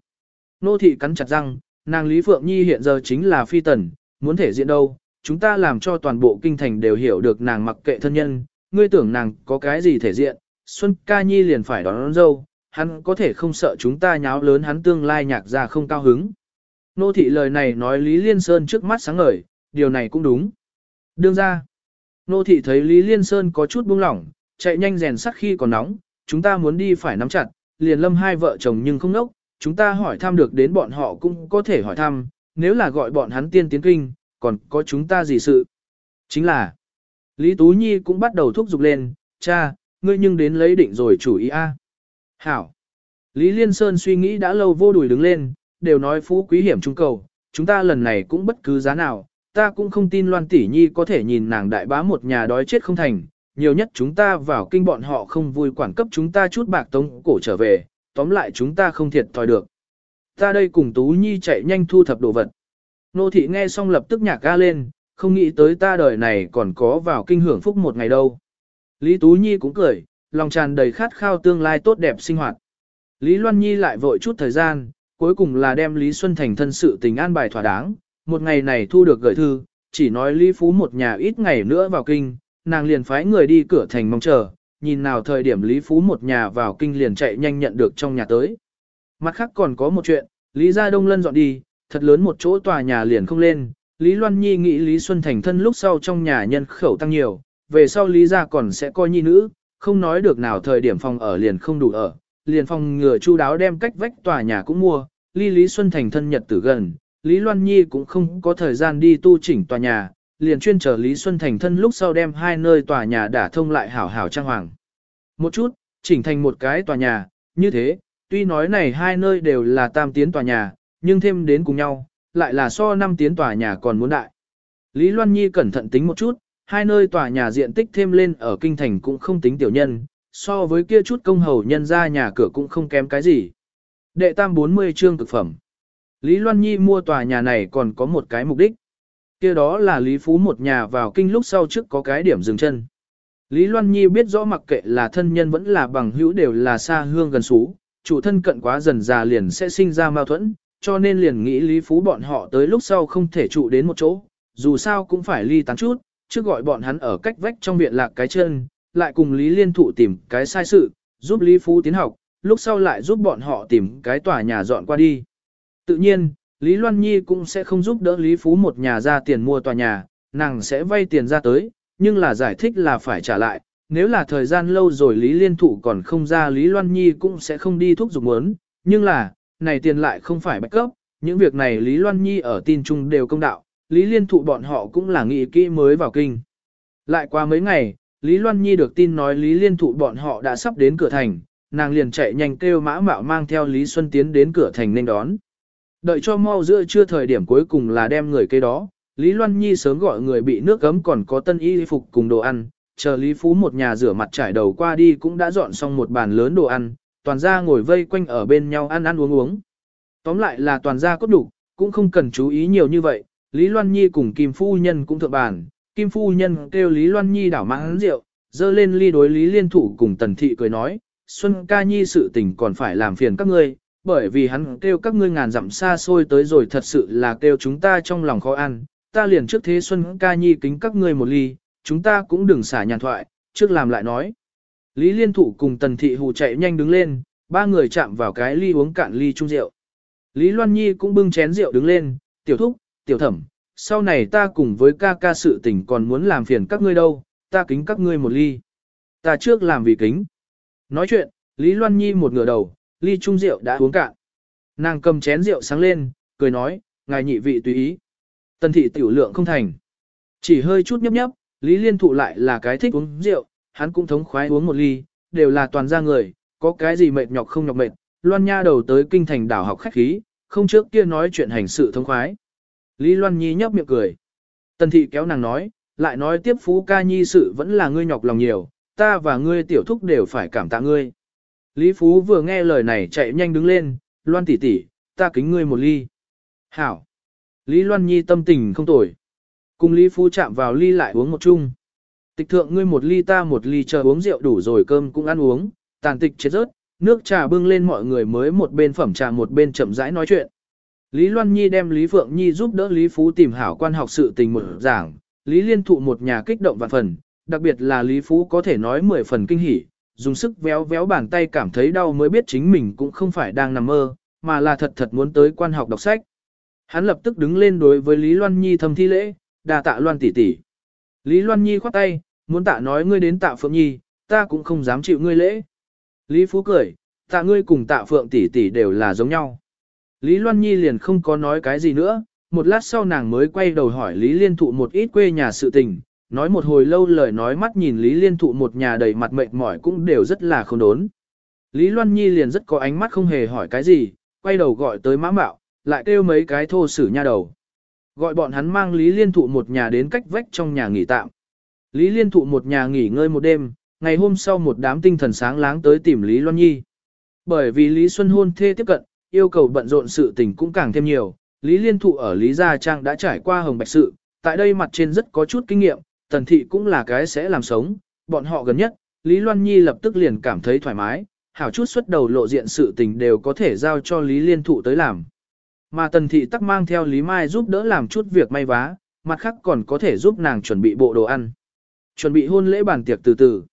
Speaker 1: Nô thị cắn chặt răng, nàng Lý Phượng Nhi hiện giờ chính là phi tần, muốn thể diện đâu, chúng ta làm cho toàn bộ kinh thành đều hiểu được nàng mặc kệ thân nhân, ngươi tưởng nàng có cái gì thể diện, Xuân ca nhi liền phải đón, đón dâu, hắn có thể không sợ chúng ta nháo lớn hắn tương lai nhạc ra không cao hứng. Nô thị lời này nói Lý Liên Sơn trước mắt sáng ngời, điều này cũng đúng. Đương ra, nô thị thấy Lý Liên Sơn có chút buông lỏng, chạy nhanh rèn sắt khi còn nóng, chúng ta muốn đi phải nắm chặt, liền lâm hai vợ chồng nhưng không nốc, chúng ta hỏi thăm được đến bọn họ cũng có thể hỏi thăm, nếu là gọi bọn hắn tiên tiến kinh, còn có chúng ta gì sự? Chính là, Lý Tú Nhi cũng bắt đầu thúc giục lên, cha, ngươi nhưng đến lấy định rồi chủ ý a. Hảo. Lý Liên Sơn suy nghĩ đã lâu vô đùi đứng lên, đều nói phú quý hiểm trung cầu, chúng ta lần này cũng bất cứ giá nào, ta cũng không tin Loan Tỷ Nhi có thể nhìn nàng đại bá một nhà đói chết không thành, nhiều nhất chúng ta vào kinh bọn họ không vui quản cấp chúng ta chút bạc tống cổ trở về, tóm lại chúng ta không thiệt thòi được. Ta đây cùng Tú Nhi chạy nhanh thu thập đồ vật. Nô thị nghe xong lập tức nhạc ga lên, không nghĩ tới ta đời này còn có vào kinh hưởng phúc một ngày đâu. Lý Tú Nhi cũng cười, lòng tràn đầy khát khao tương lai tốt đẹp sinh hoạt. Lý Loan Nhi lại vội chút thời gian, cuối cùng là đem Lý Xuân Thành thân sự tình an bài thỏa đáng, một ngày này thu được gửi thư, chỉ nói Lý Phú một nhà ít ngày nữa vào kinh, nàng liền phái người đi cửa thành mong chờ, nhìn nào thời điểm Lý Phú một nhà vào kinh liền chạy nhanh nhận được trong nhà tới. Mặt khác còn có một chuyện, Lý Gia Đông Lân dọn đi, thật lớn một chỗ tòa nhà liền không lên, Lý Loan Nhi nghĩ Lý Xuân thành thân lúc sau trong nhà nhân khẩu tăng nhiều, về sau Lý Gia còn sẽ coi nhi nữ, không nói được nào thời điểm phòng ở liền không đủ ở, liền phòng ngừa chu đáo đem cách vách tòa nhà cũng mua, Lý Lý Xuân thành thân nhật tử gần, Lý Loan Nhi cũng không có thời gian đi tu chỉnh tòa nhà, liền chuyên chờ Lý Xuân thành thân lúc sau đem hai nơi tòa nhà đã thông lại hảo hảo trang hoàng. Một chút, chỉnh thành một cái tòa nhà, như thế, tuy nói này hai nơi đều là tam tiến tòa nhà, nhưng thêm đến cùng nhau, lại là so năm tiến tòa nhà còn muốn đại. Lý Loan Nhi cẩn thận tính một chút, hai nơi tòa nhà diện tích thêm lên ở kinh thành cũng không tính tiểu nhân, so với kia chút công hầu nhân ra nhà cửa cũng không kém cái gì. Đệ tam 40 chương cực phẩm. Lý Loan Nhi mua tòa nhà này còn có một cái mục đích. kia đó là Lý Phú một nhà vào kinh lúc sau trước có cái điểm dừng chân. Lý Loan Nhi biết rõ mặc kệ là thân nhân vẫn là bằng hữu đều là xa hương gần xú, chủ thân cận quá dần già liền sẽ sinh ra mâu thuẫn, cho nên liền nghĩ Lý Phú bọn họ tới lúc sau không thể trụ đến một chỗ, dù sao cũng phải ly tán chút, trước gọi bọn hắn ở cách vách trong viện lạc cái chân, lại cùng Lý Liên Thụ tìm cái sai sự, giúp Lý Phú tiến học, lúc sau lại giúp bọn họ tìm cái tòa nhà dọn qua đi. Tự nhiên, Lý Loan Nhi cũng sẽ không giúp đỡ Lý Phú một nhà ra tiền mua tòa nhà, nàng sẽ vay tiền ra tới, nhưng là giải thích là phải trả lại. Nếu là thời gian lâu rồi Lý Liên Thụ còn không ra Lý Loan Nhi cũng sẽ không đi thúc giục muốn, nhưng là, này tiền lại không phải bạch cấp, những việc này Lý Loan Nhi ở tin chung đều công đạo, Lý Liên Thụ bọn họ cũng là nghị kỹ mới vào kinh. Lại qua mấy ngày, Lý Loan Nhi được tin nói Lý Liên Thụ bọn họ đã sắp đến cửa thành, nàng liền chạy nhanh kêu mã mạo mang theo Lý Xuân Tiến đến cửa thành nên đón. Đợi cho mau giữa trưa thời điểm cuối cùng là đem người cây đó, Lý Loan Nhi sớm gọi người bị nước gấm còn có tân y phục cùng đồ ăn, chờ Lý Phú một nhà rửa mặt trải đầu qua đi cũng đã dọn xong một bàn lớn đồ ăn, toàn gia ngồi vây quanh ở bên nhau ăn ăn uống uống. Tóm lại là toàn gia cốt đủ, cũng không cần chú ý nhiều như vậy, Lý Loan Nhi cùng Kim Phu Nhân cũng thượng bàn, Kim Phu Nhân kêu Lý Loan Nhi đảo mãn rượu, dơ lên ly đối Lý Liên Thủ cùng Tần Thị cười nói, Xuân ca nhi sự tình còn phải làm phiền các ngươi, bởi vì hắn kêu các ngươi ngàn dặm xa xôi tới rồi thật sự là kêu chúng ta trong lòng khó ăn, ta liền trước thế Xuân ca nhi kính các ngươi một ly, chúng ta cũng đừng xả nhàn thoại, trước làm lại nói. Lý Liên Thụ cùng Tần Thị hù chạy nhanh đứng lên, ba người chạm vào cái ly uống cạn ly chung rượu. Lý Loan Nhi cũng bưng chén rượu đứng lên, tiểu thúc, tiểu thẩm, sau này ta cùng với ca ca sự tình còn muốn làm phiền các ngươi đâu, ta kính các ngươi một ly. Ta trước làm vì kính. Nói chuyện, Lý Loan Nhi một ngửa đầu, ly chung rượu đã uống cạn. Nàng cầm chén rượu sáng lên, cười nói, ngài nhị vị tùy ý. Tần thị tiểu lượng không thành. Chỉ hơi chút nhấp nhấp, Lý Liên thụ lại là cái thích uống rượu, hắn cũng thống khoái uống một ly, đều là toàn gia người, có cái gì mệt nhọc không nhọc mệt. Loan Nha đầu tới kinh thành đảo học khách khí, không trước kia nói chuyện hành sự thống khoái. Lý Loan Nhi nhấp miệng cười. Tần thị kéo nàng nói, lại nói tiếp phú ca nhi sự vẫn là ngươi nhọc lòng nhiều, ta và ngươi tiểu thúc đều phải cảm tạ ngươi. Lý Phú vừa nghe lời này chạy nhanh đứng lên, Loan tỷ tỷ, ta kính ngươi một ly. Hảo. Lý Loan Nhi tâm tình không tồi. Cùng Lý Phú chạm vào ly lại uống một chung. Tịch thượng ngươi một ly ta một ly chờ uống rượu đủ rồi cơm cũng ăn uống, tàn tịch chết rớt, nước trà bưng lên mọi người mới một bên phẩm trà một bên chậm rãi nói chuyện. Lý Loan Nhi đem Lý Phượng Nhi giúp đỡ Lý Phú tìm hảo quan học sự tình một giảng, Lý Liên thụ một nhà kích động vạn phần, đặc biệt là Lý Phú có thể nói mười phần kinh hỉ, dùng sức véo véo bàn tay cảm thấy đau mới biết chính mình cũng không phải đang nằm mơ, mà là thật thật muốn tới quan học đọc sách. Hắn lập tức đứng lên đối với Lý Loan Nhi thầm thi lễ, đà tạ Loan tỷ tỷ. Lý Loan Nhi khoát tay, muốn tạ nói ngươi đến tạ Phượng Nhi, ta cũng không dám chịu ngươi lễ. Lý Phú cười, tạ ngươi cùng tạ Phượng tỷ tỷ đều là giống nhau. Lý Loan Nhi liền không có nói cái gì nữa, một lát sau nàng mới quay đầu hỏi Lý Liên Thụ một ít quê nhà sự tình, nói một hồi lâu lời nói mắt nhìn Lý Liên Thụ một nhà đầy mặt mệt mỏi cũng đều rất là không đốn. Lý Loan Nhi liền rất có ánh mắt không hề hỏi cái gì, quay đầu gọi tới mã mạo, lại kêu mấy cái thô sử nha đầu. Gọi bọn hắn mang Lý Liên Thụ một nhà đến cách vách trong nhà nghỉ tạm. Lý Liên Thụ một nhà nghỉ ngơi một đêm, ngày hôm sau một đám tinh thần sáng láng tới tìm Lý Loan Nhi. Bởi vì Lý Xuân hôn thê tiếp cận, yêu cầu bận rộn sự tình cũng càng thêm nhiều, Lý Liên Thụ ở Lý Gia Trang đã trải qua hồng bạch sự, tại đây mặt trên rất có chút kinh nghiệm, tần thị cũng là cái sẽ làm sống, bọn họ gần nhất, Lý Loan Nhi lập tức liền cảm thấy thoải mái, hảo chút xuất đầu lộ diện sự tình đều có thể giao cho Lý Liên Thụ tới làm. Mà tần thị tắc mang theo Lý Mai giúp đỡ làm chút việc may vá, mặt khác còn có thể giúp nàng chuẩn bị bộ đồ ăn. Chuẩn bị hôn lễ bàn tiệc từ từ.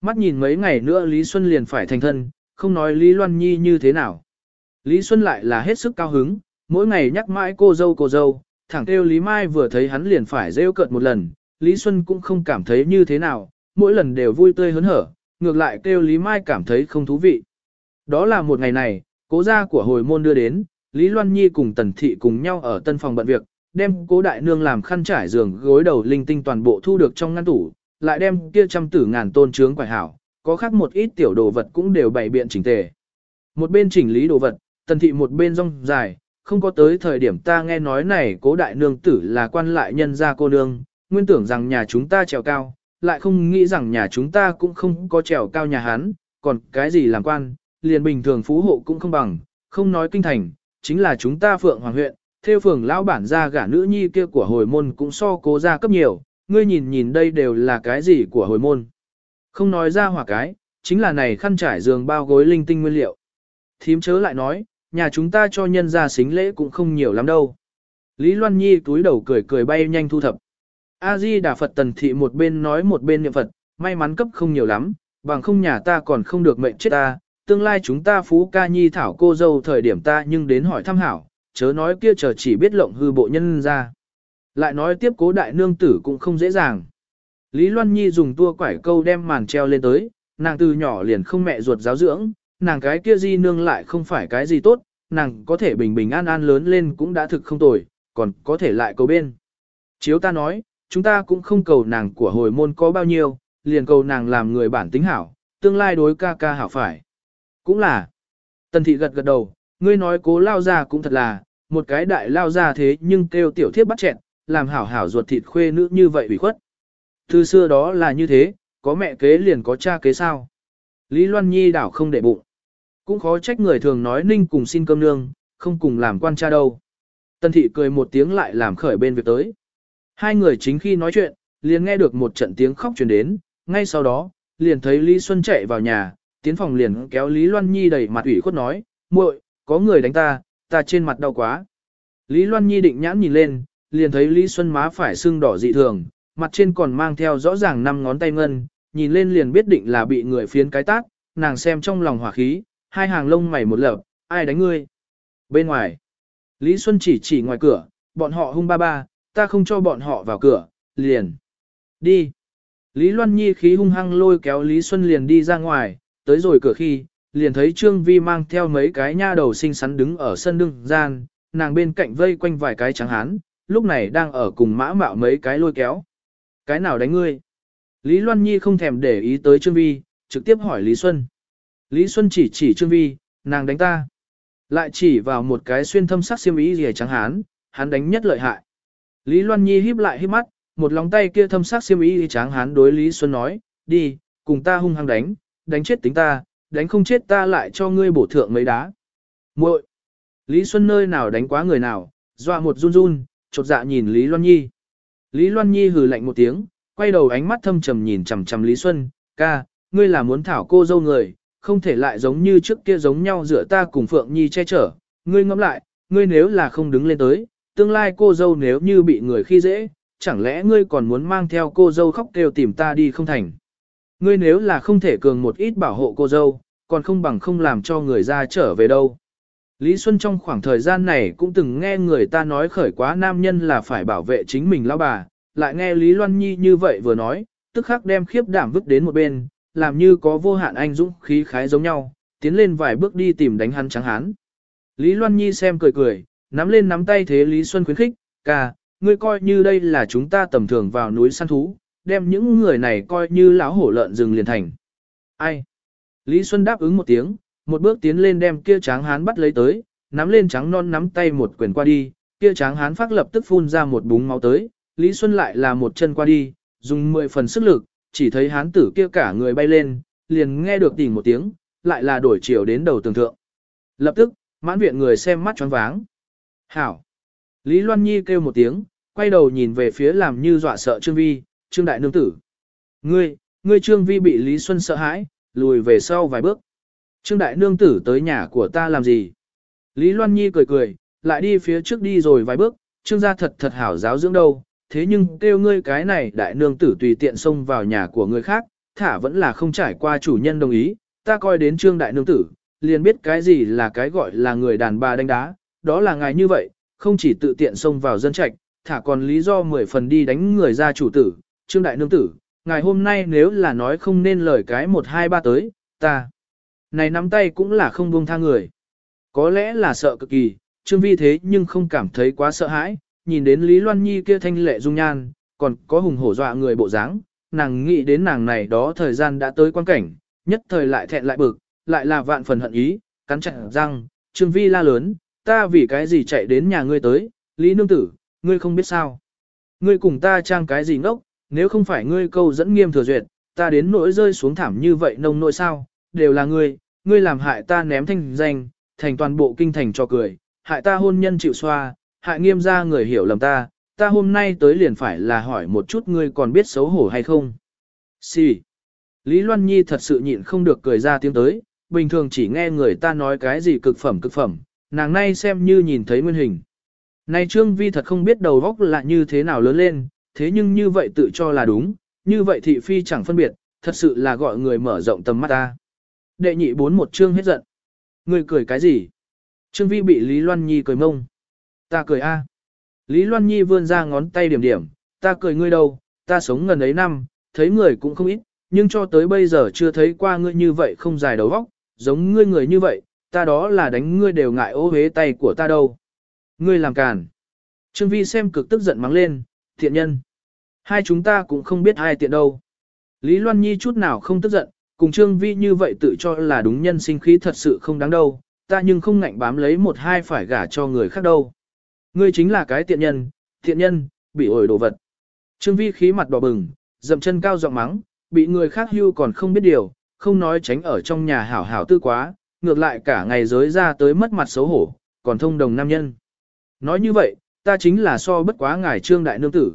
Speaker 1: Mắt nhìn mấy ngày nữa Lý Xuân liền phải thành thân, không nói Lý Loan Nhi như thế nào. Lý Xuân lại là hết sức cao hứng, mỗi ngày nhắc mãi cô dâu cô dâu, thẳng kêu Lý Mai vừa thấy hắn liền phải rêu cợt một lần, Lý Xuân cũng không cảm thấy như thế nào, mỗi lần đều vui tươi hớn hở, ngược lại kêu Lý Mai cảm thấy không thú vị. Đó là một ngày này, cố gia của hồi môn đưa đến, Lý Loan Nhi cùng Tần Thị cùng nhau ở tân phòng bận việc, đem cố đại nương làm khăn trải giường gối đầu linh tinh toàn bộ thu được trong ngăn tủ, lại đem kia trăm tử ngàn tôn trướng quải hảo, có khác một ít tiểu đồ vật cũng đều bày biện chỉnh tề. Một bên chỉnh lý đồ vật, Tần Thị một bên rong dài, không có tới thời điểm ta nghe nói này cố đại nương tử là quan lại nhân gia cô nương, nguyên tưởng rằng nhà chúng ta trèo cao, lại không nghĩ rằng nhà chúng ta cũng không có trèo cao nhà hắn, còn cái gì làm quan, liền bình thường phú hộ cũng không bằng, không nói kinh thành, chính là chúng ta phượng hoàng huyện, theo phường lão bản gia gả nữ nhi kia của hồi môn cũng so cố gia cấp nhiều, ngươi nhìn nhìn đây đều là cái gì của hồi môn. Không nói ra hỏa cái, chính là này khăn trải giường bao gối linh tinh nguyên liệu. Thím chớ lại nói, nhà chúng ta cho nhân gia xính lễ cũng không nhiều lắm đâu. Lý Loan Nhi túi đầu cười cười bay nhanh thu thập. A-di Đà Phật tần thị một bên nói một bên niệm Phật, may mắn cấp không nhiều lắm, bằng không nhà ta còn không được mệnh chết ta, tương lai chúng ta phú ca nhi thảo cô dâu thời điểm ta nhưng đến hỏi thăm hảo, chớ nói kia chờ chỉ biết lộng hư bộ nhân ra. Lại nói tiếp cố đại nương tử cũng không dễ dàng. Lý Loan Nhi dùng tua quải câu đem màn treo lên tới, nàng từ nhỏ liền không mẹ ruột giáo dưỡng, nàng cái kia di nương lại không phải cái gì tốt, nàng có thể bình bình an an lớn lên cũng đã thực không tồi, còn có thể lại cầu bên. Chiếu ta nói, chúng ta cũng không cầu nàng của hồi môn có bao nhiêu, liền cầu nàng làm người bản tính hảo, tương lai đối ca ca hảo phải. Cũng là, tần thị gật gật đầu, ngươi nói cố lao ra cũng thật là, một cái đại lao ra thế nhưng kêu tiểu thiếp bắt chẹn, làm hảo hảo ruột thịt khuê nữ như vậy ủy khuất. Từ xưa đó là như thế, có mẹ kế liền có cha kế sao. Lý Loan Nhi đảo không để bụng. Cũng khó trách người thường nói ninh cùng xin cơm nương, không cùng làm quan cha đâu. Tân thị cười một tiếng lại làm khởi bên việc tới. Hai người chính khi nói chuyện, liền nghe được một trận tiếng khóc truyền đến, ngay sau đó, liền thấy Lý Xuân chạy vào nhà, tiến phòng liền kéo Lý Loan Nhi đầy mặt ủy khuất nói, muội, có người đánh ta, ta trên mặt đau quá. Lý Loan Nhi định nhãn nhìn lên, liền thấy Lý Xuân má phải sưng đỏ dị thường, mặt trên còn mang theo rõ ràng năm ngón tay ngân, nhìn lên liền biết định là bị người phiến cái tát, nàng xem trong lòng hỏa khí, hai hàng lông mày một lợp, ai đánh ngươi? Bên ngoài, Lý Xuân chỉ chỉ ngoài cửa, bọn họ hung ba ba, ta không cho bọn họ vào cửa, liền. Đi. Lý Loan Nhi khí hung hăng lôi kéo Lý Xuân liền đi ra ngoài, tới rồi cửa khi, liền thấy Trương Vi mang theo mấy cái nha đầu xinh xắn đứng ở sân đương gian, nàng bên cạnh vây quanh vài cái trắng hán, lúc này đang ở cùng mã mạo mấy cái lôi kéo. Cái nào đánh ngươi? Lý Loan Nhi không thèm để ý tới Trương Vi, trực tiếp hỏi Lý Xuân. Lý Xuân chỉ chỉ Trương Vi, nàng đánh ta. Lại chỉ vào một cái xuyên thâm sắc xiêm ý rìa trắng hán, hắn đánh nhất lợi hại. Lý Loan Nhi híp lại híp mắt, một lòng tay kia thâm sắc xiêm ý trắng hán đối Lý Xuân nói, đi, cùng ta hung hăng đánh, đánh chết tính ta, đánh không chết ta lại cho ngươi bổ thượng mấy đá. muội Lý Xuân nơi nào đánh quá người nào, dọa một run run, chột dạ nhìn Lý Loan Nhi. Lý Loan Nhi hừ lạnh một tiếng, quay đầu ánh mắt thâm trầm nhìn chằm chằm Lý Xuân, ca, ngươi là muốn thảo cô dâu người, không thể lại giống như trước kia giống nhau giữa ta cùng Phượng Nhi che chở, ngươi ngẫm lại, ngươi nếu là không đứng lên tới, tương lai cô dâu nếu như bị người khi dễ, chẳng lẽ ngươi còn muốn mang theo cô dâu khóc kêu tìm ta đi không thành. Ngươi nếu là không thể cường một ít bảo hộ cô dâu, còn không bằng không làm cho người ra trở về đâu. Lý Xuân trong khoảng thời gian này cũng từng nghe người ta nói khởi quá nam nhân là phải bảo vệ chính mình lão bà, lại nghe Lý Loan Nhi như vậy vừa nói, tức khắc đem khiếp đảm vứt đến một bên, làm như có vô hạn anh dũng khí khái giống nhau, tiến lên vài bước đi tìm đánh hắn trắng hán. Lý Loan Nhi xem cười cười, nắm lên nắm tay thế Lý Xuân khuyến khích, ca, ngươi coi như đây là chúng ta tầm thường vào núi săn thú, đem những người này coi như lão hổ lợn rừng liền thành. Ai? Lý Xuân đáp ứng một tiếng, một bước tiến lên đem kia tráng hán bắt lấy tới, nắm lên trắng non nắm tay một quyền qua đi, kia tráng hán phát lập tức phun ra một búng máu tới, Lý Xuân lại là một chân qua đi, dùng mười phần sức lực, chỉ thấy hán tử kia cả người bay lên, liền nghe được tỉnh một tiếng, lại là đổi chiều đến đầu tường thượng. Lập tức, mãn viện người xem mắt choáng váng. Hảo! Lý Loan Nhi kêu một tiếng, quay đầu nhìn về phía làm như dọa sợ Trương Vi, Trương Đại Nương Tử. Ngươi, ngươi Trương Vi bị Lý Xuân sợ hãi, lùi về sau vài bước. Trương Đại Nương Tử tới nhà của ta làm gì? Lý Loan Nhi cười cười, lại đi phía trước đi rồi vài bước, Trương gia thật thật hảo giáo dưỡng đâu, thế nhưng kêu ngươi cái này Đại Nương Tử tùy tiện xông vào nhà của người khác, thả vẫn là không trải qua chủ nhân đồng ý, ta coi đến Trương Đại Nương Tử, liền biết cái gì là cái gọi là người đàn bà đánh đá, đó là ngài như vậy, không chỉ tự tiện xông vào dân trạch, thả còn lý do mười phần đi đánh người ra chủ tử, Trương Đại Nương Tử, ngày hôm nay nếu là nói không nên lời cái một hai ba tới, ta. Này nắm tay cũng là không buông tha người. Có lẽ là sợ cực kỳ, Trương Vi thế nhưng không cảm thấy quá sợ hãi, nhìn đến Lý Loan Nhi kia thanh lệ dung nhan, còn có hùng hổ dọa người bộ dáng, nàng nghĩ đến nàng này đó thời gian đã tới quan cảnh, nhất thời lại thẹn lại bực, lại là vạn phần hận ý, cắn chặt răng, Trương Vi la lớn, ta vì cái gì chạy đến nhà ngươi tới, Lý Nương Tử, ngươi không biết sao. Ngươi cùng ta trang cái gì ngốc, nếu không phải ngươi câu dẫn nghiêm thừa duyệt, ta đến nỗi rơi xuống thảm như vậy nông nỗi sao, đều là ngươi, ngươi làm hại ta ném thanh danh, thành toàn bộ kinh thành cho cười, hại ta hôn nhân chịu xoa, hại nghiêm ra người hiểu lầm ta, ta hôm nay tới liền phải là hỏi một chút ngươi còn biết xấu hổ hay không. Sì. Lý Loan Nhi thật sự nhịn không được cười ra tiếng tới, bình thường chỉ nghe người ta nói cái gì cực phẩm cực phẩm, nàng nay xem như nhìn thấy nguyên hình. Này Trương Vi thật không biết đầu góc là như thế nào lớn lên, thế nhưng như vậy tự cho là đúng, như vậy thị phi chẳng phân biệt, thật sự là gọi người mở rộng tầm mắt ta. Đệ nhị bốn một chương hết giận. Người cười cái gì? Trương Vi bị Lý Loan Nhi cười mông. Ta cười a. Lý Loan Nhi vươn ra ngón tay điểm điểm, ta cười ngươi đâu, ta sống gần ấy năm, thấy người cũng không ít, nhưng cho tới bây giờ chưa thấy qua ngươi như vậy không dài đầu óc, giống ngươi người như vậy, ta đó là đánh ngươi đều ngại ô hế tay của ta đâu. Ngươi làm càn. Trương Vi xem cực tức giận mắng lên, thiện nhân. Hai chúng ta cũng không biết ai tiện đâu. Lý Loan Nhi chút nào không tức giận, cùng Trương Vi như vậy tự cho là đúng nhân sinh khí thật sự không đáng đâu, ta nhưng không ngạnh bám lấy một hai phải gả cho người khác đâu. Ngươi chính là cái tiện nhân, tiện nhân, bị ổi đồ vật. Trương Vi khí mặt đỏ bừng, dậm chân cao giọng mắng, bị người khác hưu còn không biết điều, không nói tránh ở trong nhà hảo hảo tư quá, ngược lại cả ngày giới ra tới mất mặt xấu hổ, còn thông đồng nam nhân. Nói như vậy, ta chính là so bất quá ngài trương đại nương tử.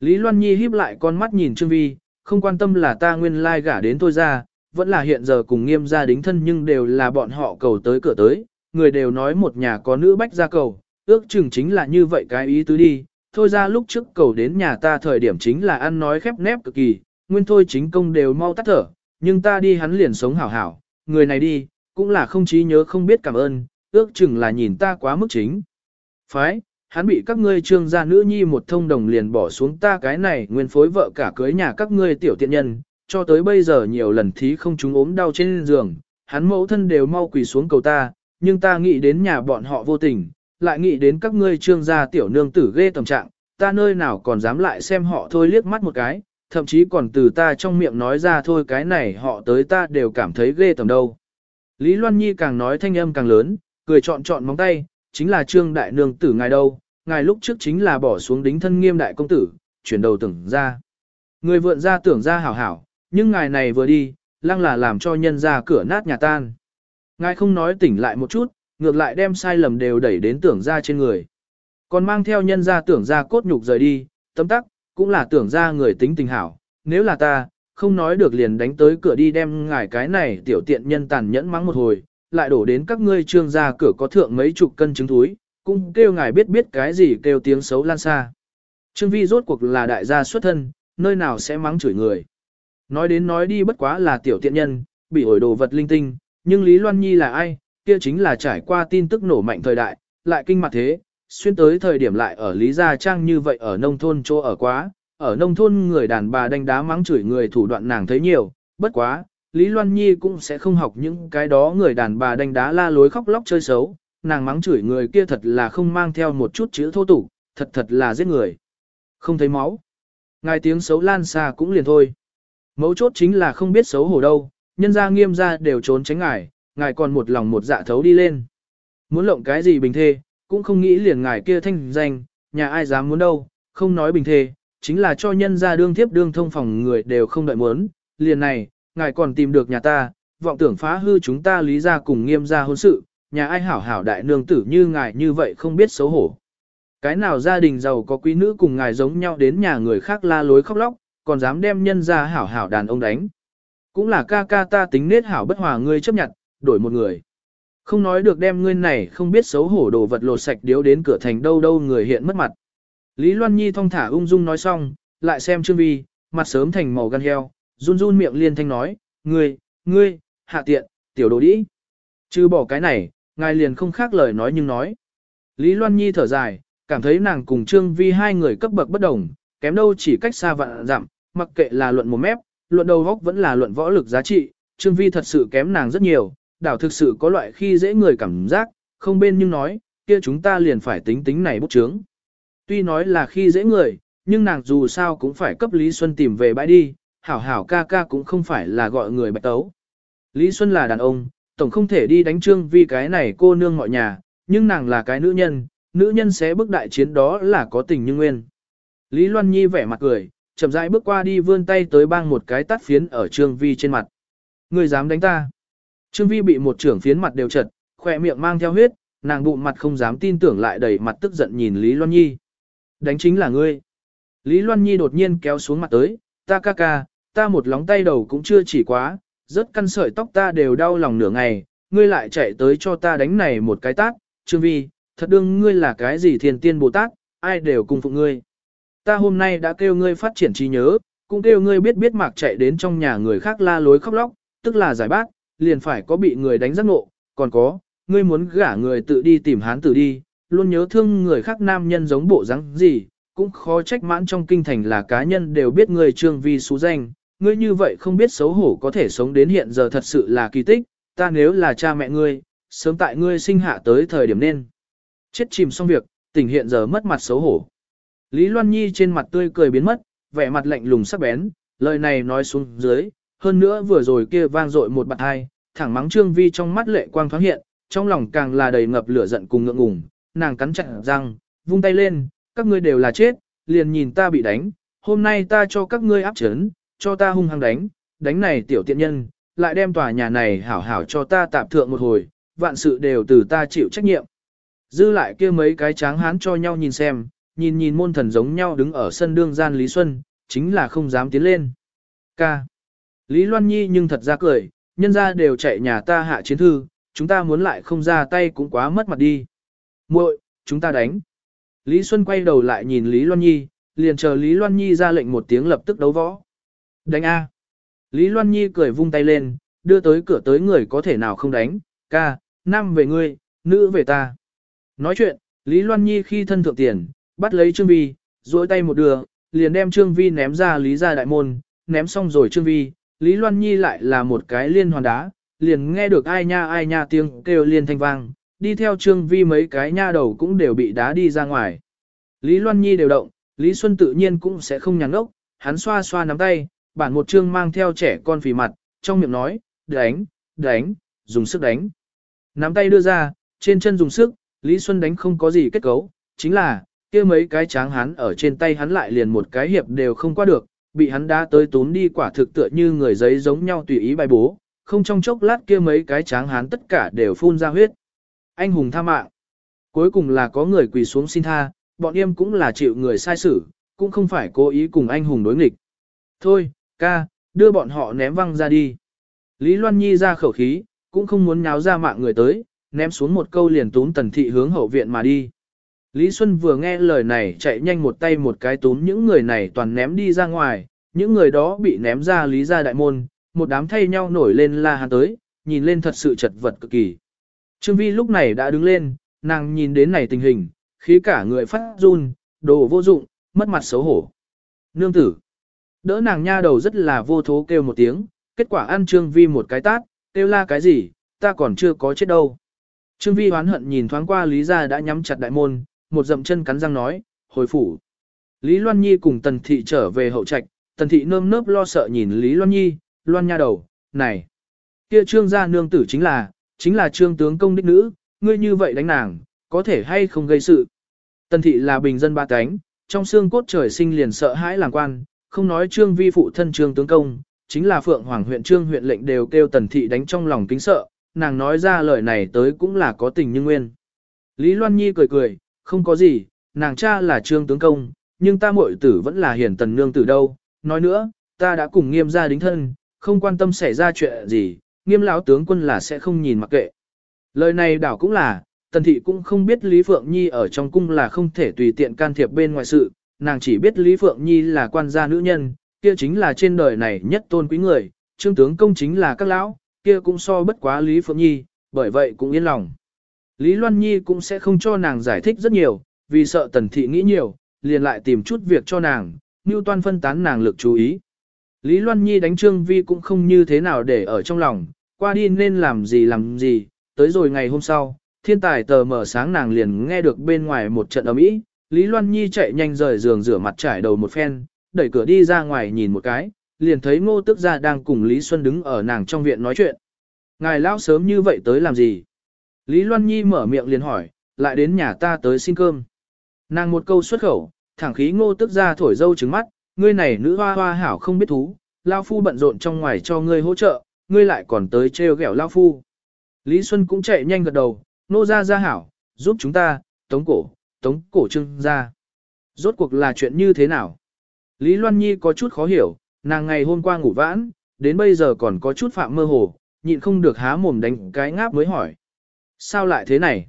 Speaker 1: Lý Loan Nhi híp lại con mắt nhìn Trương Vi, không quan tâm là ta nguyên lai gả đến tôi ra, vẫn là hiện giờ cùng nghiêm gia đính thân nhưng đều là bọn họ cầu tới cửa tới, người đều nói một nhà có nữ bách ra cầu, ước chừng chính là như vậy cái ý tứ đi, thôi ra lúc trước cầu đến nhà ta thời điểm chính là ăn nói khép nép cực kỳ, nguyên thôi chính công đều mau tắt thở, nhưng ta đi hắn liền sống hảo hảo, người này đi, cũng là không trí nhớ không biết cảm ơn, ước chừng là nhìn ta quá mức chính. Phái, hắn bị các ngươi trương gia nữ nhi một thông đồng liền bỏ xuống ta cái này nguyên phối vợ cả cưới nhà các ngươi tiểu tiện nhân, cho tới bây giờ nhiều lần thí không chúng ốm đau trên giường, hắn mẫu thân đều mau quỳ xuống cầu ta, nhưng ta nghĩ đến nhà bọn họ vô tình, lại nghĩ đến các ngươi trương gia tiểu nương tử ghê tầm trạng, ta nơi nào còn dám lại xem họ thôi liếc mắt một cái, thậm chí còn từ ta trong miệng nói ra thôi cái này họ tới ta đều cảm thấy ghê tầm đâu. Lý Loan Nhi càng nói thanh âm càng lớn, cười chọn chọn móng tay, chính là trương đại nương tử ngài đâu, ngài lúc trước chính là bỏ xuống đính thân nghiêm đại công tử, chuyển đầu tưởng ra. Người vượn ra tưởng ra hảo hảo, nhưng ngài này vừa đi, lăng là làm cho nhân ra cửa nát nhà tan. Ngài không nói tỉnh lại một chút, ngược lại đem sai lầm đều đẩy đến tưởng ra trên người. Còn mang theo nhân ra tưởng ra cốt nhục rời đi, tâm tắc, cũng là tưởng ra người tính tình hảo. Nếu là ta, không nói được liền đánh tới cửa đi đem ngài cái này tiểu tiện nhân tàn nhẫn mắng một hồi, lại đổ đến các ngươi trương ra cửa có thượng mấy chục cân trứng thúi, cũng kêu ngài biết biết cái gì kêu tiếng xấu lan xa. Trương Vi rốt cuộc là đại gia xuất thân, nơi nào sẽ mắng chửi người. Nói đến nói đi bất quá là tiểu tiện nhân, bị ổi đồ vật linh tinh, nhưng Lý Loan Nhi là ai, kia chính là trải qua tin tức nổ mạnh thời đại, lại kinh mặt thế, xuyên tới thời điểm lại ở Lý Gia Trang như vậy ở nông thôn chỗ ở quá, ở nông thôn người đàn bà đánh đá mắng chửi người thủ đoạn nàng thấy nhiều, bất quá, Lý Loan Nhi cũng sẽ không học những cái đó người đàn bà đánh đá la lối khóc lóc chơi xấu, nàng mắng chửi người kia thật là không mang theo một chút chữ thô tục, thật thật là giết người. Không thấy máu. Ngài tiếng xấu lan xa cũng liền thôi. Mấu chốt chính là không biết xấu hổ đâu, nhân gia nghiêm gia đều trốn tránh ngài, ngài còn một lòng một dạ thấu đi lên. Muốn lộng cái gì bình thê, cũng không nghĩ liền ngài kia thanh danh, nhà ai dám muốn đâu, không nói bình thê, chính là cho nhân gia đương tiếp đương thông phòng người đều không đợi muốn, liền này, ngài còn tìm được nhà ta, vọng tưởng phá hư chúng ta lý ra cùng nghiêm gia hôn sự, nhà ai hảo hảo đại nương tử như ngài như vậy không biết xấu hổ. Cái nào gia đình giàu có quý nữ cùng ngài giống nhau đến nhà người khác la lối khóc lóc, còn dám đem nhân ra hảo hảo đàn ông đánh. Cũng là ca ca ta tính nết hảo bất hòa ngươi chấp nhận, đổi một người. Không nói được đem ngươi này không biết xấu hổ đồ vật lột sạch điếu đến cửa thành đâu đâu người hiện mất mặt. Lý Loan Nhi thong thả ung dung nói xong, lại xem Trương Vi, mặt sớm thành màu gan heo, run run miệng liên thanh nói, ngươi, ngươi, hạ tiện, tiểu đồ đĩ. Chứ bỏ cái này, ngài liền không khác lời nói nhưng nói. Lý Loan Nhi thở dài, cảm thấy nàng cùng Trương Vi hai người cấp bậc bất đồng, kém đâu chỉ cách xa vạn dặm, mặc kệ là luận một mép, luận đầu góc vẫn là luận võ lực giá trị, Trương Vi thật sự kém nàng rất nhiều, đảo thực sự có loại khi dễ người cảm giác, không bên nhưng nói, kia chúng ta liền phải tính tính này bút chướng. Tuy nói là khi dễ người, nhưng nàng dù sao cũng phải cấp Lý Xuân tìm về bãi đi, hảo hảo ca ca cũng không phải là gọi người bạch tấu. Lý Xuân là đàn ông, tổng không thể đi đánh Trương Vi cái này cô nương mọi nhà, nhưng nàng là cái nữ nhân, nữ nhân sẽ bước đại chiến đó là có tình như nguyên. Lý Loan Nhi vẻ mặt cười, chậm rãi bước qua đi vươn tay tới bang một cái tắt phiến ở Trương Vi trên mặt. Người dám đánh ta. Trương Vi bị một trưởng phiến mặt đều chật, khỏe miệng mang theo huyết, nàng bụng mặt không dám tin tưởng lại đầy mặt tức giận nhìn Lý Loan Nhi. Đánh chính là ngươi. Lý Loan Nhi đột nhiên kéo xuống mặt tới, ta ca ca, ta một lóng tay đầu cũng chưa chỉ quá, rất căn sợi tóc ta đều đau lòng nửa ngày, ngươi lại chạy tới cho ta đánh này một cái tát, Trương Vi, thật đương ngươi là cái gì thiền tiên Bồ Tát, ai đều cùng phụng ngươi. Ta hôm nay đã kêu ngươi phát triển trí nhớ, cũng kêu ngươi biết biết mạc chạy đến trong nhà người khác la lối khóc lóc, tức là giải bác, liền phải có bị người đánh giác ngộ, còn có, ngươi muốn gả người tự đi tìm hán tử đi, luôn nhớ thương người khác nam nhân giống bộ dáng gì, cũng khó trách mãn trong kinh thành là cá nhân đều biết người trương vi xú danh, ngươi như vậy không biết xấu hổ có thể sống đến hiện giờ thật sự là kỳ tích, ta nếu là cha mẹ ngươi, sớm tại ngươi sinh hạ tới thời điểm nên. Chết chìm xong việc, tỉnh hiện giờ mất mặt xấu hổ. Lý Loan Nhi trên mặt tươi cười biến mất, vẻ mặt lạnh lùng sắc bén, lời này nói xuống dưới, hơn nữa vừa rồi kia vang dội một bạt hai, thẳng mắng Trương Vi trong mắt lệ quang thoáng hiện, trong lòng càng là đầy ngập lửa giận cùng ngượng ngùng, nàng cắn chặt răng, vung tay lên, các ngươi đều là chết, liền nhìn ta bị đánh, hôm nay ta cho các ngươi áp chấn, cho ta hung hăng đánh, đánh này tiểu tiện nhân, lại đem tòa nhà này hảo hảo cho ta tạm thượng một hồi, vạn sự đều từ ta chịu trách nhiệm. Dư lại kia mấy cái tráng hán cho nhau nhìn xem, nhìn nhìn môn thần giống nhau đứng ở sân đương gian Lý Xuân, chính là không dám tiến lên. Ca. Lý Loan Nhi nhưng thật ra cười, nhân ra đều chạy nhà ta hạ chiến thư, chúng ta muốn lại không ra tay cũng quá mất mặt đi. muội chúng ta đánh. Lý Xuân quay đầu lại nhìn Lý Loan Nhi, liền chờ Lý Loan Nhi ra lệnh một tiếng lập tức đấu võ. Đánh A. Lý Loan Nhi cười vung tay lên, đưa tới cửa tới người có thể nào không đánh, ca, nam về ngươi, nữ về ta. Nói chuyện, Lý Loan Nhi khi thân thượng tiền, bắt lấy Trương Vi, duỗi tay một đường, liền đem Trương Vi ném ra Lý gia đại môn, ném xong rồi Trương Vi, Lý Loan Nhi lại là một cái liên hoàn đá, liền nghe được ai nha ai nha tiếng kêu liên thanh vang, đi theo Trương Vi mấy cái nha đầu cũng đều bị đá đi ra ngoài. Lý Loan Nhi đều động, Lý Xuân tự nhiên cũng sẽ không nhàn ốc, hắn xoa xoa nắm tay, bản một chương mang theo trẻ con phì mặt, trong miệng nói, đánh, đánh, dùng sức đánh. Nắm tay đưa ra, trên chân dùng sức, Lý Xuân đánh không có gì kết cấu, chính là, kia mấy cái tráng hắn ở trên tay hắn lại liền một cái hiệp đều không qua được, bị hắn đá tới tốn đi quả thực tựa như người giấy giống nhau tùy ý bài bố, không trong chốc lát kia mấy cái tráng hắn tất cả đều phun ra huyết. Anh hùng tha mạng. Cuối cùng là có người quỳ xuống xin tha, bọn em cũng là chịu người sai xử, cũng không phải cố ý cùng anh hùng đối nghịch. Thôi, ca, đưa bọn họ ném văng ra đi. Lý Loan Nhi ra khẩu khí, cũng không muốn nháo ra mạng người tới, ném xuống một câu liền túm tần thị hướng hậu viện mà đi. Lý Xuân vừa nghe lời này chạy nhanh một tay một cái túm những người này toàn ném đi ra ngoài, những người đó bị ném ra lý gia đại môn, một đám thay nhau nổi lên la hàn tới, nhìn lên thật sự chật vật cực kỳ. Trương Vi lúc này đã đứng lên, nàng nhìn đến này tình hình, khí cả người phát run, đồ vô dụng, mất mặt xấu hổ. Nương tử. Đỡ nàng nha đầu rất là vô thố kêu một tiếng, kết quả ăn Trương Vi một cái tát, kêu la cái gì, ta còn chưa có chết đâu. Trương Vi hoán hận nhìn thoáng qua Lý gia đã nhắm chặt đại môn, một dậm chân cắn răng nói, hồi phủ. Lý Loan Nhi cùng Tần Thị trở về hậu trạch, Tần Thị nơm nớp lo sợ nhìn Lý Loan Nhi, Loan nha đầu, này. Kia trương gia nương tử chính là, chính là trương tướng công đích nữ, ngươi như vậy đánh nàng, có thể hay không gây sự. Tần Thị là bình dân ba cánh, trong xương cốt trời sinh liền sợ hãi làm quan, không nói trương vi phụ thân trương tướng công, chính là Phượng Hoàng huyện trương huyện lệnh đều kêu Tần Thị đánh trong lòng kính sợ, nàng nói ra lời này tới cũng là có tình như nguyên. Lý Loan Nhi cười cười, không có gì, nàng cha là trương tướng công, nhưng ta muội tử vẫn là hiển tần nương tử đâu. Nói nữa, ta đã cùng nghiêm gia đính thân, không quan tâm xảy ra chuyện gì, nghiêm lão tướng quân là sẽ không nhìn mặc kệ. Lời này đảo cũng là, tần thị cũng không biết Lý Phượng Nhi ở trong cung là không thể tùy tiện can thiệp bên ngoài sự, nàng chỉ biết Lý Phượng Nhi là quan gia nữ nhân, kia chính là trên đời này nhất tôn quý người, trương tướng công chính là các lão, kia cũng so bất quá Lý Phượng Nhi, bởi vậy cũng yên lòng. Lý Loan Nhi cũng sẽ không cho nàng giải thích rất nhiều, vì sợ tần thị nghĩ nhiều, liền lại tìm chút việc cho nàng, như toan phân tán nàng lực chú ý. Lý Loan Nhi đánh Trương Vi cũng không như thế nào để ở trong lòng, qua đi nên làm gì làm gì, tới rồi ngày hôm sau, thiên tài tờ mở sáng nàng liền nghe được bên ngoài một trận ầm ĩ, Lý Loan Nhi chạy nhanh rời giường rửa mặt trải đầu một phen, đẩy cửa đi ra ngoài nhìn một cái, liền thấy ngô tức gia đang cùng Lý Xuân đứng ở nàng trong viện nói chuyện. Ngài lão sớm như vậy tới làm gì? Lý Loan Nhi mở miệng liền hỏi, lại đến nhà ta tới xin cơm. Nàng một câu xuất khẩu, thẳng khí ngô tức ra thổi dâu trứng mắt, ngươi này nữ hoa hoa hảo không biết thú, lao phu bận rộn trong ngoài cho ngươi hỗ trợ, ngươi lại còn tới trêu ghẹo lao phu. Lý Xuân cũng chạy nhanh gật đầu, nô ra ra hảo, giúp chúng ta, tống cổ, tống cổ trưng ra. Rốt cuộc là chuyện như thế nào? Lý Loan Nhi có chút khó hiểu, nàng ngày hôm qua ngủ vãn, đến bây giờ còn có chút phạm mơ hồ, nhịn không được há mồm đánh cái ngáp mới hỏi. Sao lại thế này?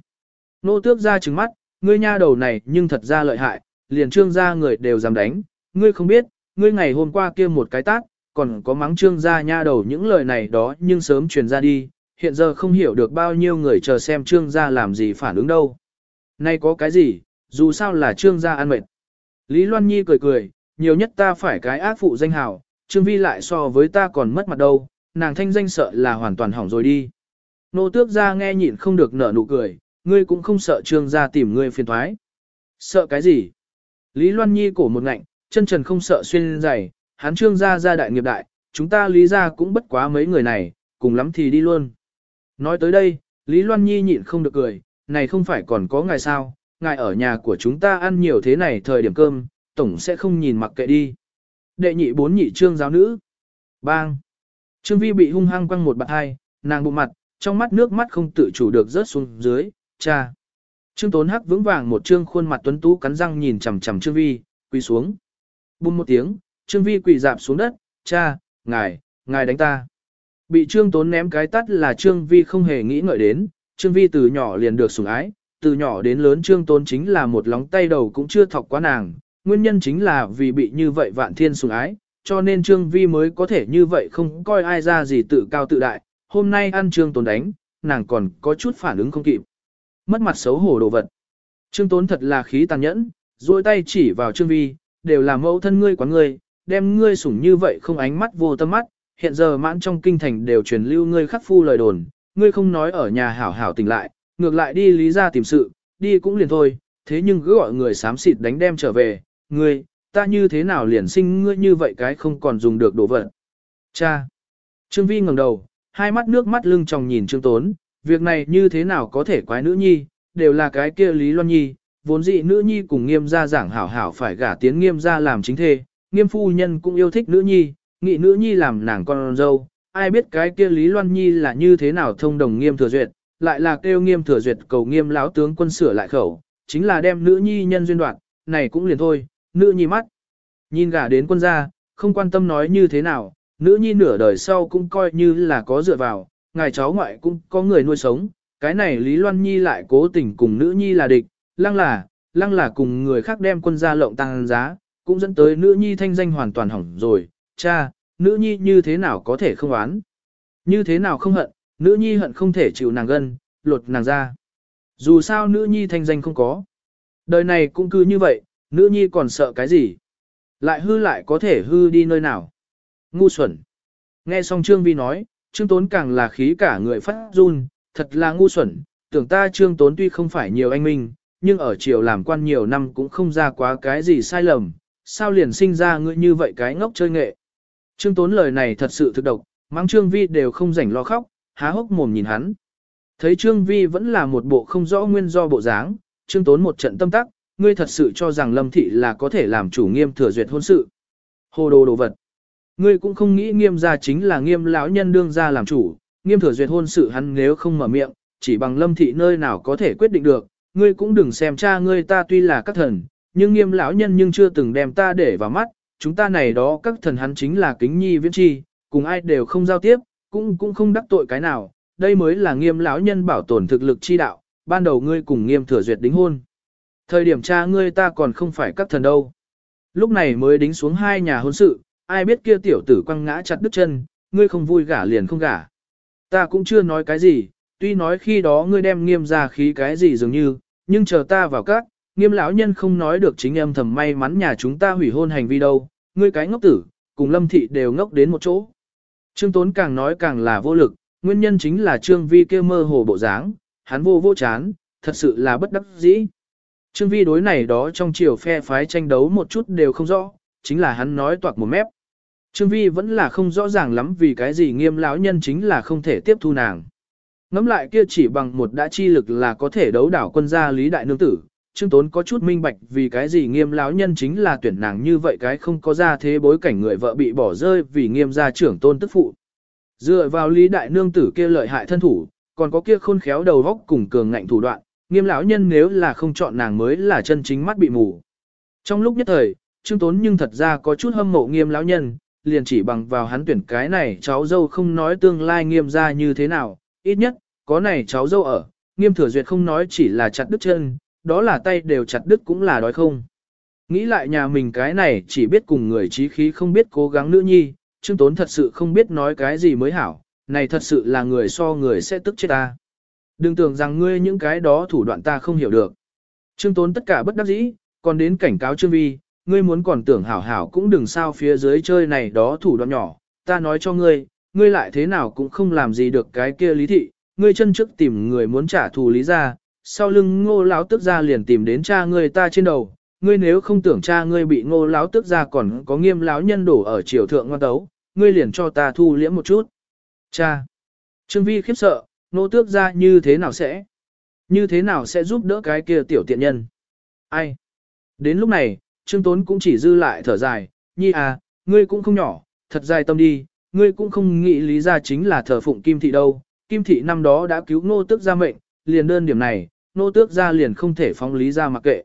Speaker 1: Nô tước ra trừng mắt, ngươi nha đầu này nhưng thật ra lợi hại, liền trương gia người đều dám đánh, ngươi không biết, ngươi ngày hôm qua kia một cái tác, còn có mắng trương gia nha đầu những lời này đó nhưng sớm truyền ra đi, hiện giờ không hiểu được bao nhiêu người chờ xem trương gia làm gì phản ứng đâu. Nay có cái gì, dù sao là trương gia ăn mệt. Lý Loan Nhi cười cười, nhiều nhất ta phải cái ác phụ danh hào, trương vi lại so với ta còn mất mặt đâu, nàng thanh danh sợ là hoàn toàn hỏng rồi đi. Nô tước ra nghe nhịn không được nở nụ cười, ngươi cũng không sợ trương gia tìm ngươi phiền thoái. Sợ cái gì? Lý Loan Nhi cổ một ngạnh, chân trần không sợ xuyên dày, hắn trương gia gia đại nghiệp đại, chúng ta lý gia cũng bất quá mấy người này, cùng lắm thì đi luôn. Nói tới đây, Lý Loan Nhi nhịn không được cười, này không phải còn có ngài sao, ngài ở nhà của chúng ta ăn nhiều thế này thời điểm cơm, tổng sẽ không nhìn mặc kệ đi. Đệ nhị bốn nhị trương giáo nữ. Bang. Trương Vi bị hung hăng quăng một bạt hai, nàng bụng mặt, trong mắt nước mắt không tự chủ được rớt xuống dưới, cha. Trương Tốn Hắc vững vàng một trương khuôn mặt tuấn tú cắn răng nhìn chằm chằm Trương Vi, quỳ xuống. Bùm một tiếng, Trương Vi quỳ dạp xuống đất, cha, ngài, ngài đánh ta. Bị Trương Tốn ném cái tắt là Trương Vi không hề nghĩ ngợi đến, Trương Vi từ nhỏ liền được sủng ái, từ nhỏ đến lớn Trương Tôn chính là một lóng tay đầu cũng chưa thọc quá nàng, nguyên nhân chính là vì bị như vậy vạn thiên sủng ái, cho nên Trương Vi mới có thể như vậy không coi ai ra gì tự cao tự đại, hôm nay ăn Trương Tôn đánh, nàng còn có chút phản ứng không kịp. Mất mặt xấu hổ đồ vật. Trương Tốn thật là khí tàn nhẫn, duỗi tay chỉ vào Trương Vi, đều là mẫu thân ngươi quán ngươi, đem ngươi sủng như vậy không ánh mắt vô tâm mắt, hiện giờ mãn trong kinh thành đều truyền lưu ngươi khắc phu lời đồn, ngươi không nói ở nhà hảo hảo tỉnh lại, ngược lại đi lý ra tìm sự, đi cũng liền thôi, thế nhưng cứ gọi người xám xịt đánh đem trở về, ngươi, ta như thế nào liền sinh ngươi như vậy cái không còn dùng được đồ vật. Cha! Trương Vi ngẩng đầu, hai mắt nước mắt lưng tròng nhìn Trương Tốn, việc này như thế nào có thể quái nữ nhi, đều là cái kia Lý Loan Nhi, vốn dị nữ nhi cùng nghiêm gia giảng hảo hảo phải gả tiến nghiêm gia làm chính thê, nghiêm phu nhân cũng yêu thích nữ nhi, nghị nữ nhi làm nàng con dâu, ai biết cái kia Lý Loan Nhi là như thế nào thông đồng nghiêm thừa duyệt, lại là kêu nghiêm thừa duyệt cầu nghiêm lão tướng quân sửa lại khẩu, chính là đem nữ nhi nhân duyên đoạn, này cũng liền thôi, nữ nhi mắt. Nhìn gả đến quân gia, không quan tâm nói như thế nào, nữ nhi nửa đời sau cũng coi như là có dựa vào, ngài cháu ngoại cũng có người nuôi sống, cái này Lý Loan Nhi lại cố tình cùng nữ nhi là địch, lăng là, lăng là cùng người khác đem quân gia lộng tăng giá, cũng dẫn tới nữ nhi thanh danh hoàn toàn hỏng rồi, cha, nữ nhi như thế nào có thể không oán, như thế nào không hận, nữ nhi hận không thể chịu nàng gân, lột nàng ra. Dù sao nữ nhi thanh danh không có. Đời này cũng cứ như vậy, nữ nhi còn sợ cái gì? Lại hư lại có thể hư đi nơi nào? Ngu xuẩn. Nghe xong Trương Vi nói, Trương Tốn càng là khí cả người phát run, thật là ngu xuẩn, tưởng ta Trương Tốn tuy không phải nhiều anh minh, nhưng ở triều làm quan nhiều năm cũng không ra quá cái gì sai lầm, sao liền sinh ra ngươi như vậy cái ngốc chơi nghệ. Trương Tốn lời này thật sự thực độc, mắng Trương Vi đều không rảnh lo khóc, há hốc mồm nhìn hắn. Thấy Trương Vi vẫn là một bộ không rõ nguyên do bộ dáng, Trương Tốn một trận tâm tắc, ngươi thật sự cho rằng Lâm Thị là có thể làm chủ nghiêm thừa duyệt hôn sự. Hồ đồ đồ vật. Ngươi cũng không nghĩ nghiêm gia chính là nghiêm lão nhân đương gia làm chủ, nghiêm thừa duyệt hôn sự hắn nếu không mở miệng, chỉ bằng Lâm Thị nơi nào có thể quyết định được, ngươi cũng đừng xem cha ngươi ta tuy là các thần, nhưng nghiêm lão nhân nhưng chưa từng đem ta để vào mắt, chúng ta này đó các thần hắn chính là kính nhi viễn chi, cùng ai đều không giao tiếp, cũng cũng không đắc tội cái nào, đây mới là nghiêm lão nhân bảo tồn thực lực chi đạo, ban đầu ngươi cùng nghiêm thừa duyệt đính hôn. Thời điểm cha ngươi ta còn không phải các thần đâu. Lúc này mới đính xuống hai nhà hôn sự, ai biết kia tiểu tử quăng ngã chặt đứt chân, ngươi không vui gả liền không gả. Ta cũng chưa nói cái gì, tuy nói khi đó ngươi đem nghiêm ra khí cái gì dường như, nhưng chờ ta vào các, nghiêm lão nhân không nói được chính em thầm may mắn nhà chúng ta hủy hôn hành vi đâu, ngươi cái ngốc tử, cùng lâm thị đều ngốc đến một chỗ. Trương Tốn càng nói càng là vô lực, nguyên nhân chính là Trương Vi kia mơ hồ bộ dáng, hắn vô vô chán, thật sự là bất đắc dĩ. Trương Vi đối này đó trong chiều phe phái tranh đấu một chút đều không rõ, chính là hắn nói toạc một mép. Trương Vi vẫn là không rõ ràng lắm vì cái gì nghiêm lão nhân chính là không thể tiếp thu nàng. Ngắm lại kia chỉ bằng một đã chi lực là có thể đấu đảo quân gia lý đại nương tử, Trương Tốn có chút minh bạch vì cái gì nghiêm lão nhân chính là tuyển nàng như vậy cái không có ra thế bối cảnh người vợ bị bỏ rơi vì nghiêm gia trưởng tôn tức phụ. Dựa vào lý đại nương tử kia lợi hại thân thủ, còn có kia khôn khéo đầu góc cùng cường ngạnh thủ đoạn, nghiêm lão nhân nếu là không chọn nàng mới là chân chính mắt bị mù. Trong lúc nhất thời, Trương Tốn nhưng thật ra có chút hâm mộ nghiêm lão nhân, liền chỉ bằng vào hắn tuyển cái này cháu dâu không nói tương lai nghiêm ra như thế nào, ít nhất, có này cháu dâu ở, nghiêm thừa duyệt không nói chỉ là chặt đứt chân, đó là tay đều chặt đứt cũng là đói không. Nghĩ lại nhà mình cái này chỉ biết cùng người trí khí không biết cố gắng nữ nhi, Trương Tốn thật sự không biết nói cái gì mới hảo, này thật sự là người so người sẽ tức chết ta. Đừng tưởng rằng ngươi những cái đó thủ đoạn ta không hiểu được. Trương Tốn tất cả bất đắc dĩ, còn đến cảnh cáo Trương Vi, ngươi muốn còn tưởng hảo hảo cũng đừng sao phía dưới chơi này đó thủ đoạn nhỏ, ta nói cho ngươi, ngươi lại thế nào cũng không làm gì được cái kia lý thị, ngươi chân trước tìm người muốn trả thù lý ra, sau lưng ngô lão tức ra liền tìm đến cha ngươi ta trên đầu, ngươi nếu không tưởng cha ngươi bị ngô lão tức ra còn có nghiêm lão nhân đổ ở triều thượng ngoan tấu, ngươi liền cho ta thu liễm một chút. Cha! Trương Vi khiếp sợ, ngô tước ra như thế nào sẽ? Như thế nào sẽ giúp đỡ cái kia tiểu tiện nhân? Ai? Đến lúc này, Trương Tốn cũng chỉ dư lại thở dài, nhi à, ngươi cũng không nhỏ, thật dài tâm đi, ngươi cũng không nghĩ lý ra chính là thờ phụng kim thị đâu, kim thị năm đó đã cứu Ngô tước ra mệnh, liền đơn điểm này, nô tước ra liền không thể phóng lý ra mặc kệ.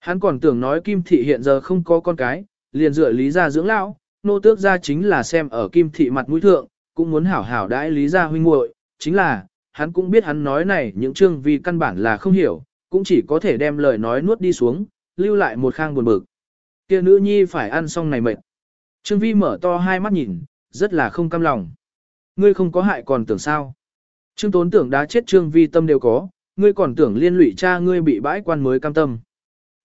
Speaker 1: Hắn còn tưởng nói kim thị hiện giờ không có con cái, liền dựa lý ra dưỡng lão, nô tước ra chính là xem ở kim thị mặt mũi thượng, cũng muốn hảo hảo đãi lý ra huynh muội, chính là, hắn cũng biết hắn nói này những chương vì căn bản là không hiểu, cũng chỉ có thể đem lời nói nuốt đi xuống, lưu lại một khang buồn bực. Kia nữ nhi phải ăn xong này mệt. Trương Vi mở to hai mắt nhìn, rất là không cam lòng. Ngươi không có hại còn tưởng sao? Trương Tốn tưởng đã chết Trương Vi tâm đều có, ngươi còn tưởng liên lụy cha ngươi bị bãi quan mới cam tâm.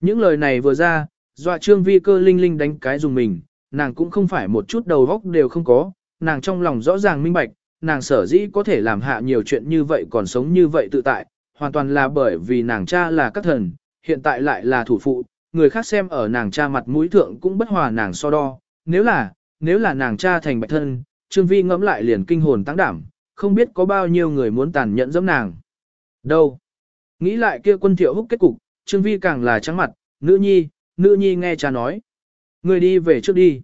Speaker 1: Những lời này vừa ra, dọa Trương Vi cơ linh linh đánh cái dùng mình, nàng cũng không phải một chút đầu góc đều không có, nàng trong lòng rõ ràng minh bạch, nàng sở dĩ có thể làm hạ nhiều chuyện như vậy còn sống như vậy tự tại, hoàn toàn là bởi vì nàng cha là các thần, hiện tại lại là thủ phụ, người khác xem ở nàng cha mặt mũi thượng cũng bất hòa nàng so đo, nếu là, nếu là nàng cha thành bạch thân, Trương Vi ngẫm lại liền kinh hồn tăng đảm, không biết có bao nhiêu người muốn tàn nhẫn giống nàng. Đâu? Nghĩ lại kia quân thiệu húc kết cục, Trương Vi càng là trắng mặt, nữ nhi, nữ nhi nghe cha nói. Người đi về trước đi.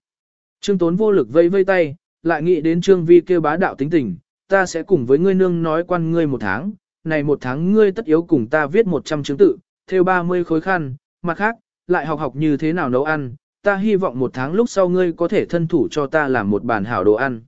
Speaker 1: Trương Tốn vô lực vây vây tay, lại nghĩ đến Trương Vi kêu bá đạo tính tình, ta sẽ cùng với ngươi nương nói quan ngươi một tháng, này một tháng ngươi tất yếu cùng ta viết 100 chứng tự, theo 30 khối khăn, mặt khác, lại học học như thế nào nấu ăn, ta hy vọng một tháng lúc sau ngươi có thể thân thủ cho ta làm một bàn hảo đồ ăn.